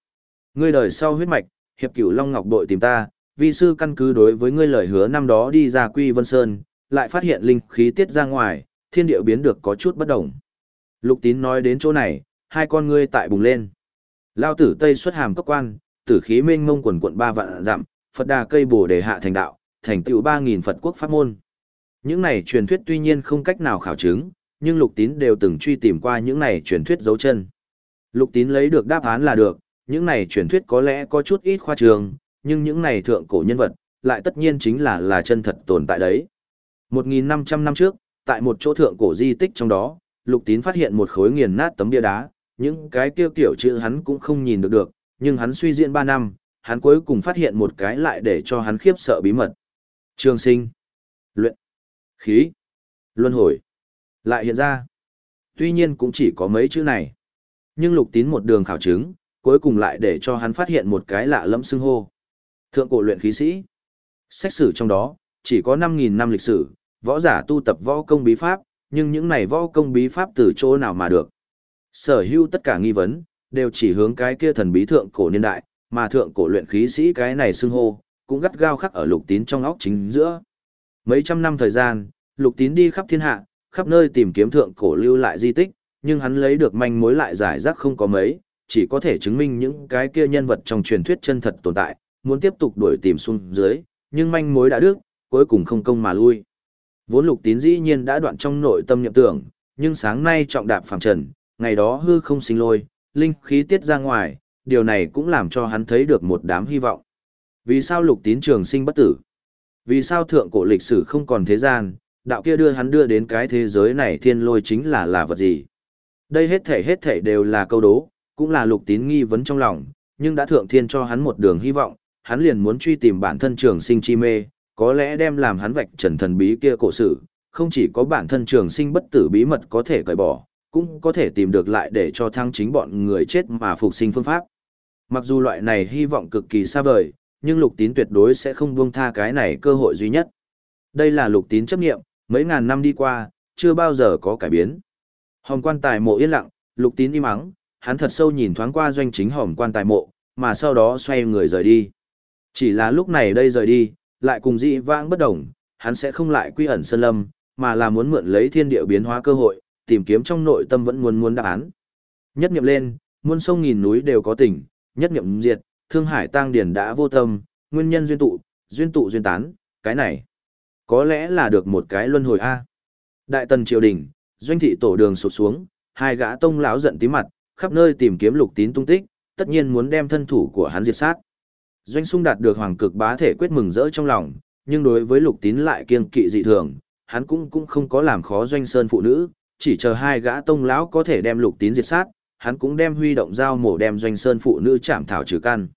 Ngươi đời sau huyết mạch, hiệp cửu Long Ngọc đội tìm ta, vi sư căn cứ đối với ngươi lời hứa năm đó đi ra Quy Vân Sơn, lại phát hiện linh khí tiết ra ngoài, thiên địa biến được có chút bất động. Lục tín nói đến chỗ này, hai con ngươi tại bùng lên. Lao tử Tây xuất hàm cấp quan, tử khí mênh mông quần quận ba vạn dặm, Phật đà cây bổ đề hạ thành đạo, thành tựu ba nghìn Phật quốc pháp môn. Những này truyền thuyết tuy nhiên không cách nào khảo chứng, nhưng lục tín đều từng truy tìm qua những này truyền thuyết dấu chân. Lục tín lấy được đáp án là được, những này truyền thuyết có lẽ có chút ít khoa trường, nhưng những này thượng cổ nhân vật, lại tất nhiên chính là là chân thật tồn tại đấy. 1.500 năm trước, tại một chỗ thượng cổ di tích trong đó, lục tín phát hiện một khối nghiền nát tấm bia đá, những cái kêu kiểu chữ hắn cũng không nhìn được được, nhưng hắn suy diễn 3 năm, hắn cuối cùng phát hiện một cái lại để cho hắn khiếp sợ bí mật. Trường sinh, luyện, khí, luân hồi, lại hiện ra. Tuy nhiên cũng chỉ có mấy chữ này. Nhưng lục tín một đường khảo chứng, cuối cùng lại để cho hắn phát hiện một cái lạ lẫm xưng hô. Thượng cổ luyện khí sĩ. Sách sử trong đó, chỉ có 5.000 năm lịch sử, võ giả tu tập võ công bí pháp, nhưng những này võ công bí pháp từ chỗ nào mà được. Sở hữu tất cả nghi vấn, đều chỉ hướng cái kia thần bí thượng cổ niên đại, mà thượng cổ luyện khí sĩ cái này xưng hô, cũng gắt gao khắc ở lục tín trong óc chính giữa. Mấy trăm năm thời gian, lục tín đi khắp thiên hạ, khắp nơi tìm kiếm thượng cổ lưu lại di tích, nhưng hắn lấy được manh mối lại giải rác không có mấy, chỉ có thể chứng minh những cái kia nhân vật trong truyền thuyết chân thật tồn tại, muốn tiếp tục đuổi tìm xuống dưới, nhưng manh mối đã được cuối cùng không công mà lui. Vốn lục tín dĩ nhiên đã đoạn trong nội tâm nhậm tưởng, nhưng sáng nay trọng đạp phẳng trần, ngày đó hư không sinh lôi, linh khí tiết ra ngoài, điều này cũng làm cho hắn thấy được một đám hy vọng. Vì sao lục tín trường sinh bất tử? Vì sao thượng cổ lịch sử không còn thế gian, đạo kia đưa hắn đưa đến cái thế giới này thiên lôi chính là là vật gì? Đây hết thể hết thể đều là câu đố, cũng là lục tín nghi vấn trong lòng, nhưng đã thượng thiên cho hắn một đường hy vọng, hắn liền muốn truy tìm bản thân trường sinh chi mê, có lẽ đem làm hắn vạch trần thần bí kia cổ sự, không chỉ có bản thân trường sinh bất tử bí mật có thể cởi bỏ, cũng có thể tìm được lại để cho thăng chính bọn người chết mà phục sinh phương pháp. Mặc dù loại này hy vọng cực kỳ xa vời, nhưng lục tín tuyệt đối sẽ không buông tha cái này cơ hội duy nhất. Đây là lục tín chấp nghiệm, mấy ngàn năm đi qua, chưa bao giờ có cải biến. Hồng quan tài mộ yên lặng, lục tín im ắng, hắn thật sâu nhìn thoáng qua doanh chính hồng quan tài mộ, mà sau đó xoay người rời đi. Chỉ là lúc này đây rời đi, lại cùng dị vãng bất đồng, hắn sẽ không lại quy ẩn sơn lâm, mà là muốn mượn lấy thiên địa biến hóa cơ hội, tìm kiếm trong nội tâm vẫn muốn muốn đáp án. Nhất niệm lên, muôn sông nghìn núi đều có tình, nhất niệm diệt, thương hải tăng điển đã vô tâm, nguyên nhân duyên tụ, duyên tụ duyên tán, cái này có lẽ là được một cái luân hồi a. Đại tần triều đình, doanh thị tổ đường sụp xuống, hai gã tông lão giận tí mặt, khắp nơi tìm kiếm lục tín tung tích, tất nhiên muốn đem thân thủ của hắn diệt sát. Doanh sung đạt được hoàng cực bá thể quyết mừng rỡ trong lòng, nhưng đối với lục tín lại kiêng kỵ dị thường, hắn cũng cũng không có làm khó doanh sơn phụ nữ, chỉ chờ hai gã tông lão có thể đem lục tín diệt sát, hắn cũng đem huy động dao mổ đem doanh sơn phụ nữ chạm thảo trừ căn.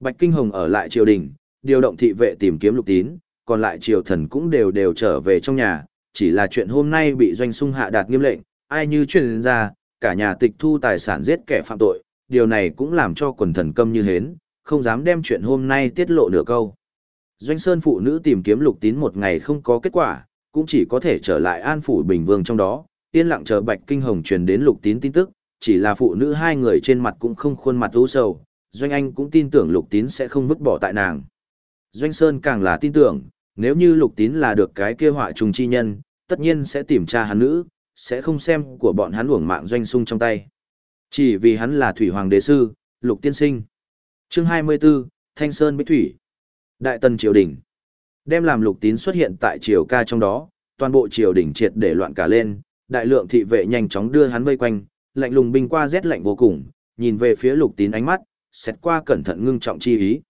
Bạch Kinh Hồng ở lại triều đình, điều động thị vệ tìm kiếm lục tín, còn lại triều thần cũng đều đều trở về trong nhà, chỉ là chuyện hôm nay bị doanh sung hạ đạt nghiêm lệnh, ai như truyền ra, cả nhà tịch thu tài sản giết kẻ phạm tội, điều này cũng làm cho quần thần câm như hến, không dám đem chuyện hôm nay tiết lộ nửa câu. Doanh Sơn phụ nữ tìm kiếm lục tín một ngày không có kết quả, cũng chỉ có thể trở lại an phủ bình vương trong đó, yên lặng chờ Bạch Kinh Hồng truyền đến lục tín tin tức, chỉ là phụ nữ hai người trên mặt cũng không khuôn mặt u sầu, Doanh Anh cũng tin tưởng lục tín sẽ không vứt bỏ tại nàng. Doanh Sơn càng là tin tưởng, nếu như lục tín là được cái kia họa trùng chi nhân, tất nhiên sẽ tìm tra hắn nữ, sẽ không xem của bọn hắn uổng mạng doanh sung trong tay. Chỉ vì hắn là thủy hoàng đế sư, lục tiên sinh. Chương 24, Thanh Sơn Bích Thủy. Đại tần triều đình. Đem làm lục tín xuất hiện tại triều ca trong đó, toàn bộ triều đình triệt để loạn cả lên, đại lượng thị vệ nhanh chóng đưa hắn vây quanh, lạnh lùng binh qua rét lạnh vô cùng, nhìn về phía lục tín ánh mắt, xét qua cẩn thận ngưng trọng chi ý.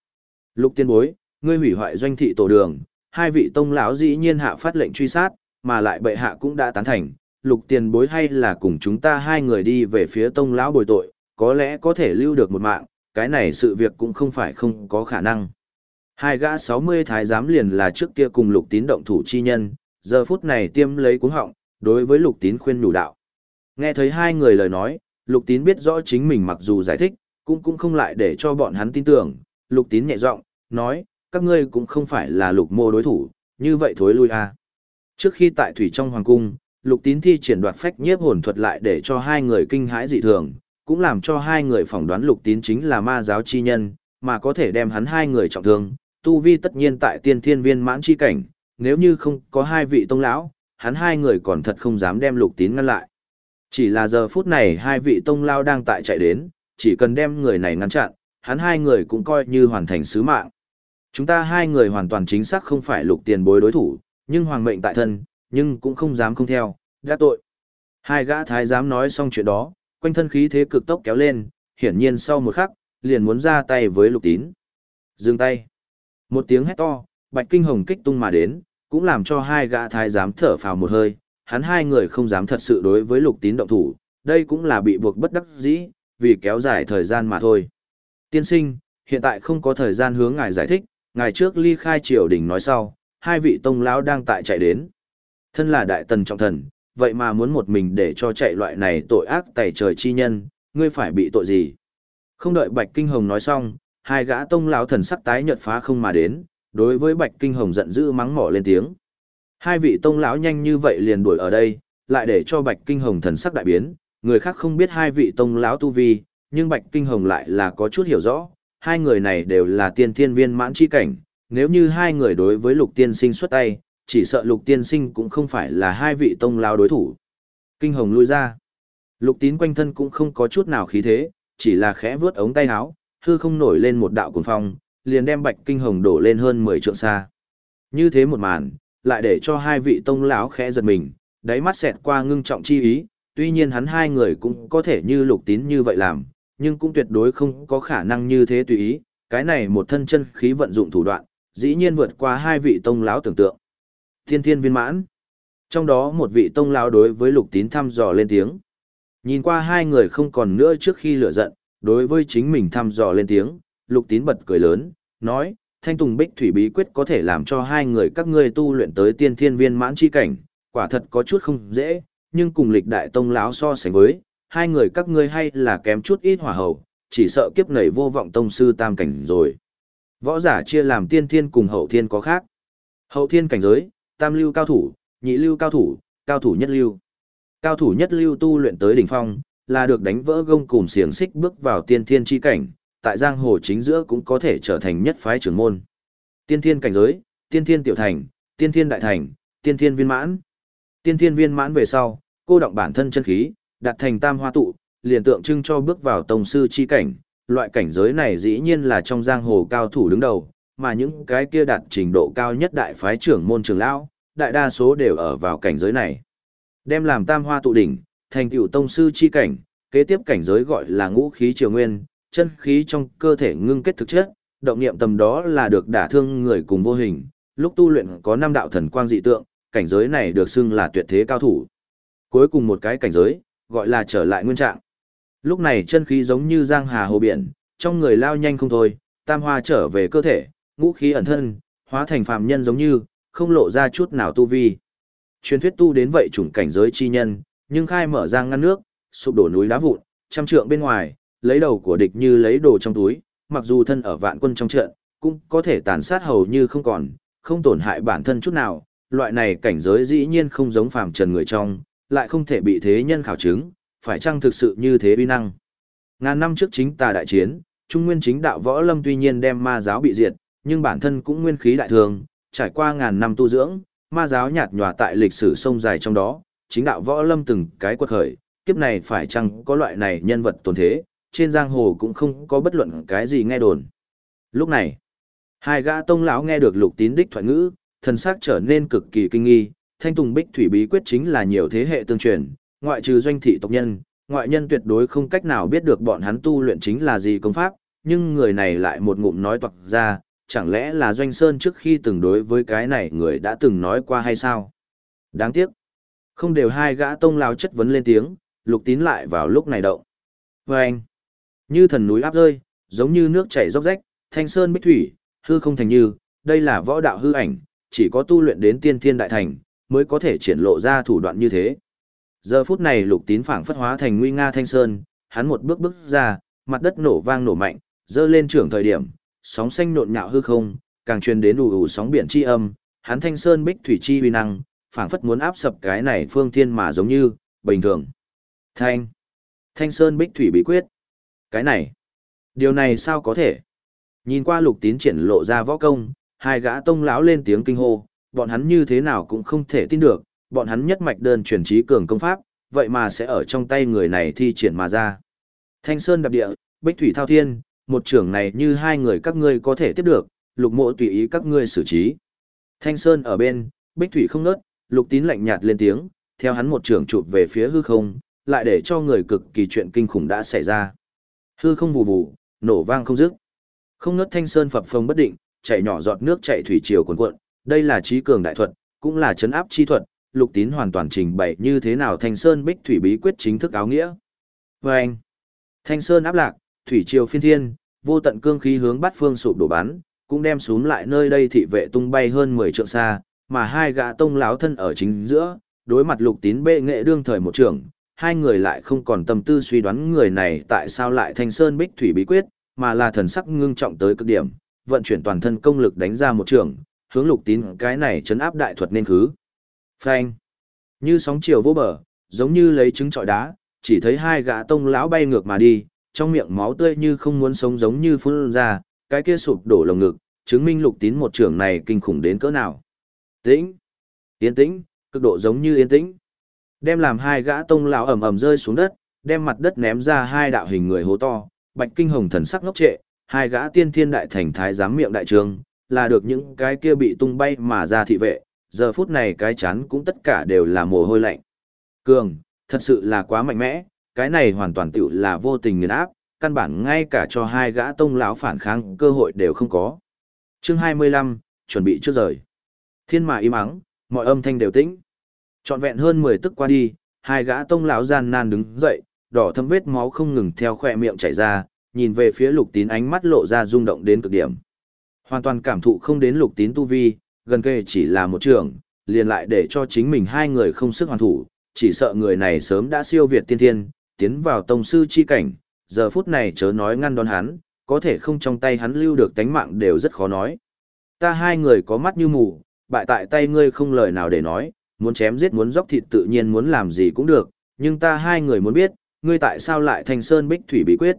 Lục tiên bối, ngươi hủy hoại doanh thị tổ đường, hai vị tông lão dĩ nhiên hạ phát lệnh truy sát, mà lại bệ hạ cũng đã tán thành, lục tiền bối hay là cùng chúng ta hai người đi về phía tông lão bồi tội, có lẽ có thể lưu được một mạng, cái này sự việc cũng không phải không có khả năng. Hai gã 60 thái giám liền là trước kia cùng lục tín động thủ chi nhân, giờ phút này tiêm lấy cuống họng, đối với lục tín khuyên đủ đạo. Nghe thấy hai người lời nói, lục tín biết rõ chính mình mặc dù giải thích, cũng cũng không lại để cho bọn hắn tin tưởng, lục tín nhẹ giọng nói, các ngươi cũng không phải là lục mô đối thủ, như vậy thối lui a. Trước khi tại thủy trong hoàng cung, lục tín thi triển đoạt phách nhiếp hồn thuật lại để cho hai người kinh hãi dị thường, cũng làm cho hai người phỏng đoán lục tín chính là ma giáo chi nhân, mà có thể đem hắn hai người trọng thương, tu vi tất nhiên tại tiên thiên viên mãn chi cảnh, nếu như không có hai vị tông lão, hắn hai người còn thật không dám đem lục tín ngăn lại. Chỉ là giờ phút này hai vị tông lao đang tại chạy đến, chỉ cần đem người này ngăn chặn, hắn hai người cũng coi như hoàn thành sứ mạng. Chúng ta hai người hoàn toàn chính xác không phải lục tiền bối đối thủ, nhưng hoàng mệnh tại thân, nhưng cũng không dám không theo, đã tội. Hai gã thái dám nói xong chuyện đó, quanh thân khí thế cực tốc kéo lên, hiển nhiên sau một khắc, liền muốn ra tay với lục tín. Dừng tay. Một tiếng hét to, bạch kinh hồng kích tung mà đến, cũng làm cho hai gã thái giám thở phào một hơi, hắn hai người không dám thật sự đối với lục tín động thủ, đây cũng là bị buộc bất đắc dĩ, vì kéo dài thời gian mà thôi. Tiên sinh, hiện tại không có thời gian hướng ngài giải thích, Ngày trước ly khai triều đình nói sau, hai vị tông lão đang tại chạy đến. Thân là đại tần trọng thần, vậy mà muốn một mình để cho chạy loại này tội ác tẩy trời chi nhân, ngươi phải bị tội gì? Không đợi Bạch Kinh Hồng nói xong, hai gã tông lão thần sắc tái nhợt phá không mà đến, đối với Bạch Kinh Hồng giận dữ mắng mỏ lên tiếng. Hai vị tông lão nhanh như vậy liền đuổi ở đây, lại để cho Bạch Kinh Hồng thần sắc đại biến, người khác không biết hai vị tông lão tu vi, nhưng Bạch Kinh Hồng lại là có chút hiểu rõ, hai người này đều là tiên thiên viên mãn chi cảnh, nếu như hai người đối với Lục Tiên Sinh xuất tay, chỉ sợ Lục Tiên Sinh cũng không phải là hai vị tông lao đối thủ. Kinh Hồng lui ra. Lục Tín quanh thân cũng không có chút nào khí thế, chỉ là khẽ vướt ống tay áo, hư không nổi lên một đạo cuồng phong, liền đem Bạch Kinh Hồng đổ lên hơn 10 trượng xa. Như thế một màn, lại để cho hai vị tông lão khẽ giật mình, đáy mắt xẹt qua ngưng trọng chi ý, tuy nhiên hắn hai người cũng có thể như lục tín như vậy làm, nhưng cũng tuyệt đối không có khả năng như thế tùy ý, cái này một thân chân khí vận dụng thủ đoạn, dĩ nhiên vượt qua hai vị tông lão tưởng tượng. Thiên thiên viên mãn. Trong đó một vị tông lão đối với lục tín thăm dò lên tiếng. Nhìn qua hai người không còn nữa trước khi lửa giận, đối với chính mình thăm dò lên tiếng, lục tín bật cười lớn, nói, thanh tùng bích thủy bí quyết có thể làm cho hai người các ngươi tu luyện tới tiên thiên viên mãn chi cảnh, quả thật có chút không dễ, nhưng cùng lịch đại tông lão so sánh với, hai người các ngươi hay là kém chút ít hỏa hậu, chỉ sợ kiếp nảy vô vọng tông sư tam cảnh rồi. Võ giả chia làm tiên thiên cùng hậu thiên có khác. Hậu thiên cảnh giới, tam lưu cao thủ, nhị lưu cao thủ, cao thủ nhất lưu. Cao thủ nhất lưu tu luyện tới đỉnh phong, là được đánh vỡ gông cùng xiềng xích bước vào tiên thiên chi cảnh, tại giang hồ chính giữa cũng có thể trở thành nhất phái trưởng môn. Tiên thiên cảnh giới, tiên thiên tiểu thành, tiên thiên đại thành, tiên thiên viên mãn. Tiên thiên viên mãn về sau, cô động bản thân chân khí, đạt thành tam hoa tụ, liền tượng trưng cho bước vào tông sư chi cảnh. Loại cảnh giới này dĩ nhiên là trong giang hồ cao thủ đứng đầu, mà những cái kia đạt trình độ cao nhất đại phái trưởng môn trưởng lão, đại đa số đều ở vào cảnh giới này. Đem làm tam hoa tụ đỉnh, thành tựu tông sư chi cảnh, kế tiếp cảnh giới gọi là ngũ khí triều nguyên, chân khí trong cơ thể ngưng kết thực chất, động niệm tầm đó là được đả thương người cùng vô hình, lúc tu luyện có năm đạo thần quang dị tượng, cảnh giới này được xưng là tuyệt thế cao thủ. Cuối cùng một cái cảnh giới, gọi là trở lại nguyên trạng. Lúc này chân khí giống như giang hà hồ biển, trong người lao nhanh không thôi, tam hoa trở về cơ thể, ngũ khí ẩn thân, hóa thành phàm nhân giống như, không lộ ra chút nào tu vi. Truyền thuyết tu đến vậy chủng cảnh giới chi nhân, nhưng khai mở giang ngăn nước, sụp đổ núi đá vụn, trăm trượng bên ngoài, lấy đầu của địch như lấy đồ trong túi, mặc dù thân ở vạn quân trong trận, cũng có thể tàn sát hầu như không còn, không tổn hại bản thân chút nào, loại này cảnh giới dĩ nhiên không giống phàm trần người trong, lại không thể bị thế nhân khảo chứng, phải chăng thực sự như thế uy năng. Ngàn năm trước chính tà đại chiến, Trung Nguyên chính đạo võ lâm tuy nhiên đem ma giáo bị diệt, nhưng bản thân cũng nguyên khí đại thường, trải qua ngàn năm tu dưỡng, ma giáo nhạt nhòa tại lịch sử sông dài trong đó, chính đạo võ lâm từng cái quật khởi, kiếp này phải chăng có loại này nhân vật tồn thế, trên giang hồ cũng không có bất luận cái gì nghe đồn. Lúc này, hai gã tông lão nghe được lục tín đích thoại ngữ, thần sắc trở nên cực kỳ kinh nghi, thanh tùng bích thủy bí quyết chính là nhiều thế hệ tương truyền, ngoại trừ doanh thị tộc nhân, ngoại nhân tuyệt đối không cách nào biết được bọn hắn tu luyện chính là gì công pháp, nhưng người này lại một ngụm nói toạc ra, chẳng lẽ là doanh sơn trước khi từng đối với cái này người đã từng nói qua hay sao? Đáng tiếc. Không đều hai gã tông lao chất vấn lên tiếng, lục tín lại vào lúc này động. Và anh, như thần núi áp rơi, giống như nước chảy róc rách, thanh sơn bích thủy, hư không thành như, đây là võ đạo hư ảnh, chỉ có tu luyện đến tiên thiên đại thành, mới có thể triển lộ ra thủ đoạn như thế. Giờ phút này lục tín phảng phất hóa thành nguy nga thanh sơn, hắn một bước bước ra, mặt đất nổ vang nổ mạnh, dơ lên trưởng thời điểm, sóng xanh nộn nhạo hư không, càng truyền đến ù ù sóng biển chi âm, hắn thanh sơn bích thủy chi uy năng, phảng phất muốn áp sập cái này phương thiên mà giống như, bình thường. Thanh. Thanh sơn bích thủy bí quyết. Cái này. Điều này sao có thể? Nhìn qua lục tín triển lộ ra võ công, hai gã tông lão lên tiếng kinh hô, bọn hắn như thế nào cũng không thể tin được, bọn hắn nhất mạch đơn truyền trí cường công pháp, vậy mà sẽ ở trong tay người này thi triển mà ra. Thanh sơn đạp địa, bích thủy thao thiên, một trưởng này như hai người các ngươi có thể tiếp được, lục mộ tùy ý các ngươi xử trí. Thanh sơn ở bên, bích thủy không nớt, lục tín lạnh nhạt lên tiếng, theo hắn một trưởng chụp về phía hư không, lại để cho người cực kỳ chuyện kinh khủng đã xảy ra. Hư không vù vù, nổ vang không dứt. Không nớt thanh sơn phập phồng bất định, chảy nhỏ giọt nước chảy thủy triều cuồn cuộn, đây là trí cường đại thuật, cũng là chấn áp chi thuật, lục tín hoàn toàn trình bày như thế nào thanh sơn bích thủy bí quyết chính thức áo nghĩa. Và anh, thanh sơn áp lạc, thủy triều phiên thiên, vô tận cương khí hướng bát phương sụp đổ bắn, cũng đem xuống lại nơi đây thị vệ tung bay hơn 10 trượng xa, mà hai gã tông láo thân ở chính giữa, đối mặt lục tín bệ nghệ đương thời một trưởng, hai người lại không còn tâm tư suy đoán người này tại sao lại thanh sơn bích thủy bí quyết, mà là thần sắc ngưng trọng tới cực điểm, vận chuyển toàn thân công lực đánh ra một trường, hướng lục tín cái này chấn áp đại thuật nên khứ. Phanh. Như sóng chiều vô bờ, giống như lấy trứng trọi đá, chỉ thấy hai gã tông lão bay ngược mà đi, trong miệng máu tươi như không muốn sống giống như phun ra, cái kia sụp đổ lồng ngực, chứng minh lục tín một trưởng này kinh khủng đến cỡ nào. Tĩnh. Yên tĩnh, cực độ giống như yên tĩnh. Đem làm hai gã tông lão ầm ầm rơi xuống đất, đem mặt đất ném ra hai đạo hình người hố to, Bạch Kinh Hồng thần sắc ngốc trệ, hai gã tiên thiên đại thành thái giám miệng đại trường, là được những cái kia bị tung bay mà ra thị vệ, giờ phút này cái chán cũng tất cả đều là mồ hôi lạnh. Cường, thật sự là quá mạnh mẽ, cái này hoàn toàn tựu là vô tình nghiền áp, căn bản ngay cả cho hai gã tông lão phản kháng cơ hội đều không có. Chương 25, chuẩn bị trước rời. Thiên mà im ắng, mọi âm thanh đều tĩnh. Trọn vẹn hơn 10 tức qua đi, hai gã tông lão gian nan đứng dậy, đỏ thâm vết máu không ngừng theo khoe miệng chảy ra, nhìn về phía lục tín ánh mắt lộ ra rung động đến cực điểm. Hoàn toàn cảm thụ không đến lục tín tu vi, gần kề chỉ là một trường, liền lại để cho chính mình hai người không sức hoàn thủ, chỉ sợ người này sớm đã siêu việt tiên thiên, tiến vào tông sư chi cảnh, giờ phút này chớ nói ngăn đón hắn, có thể không trong tay hắn lưu được tánh mạng đều rất khó nói. Ta hai người có mắt như mù, bại tại tay ngươi không lời nào để nói, muốn chém giết muốn dốc thịt tự nhiên muốn làm gì cũng được, nhưng ta hai người muốn biết, ngươi tại sao lại thành sơn bích thủy bí quyết.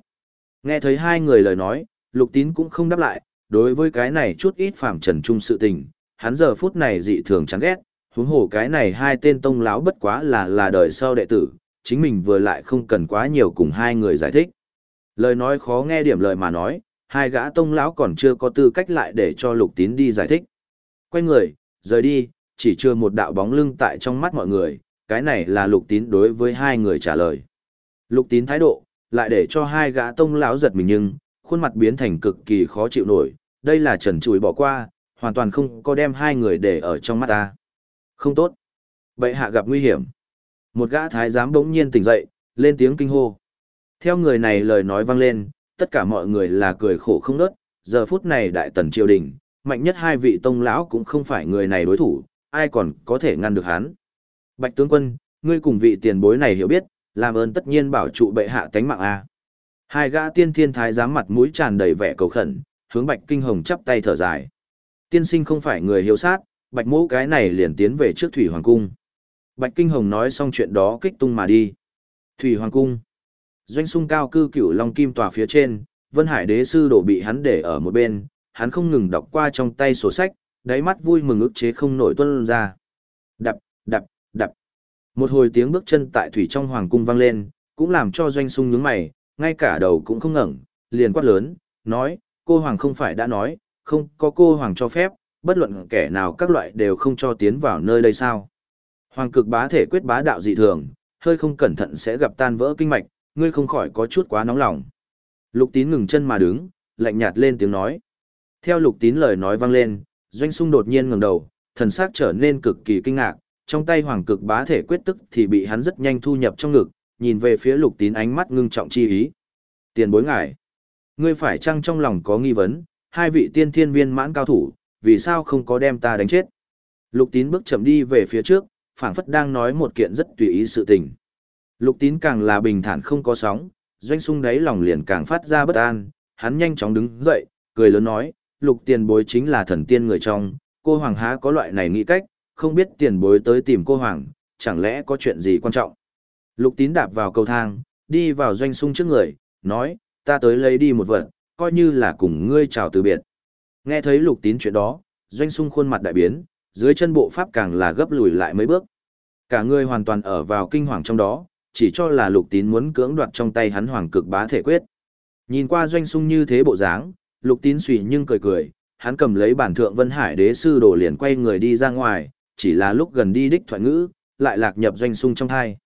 Nghe thấy hai người lời nói, lục tín cũng không đáp lại, đối với cái này chút ít phàm trần trung sự tình, hắn giờ phút này dị thường chán ghét, huống hồ cái này hai tên tông lão bất quá là là đời sau đệ tử, chính mình vừa lại không cần quá nhiều cùng hai người giải thích. Lời nói khó nghe điểm lời mà nói, hai gã tông lão còn chưa có tư cách lại để cho lục tín đi giải thích. Quay người, rời đi, chỉ chưa một đạo bóng lưng tại trong mắt mọi người, cái này là lục tín đối với hai người trả lời. Lục tín thái độ, lại để cho hai gã tông lão giật mình nhưng, khuôn mặt biến thành cực kỳ khó chịu nổi, đây là trần chùi bỏ qua, hoàn toàn không có đem hai người để ở trong mắt ta. Không tốt. Bệ hạ gặp nguy hiểm. Một gã thái giám bỗng nhiên tỉnh dậy, lên tiếng kinh hô. Theo người này lời nói vang lên, tất cả mọi người là cười khổ không nớt, giờ phút này đại tần triều đình, mạnh nhất hai vị tông lão cũng không phải người này đối thủ, ai còn có thể ngăn được hắn. Bạch tướng quân, ngươi cùng vị tiền bối này hiểu biết, làm ơn tất nhiên bảo trụ bệ hạ tánh mạng a. Hai gã tiên thiên thái giám mặt mũi tràn đầy vẻ cầu khẩn, hướng Bạch Kinh Hồng chắp tay thở dài. Tiên sinh không phải người hiếu sát, Bạch Mỗ cái này liền tiến về trước Thủy Hoàng cung. Bạch Kinh Hồng nói xong chuyện đó kích tung mà đi. Thủy Hoàng cung. Doanh sung cao cư cửu long kim tòa phía trên, Vân Hải đế sư đổ bị hắn để ở một bên, hắn không ngừng đọc qua trong tay sổ sách, đáy mắt vui mừng ức chế không nổi tuân ra. Đập, đập, đập. Một hồi tiếng bước chân tại thủy trong hoàng cung vang lên, cũng làm cho doanh sung nhướng mày, ngay cả đầu cũng không ngẩng, liền quát lớn, nói, cô hoàng không phải đã nói, không có cô hoàng cho phép, bất luận kẻ nào các loại đều không cho tiến vào nơi đây sao. Hoàng cực bá thể quyết bá đạo dị thường, hơi không cẩn thận sẽ gặp tan vỡ kinh mạch, ngươi không khỏi có chút quá nóng lòng. Lục tín ngừng chân mà đứng, lạnh nhạt lên tiếng nói. Theo lục tín lời nói vang lên, doanh sung đột nhiên ngẩng đầu, thần sắc trở nên cực kỳ kinh ngạc, trong tay hoàng cực bá thể quyết tức thì bị hắn rất nhanh thu nhập trong ngực, nhìn về phía lục tín ánh mắt ngưng trọng chi ý. Tiền bối ngài, ngươi phải chăng trong lòng có nghi vấn, hai vị tiên thiên viên mãn cao thủ, vì sao không có đem ta đánh chết? Lục tín bước chậm đi về phía trước, phảng phất đang nói một kiện rất tùy ý sự tình. Lục tín càng là bình thản không có sóng, doanh sung đáy lòng liền càng phát ra bất an, hắn nhanh chóng đứng dậy, cười lớn nói, lục tiền bối chính là thần tiên người trong, cô hoàng há có loại này nghĩ cách, không biết tiền bối tới tìm cô hoàng, chẳng lẽ có chuyện gì quan trọng. Lục tín đạp vào cầu thang, đi vào doanh sung trước người, nói, ta tới lấy đi một vật, coi như là cùng ngươi chào từ biệt. Nghe thấy lục tín chuyện đó, doanh sung khuôn mặt đại biến, dưới chân bộ pháp càng là gấp lùi lại mấy bước. Cả người hoàn toàn ở vào kinh hoàng trong đó, chỉ cho là lục tín muốn cưỡng đoạt trong tay hắn hoàng cực bá thể quyết. Nhìn qua doanh sung như thế bộ dáng, lục tín suy nhưng cười cười, hắn cầm lấy bản thượng vân hải đế sư đổ liền quay người đi ra ngoài, chỉ là lúc gần đi đích thoại ngữ, lại lạc nhập doanh sung trong thai.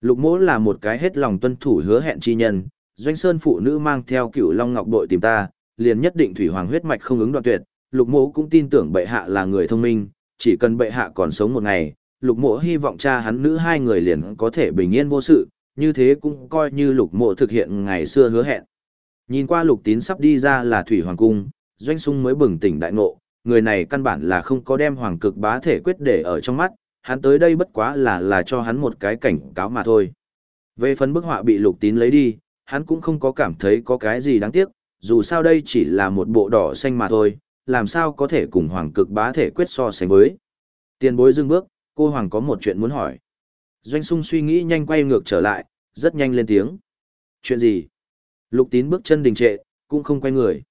Lục mỗ là một cái hết lòng tuân thủ hứa hẹn chi nhân, doanh sơn phụ nữ mang theo cựu long ngọc đội tìm ta, liền nhất định thủy hoàng huyết mạch không ứng đoạn tuyệt, lục mỗ cũng tin tưởng bệ hạ là người thông minh, chỉ cần bệ hạ còn sống một ngày, lục Mỗ hy vọng cha hắn nữ hai người liền có thể bình yên vô sự, như thế cũng coi như lục mộ thực hiện ngày xưa hứa hẹn. Nhìn qua lục tín sắp đi ra là thủy hoàng cung, doanh sung mới bừng tỉnh đại ngộ, người này căn bản là không có đem hoàng cực bá thể quyết để ở trong mắt, hắn tới đây bất quá là là cho hắn một cái cảnh cáo mà thôi. Về phần bức họa bị lục tín lấy đi, hắn cũng không có cảm thấy có cái gì đáng tiếc, dù sao đây chỉ là một bộ đỏ xanh mà thôi, làm sao có thể cùng hoàng cực bá thể quyết so sánh với. Tiền bối dưng bước, cô hoàng có một chuyện muốn hỏi. Doanh sung suy nghĩ nhanh quay ngược trở lại, rất nhanh lên tiếng. Chuyện gì? Lục tín bước chân đình trệ, cũng không quay người.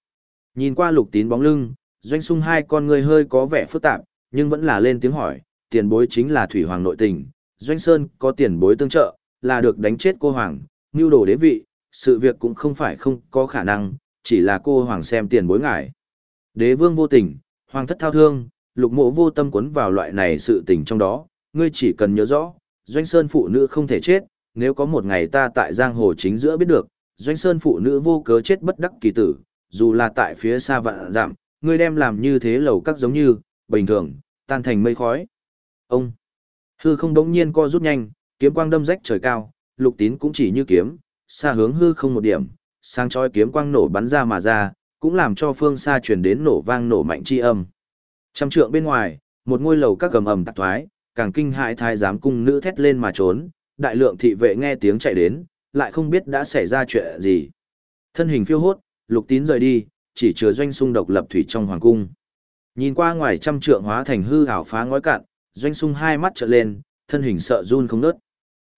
Nhìn qua lục tín bóng lưng, doanh sung hai con người hơi có vẻ phức tạp, nhưng vẫn là lên tiếng hỏi, tiền bối chính là thủy hoàng nội tình, doanh sơn có tiền bối tương trợ, là được đánh chết cô hoàng, mưu đồ đế vị, sự việc cũng không phải không có khả năng, chỉ là cô hoàng xem tiền bối ngại, Đế vương vô tình, hoàng thất thao thương, lục mộ vô tâm cuốn vào loại này sự tình trong đó, ngươi chỉ cần nhớ rõ, doanh sơn phụ nữ không thể chết, nếu có một ngày ta tại giang hồ chính giữa biết được, doanh sơn phụ nữ vô cớ chết bất đắc kỳ tử, dù là tại phía xa vạn giảm, ngươi đem làm như thế lầu các giống như, bình thường, tan thành mây khói. Ông, hư không đống nhiên co rút nhanh, kiếm quang đâm rách trời cao, lục tín cũng chỉ như kiếm, xa hướng hư không một điểm, sang chói kiếm quang nổ bắn ra mà ra, cũng làm cho phương xa truyền đến nổ vang nổ mạnh chi âm. Trăm trượng bên ngoài, một ngôi lầu các cầm ầm tạc thoái, càng kinh hại thái giám cung nữ thét lên mà trốn, đại lượng thị vệ nghe tiếng chạy đến, lại không biết đã xảy ra chuyện gì. Thân hình phiêu hốt, lục tín rời đi, chỉ chứa doanh sung độc lập thủy trong hoàng cung. Nhìn qua ngoài trăm trượng hóa thành hư ảo phá ngói cạn, doanh sung hai mắt trợn lên, thân hình sợ run không nớt.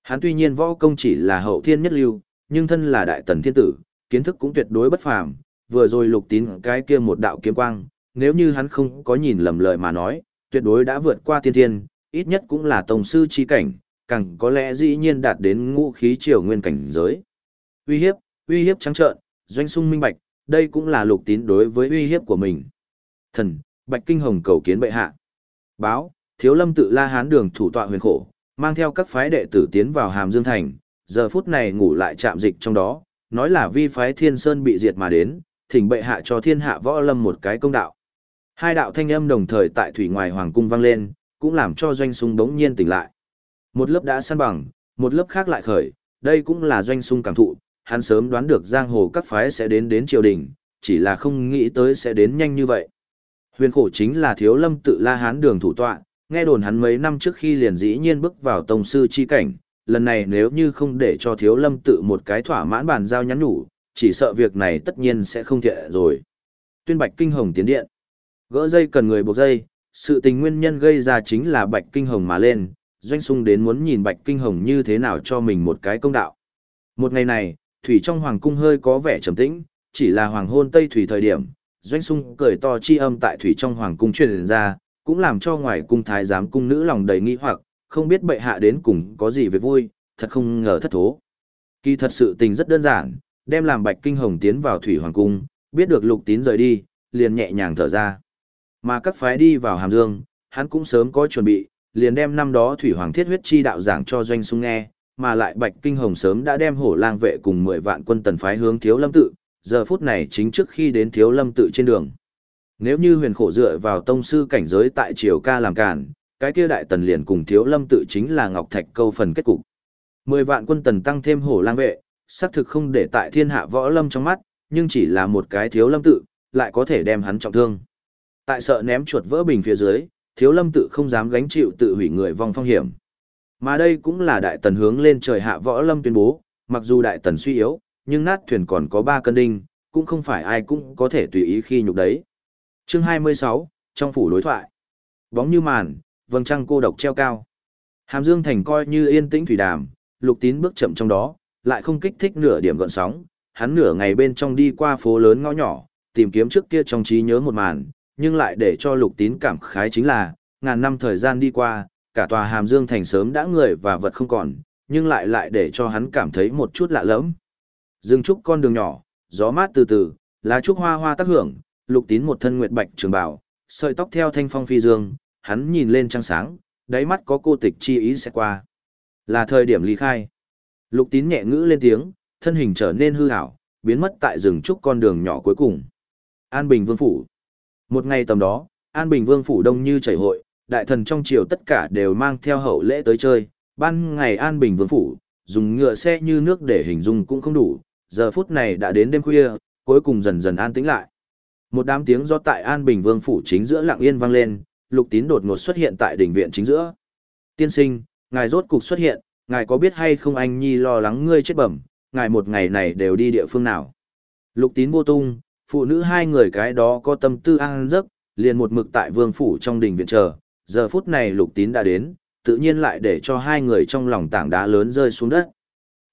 Hắn tuy nhiên võ công chỉ là hậu thiên nhất lưu, nhưng thân là đại tần thiên tử, kiến thức cũng tuyệt đối bất phàm, vừa rồi lục tín cái kia một đạo kiếm quang, nếu như hắn không có nhìn lầm lời mà nói, tuyệt đối đã vượt qua tiên thiên, ít nhất cũng là tổng sư chi cảnh, càng có lẽ dĩ nhiên đạt đến ngũ khí triều nguyên cảnh giới. Uy hiếp, uy hiếp trắng trợn, doanh sung minh bạch, đây cũng là lục tín đối với uy hiếp của mình. Thần, Bạch Kinh Hồng cầu kiến bệ hạ. Báo, Thiếu Lâm tự La Hán đường thủ tọa huyền khổ, mang theo các phái đệ tử tiến vào Hàm Dương Thành, giờ phút này ngủ lại chạm dịch trong đó, nói là vi phái Thiên Sơn bị diệt mà đến, thỉnh bệ hạ cho thiên hạ võ lâm một cái công đạo. Hai đạo thanh âm đồng thời tại thủy ngoài hoàng cung vang lên, cũng làm cho doanh sung đống nhiên tỉnh lại. Một lớp đã săn bằng, một lớp khác lại khởi, đây cũng là doanh sung cảm thụ, hắn sớm đoán được giang hồ các phái sẽ đến đến triều đình, chỉ là không nghĩ tới sẽ đến nhanh như vậy. Huyền khổ chính là thiếu lâm tự la hán đường thủ tọa, nghe đồn hắn mấy năm trước khi liền dĩ nhiên bước vào tông sư chi cảnh, lần này nếu như không để cho thiếu lâm tự một cái thỏa mãn bàn giao nhắn nhủ, chỉ sợ việc này tất nhiên sẽ không thiện rồi. Tuyên bạch kinh hồng tiến điện. Gỡ dây cần người buộc dây, sự tình nguyên nhân gây ra chính là bạch kinh hồng mà lên, doanh sung đến muốn nhìn bạch kinh hồng như thế nào cho mình một cái công đạo. Một ngày này, thủy trong hoàng cung hơi có vẻ trầm tĩnh, chỉ là hoàng hôn tây thủy thời điểm, doanh sung cười to chi âm tại thủy trong hoàng cung truyền ra, cũng làm cho ngoài cung thái giám cung nữ lòng đầy nghi hoặc, không biết bệ hạ đến cùng có gì về vui, thật không ngờ thất thố. Kỳ thật sự tình rất đơn giản, đem làm bạch kinh hồng tiến vào thủy hoàng cung, biết được lục tín rời đi, liền nhẹ nhàng thở ra. Mà các phái đi vào hàm dương, hắn cũng sớm có chuẩn bị, liền đem năm đó thủy hoàng thiết huyết chi đạo giảng cho doanh sung nghe, mà lại bạch kinh hồng sớm đã đem hổ lang vệ cùng 10 vạn quân tần phái hướng thiếu lâm tự, giờ phút này chính trước khi đến thiếu lâm tự trên đường. Nếu như huyền khổ dựa vào tông sư cảnh giới tại triều ca làm cản, cái kia đại tần liền cùng thiếu lâm tự chính là ngọc thạch câu phần kết cục. Mười vạn quân tần tăng thêm hổ lang vệ, xác thực không để tại thiên hạ võ lâm trong mắt, nhưng chỉ là một cái thiếu lâm tự, lại có thể đem hắn trọng thương. Tại sợ ném chuột vỡ bình phía dưới, thiếu lâm tự không dám gánh chịu tự hủy người vong phong hiểm. Mà đây cũng là đại tần hướng lên trời hạ võ lâm tuyên bố, mặc dù đại tần suy yếu, nhưng nát thuyền còn có ba cân đinh, cũng không phải ai cũng có thể tùy ý khi nhục đấy. Chương 26, trong phủ đối thoại. Bóng như màn, vầng trăng cô độc treo cao. Hàm Dương thành coi như yên tĩnh thủy đàm, Lục Tín bước chậm trong đó, lại không kích thích nửa điểm gợn sóng, hắn nửa ngày bên trong đi qua phố lớn ngõ nhỏ, tìm kiếm trước kia trong trí nhớ một màn, nhưng lại để cho Lục Tín cảm khái chính là, ngàn năm thời gian đi qua, cả tòa Hàm Dương thành sớm đã người và vật không còn, nhưng lại lại để cho hắn cảm thấy một chút lạ lẫm. Dương trúc con đường nhỏ, gió mát từ từ, lá trúc hoa hoa tác hưởng, Lục Tín một thân nguyệt bạch trường Bảo, sợi tóc theo thanh phong phi dương, hắn nhìn lên trăng sáng, đáy mắt có cô tịch chi ý sẽ qua. Là thời điểm ly khai. Lục tín nhẹ ngữ lên tiếng, thân hình trở nên hư hảo, biến mất tại rừng trúc con đường nhỏ cuối cùng. An Bình Vương Phủ. Một ngày tầm đó, An Bình Vương Phủ đông như chảy hội, đại thần trong triều tất cả đều mang theo hậu lễ tới chơi. Ban ngày An Bình Vương Phủ, dùng ngựa xe như nước để hình dung cũng không đủ, giờ phút này đã đến đêm khuya, cuối cùng dần dần an tĩnh lại. Một đám tiếng do tại An Bình Vương Phủ chính giữa lặng yên vang lên, lục tín đột ngột xuất hiện tại đỉnh viện chính giữa. Tiên sinh, ngài rốt cục xuất hiện, ngài có biết hay không anh nhi lo lắng ngươi chết bẩm, ngài một ngày này đều đi địa phương nào. Lục tín vô tung, phụ nữ hai người cái đó có tâm tư ăn giấc, liền một mực tại vương phủ trong đỉnh viện chờ, giờ phút này lục tín đã đến, tự nhiên lại để cho hai người trong lòng tảng đá lớn rơi xuống đất.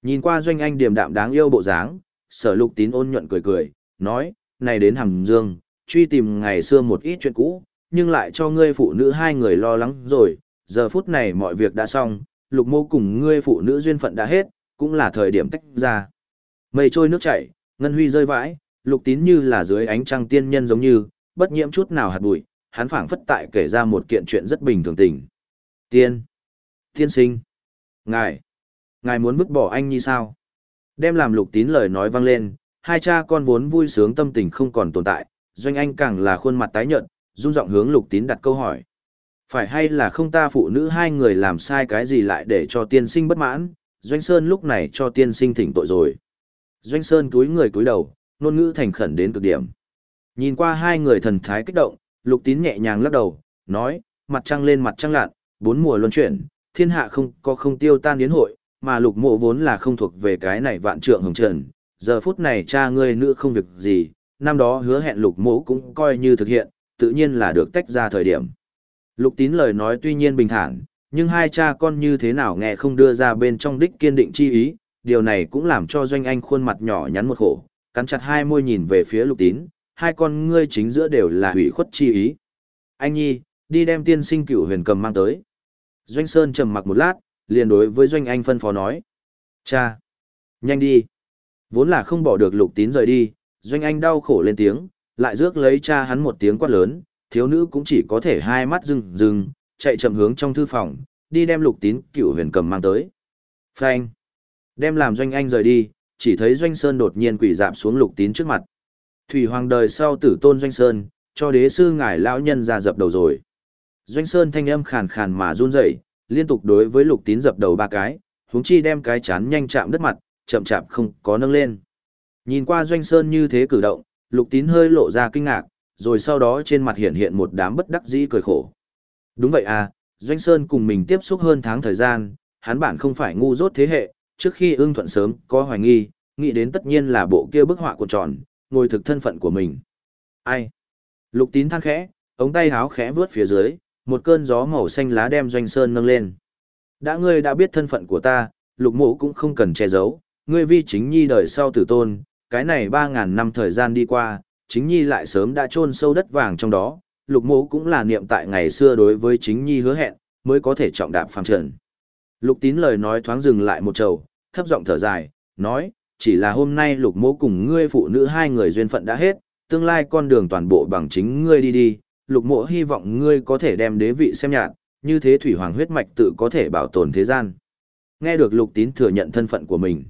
Nhìn qua doanh anh điềm đạm đáng yêu bộ dáng, sở lục tín ôn nhuận cười cười, nói, này đến hàm dương, truy tìm ngày xưa một ít chuyện cũ, nhưng lại cho ngươi phụ nữ hai người lo lắng rồi, giờ phút này mọi việc đã xong, lục mô cùng ngươi phụ nữ duyên phận đã hết, cũng là thời điểm tách ra. Mây trôi nước chảy, ngân huy rơi vãi, lục tín như là dưới ánh trăng tiên nhân giống như, bất nhiễm chút nào hạt bụi, hắn phảng phất tại kể ra một kiện chuyện rất bình thường tình. Tiên, tiên sinh, ngài, ngài muốn vứt bỏ anh như sao? Đem làm lục tín lời nói vang lên, hai cha con vốn vui sướng tâm tình không còn tồn tại, doanh anh càng là khuôn mặt tái nhợt, run giọng hướng lục tín đặt câu hỏi. Phải hay là không ta phụ nữ hai người làm sai cái gì lại để cho tiên sinh bất mãn, Doanh Sơn lúc này cho tiên sinh thỉnh tội rồi. Doanh Sơn cúi người cúi đầu, ngôn ngữ thành khẩn đến cực điểm. Nhìn qua hai người thần thái kích động, lục tín nhẹ nhàng lắc đầu, nói, mặt trăng lên mặt trăng lặn, bốn mùa luân chuyển, thiên hạ không có không tiêu tan yến hội, mà lục mộ vốn là không thuộc về cái này vạn trượng hồng trần. Giờ phút này cha ngươi nữ không việc gì, năm đó hứa hẹn lục mộ cũng coi như thực hiện, tự nhiên là được tách ra thời điểm. Lục tín lời nói tuy nhiên bình thản, nhưng hai cha con như thế nào nghe không đưa ra bên trong đích kiên định chi ý, điều này cũng làm cho doanh anh khuôn mặt nhỏ nhắn một khổ, cắn chặt hai môi nhìn về phía lục tín, hai con ngươi chính giữa đều là hủy khuất chi ý. Anh nhi, đi đem tiên sinh cửu huyền cầm mang tới. Doanh Sơn trầm mặc một lát, liền đối với Doanh Anh phân phó nói. Cha! Nhanh đi! Vốn là không bỏ được lục tín rời đi, Doanh Anh đau khổ lên tiếng, lại rước lấy cha hắn một tiếng quát lớn, thiếu nữ cũng chỉ có thể hai mắt rừng rừng, chạy chậm hướng trong thư phòng, đi đem lục tín cựu huyền cầm mang tới. Phanh! Đem làm doanh anh rời đi, chỉ thấy doanh sơn đột nhiên quỷ dạp xuống lục tín trước mặt. Thủy hoàng đời sau tử tôn doanh sơn, cho đế sư ngài lão nhân ra dập đầu rồi. Doanh sơn thanh âm khàn khàn mà run rẩy, liên tục đối với lục tín dập đầu ba cái, huống chi đem cái chán nhanh chạm đất mặt, chậm chạp không có nâng lên. Nhìn qua doanh sơn như thế cử động, lục tín hơi lộ ra kinh ngạc, rồi sau đó trên mặt hiện hiện một đám bất đắc dĩ cười khổ. Đúng vậy à, Doanh Sơn cùng mình tiếp xúc hơn tháng thời gian, hắn bản không phải ngu dốt thế hệ, trước khi ưng thuận sớm có hoài nghi, nghĩ đến tất nhiên là bộ kia bức họa của tròn, ngồi thực thân phận của mình. Ai? Lục tín than khẽ, ống tay háo khẽ vướt phía dưới, một cơn gió màu xanh lá đem Doanh Sơn nâng lên. Đã ngươi đã biết thân phận của ta, lục mộ cũng không cần che giấu, ngươi vi chính nhi đời sau tử tôn, cái này 3.000 năm thời gian đi qua, chính nhi lại sớm đã chôn sâu đất vàng trong đó, lục mộ cũng là niệm tại ngày xưa đối với chính nhi hứa hẹn, mới có thể trọng đạp phàm trần. Lục tín lời nói thoáng dừng lại một trầu, thấp giọng thở dài, nói, chỉ là hôm nay lục mộ cùng ngươi phụ nữ hai người duyên phận đã hết, tương lai con đường toàn bộ bằng chính ngươi đi đi, lục mộ hy vọng ngươi có thể đem đế vị xem nhạt, như thế thủy hoàng huyết mạch tự có thể bảo tồn thế gian. Nghe được lục tín thừa nhận thân phận của mình.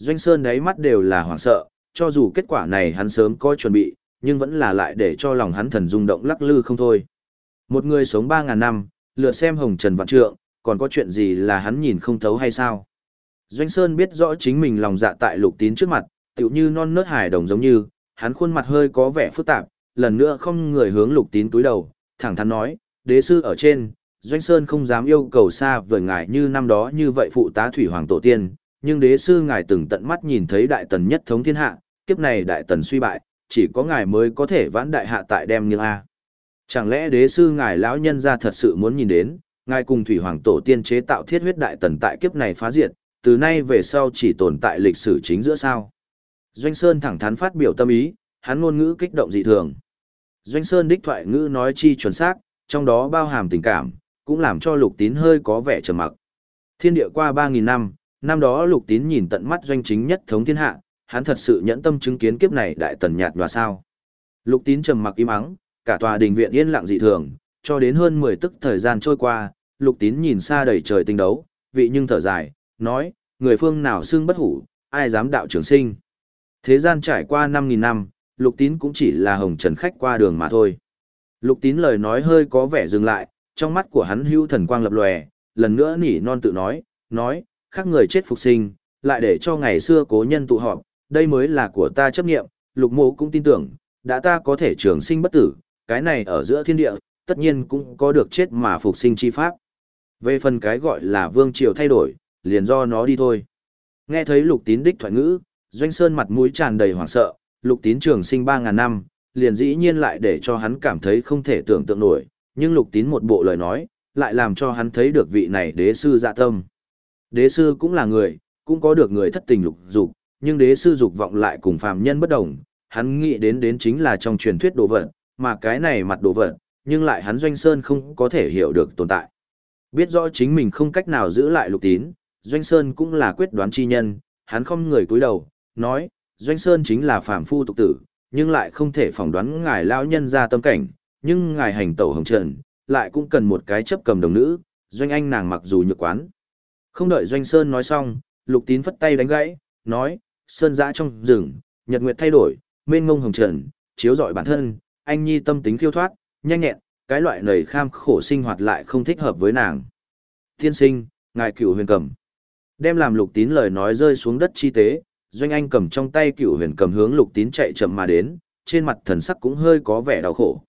Doanh Sơn đáy mắt đều là hoảng sợ, cho dù kết quả này hắn sớm có chuẩn bị, nhưng vẫn là lại để cho lòng hắn thần rung động lắc lư không thôi. Một người sống 3.000 năm, lừa xem hồng trần vạn trượng, còn có chuyện gì là hắn nhìn không thấu hay sao? Doanh Sơn biết rõ chính mình lòng dạ tại lục tín trước mặt, tựu như non nớt hài đồng giống như, hắn khuôn mặt hơi có vẻ phức tạp, lần nữa không người hướng lục tín túi đầu, thẳng thắn nói, đế sư ở trên, Doanh Sơn không dám yêu cầu xa vời ngài như năm đó như vậy phụ tá thủy hoàng tổ tiên, nhưng đế sư ngài từng tận mắt nhìn thấy đại tần nhất thống thiên hạ, kiếp này đại tần suy bại, chỉ có ngài mới có thể vãn đại hạ tại đem nghiêng A. Chẳng lẽ đế sư ngài lão nhân ra thật sự muốn nhìn đến, ngài cùng thủy hoàng tổ tiên chế tạo thiết huyết đại tần tại kiếp này phá diệt, từ nay về sau chỉ tồn tại lịch sử chính giữa sao. Doanh Sơn thẳng thắn phát biểu tâm ý, hắn ngôn ngữ kích động dị thường. Doanh Sơn đích thoại ngữ nói chi chuẩn xác, trong đó bao hàm tình cảm, cũng làm cho lục tín hơi có vẻ trầm mặc. Thiên địa qua 3.000 năm, năm đó lục tín nhìn tận mắt doanh chính nhất thống thiên hạ, hắn thật sự nhẫn tâm chứng kiến kiếp này đại tần nhạt nhòa sao. Lục tín trầm mặc im ắng, cả tòa đình viện yên lặng dị thường, cho đến hơn 10 tức thời gian trôi qua, lục tín nhìn xa đầy trời tinh đấu, vị nhưng thở dài, nói, người phương nào xưng bất hủ, ai dám đạo trường sinh. Thế gian trải qua 5.000 năm, lục tín cũng chỉ là hồng trần khách qua đường mà thôi. Lục tín lời nói hơi có vẻ dừng lại, trong mắt của hắn hưu thần quang lập lòe, lần nữa nỉ non tự nói, nói, khác người chết phục sinh, lại để cho ngày xưa cố nhân tụ họp, đây mới là của ta chấp nghiệm, lục mộ cũng tin tưởng, đã ta có thể trường sinh bất tử, cái này ở giữa thiên địa, tất nhiên cũng có được chết mà phục sinh chi pháp. Về phần cái gọi là vương triều thay đổi, liền do nó đi thôi. Nghe thấy lục tín đích thoại ngữ, doanh sơn mặt mũi tràn đầy hoảng sợ, lục tín trường sinh 3.000 năm, liền dĩ nhiên lại để cho hắn cảm thấy không thể tưởng tượng nổi, nhưng lục tín một bộ lời nói, lại làm cho hắn thấy được vị này đế sư dạ tâm. Đế sư cũng là người, cũng có được người thất tình lục dục, nhưng đế sư dục vọng lại cùng phàm nhân bất đồng, hắn nghĩ đến đến chính là trong truyền thuyết đồ vật, mà cái này mặt đồ vật, nhưng lại hắn doanh sơn không có thể hiểu được tồn tại. Biết rõ chính mình không cách nào giữ lại lục tín, doanh sơn cũng là quyết đoán chi nhân, hắn không người cúi đầu, nói, doanh sơn chính là phàm phu tục tử, nhưng lại không thể phỏng đoán ngài lão nhân ra tâm cảnh, nhưng ngài hành tẩu hồng trần, lại cũng cần một cái chấp cầm đồng nữ, doanh anh nàng mặc dù nhược quán. Không đợi doanh sơn nói xong, lục tín phất tay đánh gãy, nói, sơn giã trong rừng, nhật nguyệt thay đổi, mênh ngông hồng trần, chiếu rọi bản thân, anh nhi tâm tính khiêu thoát, nhanh nhẹn, cái loại nầy kham khổ sinh hoạt lại không thích hợp với nàng. Tiên sinh, ngài cửu huyền cầm. Đem làm lục tín lời nói rơi xuống đất chi tế, doanh anh cầm trong tay cửu huyền cầm hướng lục tín chạy chậm mà đến, trên mặt thần sắc cũng hơi có vẻ đau khổ.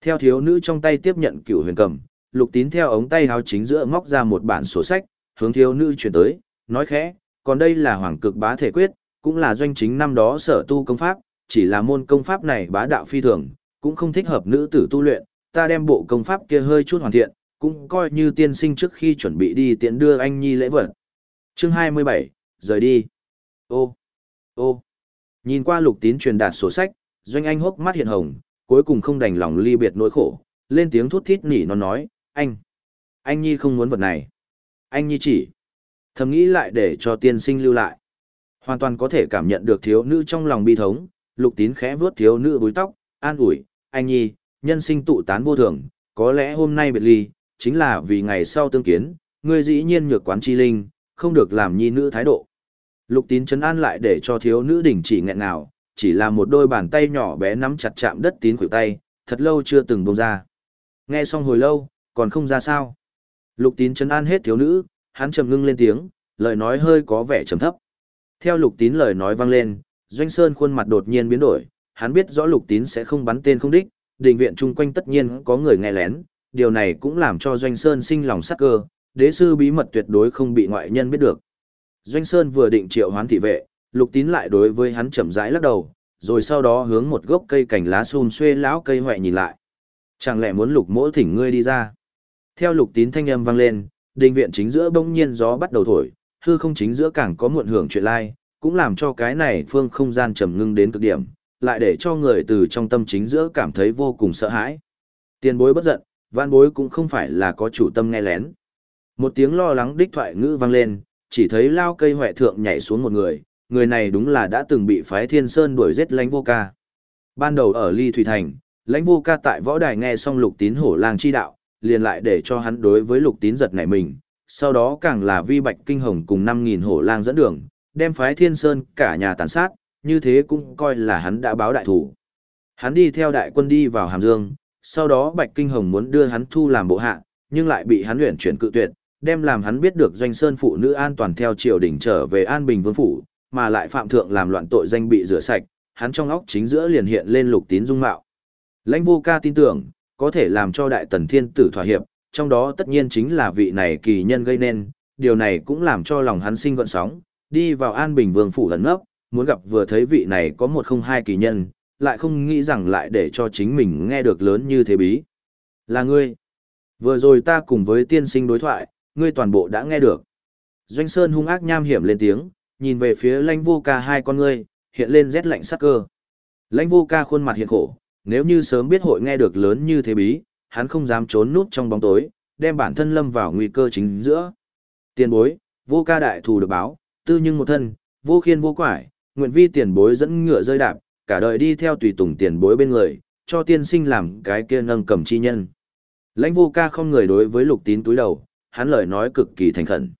Theo thiếu nữ trong tay tiếp nhận cửu huyền cầm, lục tín theo ống tay háo chính giữa móc ra một bản sổ sách, hướng thiếu nữ chuyển tới, nói khẽ, còn đây là hoàng cực bá thể quyết, cũng là doanh chính năm đó sở tu công pháp, chỉ là môn công pháp này bá đạo phi thường, cũng không thích hợp nữ tử tu luyện, ta đem bộ công pháp kia hơi chút hoàn thiện, cũng coi như tiên sinh trước khi chuẩn bị đi tiện đưa anh nhi lễ vật. Chương 27, rời đi. Ô, ô, nhìn qua lục tín truyền đạt sổ sách, doanh anh hốc mắt hiện hồng, cuối cùng không đành lòng ly biệt nỗi khổ, lên tiếng thút thít nỉ nó nói, anh, anh nhi không muốn vật này. Anh nhi chỉ, thầm nghĩ lại để cho tiên sinh lưu lại. Hoàn toàn có thể cảm nhận được thiếu nữ trong lòng bi thống, lục tín khẽ vuốt thiếu nữ búi tóc, an ủi, anh nhi, nhân sinh tụ tán vô thường, có lẽ hôm nay biệt ly, chính là vì ngày sau tương kiến, ngươi dĩ nhiên nhược quán chi linh, không được làm nhi nữ thái độ. Lục tín chấn an lại để cho thiếu nữ đỉnh chỉ nghẹn nào, chỉ là một đôi bàn tay nhỏ bé nắm chặt chạm đất tín khuỷu tay, thật lâu chưa từng bông ra. Nghe xong hồi lâu, còn không ra sao. Lục tín chấn an hết thiếu nữ, hắn trầm ngưng lên tiếng, lời nói hơi có vẻ trầm thấp. Theo lục tín lời nói vang lên, doanh sơn khuôn mặt đột nhiên biến đổi, hắn biết rõ lục tín sẽ không bắn tên không đích, đình viện chung quanh tất nhiên có người nghe lén, điều này cũng làm cho doanh sơn sinh lòng sắc cơ, đế sư bí mật tuyệt đối không bị ngoại nhân biết được. Doanh sơn vừa định triệu hoán thị vệ, lục tín lại đối với hắn chậm rãi lắc đầu, rồi sau đó hướng một gốc cây cành lá xum xuê lão cây hoại nhìn lại. Chẳng lẽ muốn lục mỗ thỉnh ngươi đi ra? Theo lục tín thanh âm vang lên, đình viện chính giữa bỗng nhiên gió bắt đầu thổi, hư không chính giữa càng có muộn hưởng chuyện lai, cũng làm cho cái này phương không gian trầm ngưng đến cực điểm, lại để cho người từ trong tâm chính giữa cảm thấy vô cùng sợ hãi. Tiền bối bất giận, văn bối cũng không phải là có chủ tâm nghe lén. Một tiếng lo lắng đích thoại ngữ vang lên, chỉ thấy lao cây hoại thượng nhảy xuống một người, người này đúng là đã từng bị phái thiên sơn đuổi giết lãnh vô ca. Ban đầu ở Ly Thủy Thành, lãnh vô ca tại võ đài nghe xong lục tín hổ lang chi đạo, liền lại để cho hắn đối với lục tín giật nảy mình, sau đó càng là vi bạch kinh hồng cùng 5.000 hổ lang dẫn đường, đem phái thiên sơn cả nhà tàn sát, như thế cũng coi là hắn đã báo đại thủ. Hắn đi theo đại quân đi vào Hàm Dương, sau đó bạch kinh hồng muốn đưa hắn thu làm bộ hạ, nhưng lại bị hắn luyện chuyển cự tuyệt, đem làm hắn biết được doanh sơn phụ nữ an toàn theo triều đình trở về an bình vương phủ, mà lại phạm thượng làm loạn tội danh bị rửa sạch, hắn trong óc chính giữa liền hiện lên lục tín dung mạo. Lãnh vô ca tin tưởng, có thể làm cho đại tần thiên tử thỏa hiệp, trong đó tất nhiên chính là vị này kỳ nhân gây nên, điều này cũng làm cho lòng hắn sinh gọn sóng, đi vào an bình vương phủ lần ngốc, muốn gặp vừa thấy vị này có một không hai kỳ nhân, lại không nghĩ rằng lại để cho chính mình nghe được lớn như thế bí. Là ngươi. Vừa rồi ta cùng với tiên sinh đối thoại, ngươi toàn bộ đã nghe được. Doanh Sơn hung ác nham hiểm lên tiếng, nhìn về phía lãnh vô ca hai con ngươi, hiện lên rét lạnh sắc cơ. Lãnh vô ca khuôn mặt hiện khổ, nếu như sớm biết hội nghe được lớn như thế bí, hắn không dám trốn núp trong bóng tối, đem bản thân lâm vào nguy cơ chính giữa. Tiền bối, vô ca đại thù được báo, tư nhưng một thân, vô khiên vô quải, nguyện vi tiền bối dẫn ngựa rơi đạp, cả đời đi theo tùy tùng tiền bối bên người, cho tiên sinh làm cái kia nâng cầm chi nhân. Lãnh vô ca không người đối với lục tín túi đầu, hắn lời nói cực kỳ thành khẩn.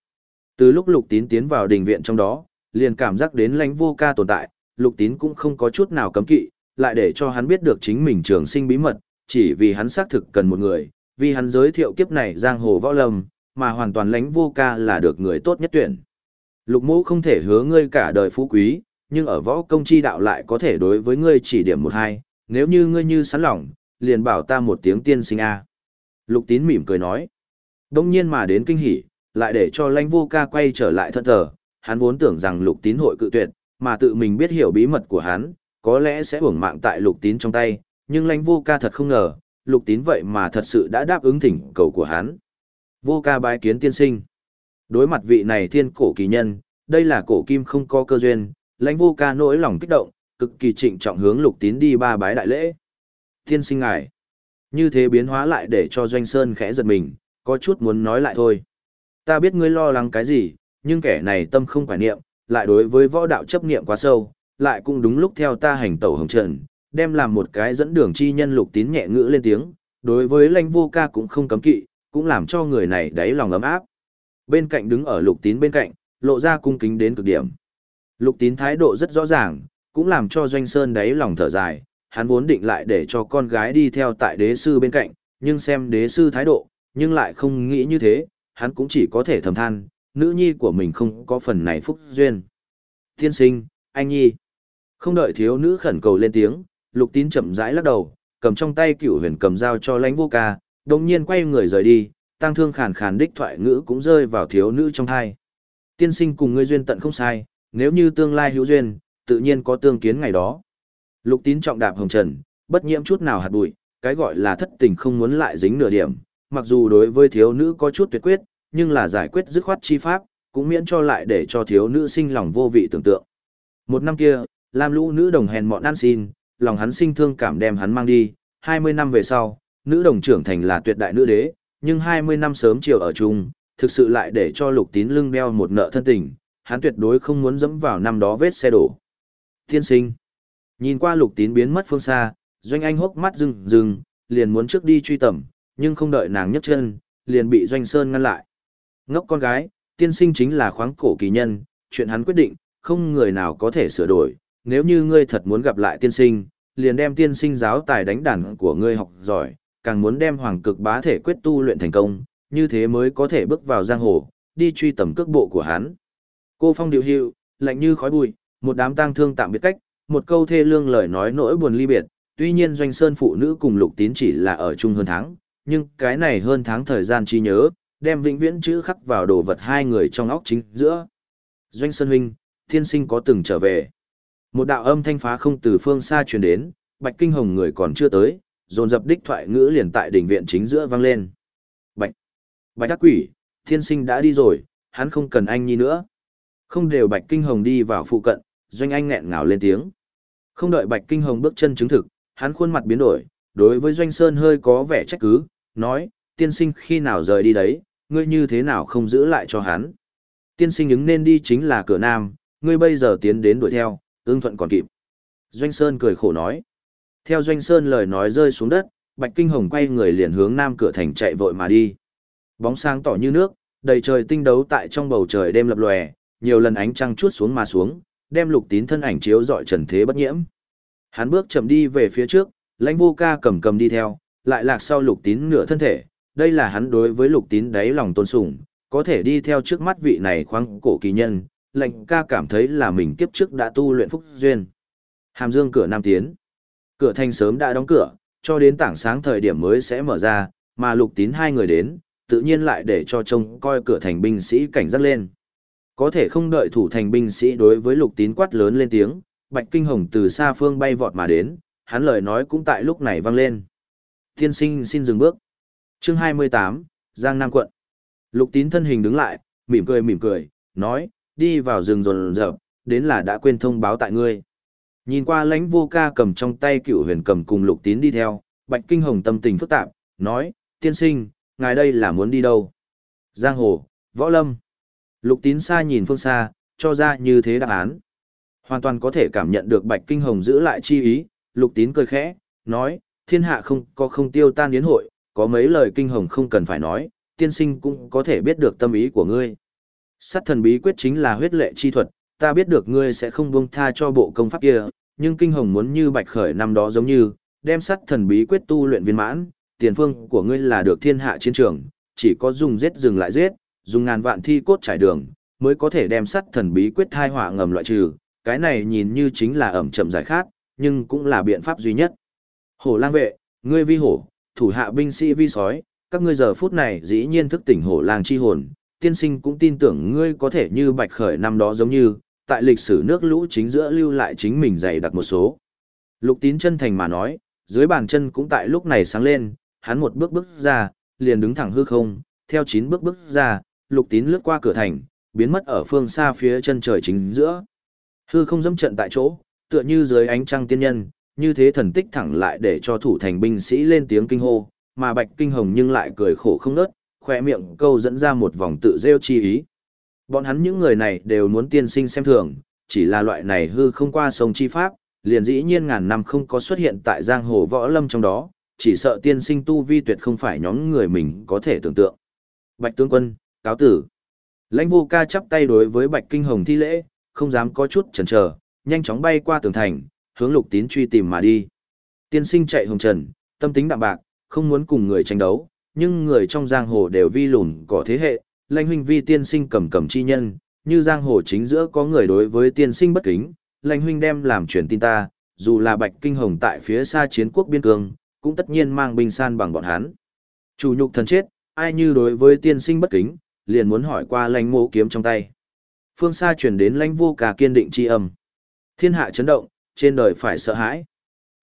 Từ lúc lục tín tiến vào đình viện trong đó, liền cảm giác đến lãnh vô ca tồn tại, lục tín cũng không có chút nào cấm kỵ, lại để cho hắn biết được chính mình trường sinh bí mật, chỉ vì hắn xác thực cần một người, vì hắn giới thiệu kiếp này giang hồ võ lâm, mà hoàn toàn lãnh vô ca là được người tốt nhất tuyển. Lục mũ không thể hứa ngươi cả đời phú quý, nhưng ở võ công chi đạo lại có thể đối với ngươi chỉ điểm một hai, nếu như ngươi như sẵn lòng, liền bảo ta một tiếng tiên sinh a. Lục tín mỉm cười nói. Đông nhiên mà đến kinh hỉ, lại để cho lãnh vô ca quay trở lại thân thờ, hắn vốn tưởng rằng lục tín hội cự tuyệt, mà tự mình biết hiểu bí mật của hắn, có lẽ sẽ hưởng mạng tại lục tín trong tay, nhưng lãnh vô ca thật không ngờ, lục tín vậy mà thật sự đã đáp ứng thỉnh cầu của hắn. Vô ca bái kiến tiên sinh. Đối mặt vị này thiên cổ kỳ nhân, đây là cổ kim không có cơ duyên, lãnh vô ca nỗi lòng kích động, cực kỳ trịnh trọng hướng lục tín đi ba bái đại lễ. Tiên sinh ngài. Như thế biến hóa lại để cho doanh sơn khẽ giật mình, có chút muốn nói lại thôi. Ta biết ngươi lo lắng cái gì, nhưng kẻ này tâm không quả niệm, lại đối với võ đạo chấp niệm quá sâu, lại cũng đúng lúc theo ta hành tẩu hồng trần, đem làm một cái dẫn đường chi nhân lục tín nhẹ ngữ lên tiếng, đối với lãnh vô ca cũng không cấm kỵ, cũng làm cho người này đáy lòng ấm áp. Bên cạnh đứng ở lục tín bên cạnh, lộ ra cung kính đến cực điểm. Lục tín thái độ rất rõ ràng, cũng làm cho doanh sơn đáy lòng thở dài, hắn vốn định lại để cho con gái đi theo tại đế sư bên cạnh, nhưng xem đế sư thái độ, nhưng lại không nghĩ như thế, hắn cũng chỉ có thể thầm than, nữ nhi của mình không có phần này phúc duyên. Thiên sinh, anh nhi. Không đợi thiếu nữ khẩn cầu lên tiếng, lục tín chậm rãi lắc đầu, cầm trong tay cửu huyền cầm dao cho lãnh vô ca, đồng nhiên quay người rời đi, tăng thương khàn khàn đích thoại ngữ cũng rơi vào thiếu nữ trong thai. Tiên sinh cùng ngươi duyên tận không sai, nếu như tương lai hữu duyên, tự nhiên có tương kiến ngày đó. Lục tín trọng đạp hồng trần, bất nhiễm chút nào hạt bụi, cái gọi là thất tình không muốn lại dính nửa điểm, mặc dù đối với thiếu nữ có chút tuyệt quyết, nhưng là giải quyết dứt khoát chi pháp, cũng miễn cho lại để cho thiếu nữ sinh lòng vô vị tưởng tượng. Một năm kia, Lam lũ nữ đồng hèn mọn ăn xin, lòng hắn sinh thương cảm đem hắn mang đi, 20 năm về sau, nữ đồng trưởng thành là tuyệt đại nữ đế, nhưng 20 năm sớm chiều ở chung, thực sự lại để cho lục tín lưng đeo một nợ thân tình, hắn tuyệt đối không muốn dẫm vào năm đó vết xe đổ. Thiên sinh. Nhìn qua lục tín biến mất phương xa, doanh anh hốc mắt rừng rừng, liền muốn trước đi truy tầm, nhưng không đợi nàng nhấc chân, liền bị doanh sơn ngăn lại. Ngốc con gái, tiên sinh chính là khoáng cổ kỳ nhân, chuyện hắn quyết định, không người nào có thể sửa đổi, nếu như ngươi thật muốn gặp lại tiên sinh, liền đem tiên sinh giáo tài đánh đàn của ngươi học giỏi, càng muốn đem hoàng cực bá thể quyết tu luyện thành công, như thế mới có thể bước vào giang hồ, đi truy tầm cước bộ của hắn. Cô phong điều hiệu, lạnh như khói bụi, một đám tang thương tạm biệt cách, một câu thê lương lời nói nỗi buồn ly biệt, tuy nhiên doanh sơn phụ nữ cùng lục tín chỉ là ở chung hơn tháng, nhưng cái này hơn tháng thời gian chi nhớ, đem vĩnh viễn chữ khắc vào đồ vật hai người trong óc chính giữa. Doanh sơn huynh, thiên sinh có từng trở về. Một đạo âm thanh phá không từ phương xa truyền đến, bạch kinh hồng người còn chưa tới, dồn dập đích thoại ngữ liền tại đỉnh viện chính giữa vang lên. Bạch, bạch Đắc quỷ, thiên sinh đã đi rồi, hắn không cần anh nhi nữa. Không đều bạch kinh hồng đi vào phụ cận, doanh anh nghẹn ngào lên tiếng. Không đợi bạch kinh hồng bước chân chứng thực, hắn khuôn mặt biến đổi, đối với doanh sơn hơi có vẻ trách cứ, nói, tiên sinh khi nào rời đi đấy, ngươi như thế nào không giữ lại cho hắn. Tiên sinh ứng nên đi chính là cửa nam, ngươi bây giờ tiến đến đuổi theo, ương thuận còn kịp. Doanh Sơn cười khổ nói. Theo Doanh Sơn lời nói rơi xuống đất, Bạch Kinh Hồng quay người liền hướng nam cửa thành chạy vội mà đi. Bóng sáng tỏ như nước, đầy trời tinh đấu tại trong bầu trời đêm lập lòe, nhiều lần ánh trăng chuốt xuống mà xuống, đem lục tín thân ảnh chiếu dọi trần thế bất nhiễm. Hắn bước chậm đi về phía trước, lãnh vô ca cầm cầm đi theo, lại lạc sau lục tín nửa thân thể, đây là hắn đối với lục tín đáy lòng tôn sùng, có thể đi theo trước mắt vị này khoáng cổ kỳ nhân, lệnh ca cảm thấy là mình kiếp trước đã tu luyện phúc duyên. Hàm dương cửa nam tiến. Cửa thành sớm đã đóng cửa, cho đến tảng sáng thời điểm mới sẽ mở ra, mà lục tín hai người đến, tự nhiên lại để cho trông coi cửa thành binh sĩ cảnh giác lên. Có thể không đợi thủ thành binh sĩ đối với lục tín quát lớn lên tiếng, Bạch Kinh Hồng từ xa phương bay vọt mà đến, hắn lời nói cũng tại lúc này vang lên. Tiên sinh xin dừng bước. Chương 28, Giang Nam quận. Lục tín thân hình đứng lại, mỉm cười mỉm cười, nói, đi vào rừng rồn rợp, đến là đã quên thông báo tại ngươi. Nhìn qua lãnh vô ca cầm trong tay cựu huyền cầm cùng lục tín đi theo, Bạch Kinh Hồng tâm tình phức tạp, nói, tiên sinh, ngài đây là muốn đi đâu? Giang Hồ, Võ Lâm. Lục tín xa nhìn phương xa, cho ra như thế đáp án. Hoàn toàn có thể cảm nhận được Bạch Kinh Hồng giữ lại chi ý, lục tín cười khẽ, nói, thiên hạ không có không tiêu tan yến hội, có mấy lời Kinh Hồng không cần phải nói, tiên sinh cũng có thể biết được tâm ý của ngươi. Sát thần bí quyết chính là huyết lệ chi thuật, ta biết được ngươi sẽ không buông tha cho bộ công pháp kia, nhưng Kinh Hồng muốn như Bạch Khởi năm đó giống như, đem sát thần bí quyết tu luyện viên mãn, tiền phương của ngươi là được thiên hạ chiến trường, chỉ có dùng giết dừng lại giết, dùng ngàn vạn thi cốt trải đường, mới có thể đem sát thần bí quyết thai họa ngầm loại trừ, cái này nhìn như chính là ẩm chậm giải khát, nhưng cũng là biện pháp duy nhất. Hổ lang vệ, ngươi vi hổ, thủ hạ binh sĩ vi sói, các ngươi giờ phút này dĩ nhiên thức tỉnh hổ lang chi hồn, tiên sinh cũng tin tưởng ngươi có thể như bạch khởi năm đó giống như, tại lịch sử nước lũ chính giữa lưu lại chính mình dày đặc một số. Lục tín chân thành mà nói, dưới bàn chân cũng tại lúc này sáng lên, hắn một bước bước ra, liền đứng thẳng hư không, theo chín bước bước ra, lục tín lướt qua cửa thành, biến mất ở phương xa phía chân trời chính giữa. Hư không dẫm trận tại chỗ, tựa như dưới ánh trăng tiên nhân, như thế thần tích thẳng lại để cho thủ thành binh sĩ lên tiếng kinh hô, mà Bạch Kinh Hồng nhưng lại cười khổ không nớt, khoe miệng câu dẫn ra một vòng tự rêu chi ý. Bọn hắn những người này đều muốn tiên sinh xem thường, chỉ là loại này hư không qua sông chi pháp, liền dĩ nhiên ngàn năm không có xuất hiện tại giang hồ võ lâm trong đó, chỉ sợ tiên sinh tu vi tuyệt không phải nhóm người mình có thể tưởng tượng. Bạch tướng quân, cáo tử. Lãnh vô ca chắp tay đối với Bạch Kinh Hồng thi lễ, không dám có chút chần chờ, nhanh chóng bay qua tường thành, hướng lục tín truy tìm mà đi. Tiên sinh chạy hồng trần, tâm tính đạm bạc, không muốn cùng người tranh đấu, nhưng người trong giang hồ đều vi lùn cỏ thế hệ, lãnh huynh vi tiên sinh cầm cầm chi nhân, như giang hồ chính giữa có người đối với tiên sinh bất kính, lãnh huynh đem làm truyền tin ta, dù là bạch kinh hồng tại phía xa chiến quốc biên cương, cũng tất nhiên mang binh san bằng bọn hắn. Chủ nhục thần chết, ai như đối với tiên sinh bất kính, liền muốn hỏi qua lãnh mộ kiếm trong tay. Phương xa truyền đến lãnh vô cả kiên định chi âm. Thiên hạ chấn động, trên đời phải sợ hãi.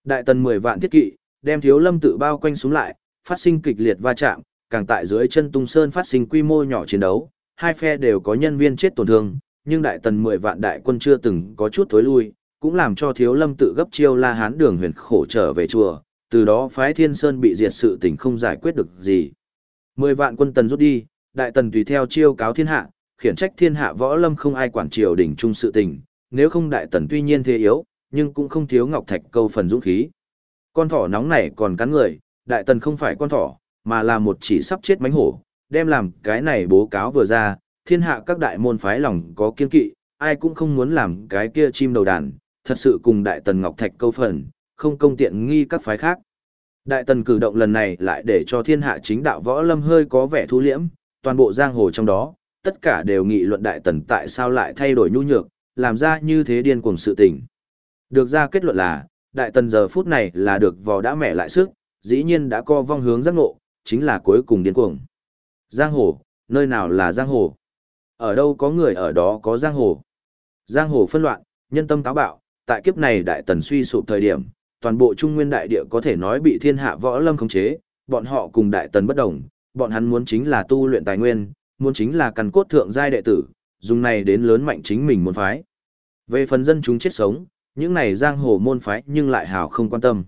Đại tần 10 vạn thiết kỵ, đem thiếu lâm tự bao quanh xuống lại, phát sinh kịch liệt va chạm, càng tại dưới chân tung sơn phát sinh quy mô nhỏ chiến đấu, hai phe đều có nhân viên chết tổn thương, nhưng đại tần 10 vạn đại quân chưa từng có chút thối lui, cũng làm cho thiếu lâm tự gấp chiêu la hán đường huyền khổ trở về chùa, từ đó phái thiên sơn bị diệt sự tình không giải quyết được gì. 10 vạn quân tần rút đi, đại tần tùy theo chiêu cáo thiên hạ, khiển trách thiên hạ võ lâm không ai quản triều đỉnh trung sự tình, nếu không đại tần tuy nhiên thế yếu, nhưng cũng không thiếu ngọc thạch câu phần dũng khí. Con thỏ nóng này còn cắn người, đại tần không phải con thỏ, mà là một chỉ sắp chết mánh hổ, đem làm cái này bố cáo vừa ra, thiên hạ các đại môn phái lòng có kiên kỵ, ai cũng không muốn làm cái kia chim đầu đàn, thật sự cùng đại tần ngọc thạch câu phần, không công tiện nghi các phái khác. Đại tần cử động lần này lại để cho thiên hạ chính đạo võ lâm hơi có vẻ thu liễm, toàn bộ giang hồ trong đó, tất cả đều nghị luận đại tần tại sao lại thay đổi nhu nhược, làm ra như thế điên cuồng sự tình. Được ra kết luận là, đại tần giờ phút này là được vò đã mẻ lại sức, dĩ nhiên đã co vong hướng giác ngộ, chính là cuối cùng điên cuồng. Giang hồ, nơi nào là giang hồ? Ở đâu có người ở đó có giang hồ? Giang hồ phân loạn, nhân tâm táo bạo, tại kiếp này đại tần suy sụp thời điểm, toàn bộ trung nguyên đại địa có thể nói bị thiên hạ võ lâm khống chế, bọn họ cùng đại tần bất đồng, bọn hắn muốn chính là tu luyện tài nguyên, muốn chính là căn cốt thượng giai đệ tử, dùng này đến lớn mạnh chính mình môn phái. Về phần dân chúng chết sống, những này giang hồ môn phái nhưng lại hào không quan tâm.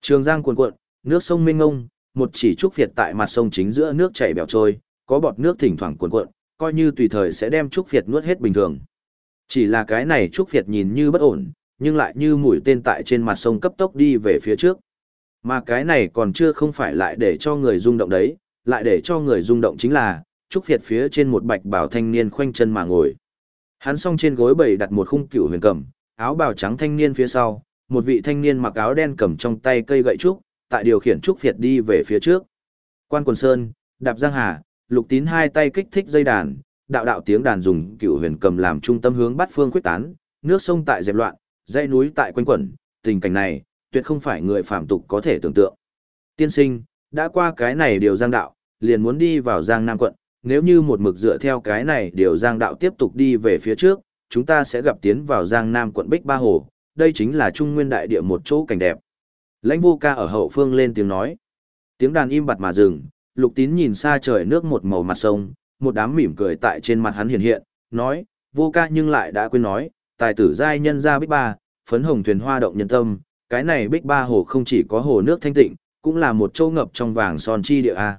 Trường giang cuồn cuộn, nước sông mênh ngông, một chỉ trúc việt tại mặt sông chính giữa nước chảy bèo trôi, có bọt nước thỉnh thoảng cuộn cuộn, coi như tùy thời sẽ đem trúc việt nuốt hết bình thường. Chỉ là cái này trúc việt nhìn như bất ổn, nhưng lại như mũi tên tại trên mặt sông cấp tốc đi về phía trước. Mà cái này còn chưa không phải lại để cho người rung động đấy, lại để cho người rung động chính là, trúc việt phía trên một bạch bảo thanh niên khoanh chân mà ngồi. Hắn song trên gối bầy đặt một khung cửu huyền cầm, áo bào trắng thanh niên phía sau, một vị thanh niên mặc áo đen cầm trong tay cây gậy trúc, tại điều khiển trúc Việt đi về phía trước. Quan quần sơn, đạp giang hà, lục tín hai tay kích thích dây đàn, đạo đạo tiếng đàn dùng cựu huyền cầm làm trung tâm hướng bát phương quyết tán, nước sông tại dẹp loạn, dãy núi tại quanh quẩn, tình cảnh này, tuyệt không phải người phạm tục có thể tưởng tượng. Tiên sinh, đã qua cái này điều giang đạo, liền muốn đi vào giang nam quận, nếu như một mực dựa theo cái này điều giang đạo tiếp tục đi về phía trước, chúng ta sẽ gặp tiến vào giang nam quận Bích Ba Hồ, đây chính là trung nguyên đại địa một chỗ cảnh đẹp. Lãnh vô ca ở hậu phương lên tiếng nói. Tiếng đàn im bặt mà dừng, lục tín nhìn xa trời nước một màu mặt sông, một đám mỉm cười tại trên mặt hắn hiện hiện, nói, vô ca nhưng lại đã quên nói, tài tử giai nhân ra Bích Ba, phấn hồng thuyền hoa động nhân tâm, cái này Bích Ba Hồ không chỉ có hồ nước thanh tịnh, cũng là một châu ngập trong vàng son chi địa a.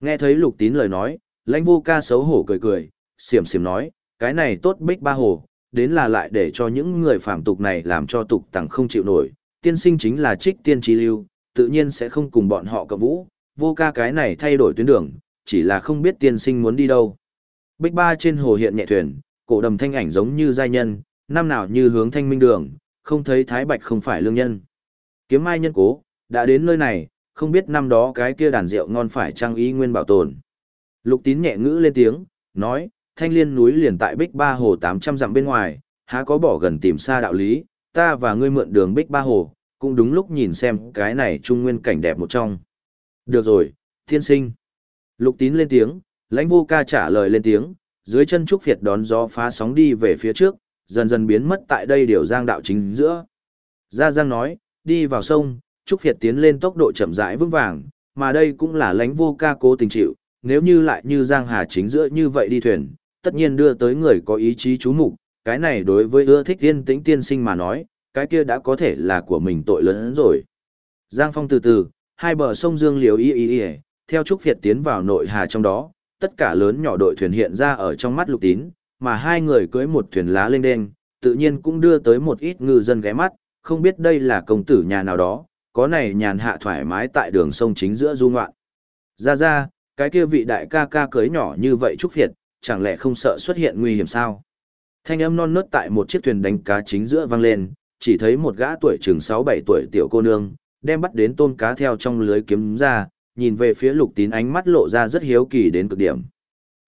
Nghe thấy lục tín lời nói, lãnh vô ca xấu hổ cười cười, xiểm xiểm nói, cái này tốt Bích Ba Hồ, đến là lại để cho những người phạm tục này làm cho tục tằng không chịu nổi, tiên sinh chính là trích tiên trí lưu, tự nhiên sẽ không cùng bọn họ cầm vũ, vô ca cái này thay đổi tuyến đường, chỉ là không biết tiên sinh muốn đi đâu. Bích ba trên hồ hiện nhẹ thuyền, cổ đầm thanh ảnh giống như giai nhân, năm nào như hướng thanh minh đường, không thấy thái bạch không phải lương nhân. Kiếm mai nhân cố, đã đến nơi này, không biết năm đó cái kia đàn rượu ngon phải trang ý nguyên bảo tồn. Lục tín nhẹ ngữ lên tiếng, nói, thanh liên núi liền tại bích ba hồ 800 dặm bên ngoài, há có bỏ gần tìm xa đạo lý, ta và ngươi mượn đường bích ba hồ, cũng đúng lúc nhìn xem cái này trung nguyên cảnh đẹp một trong. Được rồi, thiên sinh. Lục tín lên tiếng, lãnh vô ca trả lời lên tiếng, dưới chân trúc Việt đón gió phá sóng đi về phía trước, dần dần biến mất tại đây điều giang đạo chính giữa. Gia Giang nói, đi vào sông, trúc Việt tiến lên tốc độ chậm rãi vững vàng, mà đây cũng là lãnh vô ca cố tình chịu, nếu như lại như Giang Hà chính giữa như vậy đi thuyền, tất nhiên đưa tới người có ý chí chú mục cái này đối với ưa thích yên tĩnh tiên sinh mà nói, cái kia đã có thể là của mình tội lớn hơn rồi. Giang Phong từ từ, hai bờ sông Dương liều y y y, theo Trúc Việt tiến vào nội hà trong đó, tất cả lớn nhỏ đội thuyền hiện ra ở trong mắt lục tín, mà hai người cưới một thuyền lá lên đen, tự nhiên cũng đưa tới một ít ngư dân ghé mắt, không biết đây là công tử nhà nào đó, có này nhàn hạ thoải mái tại đường sông chính giữa du ngoạn. Ra ra, cái kia vị đại ca ca cưới nhỏ như vậy Trúc Việt, chẳng lẽ không sợ xuất hiện nguy hiểm sao? Thanh âm non nớt tại một chiếc thuyền đánh cá chính giữa vang lên, chỉ thấy một gã tuổi chừng 6-7 tuổi tiểu cô nương, đem bắt đến tôm cá theo trong lưới kiếm ra, nhìn về phía lục tín ánh mắt lộ ra rất hiếu kỳ đến cực điểm.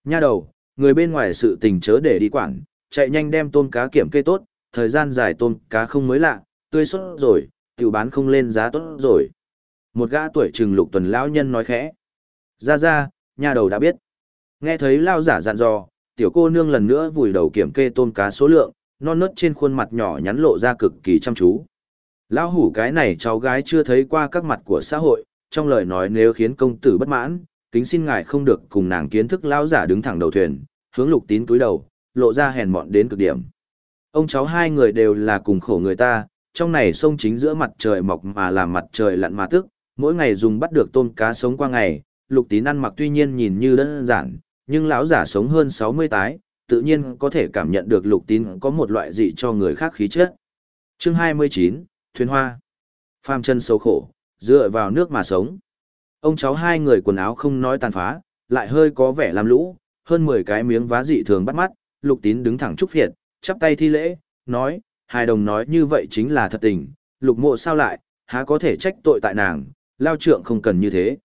Nha đầu, người bên ngoài sự tình chớ để đi quản, chạy nhanh đem tôm cá kiểm kê tốt, thời gian dài tôm cá không mới lạ, tươi sốt rồi, tiểu bán không lên giá tốt rồi. Một gã tuổi chừng lục tuần lão nhân nói khẽ. Ra ra, nha đầu đã biết. Nghe thấy lao giả dặn dò, tiểu cô nương lần nữa vùi đầu kiểm kê tôm cá số lượng, non nớt trên khuôn mặt nhỏ nhắn lộ ra cực kỳ chăm chú. Lão hủ cái này cháu gái chưa thấy qua các mặt của xã hội, trong lời nói nếu khiến công tử bất mãn, kính xin ngài không được cùng nàng kiến thức lão giả đứng thẳng đầu thuyền, hướng lục tín túi đầu, lộ ra hèn mọn đến cực điểm. Ông cháu hai người đều là cùng khổ người ta, trong này sông chính giữa mặt trời mọc mà làm mặt trời lặn mà tức, mỗi ngày dùng bắt được tôm cá sống qua ngày, lục tín ăn mặc tuy nhiên nhìn như đơn giản, nhưng lão giả sống hơn 60 tái, tự nhiên có thể cảm nhận được lục tín có một loại dị cho người khác khí chất. Chương 29, Thuyền Hoa Phàm chân sâu khổ, dựa vào nước mà sống. Ông cháu hai người quần áo không nói tàn phá, lại hơi có vẻ làm lũ, hơn 10 cái miếng vá dị thường bắt mắt, lục tín đứng thẳng trúc phiệt, chắp tay thi lễ, nói, hai đồng nói như vậy chính là thật tình, lục mộ sao lại, há có thể trách tội tại nàng, lao trượng không cần như thế.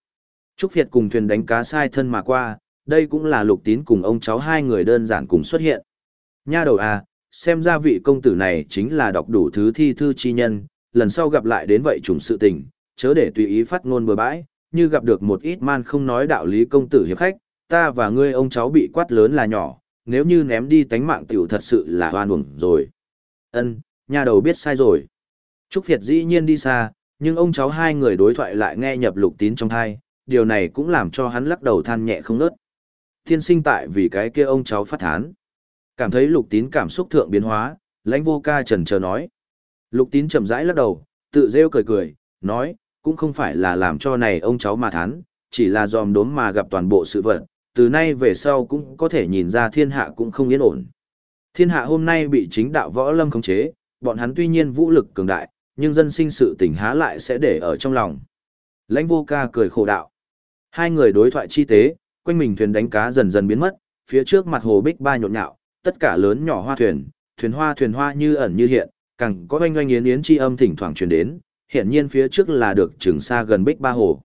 Trúc Việt cùng thuyền đánh cá sai thân mà qua, đây cũng là lục tín cùng ông cháu hai người đơn giản cùng xuất hiện. Nha đầu à, xem ra vị công tử này chính là đọc đủ thứ thi thư chi nhân, lần sau gặp lại đến vậy trùng sự tình, chớ để tùy ý phát ngôn bừa bãi, như gặp được một ít man không nói đạo lý công tử hiệp khách, ta và ngươi ông cháu bị quát lớn là nhỏ, nếu như ném đi tánh mạng tiểu thật sự là hoan uổng rồi. Ân, nhà đầu biết sai rồi. Trúc Việt dĩ nhiên đi xa, nhưng ông cháu hai người đối thoại lại nghe nhập lục tín trong thai, điều này cũng làm cho hắn lắc đầu than nhẹ không nớt. Thiên sinh tại vì cái kia ông cháu phát thán. Cảm thấy lục tín cảm xúc thượng biến hóa, lãnh vô ca trần chờ nói. Lục tín chậm rãi lắc đầu, tự rêu cười cười, nói, cũng không phải là làm cho này ông cháu mà thán, chỉ là dòm đốm mà gặp toàn bộ sự vật, từ nay về sau cũng có thể nhìn ra thiên hạ cũng không yên ổn. Thiên hạ hôm nay bị chính đạo võ lâm khống chế, bọn hắn tuy nhiên vũ lực cường đại, nhưng dân sinh sự tình há lại sẽ để ở trong lòng. Lãnh vô ca cười khổ đạo. Hai người đối thoại chi tế, quanh mình thuyền đánh cá dần dần biến mất, phía trước mặt hồ bích ba nhộn nhạo, tất cả lớn nhỏ hoa thuyền, thuyền hoa thuyền hoa như ẩn như hiện, càng có oanh oanh yến yến chi âm thỉnh thoảng truyền đến, hiện nhiên phía trước là được trường xa gần bích ba hồ.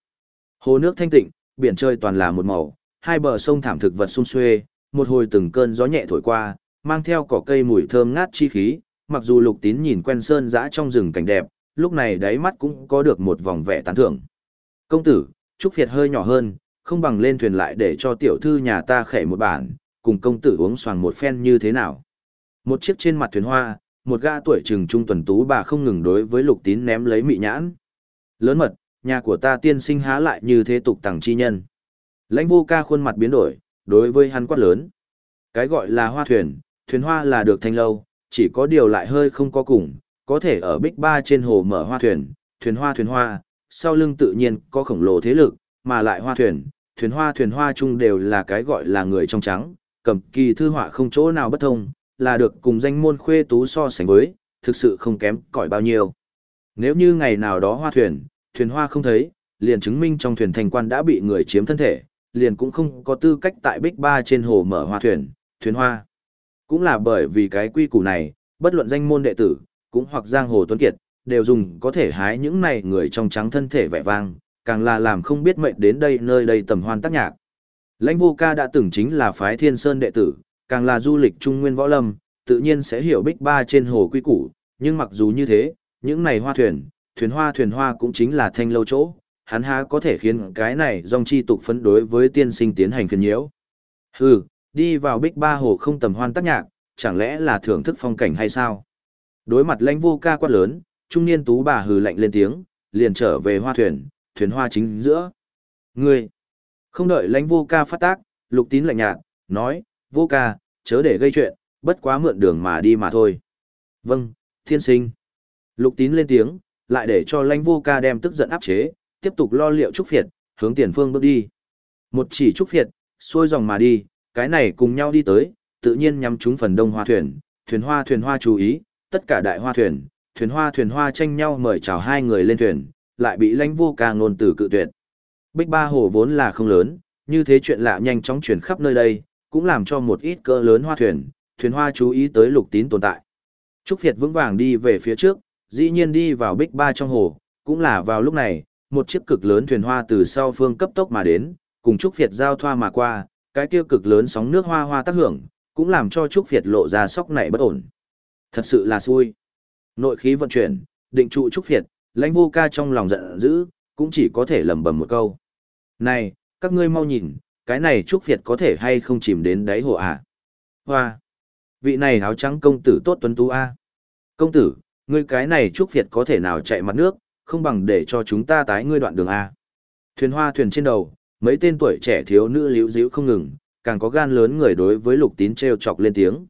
Hồ nước thanh tịnh, biển trời toàn là một màu, hai bờ sông thảm thực vật sum xuê, một hồi từng cơn gió nhẹ thổi qua, mang theo cỏ cây mùi thơm ngát chi khí, mặc dù lục tín nhìn quen sơn dã trong rừng cảnh đẹp, lúc này đáy mắt cũng có được một vòng vẻ tán thưởng. Công tử, Trúc Việt hơi nhỏ hơn, không bằng lên thuyền lại để cho tiểu thư nhà ta khẽ một bản, cùng công tử uống xoàng một phen như thế nào. Một chiếc trên mặt thuyền hoa, một gã tuổi trừng trung tuần tú bà không ngừng đối với lục tín ném lấy mị nhãn. Lớn mật, nhà của ta tiên sinh há lại như thế tục tằng chi nhân. Lãnh vô ca khuôn mặt biến đổi, đối với hắn quát lớn. Cái gọi là hoa thuyền, thuyền hoa là được thanh lâu, chỉ có điều lại hơi không có cùng, có thể ở bích ba trên hồ mở hoa thuyền, thuyền hoa thuyền hoa, sau lưng tự nhiên có khổng lồ thế lực, mà lại hoa thuyền, thuyền hoa thuyền hoa chung đều là cái gọi là người trong trắng, cầm kỳ thư họa không chỗ nào bất thông, là được cùng danh môn khuê tú so sánh với, thực sự không kém cỏi bao nhiêu. Nếu như ngày nào đó hoa thuyền, thuyền hoa không thấy, liền chứng minh trong thuyền thành quan đã bị người chiếm thân thể, liền cũng không có tư cách tại bích ba trên hồ mở hoa thuyền, thuyền hoa. Cũng là bởi vì cái quy củ này, bất luận danh môn đệ tử, cũng hoặc giang hồ tuấn kiệt, đều dùng có thể hái những này người trong trắng thân thể vẻ vang, càng là làm không biết mệnh đến đây nơi đây tầm hoan tác nhạc. Lãnh vô ca đã từng chính là phái thiên sơn đệ tử, càng là du lịch trung nguyên võ lâm, tự nhiên sẽ hiểu bích ba trên hồ quy củ, nhưng mặc dù như thế, những này hoa thuyền, thuyền hoa thuyền hoa cũng chính là thanh lâu chỗ, hắn há có thể khiến cái này dòng chi tục phấn đối với tiên sinh tiến hành phiền nhiễu. Hừ, đi vào bích ba hồ không tầm hoan tác nhạc, chẳng lẽ là thưởng thức phong cảnh hay sao? Đối mặt lãnh vô ca quát lớn, trung niên tú bà hừ lạnh lên tiếng, liền trở về hoa thuyền, thuyền hoa chính giữa. Ngươi, không đợi lãnh vô ca phát tác, lục tín lạnh nhạt, nói, vô ca, chớ để gây chuyện, bất quá mượn đường mà đi mà thôi. Vâng, thiên sinh. Lục tín lên tiếng, lại để cho lãnh vô ca đem tức giận áp chế, tiếp tục lo liệu trúc phiệt, hướng tiền phương bước đi. Một chỉ trúc phiệt, xuôi dòng mà đi, cái này cùng nhau đi tới, tự nhiên nhắm trúng phần đông hoa thuyền, thuyền hoa thuyền hoa chú ý, tất cả đại hoa thuyền, thuyền hoa thuyền hoa tranh nhau mời chào hai người lên thuyền, lại bị lãnh vô ca ngôn từ cự tuyệt. Bích ba hồ vốn là không lớn, như thế chuyện lạ nhanh chóng truyền khắp nơi đây, cũng làm cho một ít cỡ lớn hoa thuyền, thuyền hoa chú ý tới lục tín tồn tại. Trúc Việt vững vàng đi về phía trước, dĩ nhiên đi vào bích ba trong hồ, cũng là vào lúc này, một chiếc cực lớn thuyền hoa từ sau phương cấp tốc mà đến, cùng Trúc Việt giao thoa mà qua, cái kia cực lớn sóng nước hoa hoa tác hưởng, cũng làm cho Trúc Việt lộ ra sóc nảy bất ổn. Thật sự là xui. Nội khí vận chuyển, định trụ Trúc Việt, lãnh vô ca trong lòng giận dữ, cũng chỉ có thể lầm bầm một câu. Này, các ngươi mau nhìn, cái này Trúc Việt có thể hay không chìm đến đáy hồ à? Hoa! Vị này áo trắng công tử tốt tuấn tú a Công tử, ngươi cái này Trúc Việt có thể nào chạy mặt nước, không bằng để cho chúng ta tái ngươi đoạn đường a Thuyền hoa thuyền trên đầu, mấy tên tuổi trẻ thiếu nữ liễu díu không ngừng, càng có gan lớn người đối với lục tín treo chọc lên tiếng.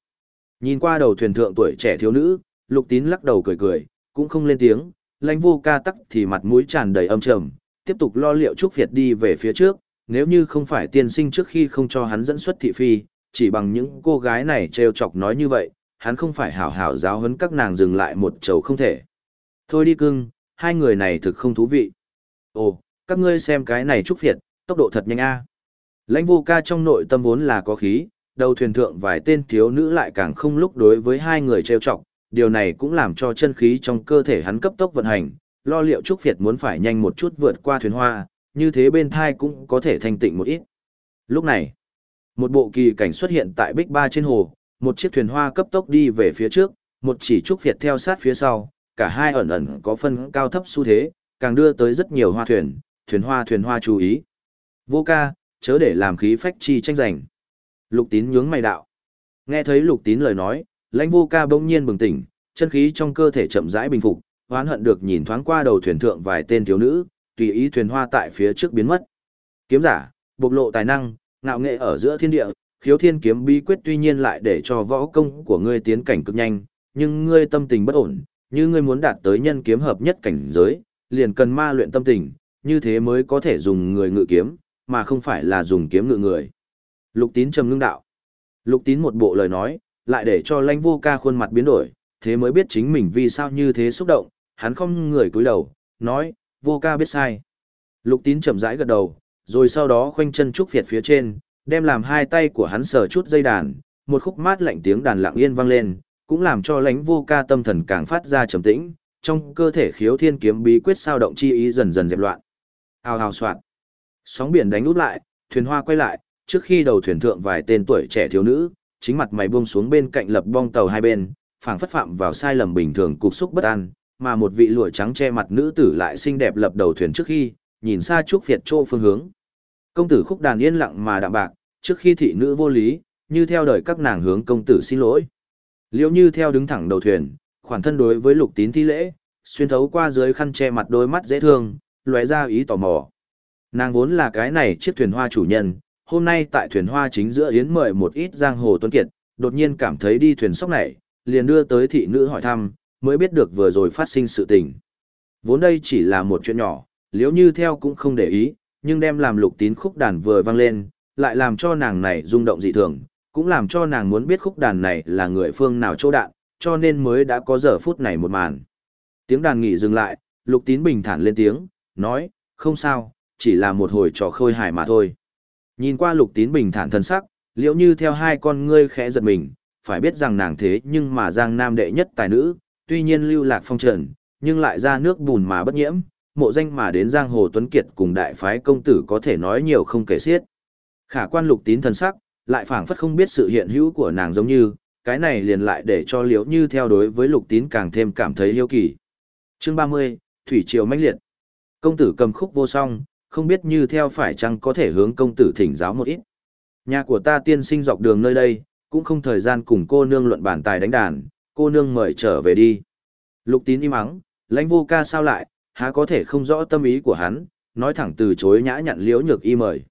Nhìn qua đầu thuyền thượng tuổi trẻ thiếu nữ, lục tín lắc đầu cười cười, cũng không lên tiếng, lãnh vô ca tắc thì mặt mũi tràn đầy âm trầm, tiếp tục lo liệu Trúc Việt đi về phía trước, nếu như không phải tiên sinh trước khi không cho hắn dẫn xuất thị phi, chỉ bằng những cô gái này trêu chọc nói như vậy, hắn không phải hảo hảo giáo huấn các nàng dừng lại một chầu không thể. Thôi đi cưng, hai người này thực không thú vị. Ồ, các ngươi xem cái này Trúc Việt, tốc độ thật nhanh a. Lãnh vô ca trong nội tâm vốn là có khí, đầu thuyền thượng vài tên thiếu nữ lại càng không lúc đối với hai người trêu chọc, điều này cũng làm cho chân khí trong cơ thể hắn cấp tốc vận hành, lo liệu Trúc Việt muốn phải nhanh một chút vượt qua thuyền hoa, như thế bên thai cũng có thể thanh tịnh một ít. Lúc này, một bộ kỳ cảnh xuất hiện tại Bích Ba trên hồ, một chiếc thuyền hoa cấp tốc đi về phía trước, một chỉ Trúc Việt theo sát phía sau, cả hai ẩn ẩn có phân cao thấp xu thế, càng đưa tới rất nhiều hoa thuyền, thuyền hoa thuyền hoa chú ý. Vô ca, chớ để làm khí phách chi tranh giành. Lục tín nhướng mày đạo. Nghe thấy lục tín lời nói, lãnh vô ca bỗng nhiên bừng tỉnh, chân khí trong cơ thể chậm rãi bình phục, hoán hận được nhìn thoáng qua đầu thuyền thượng vài tên thiếu nữ, tùy ý thuyền hoa tại phía trước biến mất. Kiếm giả, bộc lộ tài năng, ngạo nghệ ở giữa thiên địa, khiếu thiên kiếm bí quyết tuy nhiên lại để cho võ công của ngươi tiến cảnh cực nhanh, nhưng ngươi tâm tình bất ổn, như ngươi muốn đạt tới nhân kiếm hợp nhất cảnh giới, liền cần ma luyện tâm tình, như thế mới có thể dùng người ngự kiếm, mà không phải là dùng kiếm ngự người. Lục tín trầm ngưng đạo. Lục tín một bộ lời nói, lại để cho lãnh vô ca khuôn mặt biến đổi, thế mới biết chính mình vì sao như thế xúc động, hắn không người cúi đầu, nói, vô ca biết sai. Lục tín chậm rãi gật đầu, rồi sau đó khoanh chân trúc việt phía trên, đem làm hai tay của hắn sờ chút dây đàn, một khúc mát lạnh tiếng đàn lặng yên vang lên, cũng làm cho lãnh vô ca tâm thần càng phát ra trầm tĩnh, trong cơ thể khiếu thiên kiếm bí quyết sao động chi ý dần dần dẹp loạn. Hào hào soạn. Sóng biển đánh út lại, thuyền hoa quay lại, trước khi đầu thuyền thượng vài tên tuổi trẻ thiếu nữ, chính mặt mày buông xuống bên cạnh lập bong tàu hai bên, phảng phất phạm vào sai lầm bình thường cục xúc bất an, mà một vị lụa trắng che mặt nữ tử lại xinh đẹp lập đầu thuyền trước khi, nhìn xa chúc Việt chỗ phương hướng. Công tử khúc đàn yên lặng mà đạm bạc, trước khi thị nữ vô lý, như theo đời các nàng hướng công tử xin lỗi. Liễu như theo đứng thẳng đầu thuyền, khoản thân đối với lục tín thi lễ, xuyên thấu qua dưới khăn che mặt đôi mắt dễ thương, lóe ra ý tò mò. Nàng vốn là cái này chiếc thuyền hoa chủ nhân, hôm nay tại thuyền hoa chính giữa yến mời một ít giang hồ tuấn kiệt, đột nhiên cảm thấy đi thuyền sóc này, liền đưa tới thị nữ hỏi thăm, mới biết được vừa rồi phát sinh sự tình. Vốn đây chỉ là một chuyện nhỏ, liếu như theo cũng không để ý, nhưng đem làm lục tín khúc đàn vừa vang lên, lại làm cho nàng này rung động dị thường, cũng làm cho nàng muốn biết khúc đàn này là người phương nào chỗ đạn, cho nên mới đã có giờ phút này một màn. Tiếng đàn nghỉ dừng lại, lục tín bình thản lên tiếng, nói, không sao, chỉ là một hồi trò khôi hài mà thôi. Nhìn qua lục tín bình thản thân sắc, liễu như theo hai con ngươi khẽ giật mình, phải biết rằng nàng thế nhưng mà giang nam đệ nhất tài nữ, tuy nhiên lưu lạc phong trần, nhưng lại ra nước bùn mà bất nhiễm, mộ danh mà đến giang hồ tuấn kiệt cùng đại phái công tử có thể nói nhiều không kể xiết. Khả quan lục tín thần sắc, lại phảng phất không biết sự hiện hữu của nàng giống như, cái này liền lại để cho liễu như theo đối với lục tín càng thêm cảm thấy yêu kỳ. Chương 30, Thủy Triều mãnh liệt. Công tử cầm khúc vô song, không biết như theo phải chăng có thể hướng công tử thỉnh giáo một ít. Nhà của ta tiên sinh dọc đường nơi đây, cũng không thời gian cùng cô nương luận bản tài đánh đàn, cô nương mời trở về đi. Lục tín im ắng, lãnh vô ca sao lại, há có thể không rõ tâm ý của hắn, nói thẳng từ chối nhã nhặn liễu nhược y mời.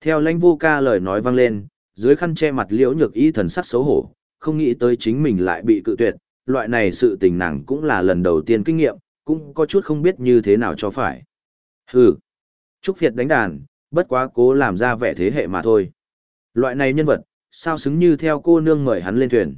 Theo lãnh vô ca lời nói vang lên, dưới khăn che mặt liễu nhược y thần sắc xấu hổ, không nghĩ tới chính mình lại bị cự tuyệt, loại này sự tình nàng cũng là lần đầu tiên kinh nghiệm, cũng có chút không biết như thế nào cho phải. Hừ, Trúc Việt đánh đàn, bất quá cố làm ra vẻ thế hệ mà thôi. Loại này nhân vật, sao xứng như theo cô nương mời hắn lên thuyền.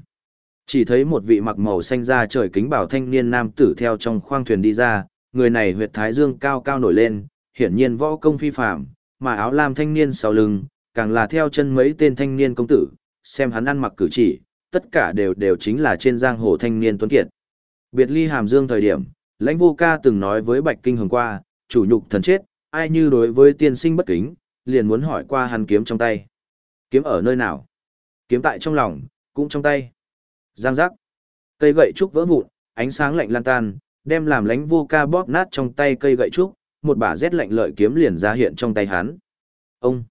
Chỉ thấy một vị mặc màu xanh da trời kính bảo thanh niên nam tử theo trong khoang thuyền đi ra, người này huyệt thái dương cao cao nổi lên, hiển nhiên võ công phi phạm, mà áo lam thanh niên sau lưng, càng là theo chân mấy tên thanh niên công tử, xem hắn ăn mặc cử chỉ, tất cả đều đều chính là trên giang hồ thanh niên tuấn kiệt. Biệt ly hàm dương thời điểm, lãnh vô ca từng nói với Bạch Kinh hồng qua, chủ nhục thần chết, ai như đối với tiên sinh bất kính, liền muốn hỏi qua hắn kiếm trong tay. Kiếm ở nơi nào? Kiếm tại trong lòng, cũng trong tay. Giang giác. Cây gậy trúc vỡ vụn, ánh sáng lạnh lan tan, đem làm lánh vô ca bóp nát trong tay cây gậy trúc, một bả rét lạnh lợi kiếm liền ra hiện trong tay hắn. Ông.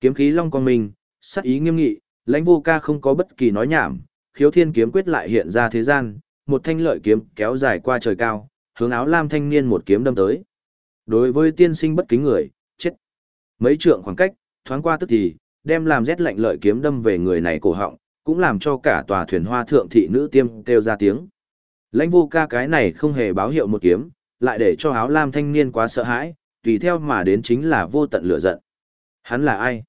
Kiếm khí long con mình, sắc ý nghiêm nghị, lãnh vô ca không có bất kỳ nói nhảm, khiếu thiên kiếm quyết lại hiện ra thế gian, một thanh lợi kiếm kéo dài qua trời cao, hướng áo lam thanh niên một kiếm đâm tới. Đối với tiên sinh bất kính người, chết. Mấy trượng khoảng cách, thoáng qua tức thì, đem làm rét lạnh lợi kiếm đâm về người này cổ họng, cũng làm cho cả tòa thuyền hoa thượng thị nữ tiêm kêu ra tiếng. Lãnh vô ca cái này không hề báo hiệu một kiếm, lại để cho áo lam thanh niên quá sợ hãi, tùy theo mà đến chính là vô tận lửa giận. Hắn là ai?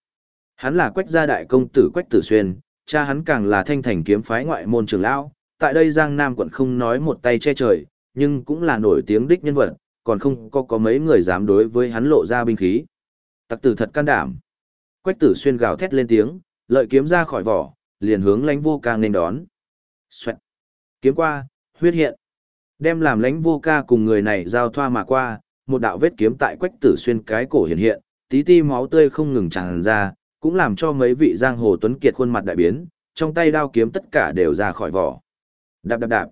Hắn là quách gia đại công tử quách tử xuyên, cha hắn càng là thanh thành kiếm phái ngoại môn trường lão. Tại đây Giang Nam quận không nói một tay che trời, nhưng cũng là nổi tiếng đích nhân vật, còn không có có mấy người dám đối với hắn lộ ra binh khí. Tặc tử thật can đảm. Quách tử xuyên gào thét lên tiếng, lợi kiếm ra khỏi vỏ, liền hướng lãnh vô ca nên đón. Xoẹt. Kiếm qua, huyết hiện. Đem làm lãnh vô ca cùng người này giao thoa mà qua, một đạo vết kiếm tại quách tử xuyên cái cổ hiện hiện, tí ti máu tươi không ngừng tràn ra, cũng làm cho mấy vị giang hồ tuấn kiệt khuôn mặt đại biến, trong tay đao kiếm tất cả đều ra khỏi vỏ. Đạp đạp đạp.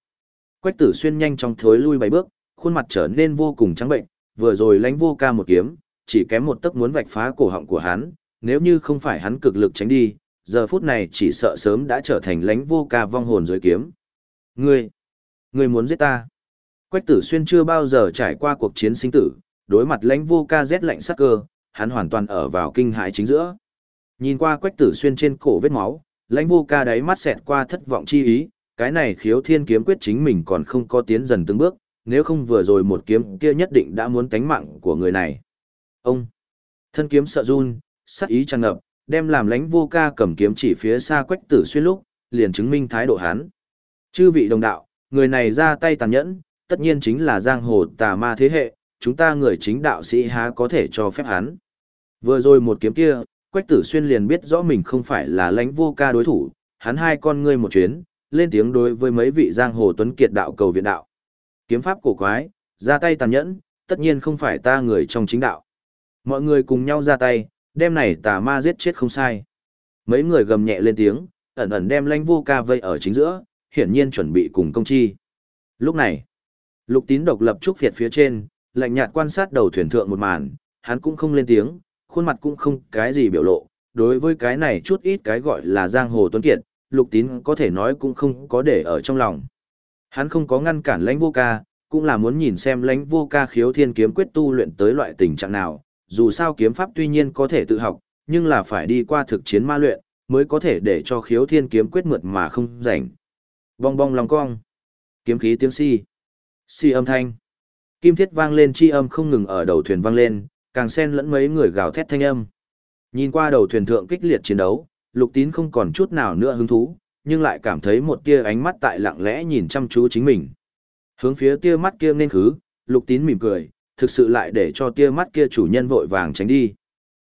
Quách tử xuyên nhanh chóng thối lui bảy bước, khuôn mặt trở nên vô cùng trắng bệnh, vừa rồi lãnh vô ca một kiếm, chỉ kém một tấc muốn vạch phá cổ họng của hắn, nếu như không phải hắn cực lực tránh đi, giờ phút này chỉ sợ sớm đã trở thành lãnh vô ca vong hồn dưới kiếm. Ngươi, ngươi muốn giết ta. Quách tử xuyên chưa bao giờ trải qua cuộc chiến sinh tử, đối mặt lãnh vô ca rét lạnh sắc cơ, hắn hoàn toàn ở vào kinh hãi chính giữa. Nhìn qua quách tử xuyên trên cổ vết máu, lãnh vô ca đáy mắt xẹt qua thất vọng chi ý, cái này khiếu thiên kiếm quyết chính mình còn không có tiến dần từng bước, nếu không vừa rồi một kiếm kia nhất định đã muốn tánh mạng của người này. Ông, thân kiếm sợ run, sắc ý tràn ngập, đem làm lãnh vô ca cầm kiếm chỉ phía xa quách tử xuyên lúc, liền chứng minh thái độ hắn. Chư vị đồng đạo, người này ra tay tàn nhẫn, tất nhiên chính là giang hồ tà ma thế hệ, chúng ta người chính đạo sĩ há có thể cho phép hắn. Vừa rồi một kiếm kia, quách tử xuyên liền biết rõ mình không phải là lãnh vô ca đối thủ, hắn hai con ngươi một chuyến, lên tiếng đối với mấy vị giang hồ tuấn kiệt đạo cầu viện đạo. Kiếm pháp cổ quái, ra tay tàn nhẫn, tất nhiên không phải ta người trong chính đạo. Mọi người cùng nhau ra tay, đem này tà ma giết chết không sai. Mấy người gầm nhẹ lên tiếng, ẩn ẩn đem lãnh vô ca vây ở chính giữa, hiển nhiên chuẩn bị cùng công chi. Lúc này, lục tín độc lập trúc phiệt phía trên, lạnh nhạt quan sát đầu thuyền thượng một màn, hắn cũng không lên tiếng, khuôn mặt cũng không cái gì biểu lộ. Đối với cái này chút ít cái gọi là giang hồ tuấn kiệt, lục tín có thể nói cũng không có để ở trong lòng. Hắn không có ngăn cản lãnh vô ca, cũng là muốn nhìn xem lãnh vô ca khiếu thiên kiếm quyết tu luyện tới loại tình trạng nào, dù sao kiếm pháp tuy nhiên có thể tự học, nhưng là phải đi qua thực chiến ma luyện, mới có thể để cho khiếu thiên kiếm quyết mượt mà không rảnh. Bong bong lòng cong. Kiếm khí tiếng si. Si âm thanh. Kim thiết vang lên chi âm không ngừng ở đầu thuyền vang lên, càng xen lẫn mấy người gào thét thanh âm. Nhìn qua đầu thuyền thượng kích liệt chiến đấu, lục tín không còn chút nào nữa hứng thú, nhưng lại cảm thấy một tia ánh mắt tại lặng lẽ nhìn chăm chú chính mình. Hướng phía tia mắt kia nên khứ, lục tín mỉm cười, thực sự lại để cho tia mắt kia chủ nhân vội vàng tránh đi.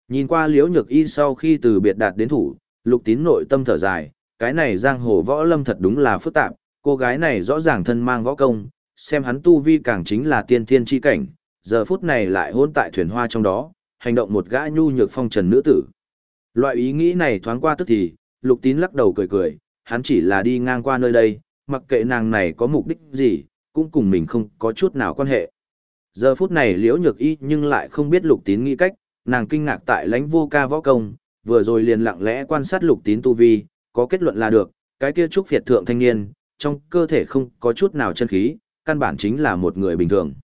Nhìn qua liễu nhược y sau khi từ biệt đạt đến thủ, lục tín nội tâm thở dài, cái này giang hồ võ lâm thật đúng là phức tạp, cô gái này rõ ràng thân mang võ công, xem hắn tu vi càng chính là tiên thiên chi cảnh, giờ phút này lại hôn tại thuyền hoa trong đó, hành động một gã nhu nhược phong trần nữ tử. Loại ý nghĩ này thoáng qua tức thì, lục tín lắc đầu cười cười, hắn chỉ là đi ngang qua nơi đây, mặc kệ nàng này có mục đích gì, cũng cùng mình không có chút nào quan hệ. Giờ phút này liễu nhược y nhưng lại không biết lục tín nghĩ cách, nàng kinh ngạc tại lãnh vô ca võ công, vừa rồi liền lặng lẽ quan sát lục tín tu vi, có kết luận là được, cái kia trúc phiệt thượng thanh niên, trong cơ thể không có chút nào chân khí, căn bản chính là một người bình thường.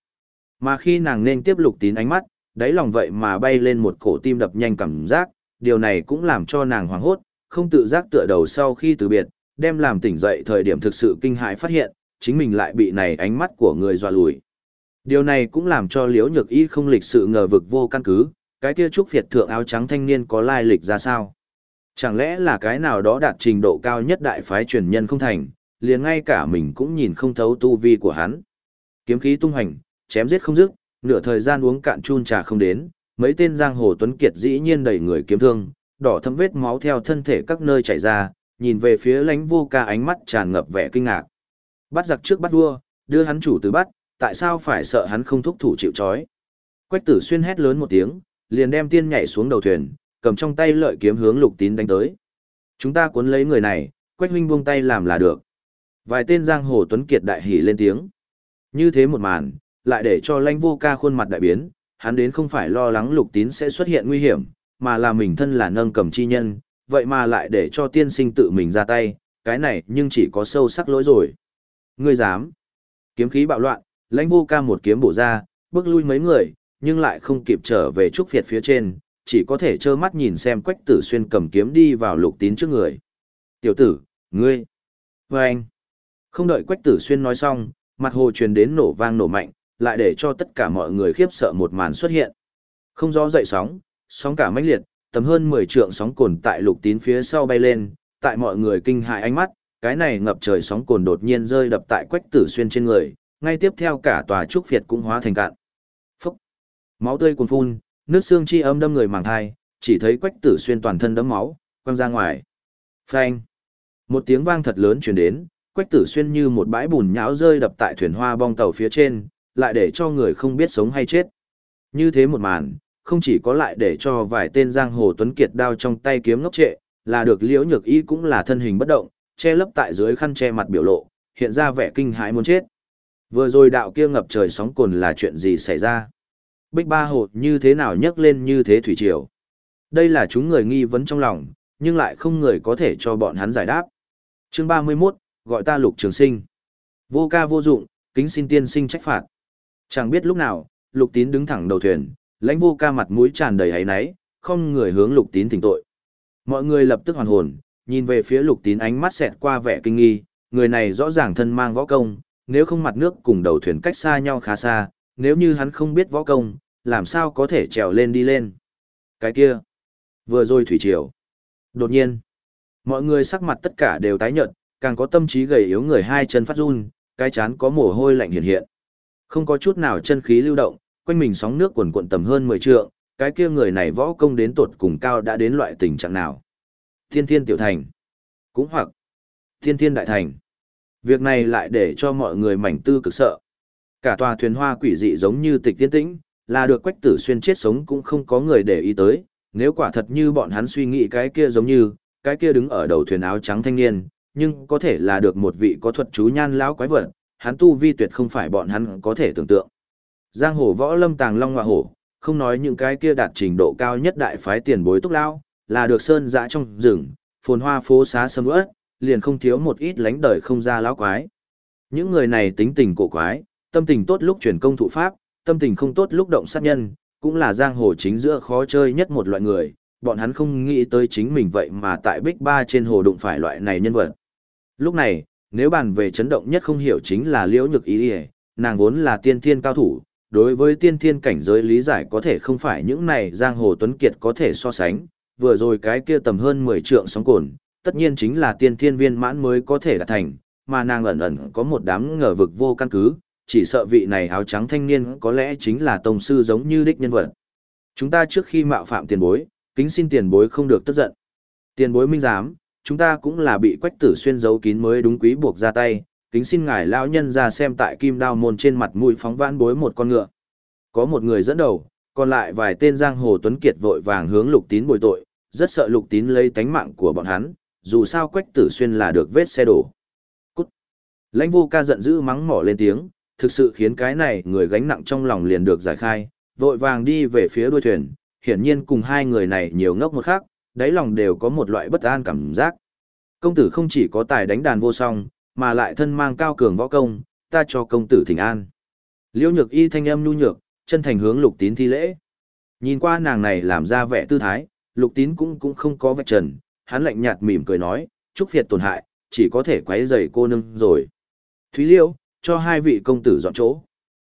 Mà khi nàng nên tiếp lục tín ánh mắt, đáy lòng vậy mà bay lên một cổ tim đập nhanh cảm giác, điều này cũng làm cho nàng hoảng hốt, không tự giác tựa đầu sau khi từ biệt, đem làm tỉnh dậy thời điểm thực sự kinh hãi phát hiện, chính mình lại bị này ánh mắt của người dọa lùi. Điều này cũng làm cho Liễu Nhược Y không lịch sự ngờ vực vô căn cứ, cái kia trúc phiệt thượng áo trắng thanh niên có lai lịch ra sao? Chẳng lẽ là cái nào đó đạt trình độ cao nhất đại phái truyền nhân không thành, liền ngay cả mình cũng nhìn không thấu tu vi của hắn. Kiếm khí tung hành, chém giết không dứt, nửa thời gian uống cạn chun trà không đến, mấy tên giang hồ tuấn kiệt dĩ nhiên đầy người kiếm thương, đỏ thâm vết máu theo thân thể các nơi chảy ra, nhìn về phía lãnh vô ca ánh mắt tràn ngập vẻ kinh ngạc. Bắt giặc trước bắt vua, đưa hắn chủ từ bắt, tại sao phải sợ hắn không thúc thủ chịu trói. Quách tử xuyên hét lớn một tiếng, liền đem tiên nhảy xuống đầu thuyền, cầm trong tay lợi kiếm hướng lục tín đánh tới. Chúng ta cuốn lấy người này, quách huynh buông tay làm là được. Vài tên giang hồ tuấn kiệt đại hỉ lên tiếng. Như thế một màn, lại để cho lãnh vô ca khuôn mặt đại biến, hắn đến không phải lo lắng lục tín sẽ xuất hiện nguy hiểm, mà là mình thân là nâng cầm chi nhân, vậy mà lại để cho tiên sinh tự mình ra tay, cái này nhưng chỉ có sâu sắc lỗi rồi. Ngươi dám. Kiếm khí bạo loạn, lãnh vô ca một kiếm bổ ra, bước lui mấy người, nhưng lại không kịp trở về trúc việt phía trên, chỉ có thể trơ mắt nhìn xem quách tử xuyên cầm kiếm đi vào lục tín trước người. Tiểu tử, ngươi. Và anh. Không đợi quách tử xuyên nói xong, mặt hồ truyền đến nổ vang nổ mạnh, lại để cho tất cả mọi người khiếp sợ một màn xuất hiện. Không gió dậy sóng, sóng cả mãnh liệt, tầm hơn 10 trượng sóng cồn tại lục tín phía sau bay lên, tại mọi người kinh hại ánh mắt, cái này ngập trời sóng cồn đột nhiên rơi đập tại quách tử xuyên trên người, ngay tiếp theo cả tòa trúc Việt cũng hóa thành cạn. Phúc! Máu tươi cuồn phun, nước xương chi âm đâm người màng thai, chỉ thấy quách tử xuyên toàn thân đấm máu, quăng ra ngoài. Phanh! Một tiếng vang thật lớn truyền đến, quách tử xuyên như một bãi bùn nhão rơi đập tại thuyền hoa bong tàu phía trên, lại để cho người không biết sống hay chết. Như thế một màn, không chỉ có lại để cho vài tên giang hồ tuấn kiệt đao trong tay kiếm ngốc trệ, là được liễu nhược y cũng là thân hình bất động, che lấp tại dưới khăn che mặt biểu lộ, hiện ra vẻ kinh hãi muốn chết. Vừa rồi đạo kia ngập trời sóng cồn là chuyện gì xảy ra? Bích ba hồ như thế nào nhấc lên như thế thủy triều? Đây là chúng người nghi vấn trong lòng, nhưng lại không người có thể cho bọn hắn giải đáp. Chương 31, gọi ta lục trường sinh. Vô ca vô dụng, kính xin tiên sinh trách phạt. Chẳng biết lúc nào, lục tín đứng thẳng đầu thuyền, lãnh vô ca mặt mũi tràn đầy hấy náy, không người hướng lục tín thỉnh tội. Mọi người lập tức hoàn hồn, nhìn về phía lục tín ánh mắt xẹt qua vẻ kinh nghi, người này rõ ràng thân mang võ công, nếu không mặt nước cùng đầu thuyền cách xa nhau khá xa, nếu như hắn không biết võ công, làm sao có thể trèo lên đi lên. Cái kia, vừa rồi thủy triều. Đột nhiên, mọi người sắc mặt tất cả đều tái nhợt, càng có tâm trí gầy yếu người hai chân phát run, cái chán có mồ hôi lạnh hiện hiện. Không có chút nào chân khí lưu động, quanh mình sóng nước quần quận tầm hơn 10 trượng, cái kia người này võ công đến tột cùng cao đã đến loại tình trạng nào. Thiên thiên tiểu thành, cũng hoặc thiên thiên đại thành. Việc này lại để cho mọi người mảnh tư cực sợ. Cả tòa thuyền hoa quỷ dị giống như tịch tiên tĩnh, là được quách tử xuyên chết sống cũng không có người để ý tới, nếu quả thật như bọn hắn suy nghĩ cái kia giống như, cái kia đứng ở đầu thuyền áo trắng thanh niên, nhưng có thể là được một vị có thuật chú nhan lão quái vật, hắn tu vi tuyệt không phải bọn hắn có thể tưởng tượng. Giang hồ võ lâm tàng long ngọa hổ, không nói những cái kia đạt trình độ cao nhất đại phái tiền bối túc lao, là được sơn dã trong rừng, phồn hoa phố xá sầm uất, liền không thiếu một ít lánh đời không ra lão quái. Những người này tính tình cổ quái, tâm tình tốt lúc chuyển công thụ pháp, tâm tình không tốt lúc động sát nhân, cũng là giang hồ chính giữa khó chơi nhất một loại người, bọn hắn không nghĩ tới chính mình vậy mà tại Bích Ba trên hồ đụng phải loại này nhân vật. Lúc này, nếu bàn về chấn động nhất không hiểu chính là liễu nhược ý ý, nàng vốn là tiên thiên cao thủ, đối với tiên thiên cảnh giới lý giải có thể không phải những này giang hồ tuấn kiệt có thể so sánh, vừa rồi cái kia tầm hơn 10 trượng sóng cồn, tất nhiên chính là tiên thiên viên mãn mới có thể đạt thành, mà nàng ẩn ẩn có một đám ngờ vực vô căn cứ, chỉ sợ vị này áo trắng thanh niên có lẽ chính là tông sư giống như đích nhân vật. Chúng ta trước khi mạo phạm tiền bối, kính xin tiền bối không được tức giận. Tiền bối minh giám, chúng ta cũng là bị quách tử xuyên giấu kín mới đúng quý buộc ra tay, kính xin ngài lão nhân ra xem tại kim đao môn trên mặt mũi phóng vãn bối một con ngựa. Có một người dẫn đầu, còn lại vài tên giang hồ tuấn kiệt vội vàng hướng lục tín bồi tội, rất sợ lục tín lấy tánh mạng của bọn hắn, dù sao quách tử xuyên là được vết xe đổ. Cút! Lãnh vô ca giận dữ mắng mỏ lên tiếng, thực sự khiến cái này người gánh nặng trong lòng liền được giải khai, vội vàng đi về phía đuôi thuyền, hiển nhiên cùng hai người này nhiều ngốc một khác, đáy lòng đều có một loại bất an cảm giác. Công tử không chỉ có tài đánh đàn vô song, mà lại thân mang cao cường võ công, ta cho công tử thỉnh an. Liễu nhược y thanh âm nhu nhược, chân thành hướng lục tín thi lễ. Nhìn qua nàng này làm ra vẻ tư thái, lục tín cũng cũng không có vạch trần, hắn lạnh nhạt mỉm cười nói, chúc phiệt tổn hại, chỉ có thể quấy rầy cô nương rồi. Thúy Liễu, cho hai vị công tử dọn chỗ.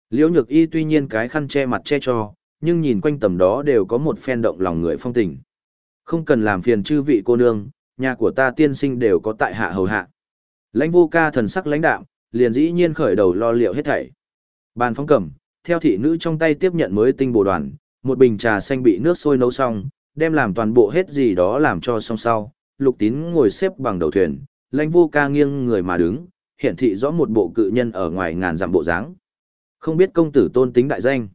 Liễu nhược y tuy nhiên cái khăn che mặt che cho, nhưng nhìn quanh tầm đó đều có một phen động lòng người phong tình. Không cần làm phiền chư vị cô nương, nhà của ta tiên sinh đều có tại hạ hầu hạ. Lãnh vô ca thần sắc lãnh đạm, liền dĩ nhiên khởi đầu lo liệu hết thảy. Bàn phóng cầm, theo thị nữ trong tay tiếp nhận mới tinh bồ đoàn, một bình trà xanh bị nước sôi nấu xong, đem làm toàn bộ hết gì đó làm cho xong sau. Lục tín ngồi xếp bằng đầu thuyền, lãnh vô ca nghiêng người mà đứng, hiện thị rõ một bộ cự nhân ở ngoài ngàn dặm bộ dáng. Không biết công tử tôn tính đại danh.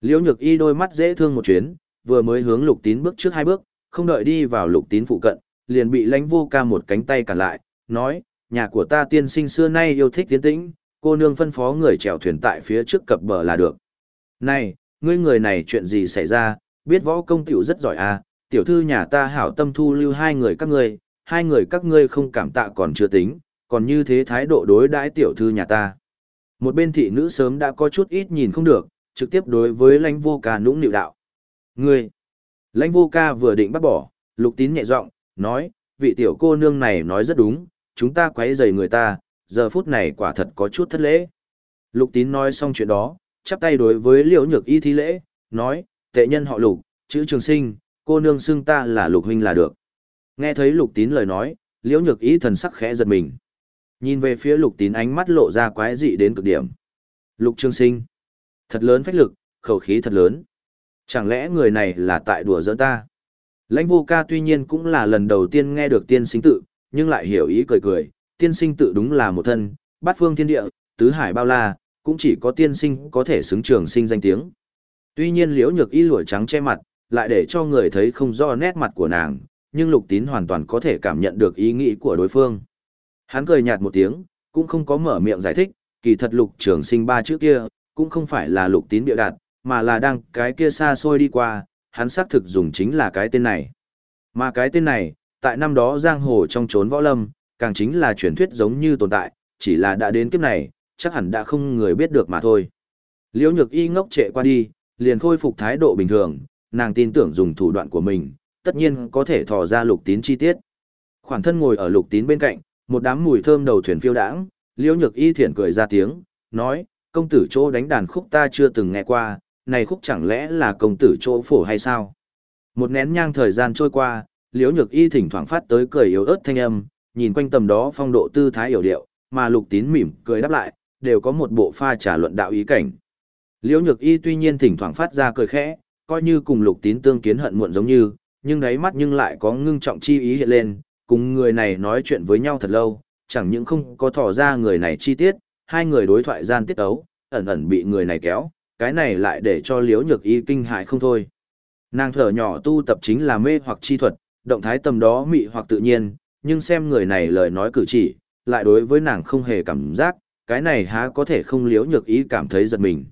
Liễu Nhược Y đôi mắt dễ thương một chuyến, vừa mới hướng Lục Tín bước trước hai bước, không đợi đi vào Lục Tín phụ cận, liền bị Lãnh Vô Ca một cánh tay cản lại, nói: "Nhà của ta tiên sinh xưa nay yêu thích tiến tĩnh, cô nương phân phó người chèo thuyền tại phía trước cập bờ là được." "Này, ngươi người này chuyện gì xảy ra, biết võ công tiểu rất giỏi à, tiểu thư nhà ta hảo tâm thu lưu hai người các ngươi, hai người các ngươi không cảm tạ còn chưa tính, còn như thế thái độ đối đãi tiểu thư nhà ta." Một bên thị nữ sớm đã có chút ít nhìn không được, trực tiếp đối với lãnh vô ca nũng nịu đạo. Ngươi! Lãnh vô ca vừa định bắt bỏ, lục tín nhẹ giọng nói, vị tiểu cô nương này nói rất đúng, chúng ta quấy rầy người ta, giờ phút này quả thật có chút thất lễ. Lục tín nói xong chuyện đó, chắp tay đối với liễu nhược y thi lễ, nói, tệ nhân họ lục, chữ trường sinh, cô nương xưng ta là lục huynh là được. Nghe thấy lục tín lời nói, liễu nhược y thần sắc khẽ giật mình. Nhìn về phía lục tín ánh mắt lộ ra quái dị đến cực điểm. Lục trường sinh. Thật lớn phách lực, khẩu khí thật lớn. Chẳng lẽ người này là tại đùa giỡn ta? Lãnh vô ca tuy nhiên cũng là lần đầu tiên nghe được tiên sinh tự, nhưng lại hiểu ý cười cười, tiên sinh tự đúng là một thân, bát phương thiên địa, tứ hải bao la, cũng chỉ có tiên sinh có thể xứng trường sinh danh tiếng. Tuy nhiên liễu nhược y lụa trắng che mặt, lại để cho người thấy không rõ nét mặt của nàng, nhưng lục tín hoàn toàn có thể cảm nhận được ý nghĩ của đối phương. Hắn cười nhạt một tiếng, cũng không có mở miệng giải thích, kỳ thật lục trường sinh ba chữ kia, cũng không phải là lục tín bịa đặt, mà là đang cái kia xa xôi đi qua, hắn xác thực dùng chính là cái tên này. Mà cái tên này, tại năm đó giang hồ trong trốn võ lâm, càng chính là truyền thuyết giống như tồn tại, chỉ là đã đến kiếp này, chắc hẳn đã không người biết được mà thôi. Liễu nhược y ngốc trệ qua đi, liền khôi phục thái độ bình thường, nàng tin tưởng dùng thủ đoạn của mình, tất nhiên có thể thò ra lục tín chi tiết. Khoản thân ngồi ở lục tín bên cạnh, một đám mùi thơm đầu thuyền phiêu đãng, liễu nhược y thiện cười ra tiếng, nói, công tử chỗ đánh đàn khúc ta chưa từng nghe qua, này khúc chẳng lẽ là công tử chỗ phổ hay sao? Một nén nhang thời gian trôi qua, liễu nhược y thỉnh thoảng phát tới cười yếu ớt thanh âm, nhìn quanh tầm đó phong độ tư thái hiểu điệu, mà lục tín mỉm cười đáp lại, đều có một bộ pha trả luận đạo ý cảnh. Liễu nhược y tuy nhiên thỉnh thoảng phát ra cười khẽ, coi như cùng lục tín tương kiến hận muộn giống như, nhưng đáy mắt nhưng lại có ngưng trọng chi ý hiện lên, cùng người này nói chuyện với nhau thật lâu, chẳng những không có thỏ ra người này chi tiết, hai người đối thoại gian tiết ấu, ẩn ẩn bị người này kéo, cái này lại để cho liễu nhược y kinh hại không thôi. Nàng thở nhỏ tu tập chính là mê hoặc chi thuật, động thái tầm đó mị hoặc tự nhiên, nhưng xem người này lời nói cử chỉ, lại đối với nàng không hề cảm giác, cái này há có thể không liễu nhược y cảm thấy giật mình.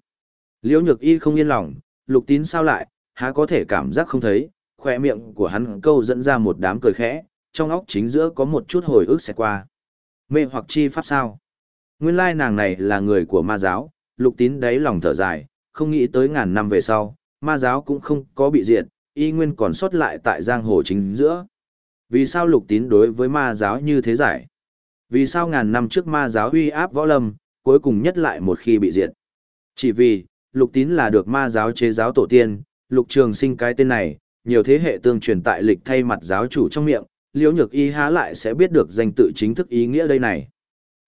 Liễu nhược y không yên lòng, lục tín sao lại, há có thể cảm giác không thấy, khỏe miệng của hắn câu dẫn ra một đám cười khẽ, trong óc chính giữa có một chút hồi ức sẽ qua. Mê hoặc chi pháp sao? Nguyên lai nàng này là người của ma giáo, lục tín đáy lòng thở dài, không nghĩ tới ngàn năm về sau, ma giáo cũng không có bị diệt, y nguyên còn sót lại tại giang hồ chính giữa. Vì sao lục tín đối với ma giáo như thế giải? Vì sao ngàn năm trước ma giáo uy áp võ lâm, cuối cùng nhất lại một khi bị diệt? Chỉ vì, lục tín là được ma giáo chế giáo tổ tiên, lục trường sinh cái tên này, nhiều thế hệ tương truyền tại lịch thay mặt giáo chủ trong miệng, liễu nhược y há lại sẽ biết được danh tự chính thức ý nghĩa đây này.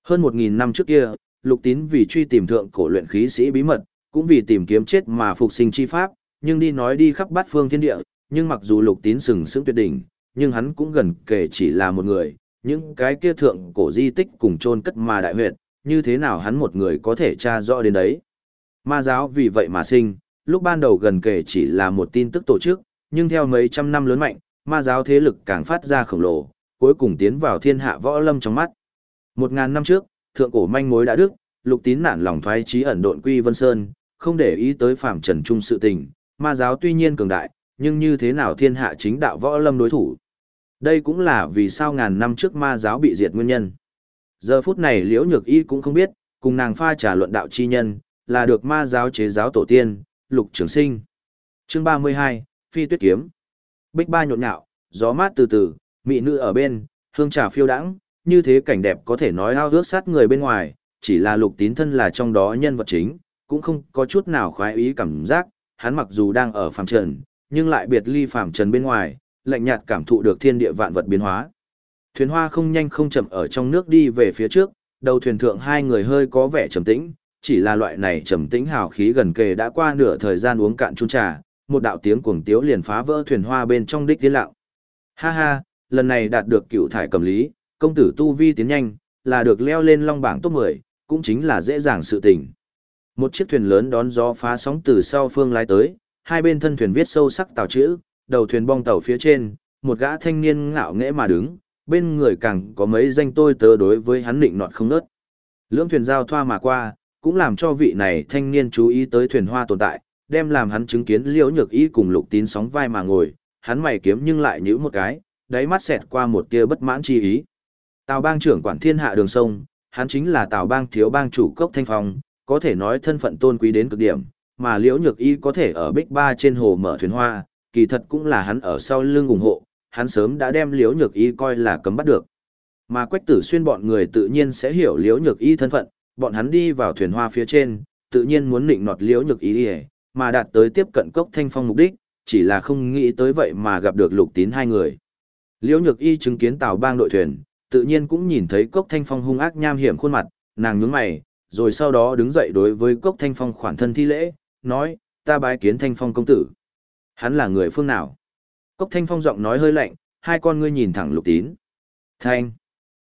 Hơn một nghìn năm trước kia, lục tín vì truy tìm thượng cổ luyện khí sĩ bí mật, cũng vì tìm kiếm chết mà phục sinh chi pháp, nhưng đi nói đi khắp bát phương thiên địa, nhưng mặc dù lục tín sừng sững tuyệt đỉnh, nhưng hắn cũng gần kể chỉ là một người, những cái kia thượng cổ di tích cùng chôn cất mà đại huyệt, như thế nào hắn một người có thể tra rõ đến đấy. Ma giáo vì vậy mà sinh, lúc ban đầu gần kể chỉ là một tin tức tổ chức, nhưng theo mấy trăm năm lớn mạnh, ma giáo thế lực càng phát ra khổng lồ, cuối cùng tiến vào thiên hạ võ lâm trong mắt. Một ngàn năm trước, thượng cổ manh mối đã đức, lục tín nản lòng thoái trí ẩn độn quy vân sơn, không để ý tới phạm trần trung sự tình, ma giáo tuy nhiên cường đại, nhưng như thế nào thiên hạ chính đạo võ lâm đối thủ. Đây cũng là vì sao ngàn năm trước ma giáo bị diệt nguyên nhân. Giờ phút này liễu nhược y cũng không biết, cùng nàng pha trả luận đạo chi nhân, là được ma giáo chế giáo tổ tiên, lục trường sinh. Chương 32, Phi Tuyết Kiếm. Bích ba nhộn nhạo, gió mát từ từ, mị nữ ở bên, hương trà phiêu đãng, như thế cảnh đẹp có thể nói ao ước sát người bên ngoài, chỉ là lục tín thân là trong đó nhân vật chính, cũng không có chút nào khoái ý cảm giác, hắn mặc dù đang ở phàm trần, nhưng lại biệt ly phàm trần bên ngoài, lạnh nhạt cảm thụ được thiên địa vạn vật biến hóa. Thuyền hoa không nhanh không chậm ở trong nước đi về phía trước, đầu thuyền thượng hai người hơi có vẻ trầm tĩnh, chỉ là loại này trầm tĩnh hào khí gần kề đã qua nửa thời gian uống cạn chung trà, một đạo tiếng cuồng tiếu liền phá vỡ thuyền hoa bên trong đích tiến lặng. Ha ha, lần này đạt được cựu thải cầm lý, công tử tu vi tiến nhanh, là được leo lên long bảng top 10, cũng chính là dễ dàng sự tình. Một chiếc thuyền lớn đón gió phá sóng từ sau phương lái tới, hai bên thân thuyền viết sâu sắc tàu chữ, đầu thuyền bong tàu phía trên, một gã thanh niên ngạo nghễ mà đứng, bên người càng có mấy danh tôi tớ đối với hắn định nọt không nớt. Lưỡng thuyền giao thoa mà qua, cũng làm cho vị này thanh niên chú ý tới thuyền hoa tồn tại, đem làm hắn chứng kiến liễu nhược y cùng lục tín sóng vai mà ngồi, hắn mày kiếm nhưng lại nhíu một cái, đáy mắt xẹt qua một tia bất mãn chi ý. Tào bang trưởng quản thiên hạ đường sông, hắn chính là tào bang thiếu bang chủ cốc thanh phong, có thể nói thân phận tôn quý đến cực điểm, mà liễu nhược y có thể ở bích ba trên hồ mở thuyền hoa, kỳ thật cũng là hắn ở sau lưng ủng hộ, hắn sớm đã đem liễu nhược y coi là cấm bắt được. Mà quách tử xuyên bọn người tự nhiên sẽ hiểu liễu nhược y thân phận, bọn hắn đi vào thuyền hoa phía trên, tự nhiên muốn định nọt liễu nhược y mà đạt tới tiếp cận cốc thanh phong mục đích, chỉ là không nghĩ tới vậy mà gặp được lục tín hai người. Liễu nhược y chứng kiến tàu bang đội thuyền, tự nhiên cũng nhìn thấy cốc thanh phong hung ác nham hiểm khuôn mặt, nàng nhướng mày, rồi sau đó đứng dậy đối với cốc thanh phong khoản thân thi lễ, nói, ta bái kiến thanh phong công tử. Hắn là người phương nào? Cốc thanh phong giọng nói hơi lạnh, hai con ngươi nhìn thẳng lục tín. Thanh!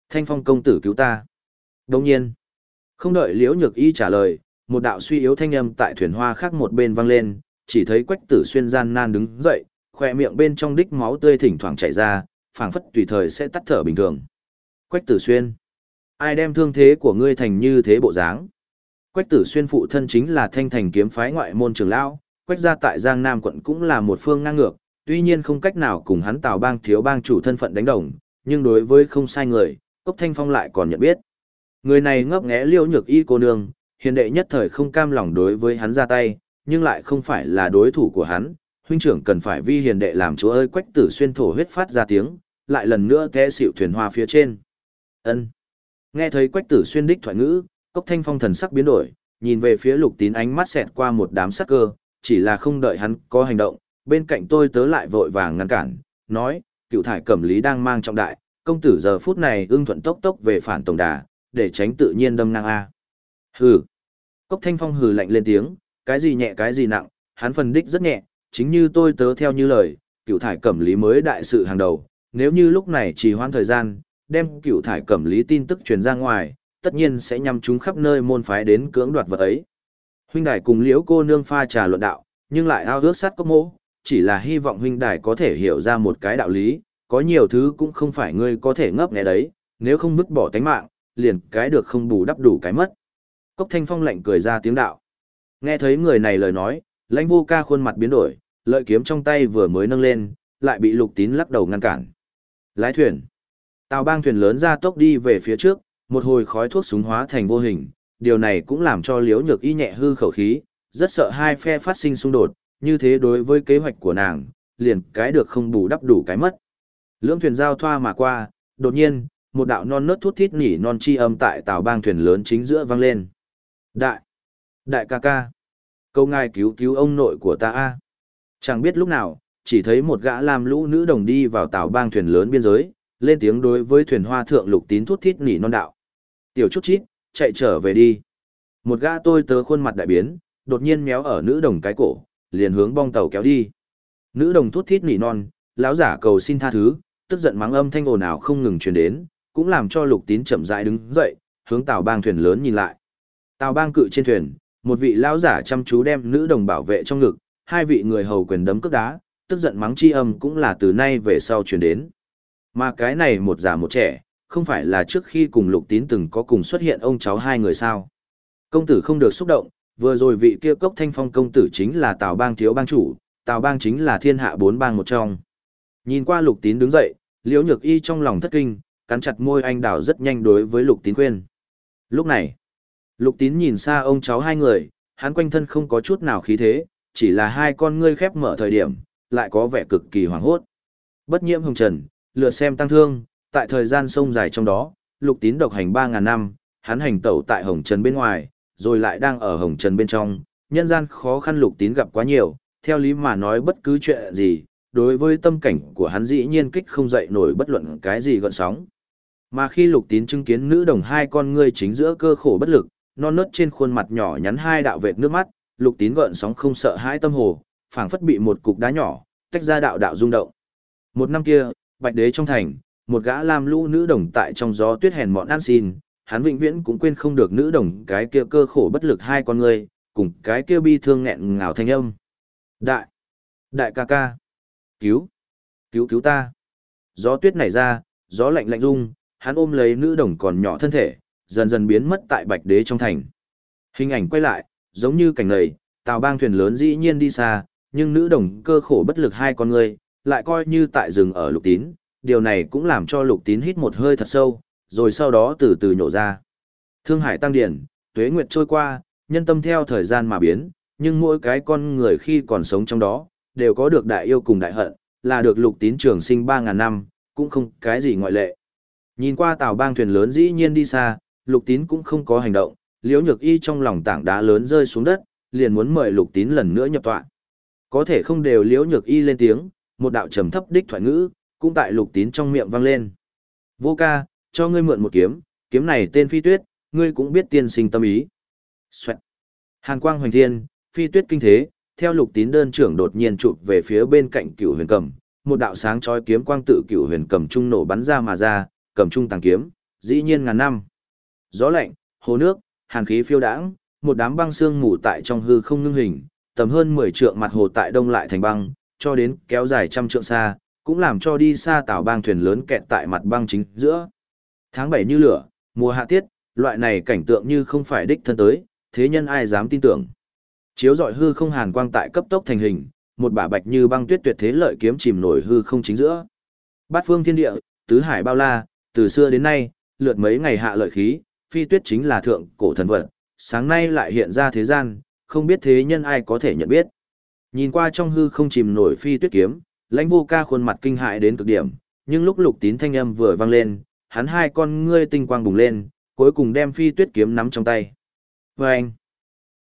Thanh phong công tử cứu ta. Đồng nhiên! Không đợi liễu nhược y trả lời, một đạo suy yếu thanh âm tại thuyền hoa khác một bên vang lên, chỉ thấy quách tử xuyên gian nan đứng dậy, khỏe miệng bên trong đích máu tươi thỉnh thoảng chảy ra, phảng phất tùy thời sẽ tắt thở bình thường. Quách tử xuyên. Ai đem thương thế của ngươi thành như thế bộ dáng? Quách tử xuyên phụ thân chính là thanh thành kiếm phái ngoại môn trường lão, quách gia tại Giang Nam quận cũng là một phương ngang ngược, tuy nhiên không cách nào cùng hắn tào bang thiếu bang chủ thân phận đánh đồng, nhưng đối với không sai người, Cốc Thanh Phong lại còn nhận biết. Người này ngấp nghé liêu nhược y cô nương, hiền đệ nhất thời không cam lòng đối với hắn ra tay, nhưng lại không phải là đối thủ của hắn, huynh trưởng cần phải vi hiền đệ làm chúa ơi quách tử xuyên thổ huyết phát ra tiếng, lại lần nữa té xịu thuyền hoa phía trên. Ân. Nghe thấy quách tử xuyên đích thoại ngữ, cốc thanh phong thần sắc biến đổi, nhìn về phía lục tín ánh mắt xẹt qua một đám sắc cơ, chỉ là không đợi hắn có hành động, bên cạnh tôi tớ lại vội vàng ngăn cản, nói, cựu thải cẩm lý đang mang trọng đại, công tử giờ phút này ưng thuận tốc tốc về phản tổng đà, để tránh tự nhiên đâm năng A. Hừ. Cốc thanh phong hừ lạnh lên tiếng, cái gì nhẹ cái gì nặng, hắn phần đích rất nhẹ, chính như tôi tớ theo như lời, cựu thải cẩm lý mới đại sự hàng đầu, nếu như lúc này trì hoãn thời gian, đem cựu thải cẩm lý tin tức truyền ra ngoài, tất nhiên sẽ nhằm chúng khắp nơi môn phái đến cưỡng đoạt vật ấy. Huynh đài cùng liễu cô nương pha trà luận đạo, nhưng lại ao ước sát cốc mỗ, chỉ là hy vọng huynh đài có thể hiểu ra một cái đạo lý, có nhiều thứ cũng không phải ngươi có thể ngấp nghé đấy, nếu không vứt bỏ tánh mạng, liền cái được không bù đắp đủ cái mất. Cốc Thanh Phong lạnh cười ra tiếng đạo. Nghe thấy người này lời nói, lãnh vô ca khuôn mặt biến đổi, lợi kiếm trong tay vừa mới nâng lên, lại bị lục tín lắc đầu ngăn cản. Lái thuyền. Tàu bang thuyền lớn ra tốc đi về phía trước, một hồi khói thuốc súng hóa thành vô hình, điều này cũng làm cho liễu nhược y nhẹ hư khẩu khí, rất sợ hai phe phát sinh xung đột, như thế đối với kế hoạch của nàng, liền cái được không bù đắp đủ cái mất. Lưỡng thuyền giao thoa mà qua, đột nhiên, một đạo non nớt thút thít nỉ non chi âm tại tàu bang thuyền lớn chính giữa vang lên. Đại! Đại ca ca! Câu ngài cứu cứu ông nội của ta a Chẳng biết lúc nào, chỉ thấy một gã làm lũ nữ đồng đi vào tàu bang thuyền lớn biên giới, lên tiếng đối với thuyền hoa thượng lục tín thút thít nỉ non đạo. Tiểu chút chít, chạy trở về đi. Một gã tôi tớ khuôn mặt đại biến, đột nhiên méo ở nữ đồng cái cổ, liền hướng bong tàu kéo đi. Nữ đồng thút thít nỉ non, lão giả cầu xin tha thứ, tức giận mắng âm thanh ồn ào không ngừng truyền đến, cũng làm cho lục tín chậm rãi đứng dậy, hướng tàu bang thuyền lớn nhìn lại. Tàu bang cự trên thuyền, một vị lão giả chăm chú đem nữ đồng bảo vệ trong ngực, hai vị người hầu quyền đấm cước đá, tức giận mắng chi âm cũng là từ nay về sau truyền đến. Mà cái này một già một trẻ, không phải là trước khi cùng lục tín từng có cùng xuất hiện ông cháu hai người sao. Công tử không được xúc động, vừa rồi vị kia cốc thanh phong công tử chính là Tào bang thiếu bang chủ, Tào bang chính là thiên hạ bốn bang một trong. Nhìn qua lục tín đứng dậy, liễu nhược y trong lòng thất kinh, cắn chặt môi anh đào rất nhanh đối với lục tín khuyên. Lúc này, lục tín nhìn xa ông cháu hai người, hắn quanh thân không có chút nào khí thế, chỉ là hai con ngươi khép mở thời điểm, lại có vẻ cực kỳ hoảng hốt. Bất nhiễm hồng trần, lựa xem tăng thương, tại thời gian sông dài trong đó, lục tín độc hành 3.000 năm, hắn hành tẩu tại hồng trần bên ngoài, rồi lại đang ở hồng trần bên trong, nhân gian khó khăn lục tín gặp quá nhiều, theo lý mà nói bất cứ chuyện gì, đối với tâm cảnh của hắn dĩ nhiên kích không dậy nổi bất luận cái gì gọn sóng. Mà khi lục tín chứng kiến nữ đồng hai con ngươi chính giữa cơ khổ bất lực, non nớt trên khuôn mặt nhỏ nhắn hai đạo vệt nước mắt, lục tín gợn sóng không sợ hãi tâm hồ, phảng phất bị một cục đá nhỏ, tách ra đạo đạo rung động. Một năm kia, bạch đế trong thành, một gã lam lũ nữ đồng tại trong gió tuyết hèn mọn ăn xin, hắn vĩnh viễn cũng quên không được nữ đồng cái kia cơ khổ bất lực hai con người, cùng cái kia bi thương nghẹn ngào thanh âm. Đại! Đại ca ca! Cứu! Cứu cứu ta! Gió tuyết nảy ra, gió lạnh lạnh rung, hắn ôm lấy nữ đồng còn nhỏ thân thể, dần dần biến mất tại bạch đế trong thành. Hình ảnh quay lại, giống như cảnh lầy, tàu bang thuyền lớn dĩ nhiên đi xa, nhưng nữ đồng cơ khổ bất lực hai con người, lại coi như tại rừng ở lục tín, điều này cũng làm cho lục tín hít một hơi thật sâu, rồi sau đó từ từ nhổ ra. Thương hải tăng điển, tuế nguyệt trôi qua, nhân tâm theo thời gian mà biến, nhưng mỗi cái con người khi còn sống trong đó, đều có được đại yêu cùng đại hận, là được lục tín trường sinh 3.000 năm, cũng không cái gì ngoại lệ. Nhìn qua tàu bang thuyền lớn dĩ nhiên đi xa, lục tín cũng không có hành động, liễu nhược y trong lòng tảng đá lớn rơi xuống đất, liền muốn mời lục tín lần nữa nhập tọa. Có thể không đều liễu nhược y lên tiếng, một đạo trầm thấp đích thoại ngữ, cũng tại lục tín trong miệng vang lên. Vô ca, cho ngươi mượn một kiếm, kiếm này tên phi tuyết, ngươi cũng biết tiên sinh tâm ý. Xoẹt. Hàn quang hoành thiên, phi tuyết kinh thế, theo lục tín đơn trưởng đột nhiên chụp về phía bên cạnh cửu huyền cầm, một đạo sáng chói kiếm quang tự cửu huyền cầm trung nổ bắn ra mà ra, cầm trung tàng kiếm, dĩ nhiên ngàn năm. Gió lạnh, hồ nước, hàn khí phiêu đãng, một đám băng xương mù tại trong hư không ngưng hình, tầm hơn 10 trượng mặt hồ tại đông lại thành băng, cho đến kéo dài trăm trượng xa, cũng làm cho đi xa tàu bang thuyền lớn kẹt tại mặt băng chính giữa. Tháng 7 như lửa, mùa hạ tiết, loại này cảnh tượng như không phải đích thân tới, thế nhân ai dám tin tưởng. Chiếu dọi hư không hàn quang tại cấp tốc thành hình, một bả bạch như băng tuyết tuyệt thế lợi kiếm chìm nổi hư không chính giữa. Bát phương thiên địa, tứ hải bao la, từ xưa đến nay, lượt mấy ngày hạ lợi khí, phi tuyết chính là thượng cổ thần vật, sáng nay lại hiện ra thế gian, không biết thế nhân ai có thể nhận biết. Nhìn qua trong hư không chìm nổi phi tuyết kiếm, lãnh vô ca khuôn mặt kinh hại đến cực điểm, nhưng lúc lục tín thanh âm vừa vang lên, hắn hai con ngươi tinh quang bùng lên, cuối cùng đem phi tuyết kiếm nắm trong tay. Và anh,